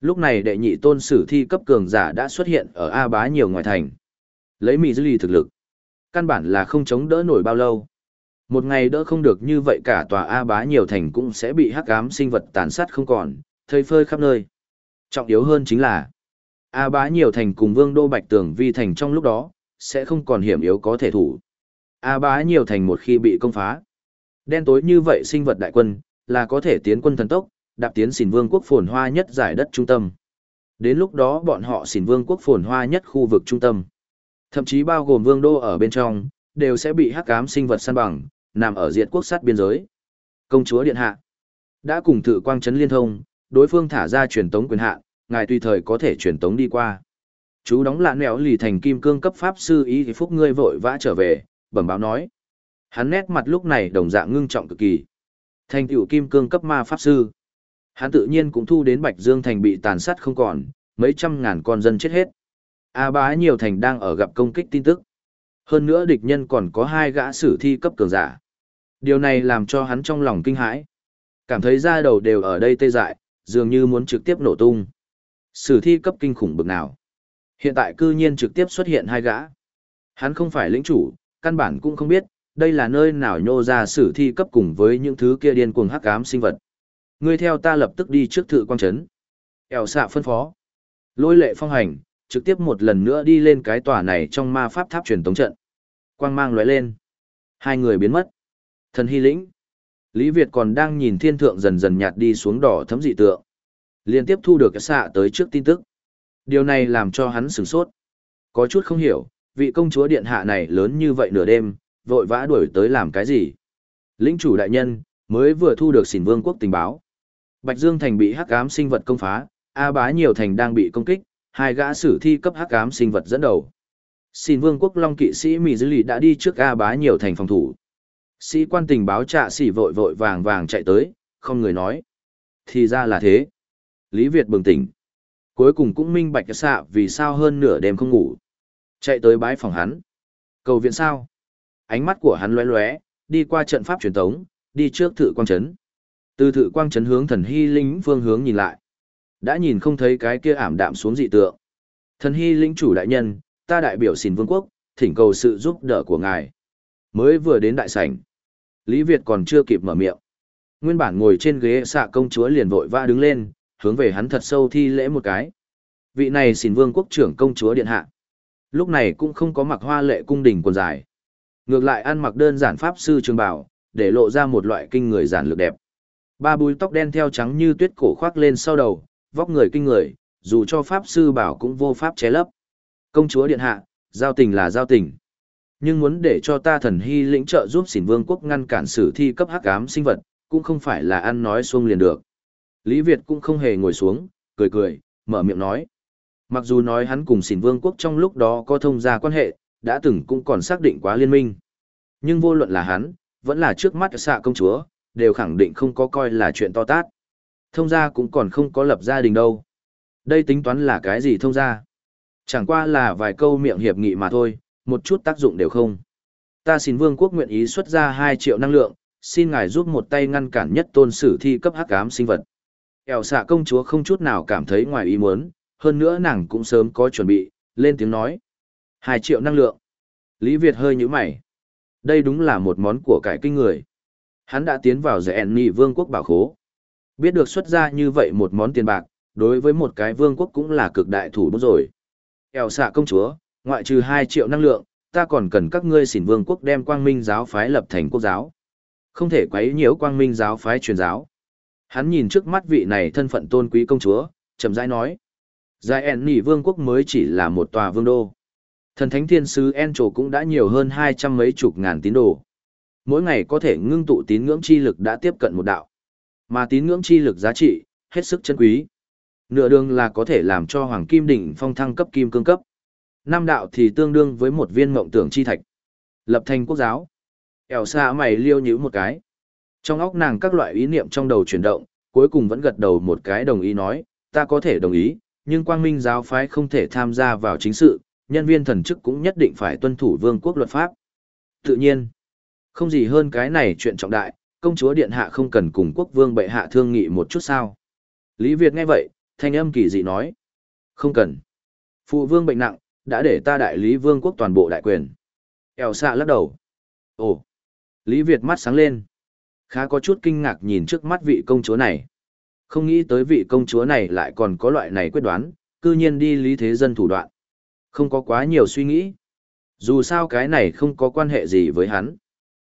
Lúc này đệ nhị tôn sử thi cấp cường giả đã xuất hiện ở A bá nhiều ngoài thành. Lấy Mỹ Dư lì thực lực. Căn bản là không chống đỡ nổi bao lâu. Một ngày đỡ không được như vậy cả tòa A bá nhiều thành cũng sẽ bị hắc ám sinh vật tàn sát không còn, thây phơi khắp nơi. Trọng yếu hơn chính là, A bá nhiều thành cùng vương đô bạch tường vi thành trong lúc đó, sẽ không còn hiểm yếu có thể thủ. A bá nhiều thành một khi bị công phá. Đen tối như vậy sinh vật đại quân, là có thể tiến quân thần tốc, đạp tiến xỉn vương quốc phồn hoa nhất giải đất trung tâm. Đến lúc đó bọn họ xỉn vương quốc phồn hoa nhất khu vực trung tâm. Thậm chí bao gồm vương đô ở bên trong, đều sẽ bị hắc ám sinh vật săn bằng, nằm ở diện quốc sát biên giới. Công chúa Điện Hạ đã cùng thử quang trấn liên thông, đối phương thả ra truyền tống quyền hạn, ngài tùy thời có thể truyền tống đi qua. Chú đóng lạn mèo lì thành kim cương cấp pháp sư ý thì phúc ngươi vội vã trở về, bẩm báo nói. Hắn nét mặt lúc này đồng dạng ngưng trọng cực kỳ. Thành tựu kim cương cấp ma pháp sư. Hắn tự nhiên cũng thu đến Bạch Dương thành bị tàn sát không còn, mấy trăm ngàn con dân chết hết. A bá nhiều thành đang ở gặp công kích tin tức. Hơn nữa địch nhân còn có hai gã sử thi cấp cường giả. Điều này làm cho hắn trong lòng kinh hãi. Cảm thấy da đầu đều ở đây tê dại, dường như muốn trực tiếp nổ tung. Sử thi cấp kinh khủng bực nào. Hiện tại cư nhiên trực tiếp xuất hiện hai gã. Hắn không phải lĩnh chủ, căn bản cũng không biết, đây là nơi nào nhô ra sử thi cấp cùng với những thứ kia điên cuồng hắc ám sinh vật. Ngươi theo ta lập tức đi trước thự quang trấn. Eo xạ phân phó. Lôi lệ phong hành, trực tiếp một lần nữa đi lên cái tòa này trong ma pháp tháp truyền tống trận. Quang mang lóe lên. Hai người biến mất. Thần hy lĩnh. Lý Việt còn đang nhìn thiên thượng dần dần nhạt đi xuống đỏ thấm dị tượng. Liên tiếp thu được cái xạ tới trước tin tức. Điều này làm cho hắn sửng sốt. Có chút không hiểu, vị công chúa điện hạ này lớn như vậy nửa đêm, vội vã đuổi tới làm cái gì? Lĩnh chủ đại nhân, mới vừa thu được xỉn vương quốc tình báo. Bạch Dương thành bị hắc ám sinh vật công phá, A bá nhiều thành đang bị công kích, hai gã sử thi cấp hắc ám sinh vật dẫn đầu. Xin vương quốc long kỵ sĩ Mỹ Dư Lì đã đi trước A bá nhiều thành phòng thủ. Sĩ quan tình báo trạ sĩ vội vội vàng vàng chạy tới, không người nói. Thì ra là thế. Lý Việt bừng tỉnh. Cuối cùng cũng minh bạch xạ vì sao hơn nửa đêm không ngủ. Chạy tới bái phòng hắn. Cầu viện sao? Ánh mắt của hắn lóe lóe, đi qua trận pháp truyền tống, đi trước thự quang trấn. Từ thự quang trấn hướng thần hy linh phương hướng nhìn lại. Đã nhìn không thấy cái kia ảm đạm xuống dị tượng. Thần hy linh chủ đại nhân, ta đại biểu xin vương quốc, thỉnh cầu sự giúp đỡ của ngài. Mới vừa đến đại sảnh. Lý Việt còn chưa kịp mở miệng. Nguyên bản ngồi trên ghế xạ công chúa liền vội vã đứng lên, hướng về hắn thật sâu thi lễ một cái. Vị này xin vương quốc trưởng công chúa điện hạ. Lúc này cũng không có mặc hoa lệ cung đình quần dài. Ngược lại ăn mặc đơn giản pháp sư trường bảo để lộ ra một loại kinh người giản lược đẹp. Ba búi tóc đen theo trắng như tuyết cổ khoác lên sau đầu, vóc người kinh người, dù cho pháp sư bảo cũng vô pháp chế lấp. Công chúa điện hạ, giao tình là giao tình. Nhưng muốn để cho ta thần hy lĩnh trợ giúp xỉn vương quốc ngăn cản sử thi cấp hắc ám sinh vật, cũng không phải là ăn nói xuông liền được. Lý Việt cũng không hề ngồi xuống, cười cười, mở miệng nói. Mặc dù nói hắn cùng xỉn vương quốc trong lúc đó có thông gia quan hệ, đã từng cũng còn xác định quá liên minh. Nhưng vô luận là hắn, vẫn là trước mắt xạ công chúa, đều khẳng định không có coi là chuyện to tát. Thông gia cũng còn không có lập gia đình đâu. Đây tính toán là cái gì thông gia? Chẳng qua là vài câu miệng hiệp nghị mà thôi, một chút tác dụng đều không. Ta xin vương quốc nguyện ý xuất ra 2 triệu năng lượng, xin ngài giúp một tay ngăn cản nhất tôn sử thi cấp hắc ám sinh vật. Eo xạ công chúa không chút nào cảm thấy ngoài ý muốn, hơn nữa nàng cũng sớm có chuẩn bị, lên tiếng nói. 2 triệu năng lượng. Lý Việt hơi nhíu mày. Đây đúng là một món của cải kinh người. Hắn đã tiến vào giải ẻn vương quốc bảo khố. Biết được xuất ra như vậy một món tiền bạc, đối với một cái vương quốc cũng là cực đại thủ bút rồi. Eo xạ công chúa, ngoại trừ 2 triệu năng lượng, ta còn cần các ngươi xỉn vương quốc đem quang minh giáo phái lập thành quốc giáo. Không thể quấy nhiễu quang minh giáo phái truyền giáo. Hắn nhìn trước mắt vị này thân phận tôn quý công chúa, chậm rãi nói. Giải ẻn nỉ vương quốc mới chỉ là một tòa vương đô. Thần thánh thiên sứ Encho cũng đã nhiều hơn hai trăm mấy chục ngàn tín đồ. Mỗi ngày có thể ngưng tụ tín ngưỡng chi lực đã tiếp cận một đạo. Mà tín ngưỡng chi lực giá trị, hết sức chân quý. Nửa đường là có thể làm cho hoàng kim đỉnh phong thăng cấp kim cương cấp. Năm đạo thì tương đương với một viên mộng tưởng chi thạch. Lập thành quốc giáo. Eo xa mày liêu nhữ một cái. Trong óc nàng các loại ý niệm trong đầu chuyển động, cuối cùng vẫn gật đầu một cái đồng ý nói, ta có thể đồng ý, nhưng quang minh giáo phái không thể tham gia vào chính sự, nhân viên thần chức cũng nhất định phải tuân thủ vương quốc luật pháp. Tự nhiên, không gì hơn cái này chuyện trọng đại, công chúa điện hạ không cần cùng quốc vương bệ hạ thương nghị một chút sao. Lý Việt nghe vậy, thanh âm kỳ dị nói. Không cần. Phụ vương bệnh nặng, đã để ta đại lý vương quốc toàn bộ đại quyền. Eo xạ lắc đầu. Ồ. Lý Việt mắt sáng lên. Khá có chút kinh ngạc nhìn trước mắt vị công chúa này. Không nghĩ tới vị công chúa này lại còn có loại này quyết đoán, cư nhiên đi lý thế dân thủ đoạn. Không có quá nhiều suy nghĩ. Dù sao cái này không có quan hệ gì với hắn.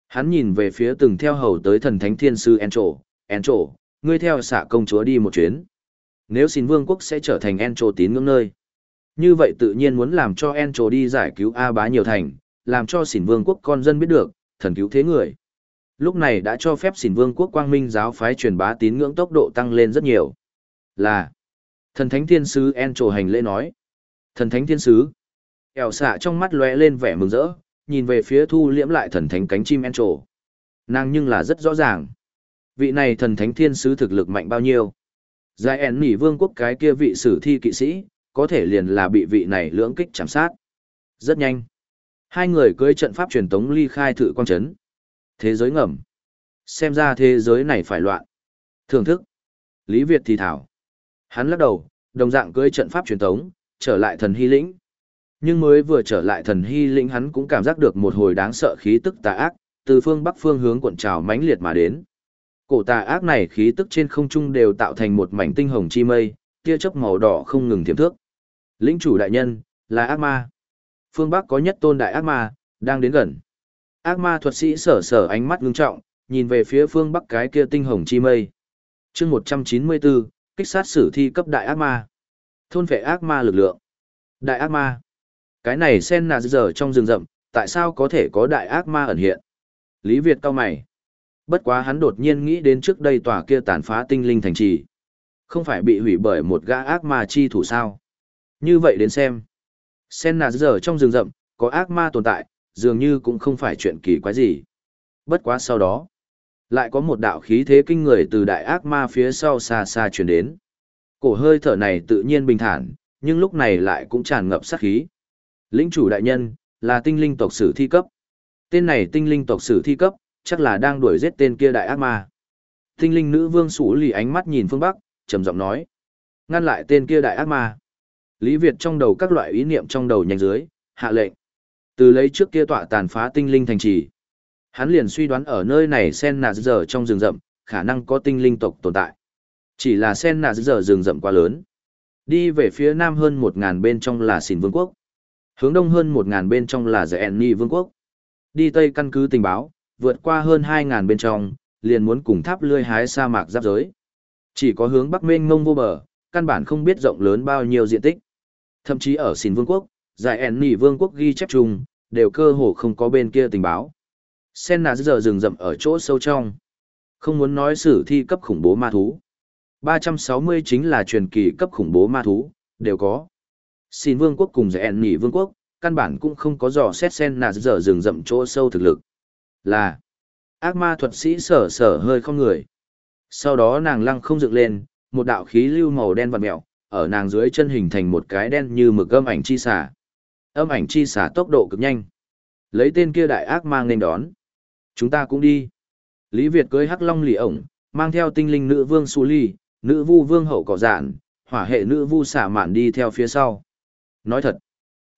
Hắn nhìn về phía từng theo hầu tới thần thánh thiên sư Encho, Encho, ngươi theo xạ công chúa đi một chuyến. Nếu xin vương quốc sẽ trở thành Encho tín ngưỡng nơi. Như vậy tự nhiên muốn làm cho Encho đi giải cứu A bá nhiều thành, làm cho xỉn vương quốc con dân biết được, thần cứu thế người. Lúc này đã cho phép xỉn vương quốc quang minh giáo phái truyền bá tín ngưỡng tốc độ tăng lên rất nhiều. Là, thần thánh thiên sứ Encho hành lễ nói. Thần thánh thiên sứ. ẻo xạ trong mắt lóe lên vẻ mừng rỡ, nhìn về phía thu liễm lại thần thánh cánh chim en trổ. Nàng nhưng là rất rõ ràng. Vị này thần thánh thiên sứ thực lực mạnh bao nhiêu. Giải ẻn nỉ vương quốc cái kia vị sử thi kỵ sĩ, có thể liền là bị vị này lưỡng kích chạm sát. Rất nhanh. Hai người cưới trận pháp truyền tống ly khai thử quang trấn. Thế giới ngầm. Xem ra thế giới này phải loạn. Thưởng thức. Lý Việt thì thảo. Hắn lắc đầu, đồng dạng cưới trận pháp truyền thống, trở lại thần hy lĩnh. Nhưng mới vừa trở lại thần hy lĩnh hắn cũng cảm giác được một hồi đáng sợ khí tức tà ác, từ phương bắc phương hướng cuộn trào mãnh liệt mà đến. Cổ tà ác này khí tức trên không trung đều tạo thành một mảnh tinh hồng chi mây, tia chớp màu đỏ không ngừng thiểm thước. Lĩnh chủ đại nhân, là ác ma. Phương Bắc có nhất tôn đại ác ma, đang đến gần. Ác ma thuật sĩ sở sở ánh mắt ngưng trọng, nhìn về phía phương Bắc cái kia tinh hồng chi mây. chương 194, kích sát sử thi cấp đại ác ma. Thôn vệ ác ma lực lượng. Đại ác ma. Cái này sen nà giờ trong rừng rậm, tại sao có thể có đại ác ma ẩn hiện? Lý Việt cao mày. Bất quá hắn đột nhiên nghĩ đến trước đây tòa kia tàn phá tinh linh thành trì. Không phải bị hủy bởi một gã ác ma chi thủ sao? Như vậy đến xem. Sen nà giờ trong rừng rậm, có ác ma tồn tại, dường như cũng không phải chuyện kỳ quái gì. Bất quá sau đó, lại có một đạo khí thế kinh người từ đại ác ma phía sau xa xa truyền đến. Cổ hơi thở này tự nhiên bình thản, nhưng lúc này lại cũng tràn ngập sát khí. Lĩnh chủ đại nhân, là tinh linh tộc sử thi cấp. Tên này tinh linh tộc sử thi cấp, chắc là đang đuổi giết tên kia đại ác ma. Tinh linh nữ vương sủ lì ánh mắt nhìn phương Bắc, trầm giọng nói. Ngăn lại tên kia đại ác ma. Lý Việt trong đầu các loại ý niệm trong đầu nhanh dưới, hạ lệnh. Từ lấy trước kia tọa tàn phá tinh linh thành trì. Hắn liền suy đoán ở nơi này sen nà giờ trong rừng rậm, khả năng có tinh linh tộc tồn tại. Chỉ là sen nà giờ rừng rậm quá lớn. Đi về phía nam hơn một ngàn bên trong là xìn vương quốc. Hướng đông hơn một ngàn bên trong là giải Enni vương quốc. Đi tây căn cứ tình báo, vượt qua hơn hai ngàn bên trong, liền muốn cùng tháp lươi hái sa mạc giáp giới. Chỉ có hướng bắc mênh mông vô bờ, căn bản không biết rộng lớn bao nhiêu diện tích. Thậm chí ở xìn vương quốc, giải Enni vương quốc ghi chép chung, đều cơ hồ không có bên kia tình báo. Sen nà giờ rừng rậm ở chỗ sâu trong. Không muốn nói sử thi cấp khủng bố ma thú. 360 chính là truyền kỳ cấp khủng bố ma thú, đều có. Xin vương quốc cùng giải nhị vương quốc, căn bản cũng không có dò xét sen nà giờ rừng rậm chỗ sâu thực lực. Là, ác ma thuật sĩ sở sở hơi không người. Sau đó nàng lăng không dựng lên, một đạo khí lưu màu đen vằn mẹo, ở nàng dưới chân hình thành một cái đen như mực gâm ảnh chi xả. Âm ảnh chi xả tốc độ cực nhanh. Lấy tên kia đại ác mang nên đón. Chúng ta cũng đi. Lý Việt cưới hắc long lì ổng, mang theo tinh linh nữ vương Su Ly, nữ vu vương hậu cỏ giản, hỏa hệ nữ vu xả mạn đi theo phía sau. Nói thật,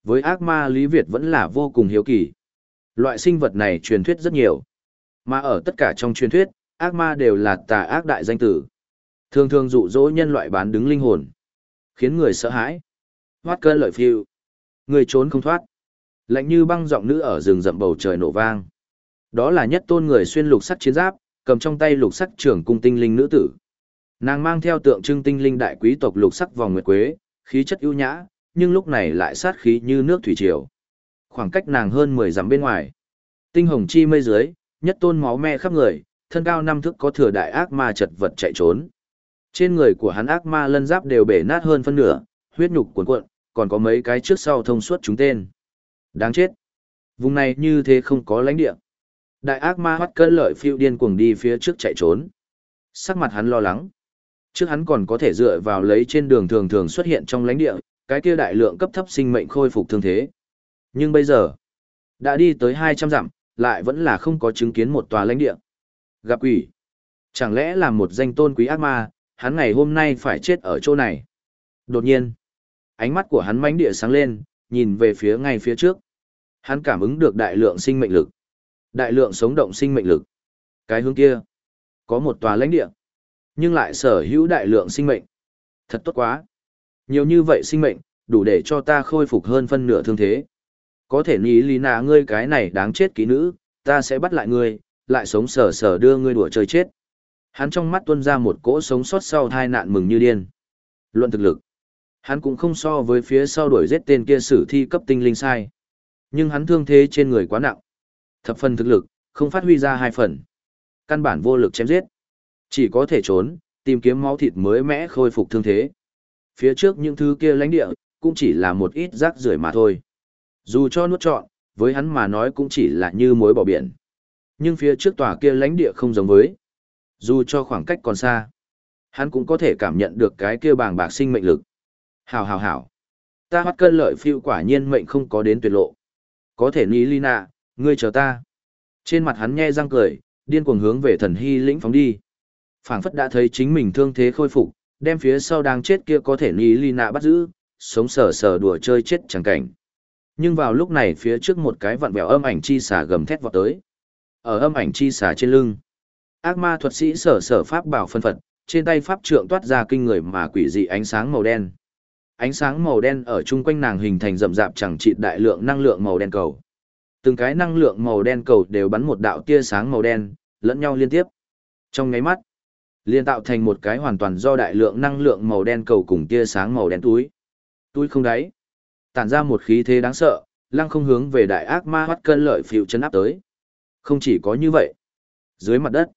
với ác ma Lý Việt vẫn là vô cùng hiếu kỳ. Loại sinh vật này truyền thuyết rất nhiều. Mà ở tất cả trong truyền thuyết, ác ma đều là tà ác đại danh tử. Thường thường dụ dỗ nhân loại bán đứng linh hồn. Khiến người sợ hãi. Hoát cơn lợi phiêu. Người trốn không thoát. Lạnh như băng giọng nữ ở rừng rậm bầu trời nổ vang. Đó là nhất tôn người xuyên lục sắc chiến giáp, cầm trong tay lục sắc trưởng cung tinh linh nữ tử. Nàng mang theo tượng trưng tinh linh đại quý tộc lục sắc vòng nguyệt quế, khí chất ưu nhã, nhưng lúc này lại sát khí như nước thủy triều. Khoảng cách nàng hơn 10 dặm bên ngoài. Tinh hồng chi mây dưới, nhất tôn máu me khắp người, thân cao năm thước có thừa đại ác ma chật vật chạy trốn. Trên người của hắn ác ma lân giáp đều bể nát hơn phân nửa, huyết nhục cuồn cuộn, còn có mấy cái trước sau thông suốt chúng tên. Đáng chết. Vùng này như thế không có lãnh địa. Đại ác ma hoắt cơn lợi phiêu điên cuồng đi phía trước chạy trốn. Sắc mặt hắn lo lắng. Trước hắn còn có thể dựa vào lấy trên đường thường thường xuất hiện trong lãnh địa, cái kia đại lượng cấp thấp sinh mệnh khôi phục thương thế. Nhưng bây giờ, đã đi tới 200 dặm, lại vẫn là không có chứng kiến một tòa lãnh địa. Gặp quỷ. Chẳng lẽ là một danh tôn quý ác ma, hắn ngày hôm nay phải chết ở chỗ này. Đột nhiên, ánh mắt của hắn mãnh địa sáng lên, nhìn về phía ngay phía trước. Hắn cảm ứng được đại lượng sinh mệnh lực. Đại lượng sống động sinh mệnh lực. Cái hướng kia, có một tòa lãnh địa, nhưng lại sở hữu đại lượng sinh mệnh. Thật tốt quá. Nhiều như vậy sinh mệnh, đủ để cho ta khôi phục hơn phân nửa thương thế. Có thể ní lý nà ngươi cái này đáng chết kỹ nữ, ta sẽ bắt lại ngươi, lại sống sờ sờ đưa ngươi đùa chơi chết. Hắn trong mắt tuôn ra một cỗ sống sót sau tai nạn mừng như điên. Luận thực lực. Hắn cũng không so với phía sau đuổi giết tên kia sử thi cấp tinh linh sai. Nhưng hắn thương thế trên người quá nặng. Thập phần thực lực, không phát huy ra hai phần. Căn bản vô lực chém giết. Chỉ có thể trốn, tìm kiếm máu thịt mới mẽ khôi phục thương thế. Phía trước những thứ kia lãnh địa, cũng chỉ là một ít rác rưởi mà thôi. Dù cho nuốt trọn, với hắn mà nói cũng chỉ là như mối bỏ biển. Nhưng phía trước tòa kia lãnh địa không giống với. Dù cho khoảng cách còn xa, hắn cũng có thể cảm nhận được cái kia bàng bạc sinh mệnh lực. Hảo hảo hảo. Ta hoắt cân lợi phiêu quả nhiên mệnh không có đến tuyệt lộ. Có thể ní Lina, ngươi chờ ta. Trên mặt hắn nhe răng cười, điên cuồng hướng về thần hy lĩnh phóng đi. phảng phất đã thấy chính mình thương thế khôi phục, đem phía sau đang chết kia có thể ní Lina bắt giữ, sống sờ sờ đùa chơi chết chẳng cảnh. Nhưng vào lúc này phía trước một cái vặn vẹo âm ảnh chi xà gầm thét vọt tới. Ở âm ảnh chi xà trên lưng, ác ma thuật sĩ sở sở pháp bảo phân phật, trên tay pháp trượng toát ra kinh người mà quỷ dị ánh sáng màu đen. Ánh sáng màu đen ở chung quanh nàng hình thành rậm rạp chẳng trị đại lượng năng lượng màu đen cầu. Từng cái năng lượng màu đen cầu đều bắn một đạo tia sáng màu đen, lẫn nhau liên tiếp. Trong nháy mắt, liên tạo thành một cái hoàn toàn do đại lượng năng lượng màu đen cầu cùng tia sáng màu đen túi. Túi không đáy, tản ra một khí thế đáng sợ, lăng không hướng về đại ác ma hoắt cân lợi phiêu chân áp tới. Không chỉ có như vậy, dưới mặt đất,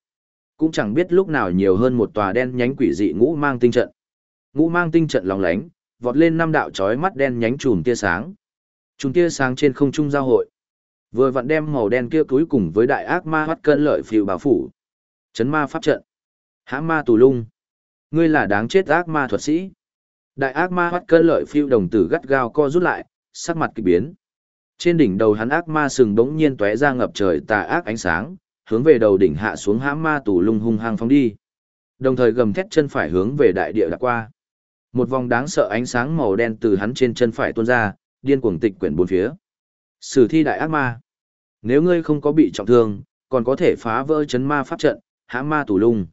cũng chẳng biết lúc nào nhiều hơn một tòa đen nhánh quỷ dị ngũ mang tinh trận. Ngũ mang tinh trận lòng lánh, vọt lên năm đạo chói mắt đen nhánh chùm tia sáng. Chùm tia sáng trên không trung giao hội. Vừa vặn đem màu đen kia túi cùng với đại ác ma hoắt cân lợi phiêu bảo phủ. Chấn ma pháp trận. Hãm ma tù lung. Ngươi là đáng chết ác ma thuật sĩ. Đại ác ma hoắt cân lợi phiêu đồng tử gắt gao co rút lại, sắc mặt kỳ biến. Trên đỉnh đầu hắn ác ma sừng bỗng nhiên tóe ra ngập trời tà ác ánh sáng, hướng về đầu đỉnh hạ xuống hãm ma tù lung hung hăng phóng đi. Đồng thời gầm thét chân phải hướng về đại địa đã qua. Một vòng đáng sợ ánh sáng màu đen từ hắn trên chân phải tuôn ra, điên cuồng tịch quyển bốn phía. Sử thi đại ác ma. Nếu ngươi không có bị trọng thương, còn có thể phá vỡ chấn ma pháp trận, hãm ma tù lung.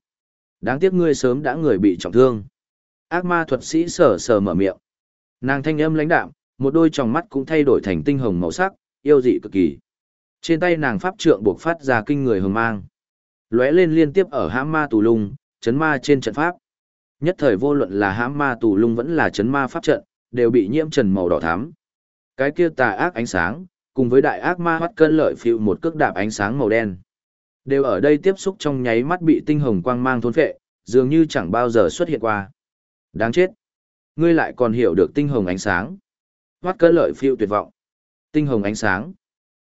Đáng tiếc ngươi sớm đã người bị trọng thương. Ác ma thuật sĩ sờ sờ mở miệng. Nàng thanh âm lãnh đạm, một đôi tròng mắt cũng thay đổi thành tinh hồng màu sắc, yêu dị cực kỳ. Trên tay nàng pháp trượng buộc phát ra kinh người hồng mang. Lóe lên liên tiếp ở hãm ma tù lung, chấn ma trên trận pháp. Nhất thời vô luận là hãm ma tù lung vẫn là chấn ma pháp trận, đều bị nhiễm trần màu đỏ thắm. Cái kia tà ác ánh sáng, cùng với đại ác ma mắt cơn lợi phiêu một cước đạp ánh sáng màu đen. Đều ở đây tiếp xúc trong nháy mắt bị tinh hồng quang mang thôn phệ, dường như chẳng bao giờ xuất hiện qua. Đáng chết. Ngươi lại còn hiểu được tinh hồng ánh sáng. mắt cơn lợi phiêu tuyệt vọng. Tinh hồng ánh sáng.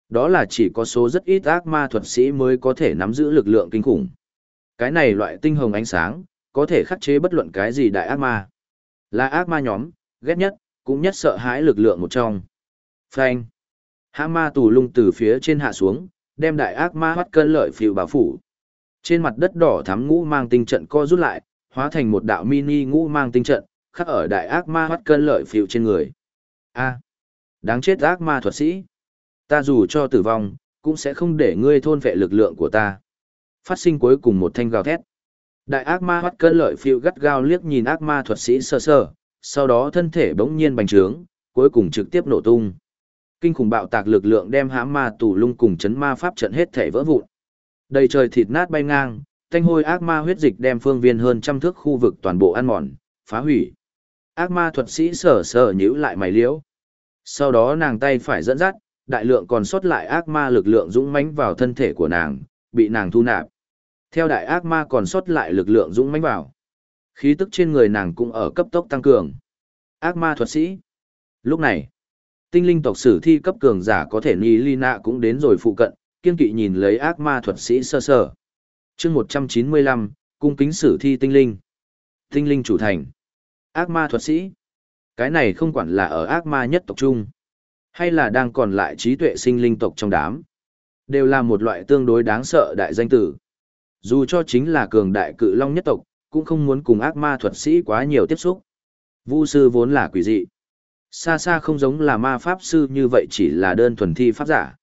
Đó là chỉ có số rất ít ác ma thuật sĩ mới có thể nắm giữ lực lượng kinh khủng. Cái này loại tinh hồng ánh sáng, có thể khắc chế bất luận cái gì đại ác ma. Là ác ma nhóm, ghét nhất, cũng nhất sợ hãi lực lượng một trong. Phanh. Hãm ma tù lung từ phía trên hạ xuống, đem đại ác ma hoắt cơn lợi phiêu bảo phủ. Trên mặt đất đỏ thắm ngũ mang tinh trận co rút lại, hóa thành một đạo mini ngũ mang tinh trận, khắc ở đại ác ma hoắt cơn lợi phiêu trên người. A. đáng chết ác ma thuật sĩ. Ta dù cho tử vong, cũng sẽ không để ngươi thôn vệ lực lượng của ta. Phát sinh cuối cùng một thanh gào thét. Đại ác ma hoắt cơn lợi phiêu gắt gao liếc nhìn ác ma thuật sĩ sơ sơ, sau đó thân thể bỗng nhiên bành trướng, cuối cùng trực tiếp nổ tung. Kinh khủng bạo tạc lực lượng đem hãm ma tù lung cùng chấn ma pháp trận hết thể vỡ vụn. Đầy trời thịt nát bay ngang, thanh hôi ác ma huyết dịch đem phương viên hơn trăm thước khu vực toàn bộ ăn mòn, phá hủy. Ác ma thuật sĩ sở sở nhíu lại mày liễu. Sau đó nàng tay phải dẫn dắt, đại lượng còn sót lại ác ma lực lượng dũng mãnh vào thân thể của nàng, bị nàng thu nạp. Theo đại ác ma còn sót lại lực lượng dũng mãnh vào. Khí tức trên người nàng cũng ở cấp tốc tăng cường. Ác ma thuật sĩ. Lúc này, tinh linh tộc sử thi cấp cường giả có thể ni Lina cũng đến rồi phụ cận, kiên kỵ nhìn lấy ác ma thuật sĩ sơ sơ. chương 195, cung kính sử thi tinh linh. Tinh linh chủ thành. Ác ma thuật sĩ. Cái này không quản là ở ác ma nhất tộc trung, hay là đang còn lại trí tuệ sinh linh tộc trong đám. Đều là một loại tương đối đáng sợ đại danh tử. Dù cho chính là cường đại cự long nhất tộc, cũng không muốn cùng ác ma thuật sĩ quá nhiều tiếp xúc. Vu sư vốn là quỷ dị. Xa xa không giống là ma pháp sư như vậy chỉ là đơn thuần thi pháp giả.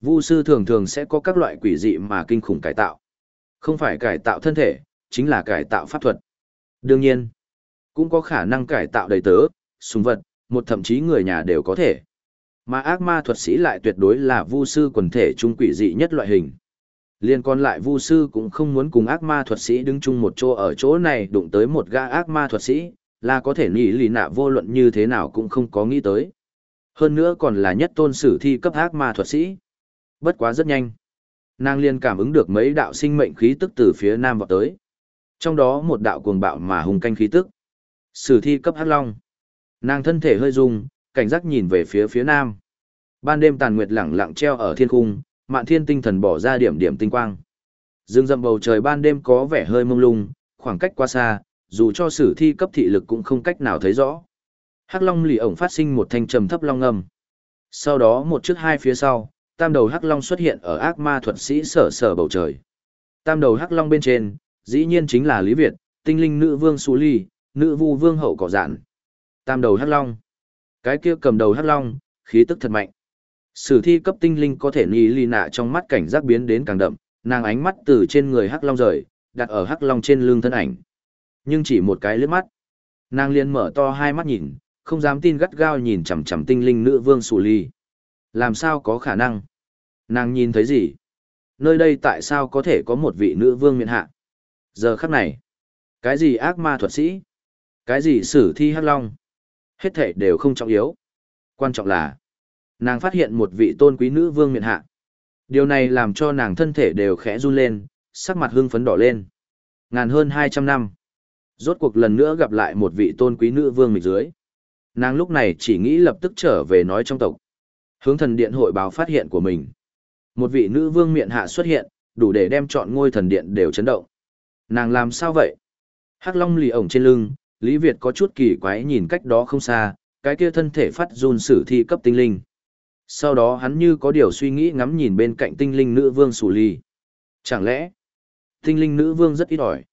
Vu sư thường thường sẽ có các loại quỷ dị mà kinh khủng cải tạo. Không phải cải tạo thân thể, chính là cải tạo pháp thuật. Đương nhiên, cũng có khả năng cải tạo đầy tớ, súng vật, một thậm chí người nhà đều có thể. Mà ác ma thuật sĩ lại tuyệt đối là vu sư quần thể trung quỷ dị nhất loại hình. Liên còn lại vu sư cũng không muốn cùng ác ma thuật sĩ đứng chung một chỗ ở chỗ này đụng tới một gã ác ma thuật sĩ, là có thể nghĩ lì nạ vô luận như thế nào cũng không có nghĩ tới. Hơn nữa còn là nhất tôn sử thi cấp ác ma thuật sĩ. Bất quá rất nhanh. Nàng liên cảm ứng được mấy đạo sinh mệnh khí tức từ phía nam vào tới. Trong đó một đạo cuồng bạo mà hùng canh khí tức. Sử thi cấp hắc long. Nàng thân thể hơi rung, cảnh giác nhìn về phía phía nam. Ban đêm tàn nguyệt lẳng lặng treo ở thiên cung, mạn thiên tinh thần bỏ ra điểm điểm tinh quang. Dương dầm bầu trời ban đêm có vẻ hơi mông lung, khoảng cách quá xa, dù cho sử thi cấp thị lực cũng không cách nào thấy rõ. Hắc Long lì ổng phát sinh một thanh trầm thấp long ngầm. Sau đó một trước hai phía sau, tam đầu Hắc Long xuất hiện ở ác ma thuật sĩ sở sở bầu trời. Tam đầu Hắc Long bên trên, dĩ nhiên chính là Lý Việt, tinh linh nữ vương Sú Ly, nữ vu vương hậu cỏ dạn. Tam đầu Hắc Long. Cái kia cầm đầu Hắc Long, khí tức thật mạnh. Sử thi cấp tinh linh có thể ni ly nạ trong mắt cảnh giác biến đến càng đậm, nàng ánh mắt từ trên người Hắc Long rời, đặt ở Hắc Long trên lưng thân ảnh. Nhưng chỉ một cái lướt mắt, nàng liền mở to hai mắt nhìn, không dám tin gắt gao nhìn chằm chằm tinh linh nữ vương Sù Ly. Làm sao có khả năng? Nàng nhìn thấy gì? Nơi đây tại sao có thể có một vị nữ vương miện hạ? Giờ khắc này, cái gì ác ma thuật sĩ? Cái gì sử thi hắc long? Hết thể đều không trọng yếu. Quan trọng là, nàng phát hiện một vị tôn quý nữ vương miện hạ. Điều này làm cho nàng thân thể đều khẽ run lên, sắc mặt hưng phấn đỏ lên. Ngàn hơn 200 năm. Rốt cuộc lần nữa gặp lại một vị tôn quý nữ vương mịch dưới. Nàng lúc này chỉ nghĩ lập tức trở về nói trong tộc. Hướng thần điện hội báo phát hiện của mình. Một vị nữ vương miện hạ xuất hiện, đủ để đem chọn ngôi thần điện đều chấn động. Nàng làm sao vậy? Hắc Long lì ổng trên lưng, Lý Việt có chút kỳ quái nhìn cách đó không xa, cái kia thân thể phát run sử thi cấp tinh linh. Sau đó hắn như có điều suy nghĩ ngắm nhìn bên cạnh tinh linh nữ vương Sủ Ly. Chẳng lẽ, tinh linh nữ vương rất ít ỏi.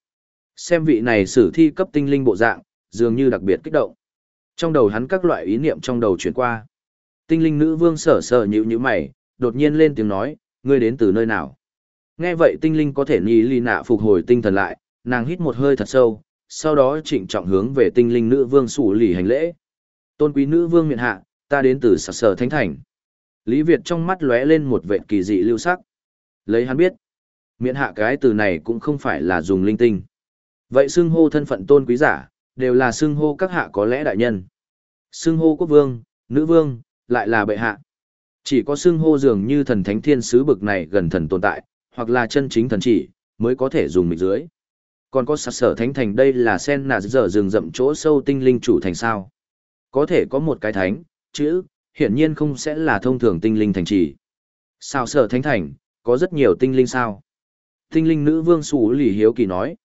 Xem vị này sử thi cấp tinh linh bộ dạng, dường như đặc biệt kích động. Trong đầu hắn các loại ý niệm trong đầu chuyển qua. Tinh linh nữ vương sở sở nhịu như mày, đột nhiên lên tiếng nói, ngươi đến từ nơi nào? Nghe vậy tinh linh có thể nhì ly nạ phục hồi tinh thần lại, nàng hít một hơi thật sâu, sau đó trịnh trọng hướng về tinh linh nữ vương sủ lì hành lễ. Tôn quý nữ vương miện hạ, ta đến từ sạc sở thánh thành. Lý Việt trong mắt lóe lên một vẻ kỳ dị lưu sắc. Lấy hắn biết, miễn hạ cái từ này cũng không phải là dùng linh tinh. Vậy xưng hô thân phận tôn quý giả, đều là xưng hô các hạ có lẽ đại nhân. Xưng hô quốc vương, nữ vương, lại là bệ hạ. Chỉ có xưng hô dường như thần thánh thiên sứ bực này gần thần tồn tại, hoặc là chân chính thần chỉ, mới có thể dùng mịch dưới. Còn có sạc sở thánh thành đây là sen nà dở rừng rậm chỗ sâu tinh linh chủ thành sao. Có thể có một cái thánh, chữ, hiển nhiên không sẽ là thông thường tinh linh thành trì. Sao sở thánh thành, có rất nhiều tinh linh sao? Tinh linh nữ vương Sủ Lì Hiếu Kỳ nói.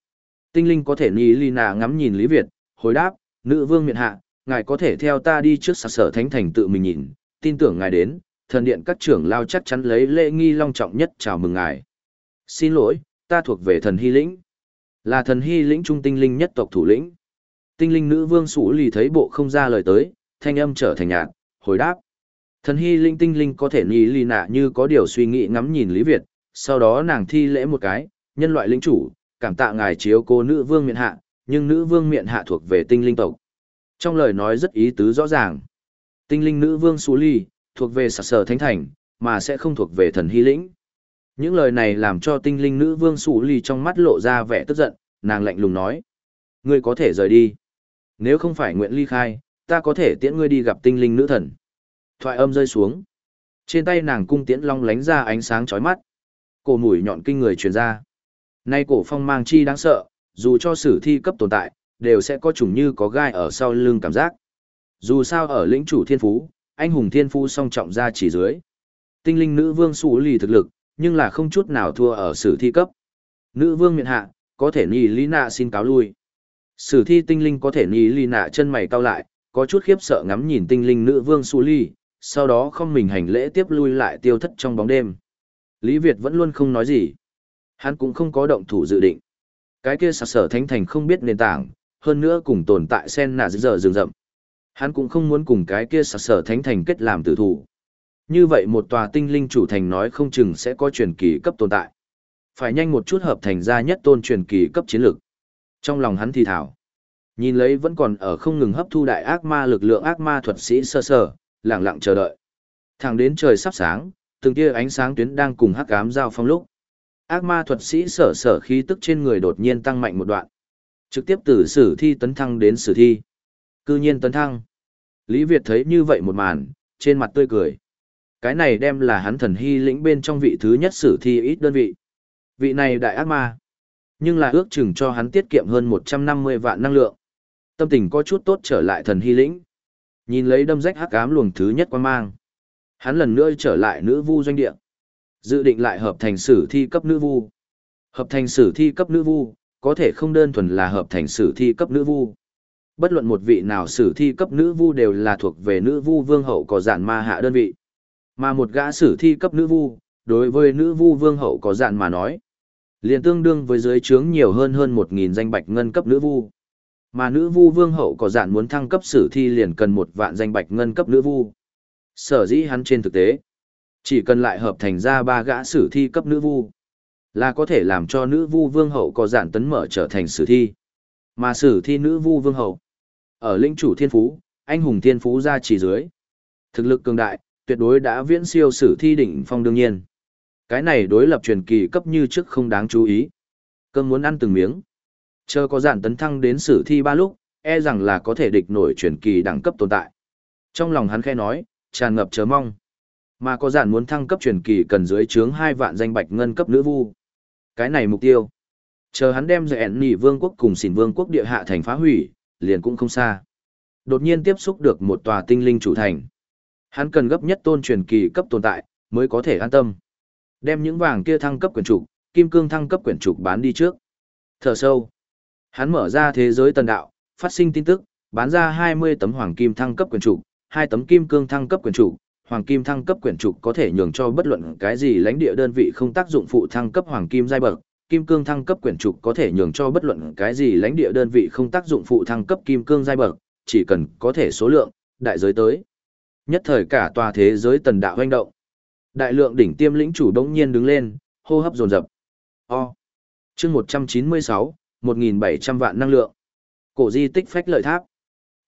Tinh linh có thể ni ly nà ngắm nhìn Lý Việt, hồi đáp, nữ vương miện hạ, ngài có thể theo ta đi trước sạc sở thánh thành tự mình nhìn, tin tưởng ngài đến, thần điện các trưởng lao chắc chắn lấy lễ nghi long trọng nhất chào mừng ngài. Xin lỗi, ta thuộc về thần hy lĩnh. Là thần hy lĩnh trung tinh linh nhất tộc thủ lĩnh. Tinh linh nữ vương sủ lì thấy bộ không ra lời tới, thanh âm trở thành nhạt, hồi đáp. Thần hy linh tinh linh có thể nhì lì nạ như có điều suy nghĩ ngắm nhìn Lý Việt, sau đó nàng thi lễ một cái, nhân loại linh chủ, cảm tạ ngài chiếu cô nữ vương miện hạ, nhưng nữ vương miện hạ thuộc về tinh linh tộc. Trong lời nói rất ý tứ rõ ràng. Tinh linh nữ vương Sú Ly, thuộc về sạc sở thánh thành, mà sẽ không thuộc về thần hy lĩnh. Những lời này làm cho tinh linh nữ vương Sú Ly trong mắt lộ ra vẻ tức giận, nàng lạnh lùng nói. Ngươi có thể rời đi. Nếu không phải nguyện ly khai, ta có thể tiễn ngươi đi gặp tinh linh nữ thần. Thoại âm rơi xuống. Trên tay nàng cung tiễn long lánh ra ánh sáng chói mắt. Cổ mũi nhọn kinh người truyền ra. Nay cổ phong mang chi đáng sợ, dù cho sử thi cấp tồn tại, đều sẽ có chủng như có gai ở sau lưng cảm giác. Dù sao ở lĩnh chủ thiên phú, anh hùng thiên phú song trọng ra chỉ dưới. Tinh linh nữ vương sủ lì thực lực, nhưng là không chút nào thua ở sử thi cấp. Nữ vương miện hạ, có thể nì lý nạ xin cáo lui. Sử thi tinh linh có thể nì lý nạ chân mày cau lại, có chút khiếp sợ ngắm nhìn tinh linh nữ vương Su Ly, sau đó không mình hành lễ tiếp lui lại tiêu thất trong bóng đêm. Lý Việt vẫn luôn không nói gì. Hắn cũng không có động thủ dự định. Cái kia sạc sở thánh thành không biết nền tảng, hơn nữa cùng tồn tại sen nạ giờ rừng rậm. Hắn cũng không muốn cùng cái kia sạc sở thánh thành kết làm tử thủ. Như vậy một tòa tinh linh chủ thành nói không chừng sẽ có truyền kỳ cấp tồn tại. Phải nhanh một chút hợp thành ra nhất tôn truyền kỳ cấp chiến lược. Trong lòng hắn thì thảo. Nhìn lấy vẫn còn ở không ngừng hấp thu đại ác ma lực lượng ác ma thuật sĩ sơ sơ, lặng lặng chờ đợi. Thẳng đến trời sắp sáng, từng tia ánh sáng tuyến đang cùng hắc ám giao phong lúc. Ác ma thuật sĩ sở sở khí tức trên người đột nhiên tăng mạnh một đoạn. Trực tiếp từ sử thi tấn thăng đến sử thi. Cư nhiên tấn thăng. Lý Việt thấy như vậy một màn, trên mặt tươi cười. Cái này đem là hắn thần hy lĩnh bên trong vị thứ nhất sử thi ít đơn vị. Vị này đại ác ma. Nhưng là ước chừng cho hắn tiết kiệm hơn 150 vạn năng lượng. Tâm tình có chút tốt trở lại thần hy lĩnh. Nhìn lấy đâm rách hắc ám luồng thứ nhất quan mang. Hắn lần nữa trở lại nữ vu doanh địa. Dự định lại hợp thành sử thi cấp nữ vu. Hợp thành sử thi cấp nữ vu, có thể không đơn thuần là hợp thành sử thi cấp nữ vu. Bất luận một vị nào sử thi cấp nữ vu đều là thuộc về nữ vu vương hậu có dạn ma hạ đơn vị. Mà một gã sử thi cấp nữ vu, đối với nữ vu vương hậu có dạn mà nói, liền tương đương với dưới trướng nhiều hơn hơn 1.000 danh bạch ngân cấp nữ vu. Mà nữ vu vương hậu có dạn muốn thăng cấp sử thi liền cần một vạn danh bạch ngân cấp nữ vu. Sở dĩ hắn trên thực tế, chỉ cần lại hợp thành ra ba gã sử thi cấp nữ vu, là có thể làm cho nữ vu vương hậu có dạn tấn mở trở thành sử thi. Mà sử thi nữ vu vương hậu, ở linh chủ thiên phú, anh hùng thiên phú ra chỉ dưới. Thực lực cường đại, tuyệt đối đã viễn siêu sử thi đỉnh phong đương nhiên. Cái này đối lập truyền kỳ cấp như trước không đáng chú ý. Cơm muốn ăn từng miếng. Chờ có giản tấn thăng đến sử thi ba lúc, e rằng là có thể địch nổi truyền kỳ đẳng cấp tồn tại. Trong lòng hắn khẽ nói, tràn ngập chờ mong. Mà có giản muốn thăng cấp truyền kỳ cần dưới chướng hai vạn danh bạch ngân cấp nữ vu. Cái này mục tiêu. Chờ hắn đem dạy nỉ vương quốc cùng xỉn vương quốc địa hạ thành phá hủy, liền cũng không xa. Đột nhiên tiếp xúc được một tòa tinh linh chủ thành. Hắn cần gấp nhất tôn truyền kỳ cấp tồn tại, mới có thể an tâm. Đem những vàng kia thăng cấp quyển trục, kim cương thăng cấp quyển trục bán đi trước. Thở sâu. Hắn mở ra thế giới tần đạo, phát sinh tin tức, bán ra 20 tấm hoàng kim thăng cấp quyền trục, hai tấm kim cương thăng cấp quyền trục, hoàng kim thăng cấp quyển trục có thể nhường cho bất luận cái gì lãnh địa đơn vị không tác dụng phụ thăng cấp hoàng kim giai bậc, kim cương thăng cấp quyển trục có thể nhường cho bất luận cái gì lãnh địa đơn vị không tác dụng phụ thăng cấp kim cương giai bậc, chỉ cần có thể số lượng, đại giới tới. Nhất thời cả tòa thế giới tần đạo hoành động. Đại lượng đỉnh tiêm lĩnh chủ đống nhiên đứng lên, hô hấp dồn dập. O. Chương 196, 1.700 vạn năng lượng. Cổ di tích phách lợi tháp.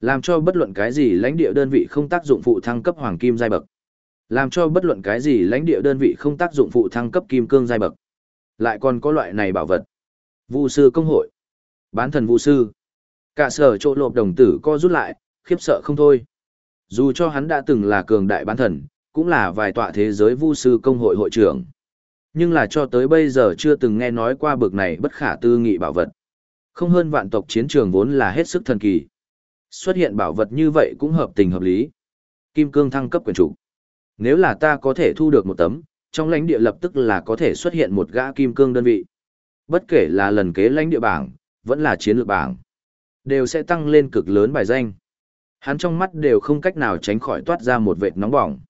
Làm cho bất luận cái gì lãnh địa đơn vị không tác dụng phụ thăng cấp hoàng kim giai bậc. Làm cho bất luận cái gì lãnh địa đơn vị không tác dụng phụ thăng cấp kim cương giai bậc. Lại còn có loại này bảo vật. Vu sư công hội. Bán thần vu sư. Cả sở chỗ lộp đồng tử co rút lại, khiếp sợ không thôi. Dù cho hắn đã từng là cường đại bán thần, cũng là vài tọa thế giới vu sư công hội hội trưởng. Nhưng là cho tới bây giờ chưa từng nghe nói qua bực này bất khả tư nghị bảo vật. Không hơn vạn tộc chiến trường vốn là hết sức thần kỳ. Xuất hiện bảo vật như vậy cũng hợp tình hợp lý. Kim cương thăng cấp quyền chủ. Nếu là ta có thể thu được một tấm, trong lãnh địa lập tức là có thể xuất hiện một gã kim cương đơn vị. Bất kể là lần kế lãnh địa bảng, vẫn là chiến lược bảng, đều sẽ tăng lên cực lớn bài danh. Hắn trong mắt đều không cách nào tránh khỏi toát ra một vệt nóng bỏng.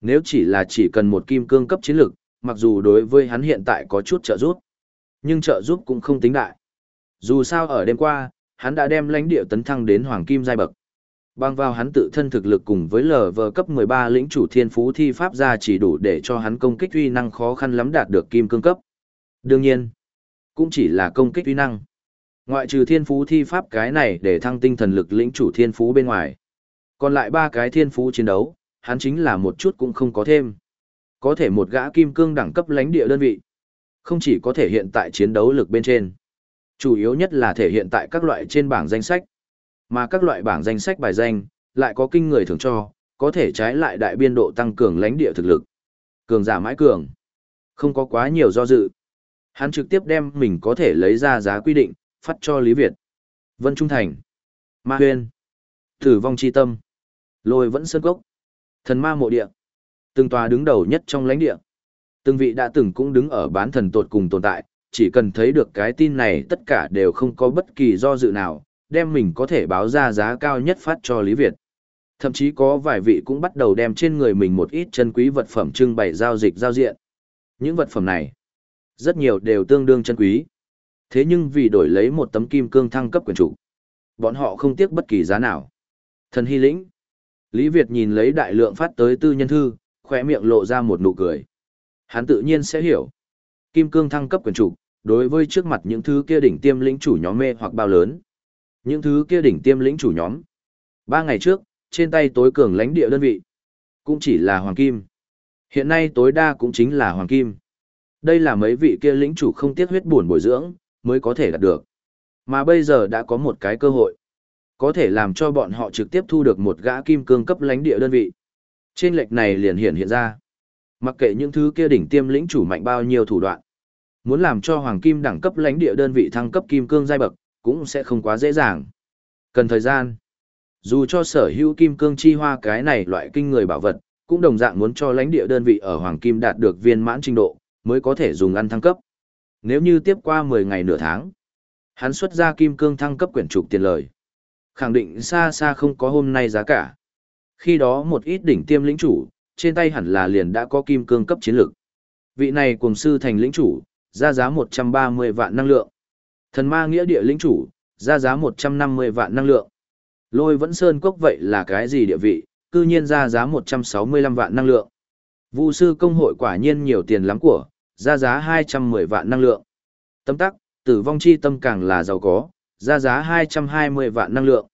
Nếu chỉ là chỉ cần một kim cương cấp chiến lược, mặc dù đối với hắn hiện tại có chút trợ giúp, nhưng trợ giúp cũng không tính đại. Dù sao ở đêm qua, hắn đã đem lãnh địa tấn thăng đến hoàng kim giai bậc. Bằng vào hắn tự thân thực lực cùng với lờ vờ cấp 13 lĩnh chủ thiên phú thi pháp ra chỉ đủ để cho hắn công kích uy năng khó khăn lắm đạt được kim cương cấp. Đương nhiên, cũng chỉ là công kích uy năng. Ngoại trừ thiên phú thi pháp cái này để thăng tinh thần lực lĩnh chủ thiên phú bên ngoài. Còn lại ba cái thiên phú chiến đấu, hắn chính là một chút cũng không có thêm. Có thể một gã kim cương đẳng cấp lãnh địa đơn vị. Không chỉ có thể hiện tại chiến đấu lực bên trên. Chủ yếu nhất là thể hiện tại các loại trên bảng danh sách. Mà các loại bảng danh sách bài danh, lại có kinh người thường cho, có thể trái lại đại biên độ tăng cường lãnh địa thực lực. Cường giả mãi cường. Không có quá nhiều do dự. Hắn trực tiếp đem mình có thể lấy ra giá quy định, phát cho Lý Việt. Vân Trung Thành. Ma Huyên. Tử vong chi tâm. Lôi vẫn sơn cốc. Thần ma mộ địa. Từng tòa đứng đầu nhất trong lãnh địa. Từng vị đã từng cũng đứng ở bán thần tột cùng tồn tại, chỉ cần thấy được cái tin này tất cả đều không có bất kỳ do dự nào, đem mình có thể báo ra giá cao nhất phát cho Lý Việt. Thậm chí có vài vị cũng bắt đầu đem trên người mình một ít chân quý vật phẩm trưng bày giao dịch giao diện. Những vật phẩm này, rất nhiều đều tương đương chân quý. Thế nhưng vì đổi lấy một tấm kim cương thăng cấp quyền chủ, bọn họ không tiếc bất kỳ giá nào. Thần Hy Lĩnh. Lý Việt nhìn lấy đại lượng phát tới tư nhân thư, khỏe miệng lộ ra một nụ cười. Hắn tự nhiên sẽ hiểu. Kim cương thăng cấp quyền chủ, đối với trước mặt những thứ kia đỉnh tiêm lĩnh chủ nhóm mê hoặc bao lớn. Những thứ kia đỉnh tiêm lĩnh chủ nhóm. Ba ngày trước, trên tay tối cường lãnh địa đơn vị, cũng chỉ là Hoàng Kim. Hiện nay tối đa cũng chính là Hoàng Kim. Đây là mấy vị kia lĩnh chủ không tiếc huyết buồn bồi dưỡng, mới có thể đạt được. Mà bây giờ đã có một cái cơ hội, có thể làm cho bọn họ trực tiếp thu được một gã kim cương cấp lãnh địa đơn vị. Trên lệch này liền hiện hiện ra. Mặc kệ những thứ kia đỉnh tiêm lĩnh chủ mạnh bao nhiêu thủ đoạn, muốn làm cho hoàng kim đẳng cấp lãnh địa đơn vị thăng cấp kim cương giai bậc, cũng sẽ không quá dễ dàng. Cần thời gian. Dù cho sở hữu kim cương chi hoa cái này loại kinh người bảo vật, cũng đồng dạng muốn cho lãnh địa đơn vị ở Hoàng Kim đạt được viên mãn trình độ, mới có thể dùng ăn thăng cấp. Nếu như tiếp qua 10 ngày nửa tháng, hắn xuất ra kim cương thăng cấp quyển trục tiền lời. Khẳng định xa xa không có hôm nay giá cả. Khi đó một ít đỉnh tiêm lĩnh chủ, trên tay hẳn là liền đã có kim cương cấp chiến lược. Vị này cùng sư thành lĩnh chủ, ra giá 130 vạn năng lượng. Thần ma nghĩa địa lĩnh chủ, ra giá 150 vạn năng lượng. Lôi vẫn sơn cốc vậy là cái gì địa vị, cư nhiên ra giá 165 vạn năng lượng. Vụ sư công hội quả nhiên nhiều tiền lắm của, ra giá 210 vạn năng lượng. Tâm tắc, tử vong chi tâm càng là giàu có, ra giá 220 vạn năng lượng.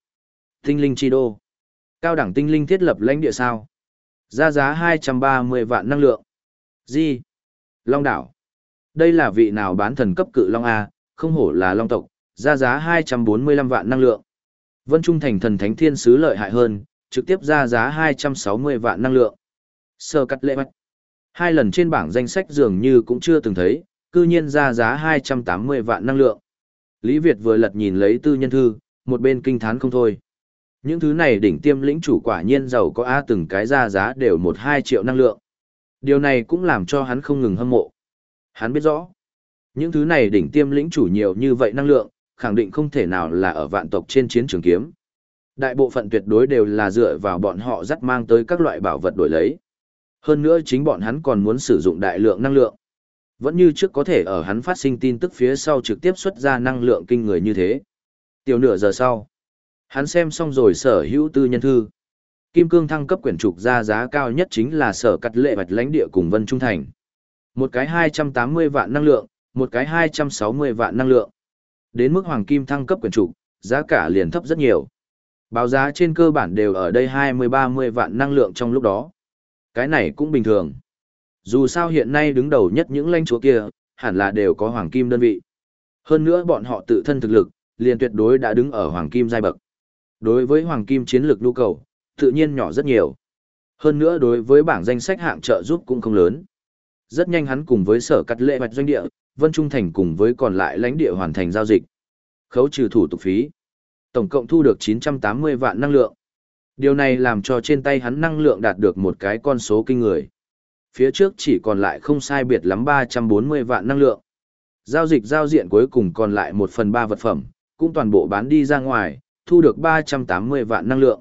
Tinh linh chi đô. Cao đẳng tinh linh thiết lập lãnh địa sao. Ra giá 230 vạn năng lượng. Gì? Long đảo. Đây là vị nào bán thần cấp cự Long A, không hổ là Long tộc, ra giá 245 vạn năng lượng. Vân Trung thành thần thánh thiên sứ lợi hại hơn, trực tiếp ra giá 260 vạn năng lượng. Sơ cắt lệ mạch. Hai lần trên bảng danh sách dường như cũng chưa từng thấy, cư nhiên ra giá 280 vạn năng lượng. Lý Việt vừa lật nhìn lấy tư nhân thư, một bên kinh thán không thôi. Những thứ này đỉnh tiêm lĩnh chủ quả nhiên giàu có A từng cái ra giá đều 1-2 triệu năng lượng. Điều này cũng làm cho hắn không ngừng hâm mộ. Hắn biết rõ, những thứ này đỉnh tiêm lĩnh chủ nhiều như vậy năng lượng, khẳng định không thể nào là ở vạn tộc trên chiến trường kiếm. Đại bộ phận tuyệt đối đều là dựa vào bọn họ dắt mang tới các loại bảo vật đổi lấy. Hơn nữa chính bọn hắn còn muốn sử dụng đại lượng năng lượng. Vẫn như trước có thể ở hắn phát sinh tin tức phía sau trực tiếp xuất ra năng lượng kinh người như thế. Tiểu nửa giờ sau, hắn xem xong rồi sở hữu tư nhân thư. Kim cương thăng cấp quyển trục ra giá cao nhất chính là sở cắt lệ bạch lãnh địa cùng Vân Trung Thành. Một cái 280 vạn năng lượng, một cái 260 vạn năng lượng. Đến mức hoàng kim thăng cấp quyền trục, giá cả liền thấp rất nhiều. Báo giá trên cơ bản đều ở đây 20-30 vạn năng lượng trong lúc đó. Cái này cũng bình thường. Dù sao hiện nay đứng đầu nhất những lãnh chúa kia, hẳn là đều có hoàng kim đơn vị. Hơn nữa bọn họ tự thân thực lực, liền tuyệt đối đã đứng ở hoàng kim giai bậc. Đối với hoàng kim chiến lược nhu cầu, tự nhiên nhỏ rất nhiều. Hơn nữa đối với bảng danh sách hạng trợ giúp cũng không lớn. Rất nhanh hắn cùng với sở cắt lệ hoạch doanh địa, Vân Trung Thành cùng với còn lại lãnh địa hoàn thành giao dịch. Khấu trừ thủ tục phí. Tổng cộng thu được 980 vạn năng lượng. Điều này làm cho trên tay hắn năng lượng đạt được một cái con số kinh người. Phía trước chỉ còn lại không sai biệt lắm 340 vạn năng lượng. Giao dịch giao diện cuối cùng còn lại 1 phần 3 vật phẩm, cũng toàn bộ bán đi ra ngoài, thu được 380 vạn năng lượng.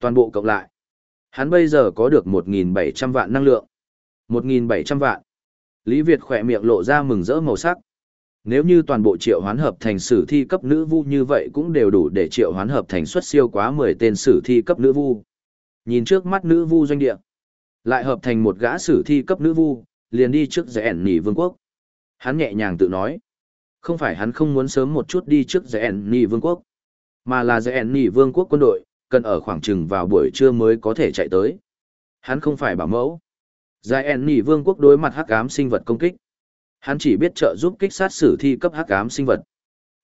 Toàn bộ cộng lại. Hắn bây giờ có được 1.700 vạn năng lượng. 1.700 vạn. Lý Việt khỏe miệng lộ ra mừng rỡ màu sắc. Nếu như toàn bộ triệu hoán hợp thành sử thi cấp nữ vu như vậy cũng đều đủ để triệu hoán hợp thành xuất siêu quá 10 tên sử thi cấp nữ vu. Nhìn trước mắt nữ vu doanh địa, lại hợp thành một gã sử thi cấp nữ vu, liền đi trước rẻ ẻn nỉ vương quốc. Hắn nhẹ nhàng tự nói. Không phải hắn không muốn sớm một chút đi trước rẻ ẻn nỉ vương quốc, mà là rẻ ẻn nỉ vương quốc quân đội, cần ở khoảng chừng vào buổi trưa mới có thể chạy tới. Hắn không phải bảo mẫu. Giải ẻn nỉ vương quốc đối mặt hắc ám sinh vật công kích. Hắn chỉ biết trợ giúp kích sát sử thi cấp hắc ám sinh vật.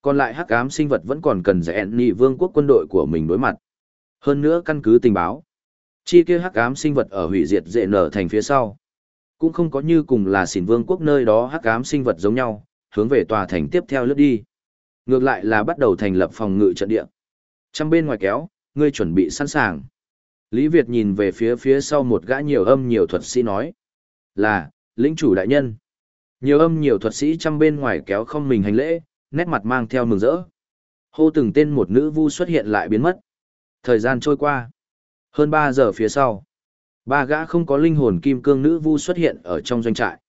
Còn lại hắc ám sinh vật vẫn còn cần giải ẻn nỉ vương quốc quân đội của mình đối mặt. Hơn nữa căn cứ tình báo. Chi kia hắc ám sinh vật ở hủy diệt dễ nở thành phía sau. Cũng không có như cùng là xỉn vương quốc nơi đó hắc ám sinh vật giống nhau, hướng về tòa thành tiếp theo lướt đi. Ngược lại là bắt đầu thành lập phòng ngự trận địa. Trong bên ngoài kéo, ngươi chuẩn bị sẵn sàng. Lý Việt nhìn về phía phía sau một gã nhiều âm nhiều thuật sĩ nói. Là, lĩnh chủ đại nhân. Nhiều âm nhiều thuật sĩ trong bên ngoài kéo không mình hành lễ, nét mặt mang theo mừng rỡ. Hô từng tên một nữ vu xuất hiện lại biến mất. Thời gian trôi qua. Hơn 3 giờ phía sau. Ba gã không có linh hồn kim cương nữ vu xuất hiện ở trong doanh trại.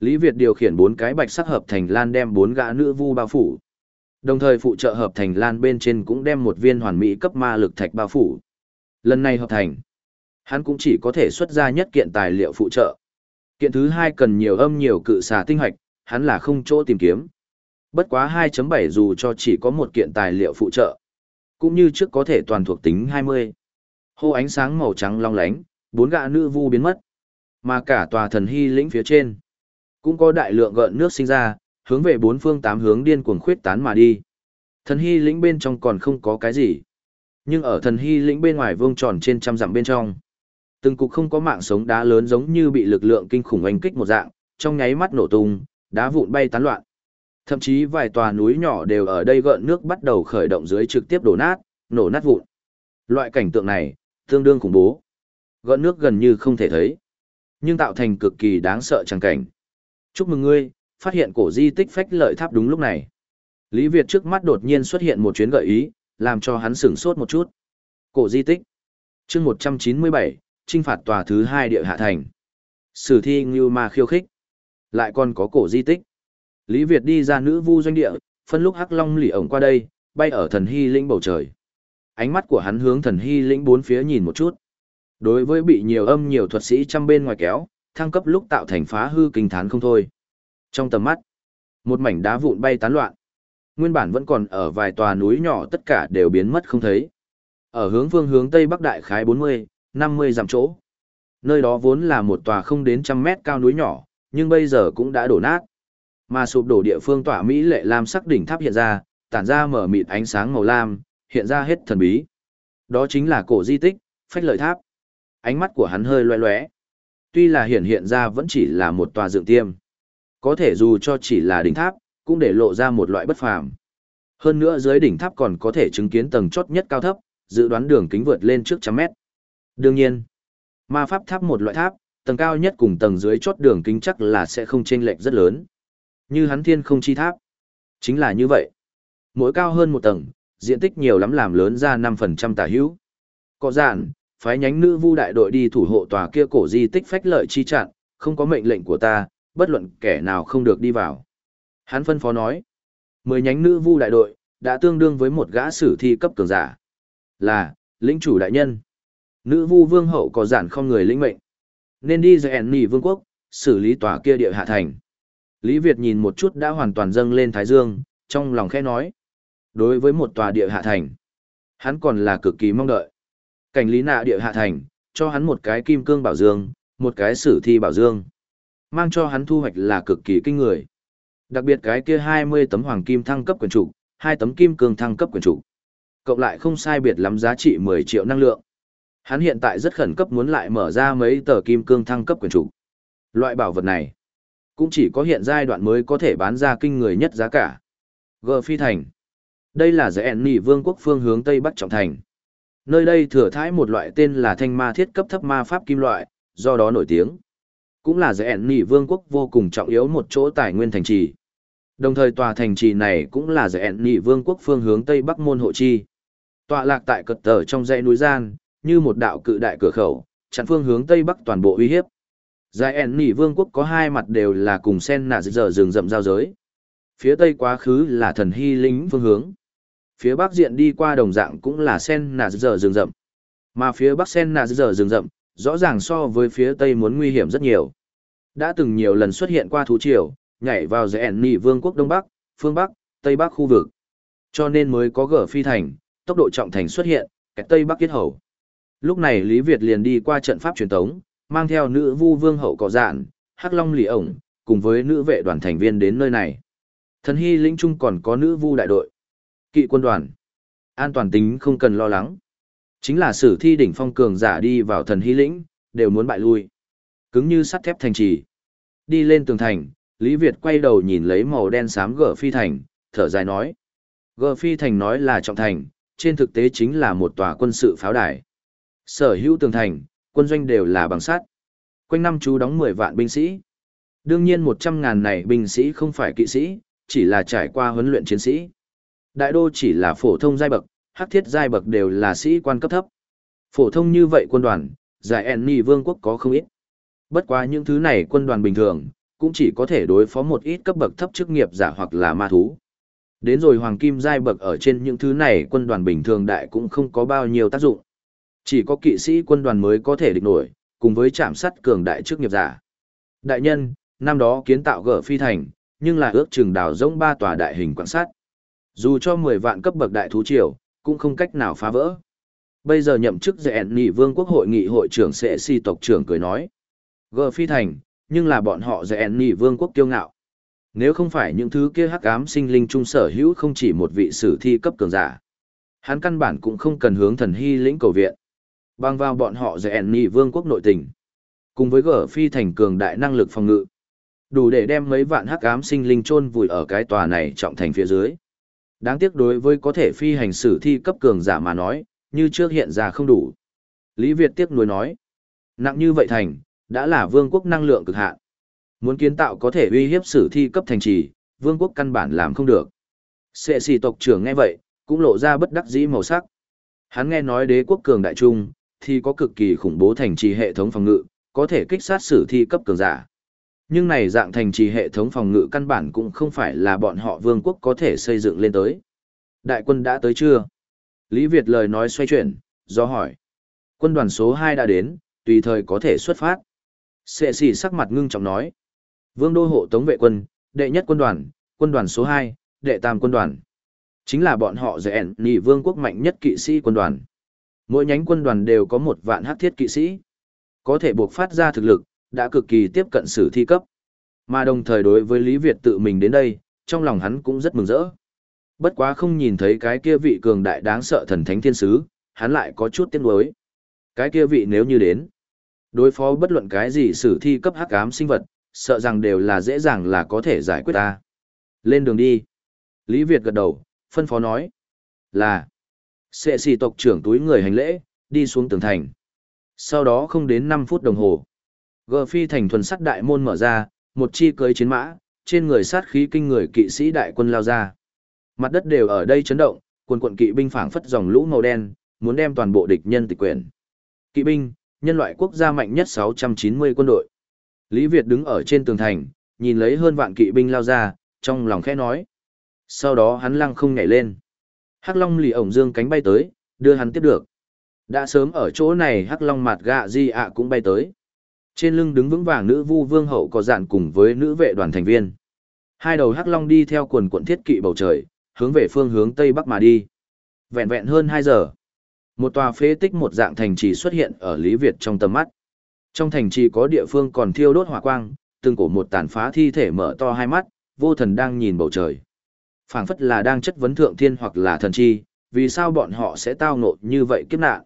Lý Việt điều khiển bốn cái bạch sắc hợp thành lan đem bốn gã nữ vu bao phủ. Đồng thời phụ trợ hợp thành lan bên trên cũng đem một viên hoàn mỹ cấp ma lực thạch bao phủ. Lần này hợp thành, hắn cũng chỉ có thể xuất ra nhất kiện tài liệu phụ trợ. Kiện thứ hai cần nhiều âm nhiều cự xà tinh hoạch, hắn là không chỗ tìm kiếm. Bất quá 2.7 dù cho chỉ có một kiện tài liệu phụ trợ, cũng như trước có thể toàn thuộc tính 20. Hô ánh sáng màu trắng long lánh, bốn gã nữ vu biến mất. Mà cả tòa thần hy lĩnh phía trên, cũng có đại lượng gợn nước sinh ra, hướng về bốn phương tám hướng điên cuồng khuyết tán mà đi. Thần hy lĩnh bên trong còn không có cái gì. Nhưng ở thần hy lĩnh bên ngoài vương tròn trên trăm dặm bên trong, từng cục không có mạng sống đá lớn giống như bị lực lượng kinh khủng oanh kích một dạng, trong nháy mắt nổ tung, đá vụn bay tán loạn. Thậm chí vài tòa núi nhỏ đều ở đây gợn nước bắt đầu khởi động dưới trực tiếp đổ nát, nổ nát vụn. Loại cảnh tượng này, tương đương khủng bố. gợn nước gần như không thể thấy, nhưng tạo thành cực kỳ đáng sợ chẳng cảnh. Chúc mừng ngươi, phát hiện cổ di tích phách lợi tháp đúng lúc này. Lý Việt trước mắt đột nhiên xuất hiện một chuyến gợi ý, làm cho hắn sửng sốt một chút. Cổ di tích. chương 197, trinh phạt tòa thứ hai địa hạ thành. Sử thi như Ma khiêu khích. Lại còn có cổ di tích. Lý Việt đi ra nữ vu doanh địa, phân lúc hắc long lỉ ổng qua đây, bay ở thần hy lĩnh bầu trời. Ánh mắt của hắn hướng thần hy lĩnh bốn phía nhìn một chút. Đối với bị nhiều âm nhiều thuật sĩ trăm bên ngoài kéo, thăng cấp lúc tạo thành phá hư kinh thán không thôi. Trong tầm mắt, một mảnh đá vụn bay tán loạn. Nguyên bản vẫn còn ở vài tòa núi nhỏ tất cả đều biến mất không thấy. Ở hướng phương hướng tây bắc đại khái 40, 50 dặm chỗ. Nơi đó vốn là một tòa không đến trăm mét cao núi nhỏ, nhưng bây giờ cũng đã đổ nát. Mà sụp đổ địa phương tỏa Mỹ lệ lam sắc đỉnh tháp hiện ra, tản ra mở mịt ánh sáng màu lam, hiện ra hết thần bí. Đó chính là cổ di tích, phách lợi tháp. Ánh mắt của hắn hơi loe loé. Tuy là hiện hiện ra vẫn chỉ là một tòa dựng tiêm. Có thể dù cho chỉ là đỉnh tháp, cũng để lộ ra một loại bất phàm. Hơn nữa dưới đỉnh tháp còn có thể chứng kiến tầng chót nhất cao thấp, dự đoán đường kính vượt lên trước trăm mét. Đương nhiên, ma pháp tháp một loại tháp, tầng cao nhất cùng tầng dưới chót đường kính chắc là sẽ không chênh lệch rất lớn. Như hắn thiên không chi tháp. Chính là như vậy. Mỗi cao hơn một tầng, diện tích nhiều lắm làm lớn ra 5% tả hữu. Có giản, phái nhánh nữ vu đại đội đi thủ hộ tòa kia cổ di tích phách lợi chi chặn, không có mệnh lệnh của ta, bất luận kẻ nào không được đi vào. Hắn phân phó nói, mười nhánh nữ vu đại đội, đã tương đương với một gã sử thi cấp cường giả. Là, lĩnh chủ đại nhân. Nữ vu vương hậu có giản không người lĩnh mệnh. Nên đi rèn nỉ vương quốc, xử lý tòa kia địa hạ thành. Lý Việt nhìn một chút đã hoàn toàn dâng lên Thái Dương, trong lòng khẽ nói. Đối với một tòa địa hạ thành, hắn còn là cực kỳ mong đợi. Cảnh lý nạ địa hạ thành, cho hắn một cái kim cương bảo dương, một cái sử thi bảo dương. Mang cho hắn thu hoạch là cực kỳ kinh người. Đặc biệt cái kia 20 tấm hoàng kim thăng cấp quyền trụ, hai tấm kim cương thăng cấp quyền trụ. Cộng lại không sai biệt lắm giá trị 10 triệu năng lượng. Hắn hiện tại rất khẩn cấp muốn lại mở ra mấy tờ kim cương thăng cấp quyền trụ. Loại bảo vật này, cũng chỉ có hiện giai đoạn mới có thể bán ra kinh người nhất giá cả. G Phi Thành. Đây là giải ẻn nỉ vương quốc phương hướng Tây Bắc Trọng Thành. Nơi đây thừa thái một loại tên là thanh ma thiết cấp thấp ma pháp kim loại, do đó nổi tiếng. Cũng là giải ẻn nỉ vương quốc vô cùng trọng yếu một chỗ tài nguyên thành trì. Đồng thời tòa thành trì này cũng là giải ẻn vương quốc phương hướng Tây Bắc môn hộ chi. Tọa lạc tại cật tờ trong dãy núi gian, như một đạo cự đại cửa khẩu, chặn phương hướng Tây Bắc toàn bộ uy hiếp. Giải ẻn nỉ vương quốc có hai mặt đều là cùng sen nạ giờ rừng rậm giao giới. Phía Tây quá khứ là thần hy lính phương hướng phía bắc diện đi qua đồng dạng cũng là sen nà giờ rừng rậm. Mà phía bắc sen nà giờ rừng rậm, rõ ràng so với phía tây muốn nguy hiểm rất nhiều. Đã từng nhiều lần xuất hiện qua thú triều, nhảy vào dãy nỉ nị vương quốc đông bắc, phương bắc, tây bắc khu vực. Cho nên mới có gở phi thành, tốc độ trọng thành xuất hiện, cái tây bắc kết hầu. Lúc này Lý Việt liền đi qua trận pháp truyền tống, mang theo nữ vu vương hậu cỏ dạn, hắc long lì ổng, cùng với nữ vệ đoàn thành viên đến nơi này. Thần hy lĩnh trung còn có nữ vu đại đội. Kỵ quân đoàn. An toàn tính không cần lo lắng. Chính là sử thi đỉnh phong cường giả đi vào thần hy lĩnh, đều muốn bại lui. Cứng như sắt thép thành trì. Đi lên tường thành, Lý Việt quay đầu nhìn lấy màu đen xám gở phi thành, thở dài nói. Gở phi thành nói là trọng thành, trên thực tế chính là một tòa quân sự pháo đài. Sở hữu tường thành, quân doanh đều là bằng sắt. Quanh năm chú đóng 10 vạn binh sĩ. Đương nhiên 100 ngàn này binh sĩ không phải kỵ sĩ, chỉ là trải qua huấn luyện chiến sĩ. Đại đô chỉ là phổ thông giai bậc, hắc thiết giai bậc đều là sĩ quan cấp thấp. Phổ thông như vậy quân đoàn, giải Enni vương quốc có không ít. Bất quá những thứ này quân đoàn bình thường, cũng chỉ có thể đối phó một ít cấp bậc thấp chức nghiệp giả hoặc là ma thú. Đến rồi hoàng kim giai bậc ở trên những thứ này quân đoàn bình thường đại cũng không có bao nhiêu tác dụng. Chỉ có kỵ sĩ quân đoàn mới có thể địch nổi, cùng với chạm sắt cường đại chức nghiệp giả. Đại nhân, năm đó kiến tạo gở phi thành, nhưng là ước chừng đào rỗng ba tòa đại hình quan sát. Dù cho 10 vạn cấp bậc đại thú triều, cũng không cách nào phá vỡ. Bây giờ nhậm chức dẹn nghị vương quốc hội nghị hội trưởng sẽ si tộc trưởng cười nói. Gờ phi thành, nhưng là bọn họ dẹn nỉ vương quốc kiêu ngạo. Nếu không phải những thứ kia hắc ám sinh linh trung sở hữu không chỉ một vị sử thi cấp cường giả. Hắn căn bản cũng không cần hướng thần hy lĩnh cầu viện. Bang vào bọn họ dẹn nỉ vương quốc nội tình. Cùng với gở phi thành cường đại năng lực phòng ngự. Đủ để đem mấy vạn hắc ám sinh linh chôn vùi ở cái tòa này trọng thành phía dưới. Đáng tiếc đối với có thể phi hành sử thi cấp cường giả mà nói, như trước hiện ra không đủ. Lý Việt tiếc nuối nói. Nặng như vậy thành, đã là vương quốc năng lượng cực hạn. Muốn kiến tạo có thể uy hiếp sử thi cấp thành trì, vương quốc căn bản làm không được. Sệ sỉ tộc trưởng nghe vậy, cũng lộ ra bất đắc dĩ màu sắc. Hắn nghe nói đế quốc cường đại trung, thì có cực kỳ khủng bố thành trì hệ thống phòng ngự, có thể kích sát sử thi cấp cường giả. Nhưng này dạng thành trì hệ thống phòng ngự căn bản cũng không phải là bọn họ vương quốc có thể xây dựng lên tới. Đại quân đã tới chưa? Lý Việt lời nói xoay chuyển, do hỏi. Quân đoàn số 2 đã đến, tùy thời có thể xuất phát. Sệ xỉ sắc mặt ngưng trọng nói. Vương đô hộ tống vệ quân, đệ nhất quân đoàn, quân đoàn số 2, đệ tam quân đoàn. Chính là bọn họ dạy ẻn nì vương quốc mạnh nhất kỵ sĩ quân đoàn. Mỗi nhánh quân đoàn đều có một vạn hắc thiết kỵ sĩ. Có thể buộc phát ra thực lực, đã cực kỳ tiếp cận sử thi cấp. Mà đồng thời đối với Lý Việt tự mình đến đây, trong lòng hắn cũng rất mừng rỡ. Bất quá không nhìn thấy cái kia vị cường đại đáng sợ thần thánh thiên sứ, hắn lại có chút tiếc nuối. Cái kia vị nếu như đến, đối phó bất luận cái gì sử thi cấp hắc ám sinh vật, sợ rằng đều là dễ dàng là có thể giải quyết ta. Lên đường đi. Lý Việt gật đầu, phân phó nói. Là. Sệ xì tộc trưởng túi người hành lễ, đi xuống tường thành. Sau đó không đến 5 phút đồng hồ. Gờ phi thành thuần sắt đại môn mở ra, một chi cưới chiến mã, trên người sát khí kinh người kỵ sĩ đại quân lao ra. Mặt đất đều ở đây chấn động, quần quận kỵ binh phảng phất dòng lũ màu đen, muốn đem toàn bộ địch nhân tịch quyền. Kỵ binh, nhân loại quốc gia mạnh nhất 690 quân đội. Lý Việt đứng ở trên tường thành, nhìn lấy hơn vạn kỵ binh lao ra, trong lòng khẽ nói. Sau đó hắn lăng không nhảy lên. Hắc Long lì ổng dương cánh bay tới, đưa hắn tiếp được. Đã sớm ở chỗ này Hắc Long mặt gạ di ạ cũng bay tới. Trên lưng đứng vững vàng nữ vu vương hậu có dạn cùng với nữ vệ đoàn thành viên. Hai đầu Hắc Long đi theo quần quận thiết kỵ bầu trời, hướng về phương hướng Tây Bắc mà đi. Vẹn vẹn hơn 2 giờ. Một tòa phế tích một dạng thành trì xuất hiện ở Lý Việt trong tầm mắt. Trong thành trì có địa phương còn thiêu đốt hỏa quang, từng cổ một tàn phá thi thể mở to hai mắt, vô thần đang nhìn bầu trời. phảng phất là đang chất vấn thượng thiên hoặc là thần chi, vì sao bọn họ sẽ tao ngộ như vậy kiếp nạn.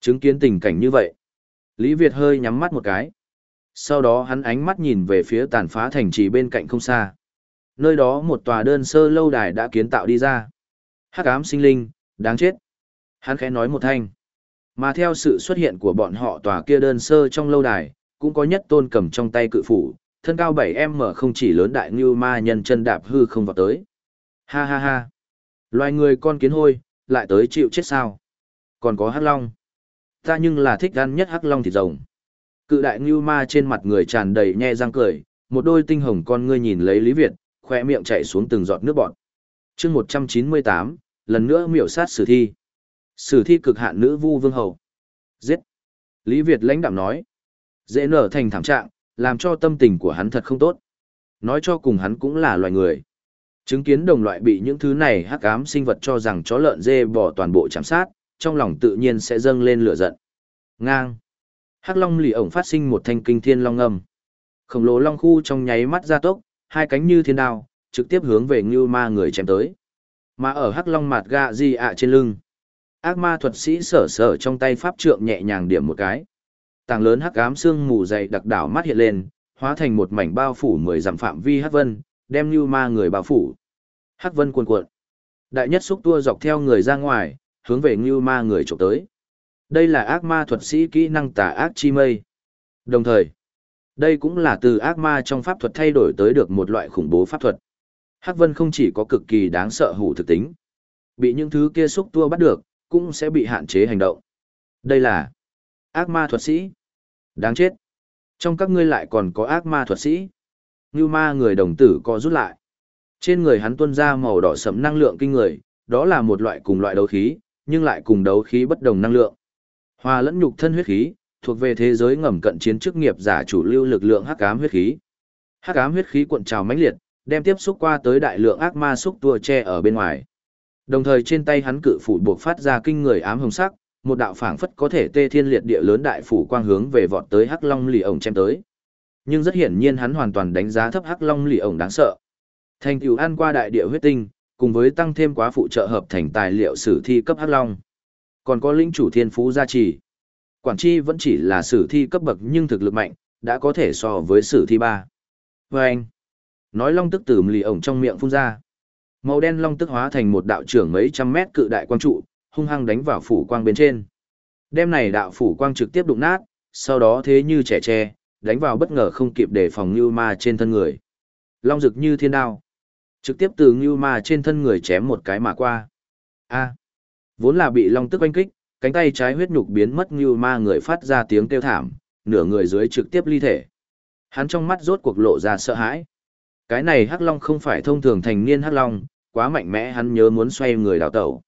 Chứng kiến tình cảnh như vậy. Lý Việt hơi nhắm mắt một cái. Sau đó hắn ánh mắt nhìn về phía tàn phá thành trì bên cạnh không xa. Nơi đó một tòa đơn sơ lâu đài đã kiến tạo đi ra. Hắc ám sinh linh, đáng chết. Hắn khẽ nói một thanh. Mà theo sự xuất hiện của bọn họ tòa kia đơn sơ trong lâu đài, cũng có nhất tôn cầm trong tay cự phủ, thân cao 7m không chỉ lớn đại như ma nhân chân đạp hư không vào tới. Ha ha ha. Loài người con kiến hôi, lại tới chịu chết sao. Còn có hắc long. Ta nhưng là thích ăn nhất hắc long thịt rồng. Cự đại như ma trên mặt người tràn đầy nhe răng cười, một đôi tinh hồng con ngươi nhìn lấy Lý Việt, khoe miệng chạy xuống từng giọt nước bọt. chương 198, lần nữa miểu sát sử thi. Sử thi cực hạn nữ vu vương hầu. Giết. Lý Việt lãnh đạm nói. Dễ nở thành thảm trạng, làm cho tâm tình của hắn thật không tốt. Nói cho cùng hắn cũng là loài người. Chứng kiến đồng loại bị những thứ này hắc ám sinh vật cho rằng chó lợn dê bỏ toàn bộ chạm sát, trong lòng tự nhiên sẽ dâng lên lửa giận. Ngang. Hắc long lì ổng phát sinh một thanh kinh thiên long âm. Khổng lồ long khu trong nháy mắt ra tốc, hai cánh như thiên đao, trực tiếp hướng về Ngưu Ma người chém tới. Mà ở Hắc Long Mạt Gạ Di ạ trên lưng, ác ma thuật sĩ sở sở trong tay pháp trượng nhẹ nhàng điểm một cái. Tàng lớn hắc ám xương mù dày đặc đảo mắt hiện lên, hóa thành một mảnh bao phủ mười dặm phạm vi hắc vân, đem lưu Ma người bao phủ. Hắc vân cuồn cuộn. Đại nhất xúc tua dọc theo người ra ngoài, hướng về lưu Ma người chụp tới. Đây là ác ma thuật sĩ kỹ năng tà ác chi mây. Đồng thời, đây cũng là từ ác ma trong pháp thuật thay đổi tới được một loại khủng bố pháp thuật. Hắc Vân không chỉ có cực kỳ đáng sợ hủ thực tính, bị những thứ kia xúc tua bắt được, cũng sẽ bị hạn chế hành động. Đây là ác ma thuật sĩ. Đáng chết. Trong các ngươi lại còn có ác ma thuật sĩ. Như ma người đồng tử co rút lại. Trên người hắn tuôn ra màu đỏ sẫm năng lượng kinh người, đó là một loại cùng loại đấu khí, nhưng lại cùng đấu khí bất đồng năng lượng. Hòa lẫn nhục thân huyết khí, thuộc về thế giới ngầm cận chiến chức nghiệp giả chủ lưu lực lượng hắc ám huyết khí. Hắc ám huyết khí cuộn trào mãnh liệt, đem tiếp xúc qua tới đại lượng ác ma xúc tua che ở bên ngoài. Đồng thời trên tay hắn cự phủ buộc phát ra kinh người ám hồng sắc, một đạo phảng phất có thể tê thiên liệt địa lớn đại phủ quang hướng về vọt tới Hắc Long lì ổng chém tới. Nhưng rất hiển nhiên hắn hoàn toàn đánh giá thấp Hắc Long lì ổng đáng sợ. Thành tựu ăn qua đại địa huyết tinh, cùng với tăng thêm quá phụ trợ hợp thành tài liệu sử thi cấp Hắc Long. Còn có linh chủ thiên phú gia trì. Quản chi vẫn chỉ là sử thi cấp bậc nhưng thực lực mạnh, đã có thể so với sử thi ba. Và anh, nói long tức từ lì ổng trong miệng phun ra. Màu đen long tức hóa thành một đạo trưởng mấy trăm mét cự đại quang trụ, hung hăng đánh vào phủ quang bên trên. Đêm này đạo phủ quang trực tiếp đụng nát, sau đó thế như trẻ tre, đánh vào bất ngờ không kịp để phòng Ngưu Ma trên thân người. Long rực như thiên đao. Trực tiếp từ Ngưu Ma trên thân người chém một cái mà qua. A. Vốn là bị Long tức oanh kích, cánh tay trái huyết nhục biến mất Ngưu Ma người phát ra tiếng kêu thảm, nửa người dưới trực tiếp ly thể. Hắn trong mắt rốt cuộc lộ ra sợ hãi. Cái này Hắc Long không phải thông thường thành niên Hắc Long, quá mạnh mẽ hắn nhớ muốn xoay người đào tẩu.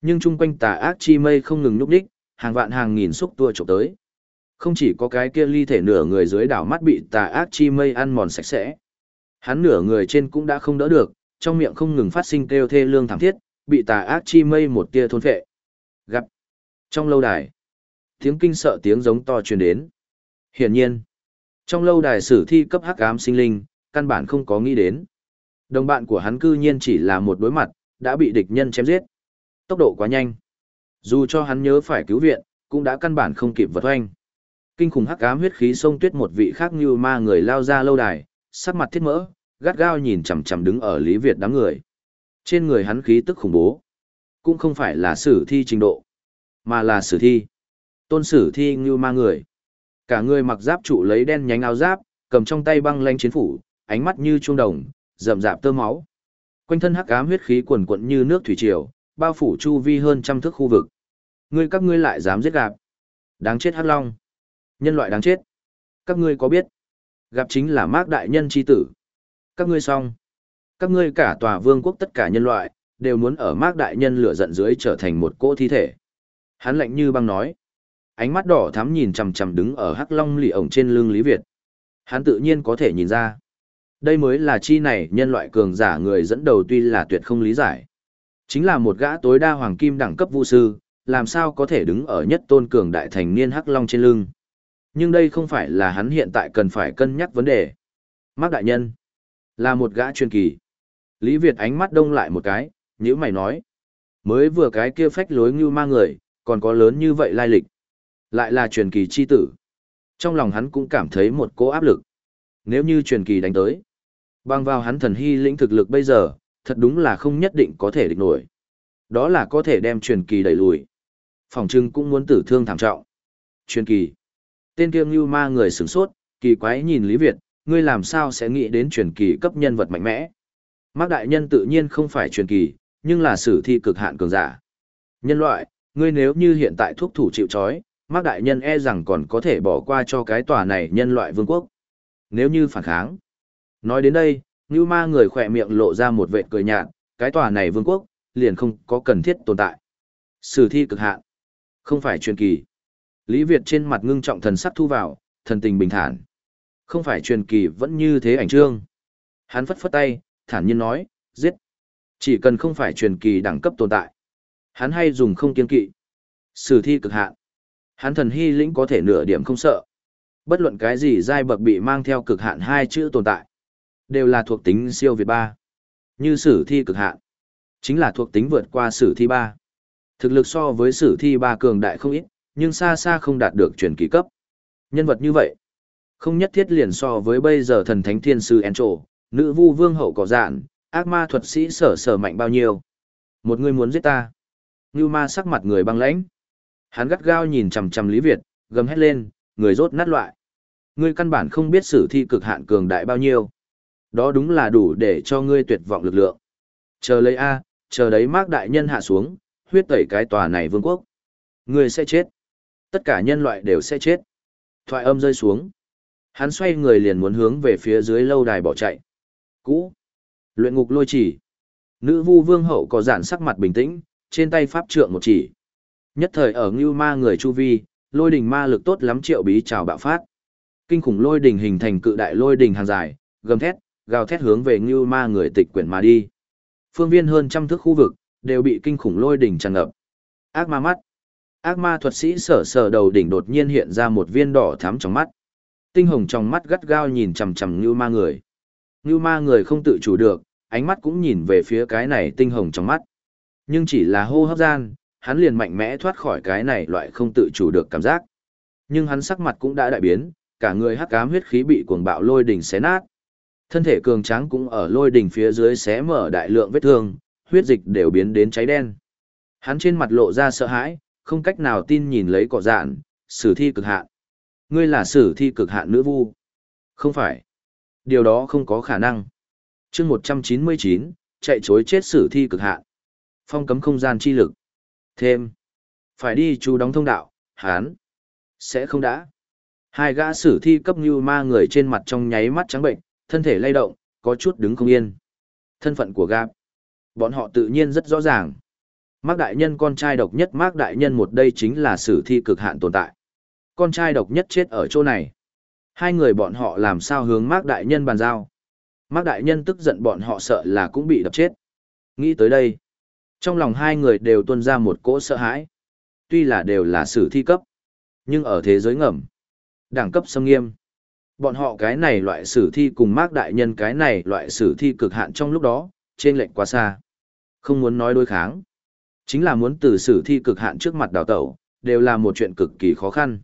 Nhưng chung quanh tà ác chi mây không ngừng núp đích, hàng vạn hàng nghìn xúc tua trộm tới. Không chỉ có cái kia ly thể nửa người dưới đảo mắt bị tà ác chi mây ăn mòn sạch sẽ. Hắn nửa người trên cũng đã không đỡ được, trong miệng không ngừng phát sinh kêu thê lương thảm thiết, bị tà ác chi mây một tia thôn phệ. Gặp. Trong lâu đài, tiếng kinh sợ tiếng giống to truyền đến. Hiển nhiên, trong lâu đài sử thi cấp hắc ám sinh linh, căn bản không có nghĩ đến. Đồng bạn của hắn cư nhiên chỉ là một đối mặt, đã bị địch nhân chém giết. Tốc độ quá nhanh. Dù cho hắn nhớ phải cứu viện, cũng đã căn bản không kịp vật oanh. Kinh khủng hắc ám huyết khí sông tuyết một vị khác như ma người lao ra lâu đài, sắc mặt thiết mỡ, gắt gao nhìn chằm chằm đứng ở Lý Việt đám người. Trên người hắn khí tức khủng bố. Cũng không phải là sử thi trình độ, mà là sử thi. Tôn sử thi như ma người. Cả người mặc giáp trụ lấy đen nhánh áo giáp, cầm trong tay băng lanh chiến phủ, ánh mắt như trung đồng, rậm rạp tơ máu. Quanh thân hắc ám huyết khí cuồn cuộn như nước thủy triều, bao phủ chu vi hơn trăm thước khu vực. Ngươi các ngươi lại dám giết gạp. Đáng chết hắc long. Nhân loại đáng chết. Các ngươi có biết? Gặp chính là mác đại nhân chi tử. Các ngươi xong. Các ngươi cả tòa vương quốc tất cả nhân loại, đều muốn ở mác đại nhân lửa giận dưới trở thành một cỗ thi thể. Hắn lạnh như băng nói. Ánh mắt đỏ thắm nhìn chằm chằm đứng ở hắc long lì ổng trên lưng Lý Việt. Hắn tự nhiên có thể nhìn ra. Đây mới là chi này nhân loại cường giả người dẫn đầu tuy là tuyệt không lý giải. Chính là một gã tối đa hoàng kim đẳng cấp vũ sư, làm sao có thể đứng ở nhất tôn cường đại thành niên hắc long trên lưng. Nhưng đây không phải là hắn hiện tại cần phải cân nhắc vấn đề. Mác đại nhân, là một gã truyền kỳ. Lý Việt ánh mắt đông lại một cái, nhữ mày nói. Mới vừa cái kia phách lối như ma người, còn có lớn như vậy lai lịch. Lại là truyền kỳ chi tử. Trong lòng hắn cũng cảm thấy một cỗ áp lực. Nếu như truyền kỳ đánh tới, Bằng vào hắn thần hy lĩnh thực lực bây giờ, thật đúng là không nhất định có thể địch nổi. Đó là có thể đem truyền kỳ đẩy lùi. Phòng trưng cũng muốn tử thương thảm trọng. Truyền kỳ. Tên kiêm như ma người sửng sốt, kỳ quái nhìn Lý Việt, ngươi làm sao sẽ nghĩ đến truyền kỳ cấp nhân vật mạnh mẽ. Mác đại nhân tự nhiên không phải truyền kỳ, nhưng là sử thi cực hạn cường giả. Nhân loại, ngươi nếu như hiện tại thuốc thủ chịu chói, Mác đại nhân e rằng còn có thể bỏ qua cho cái tòa này nhân loại vương quốc. Nếu như phản kháng, Nói đến đây, Ngưu Ma người khỏe miệng lộ ra một vệt cười nhạt, cái tòa này vương quốc, liền không có cần thiết tồn tại. Sử thi cực hạn, không phải truyền kỳ. Lý Việt trên mặt ngưng trọng thần sắc thu vào, thần tình bình thản. Không phải truyền kỳ vẫn như thế ảnh trương. Hắn phất phất tay, thản nhiên nói, giết. Chỉ cần không phải truyền kỳ đẳng cấp tồn tại. Hắn hay dùng không kiên kỵ. Sử thi cực hạn. Hắn thần hy lĩnh có thể nửa điểm không sợ. Bất luận cái gì giai bậc bị mang theo cực hạn hai chữ tồn tại đều là thuộc tính siêu việt ba. Như sử thi cực hạn, chính là thuộc tính vượt qua sử thi ba. Thực lực so với sử thi ba cường đại không ít, nhưng xa xa không đạt được truyền kỳ cấp. Nhân vật như vậy, không nhất thiết liền so với bây giờ thần thánh thiên sư Encho, nữ vu vương hậu cỏ dạn, ác ma thuật sĩ sở sở mạnh bao nhiêu. Một người muốn giết ta. ngưu ma sắc mặt người băng lãnh. Hắn gắt gao nhìn chằm chằm Lý Việt, gầm hét lên, người rốt nát loại. Ngươi căn bản không biết sử thi cực hạn cường đại bao nhiêu. Đó đúng là đủ để cho ngươi tuyệt vọng lực lượng. Chờ lấy A, chờ đấy mác đại nhân hạ xuống, huyết tẩy cái tòa này vương quốc. Ngươi sẽ chết. Tất cả nhân loại đều sẽ chết. Thoại âm rơi xuống. Hắn xoay người liền muốn hướng về phía dưới lâu đài bỏ chạy. Cũ. Luyện ngục lôi chỉ. Nữ vu vương hậu có giản sắc mặt bình tĩnh, trên tay pháp trượng một chỉ. Nhất thời ở ngưu ma người chu vi, lôi đình ma lực tốt lắm triệu bí trào bạo phát. Kinh khủng lôi đình hình thành cự đại lôi đình hàng dài, gầm thét, gào thét hướng về Ngưu Ma người tịch quyển mà đi. Phương viên hơn trăm thước khu vực, đều bị kinh khủng lôi đỉnh tràn ngập. Ác ma mắt. Ác ma thuật sĩ sở sở đầu đỉnh đột nhiên hiện ra một viên đỏ thắm trong mắt. Tinh hồng trong mắt gắt gao nhìn chằm chằm Ngưu Ma người. Ngưu Ma người không tự chủ được, ánh mắt cũng nhìn về phía cái này tinh hồng trong mắt. Nhưng chỉ là hô hấp gian, hắn liền mạnh mẽ thoát khỏi cái này loại không tự chủ được cảm giác. Nhưng hắn sắc mặt cũng đã đại biến, cả người hắc ám huyết khí bị cuồng bạo lôi đỉnh xé nát, Thân thể cường tráng cũng ở lôi đỉnh phía dưới xé mở đại lượng vết thương, huyết dịch đều biến đến cháy đen. Hắn trên mặt lộ ra sợ hãi, không cách nào tin nhìn lấy cỏ dạn, sử thi cực hạn. Ngươi là sử thi cực hạn nữ vu. Không phải. Điều đó không có khả năng. chương 199, chạy chối chết sử thi cực hạn. Phong cấm không gian chi lực. Thêm. Phải đi chú đóng thông đạo, hán. Sẽ không đã. Hai gã sử thi cấp như ma người trên mặt trong nháy mắt trắng bệnh, thân thể lay động, có chút đứng không yên. Thân phận của gạp. Bọn họ tự nhiên rất rõ ràng. Mác đại nhân con trai độc nhất Mác đại nhân một đây chính là sử thi cực hạn tồn tại. Con trai độc nhất chết ở chỗ này. Hai người bọn họ làm sao hướng Mác đại nhân bàn giao. Mác đại nhân tức giận bọn họ sợ là cũng bị đập chết. Nghĩ tới đây. Trong lòng hai người đều tuôn ra một cỗ sợ hãi. Tuy là đều là sử thi cấp. Nhưng ở thế giới ngầm. Đẳng cấp xâm nghiêm. Bọn họ cái này loại sử thi cùng Mác đại nhân cái này loại sử thi cực hạn trong lúc đó, trên lệnh quá xa. Không muốn nói đối kháng. Chính là muốn từ sử thi cực hạn trước mặt đào tẩu, đều là một chuyện cực kỳ khó khăn.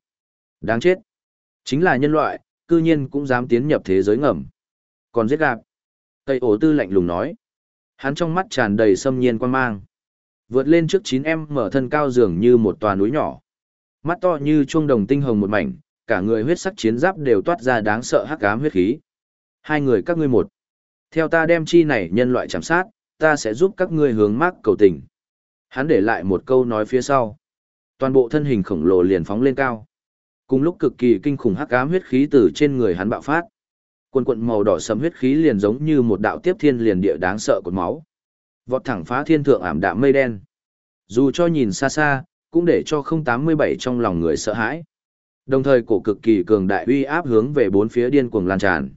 Đáng chết. Chính là nhân loại, cư nhiên cũng dám tiến nhập thế giới ngầm. Còn giết gạp. Tây ổ tư lạnh lùng nói. Hắn trong mắt tràn đầy xâm nhiên quan mang. Vượt lên trước 9 em mở thân cao dường như một tòa núi nhỏ. Mắt to như chuông đồng tinh hồng một mảnh, cả người huyết sắc chiến giáp đều toát ra đáng sợ hắc ám huyết khí. Hai người các ngươi một. Theo ta đem chi này nhân loại chạm sát, ta sẽ giúp các ngươi hướng mắc cầu tình. Hắn để lại một câu nói phía sau. Toàn bộ thân hình khổng lồ liền phóng lên cao. Cùng lúc cực kỳ kinh khủng hắc ám huyết khí từ trên người hắn bạo phát. Quần quận màu đỏ sẫm huyết khí liền giống như một đạo tiếp thiên liền địa đáng sợ của máu. Vọt thẳng phá thiên thượng ảm đạm mây đen. Dù cho nhìn xa xa, cũng để cho 087 trong lòng người sợ hãi. Đồng thời cổ cực kỳ cường đại uy áp hướng về bốn phía điên cuồng lan tràn.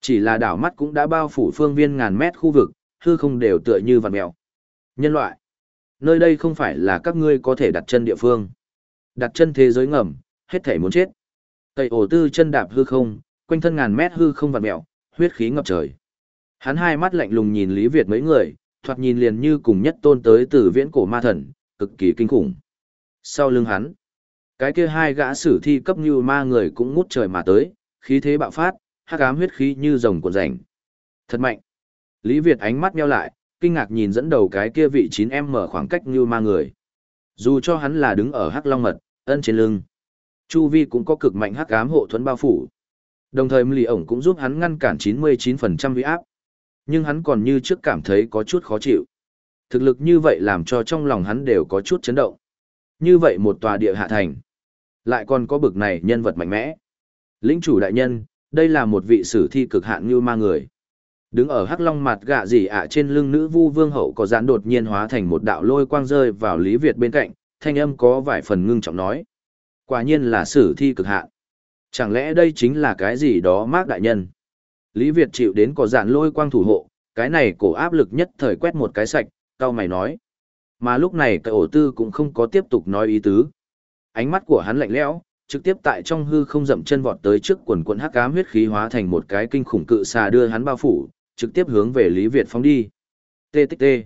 Chỉ là đảo mắt cũng đã bao phủ phương viên ngàn mét khu vực, hư không đều tựa như vằn mèo. Nhân loại, nơi đây không phải là các ngươi có thể đặt chân địa phương. Đặt chân thế giới ngầm, hết thể muốn chết. Tây ổ tư chân đạp hư không, quanh thân ngàn mét hư không vằn mèo, huyết khí ngập trời. Hắn hai mắt lạnh lùng nhìn Lý Việt mấy người, thoạt nhìn liền như cùng nhất tôn tới từ viễn cổ ma thần, cực kỳ kinh khủng. Sau lưng hắn, cái kia hai gã sử thi cấp như ma người cũng ngút trời mà tới, khí thế bạo phát, hắc ám huyết khí như rồng cuộn rảnh. Thật mạnh. Lý Việt ánh mắt nheo lại, kinh ngạc nhìn dẫn đầu cái kia vị 9M mở khoảng cách như ma người. Dù cho hắn là đứng ở hắc long mật, ân trên lưng. Chu vi cũng có cực mạnh hắc ám hộ thuẫn bao phủ. Đồng thời lì ổng cũng giúp hắn ngăn cản 99% vi áp. Nhưng hắn còn như trước cảm thấy có chút khó chịu. Thực lực như vậy làm cho trong lòng hắn đều có chút chấn động. Như vậy một tòa địa hạ thành. Lại còn có bực này nhân vật mạnh mẽ. Lĩnh chủ đại nhân, đây là một vị sử thi cực hạn như ma người. Đứng ở hắc long mặt gạ gì ạ trên lưng nữ vu vương hậu có gián đột nhiên hóa thành một đạo lôi quang rơi vào Lý Việt bên cạnh, thanh âm có vài phần ngưng trọng nói. Quả nhiên là sử thi cực hạn. Chẳng lẽ đây chính là cái gì đó mác đại nhân? Lý Việt chịu đến có giãn lôi quang thủ hộ, cái này cổ áp lực nhất thời quét một cái sạch, cao mày nói. Mà lúc này cậu ổ tư cũng không có tiếp tục nói ý tứ. Ánh mắt của hắn lạnh lẽo, trực tiếp tại trong hư không dậm chân vọt tới trước quần quần hắc ám huyết khí hóa thành một cái kinh khủng cự xà đưa hắn bao phủ, trực tiếp hướng về Lý Việt phóng đi. Tê tích tê.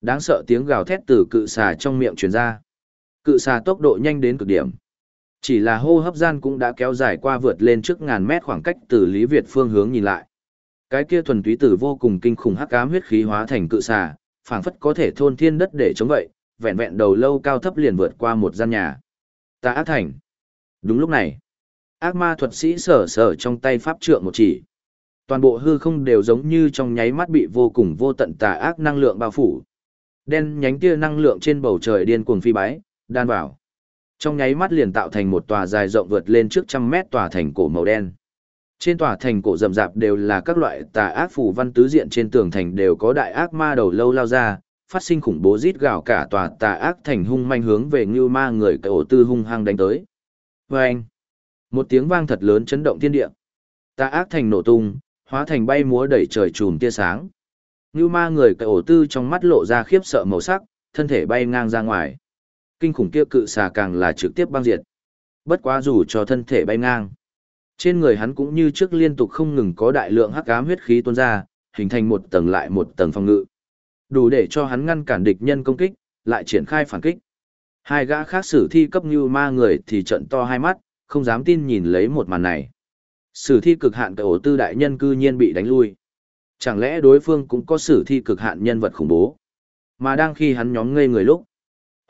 Đáng sợ tiếng gào thét từ cự xà trong miệng truyền ra. Cự xà tốc độ nhanh đến cực điểm. Chỉ là hô hấp gian cũng đã kéo dài qua vượt lên trước ngàn mét khoảng cách từ Lý Việt phương hướng nhìn lại. Cái kia thuần túy tử vô cùng kinh khủng hắc ám huyết khí hóa thành cự xà, phảng phất có thể thôn thiên đất để chống vậy, vẹn vẹn đầu lâu cao thấp liền vượt qua một gian nhà. Ta ác thành. Đúng lúc này, ác ma thuật sĩ sở sở trong tay pháp trượng một chỉ. Toàn bộ hư không đều giống như trong nháy mắt bị vô cùng vô tận tà ác năng lượng bao phủ. Đen nhánh tia năng lượng trên bầu trời điên cuồng phi bái, đan vào. Trong nháy mắt liền tạo thành một tòa dài rộng vượt lên trước trăm mét tòa thành cổ màu đen. Trên tòa thành cổ rậm rạp đều là các loại tà ác phủ văn tứ diện trên tường thành đều có đại ác ma đầu lâu lao ra, phát sinh khủng bố rít gào cả tòa tà ác thành hung manh hướng về Ngưu ma người cậu tư hung hăng đánh tới. Oeng! một tiếng vang thật lớn chấn động thiên địa. Tà ác thành nổ tung, hóa thành bay múa đẩy trời chùm tia sáng. Ngưu ma người cậu tư trong mắt lộ ra khiếp sợ màu sắc, thân thể bay ngang ra ngoài. Kinh khủng kia cự xà càng là trực tiếp băng diệt. Bất quá dù cho thân thể bay ngang. Trên người hắn cũng như trước liên tục không ngừng có đại lượng hắc ám huyết khí tuôn ra, hình thành một tầng lại một tầng phòng ngự. Đủ để cho hắn ngăn cản địch nhân công kích, lại triển khai phản kích. Hai gã khác sử thi cấp như ma người thì trận to hai mắt, không dám tin nhìn lấy một màn này. Sử thi cực hạn cậu ổ tư đại nhân cư nhiên bị đánh lui. Chẳng lẽ đối phương cũng có sử thi cực hạn nhân vật khủng bố? Mà đang khi hắn nhóm ngây người lúc,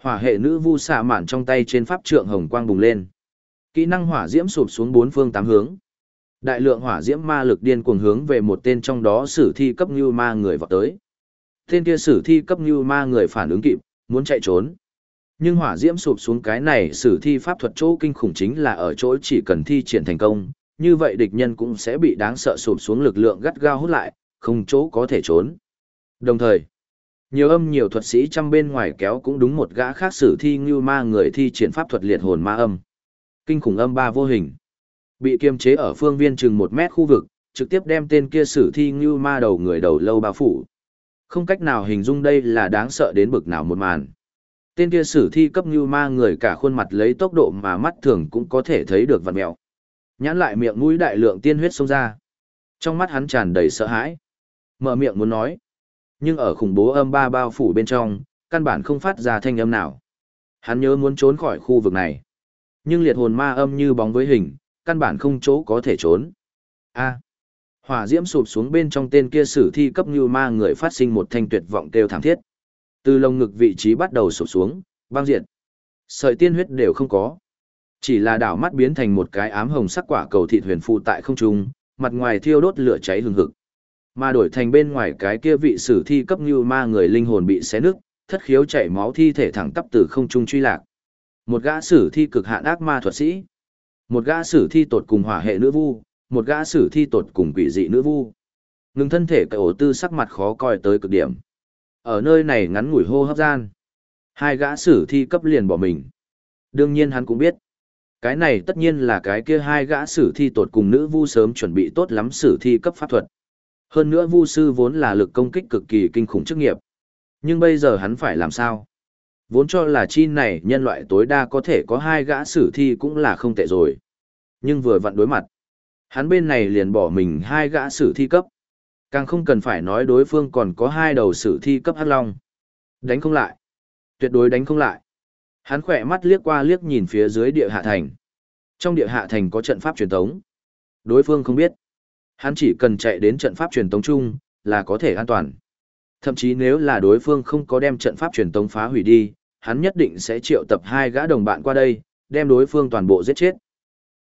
hỏa hệ nữ vu xạ mạn trong tay trên pháp trượng hồng quang bùng lên. Kỹ năng hỏa diễm sụp xuống bốn phương tám hướng. Đại lượng hỏa diễm ma lực điên cuồng hướng về một tên trong đó sử thi cấp như ma người vọt tới. Tên kia sử thi cấp như ma người phản ứng kịp, muốn chạy trốn. Nhưng hỏa diễm sụp xuống cái này sử thi pháp thuật chỗ kinh khủng chính là ở chỗ chỉ cần thi triển thành công, như vậy địch nhân cũng sẽ bị đáng sợ sụp xuống lực lượng gắt gao hút lại, không chỗ có thể trốn. Đồng thời, nhiều âm nhiều thuật sĩ trăm bên ngoài kéo cũng đúng một gã khác sử thi như ma người thi triển pháp thuật liệt hồn ma âm. Kinh khủng âm ba vô hình. Bị kiềm chế ở phương viên chừng một mét khu vực, trực tiếp đem tên kia sử thi như ma đầu người đầu lâu bao phủ. Không cách nào hình dung đây là đáng sợ đến bực nào một màn. Tên kia sử thi cấp như ma người cả khuôn mặt lấy tốc độ mà mắt thường cũng có thể thấy được vật mèo. Nhãn lại miệng mũi đại lượng tiên huyết xông ra. Trong mắt hắn tràn đầy sợ hãi. Mở miệng muốn nói. Nhưng ở khủng bố âm ba bao phủ bên trong, căn bản không phát ra thanh âm nào. Hắn nhớ muốn trốn khỏi khu vực này. Nhưng liệt hồn ma âm như bóng với hình, căn bản không chỗ có thể trốn. A. Hỏa diễm sụp xuống bên trong tên kia sử thi cấp như ma người phát sinh một thanh tuyệt vọng kêu thảm thiết. Từ lồng ngực vị trí bắt đầu sụp xuống, băng diệt. Sợi tiên huyết đều không có. Chỉ là đảo mắt biến thành một cái ám hồng sắc quả cầu thịt huyền phù tại không trung, mặt ngoài thiêu đốt lửa cháy hừng hực. Mà đổi thành bên ngoài cái kia vị sử thi cấp như ma người linh hồn bị xé nứt, thất khiếu chảy máu thi thể thẳng tắp từ không trung truy lạc. Một gã sử thi cực hạn ác ma thuật sĩ, một gã sử thi tột cùng hỏa hệ nữ vu, một gã sử thi tột cùng quỷ dị nữ vu. Ngừng thân thể cái ổ tư sắc mặt khó coi tới cực điểm. Ở nơi này ngắn ngủi hô hấp gian. Hai gã sử thi cấp liền bỏ mình. Đương nhiên hắn cũng biết. Cái này tất nhiên là cái kia hai gã sử thi tột cùng nữ vu sớm chuẩn bị tốt lắm sử thi cấp pháp thuật. Hơn nữa vu sư vốn là lực công kích cực kỳ kinh khủng chức nghiệp. Nhưng bây giờ hắn phải làm sao? Vốn cho là chi này nhân loại tối đa có thể có hai gã sử thi cũng là không tệ rồi. Nhưng vừa vặn đối mặt. Hắn bên này liền bỏ mình hai gã sử thi cấp. Càng không cần phải nói đối phương còn có hai đầu sử thi cấp hắc long. Đánh không lại. Tuyệt đối đánh không lại. Hắn khỏe mắt liếc qua liếc nhìn phía dưới địa hạ thành. Trong địa hạ thành có trận pháp truyền tống. Đối phương không biết. Hắn chỉ cần chạy đến trận pháp truyền tống chung, là có thể an toàn. Thậm chí nếu là đối phương không có đem trận pháp truyền tống phá hủy đi, hắn nhất định sẽ triệu tập hai gã đồng bạn qua đây, đem đối phương toàn bộ giết chết.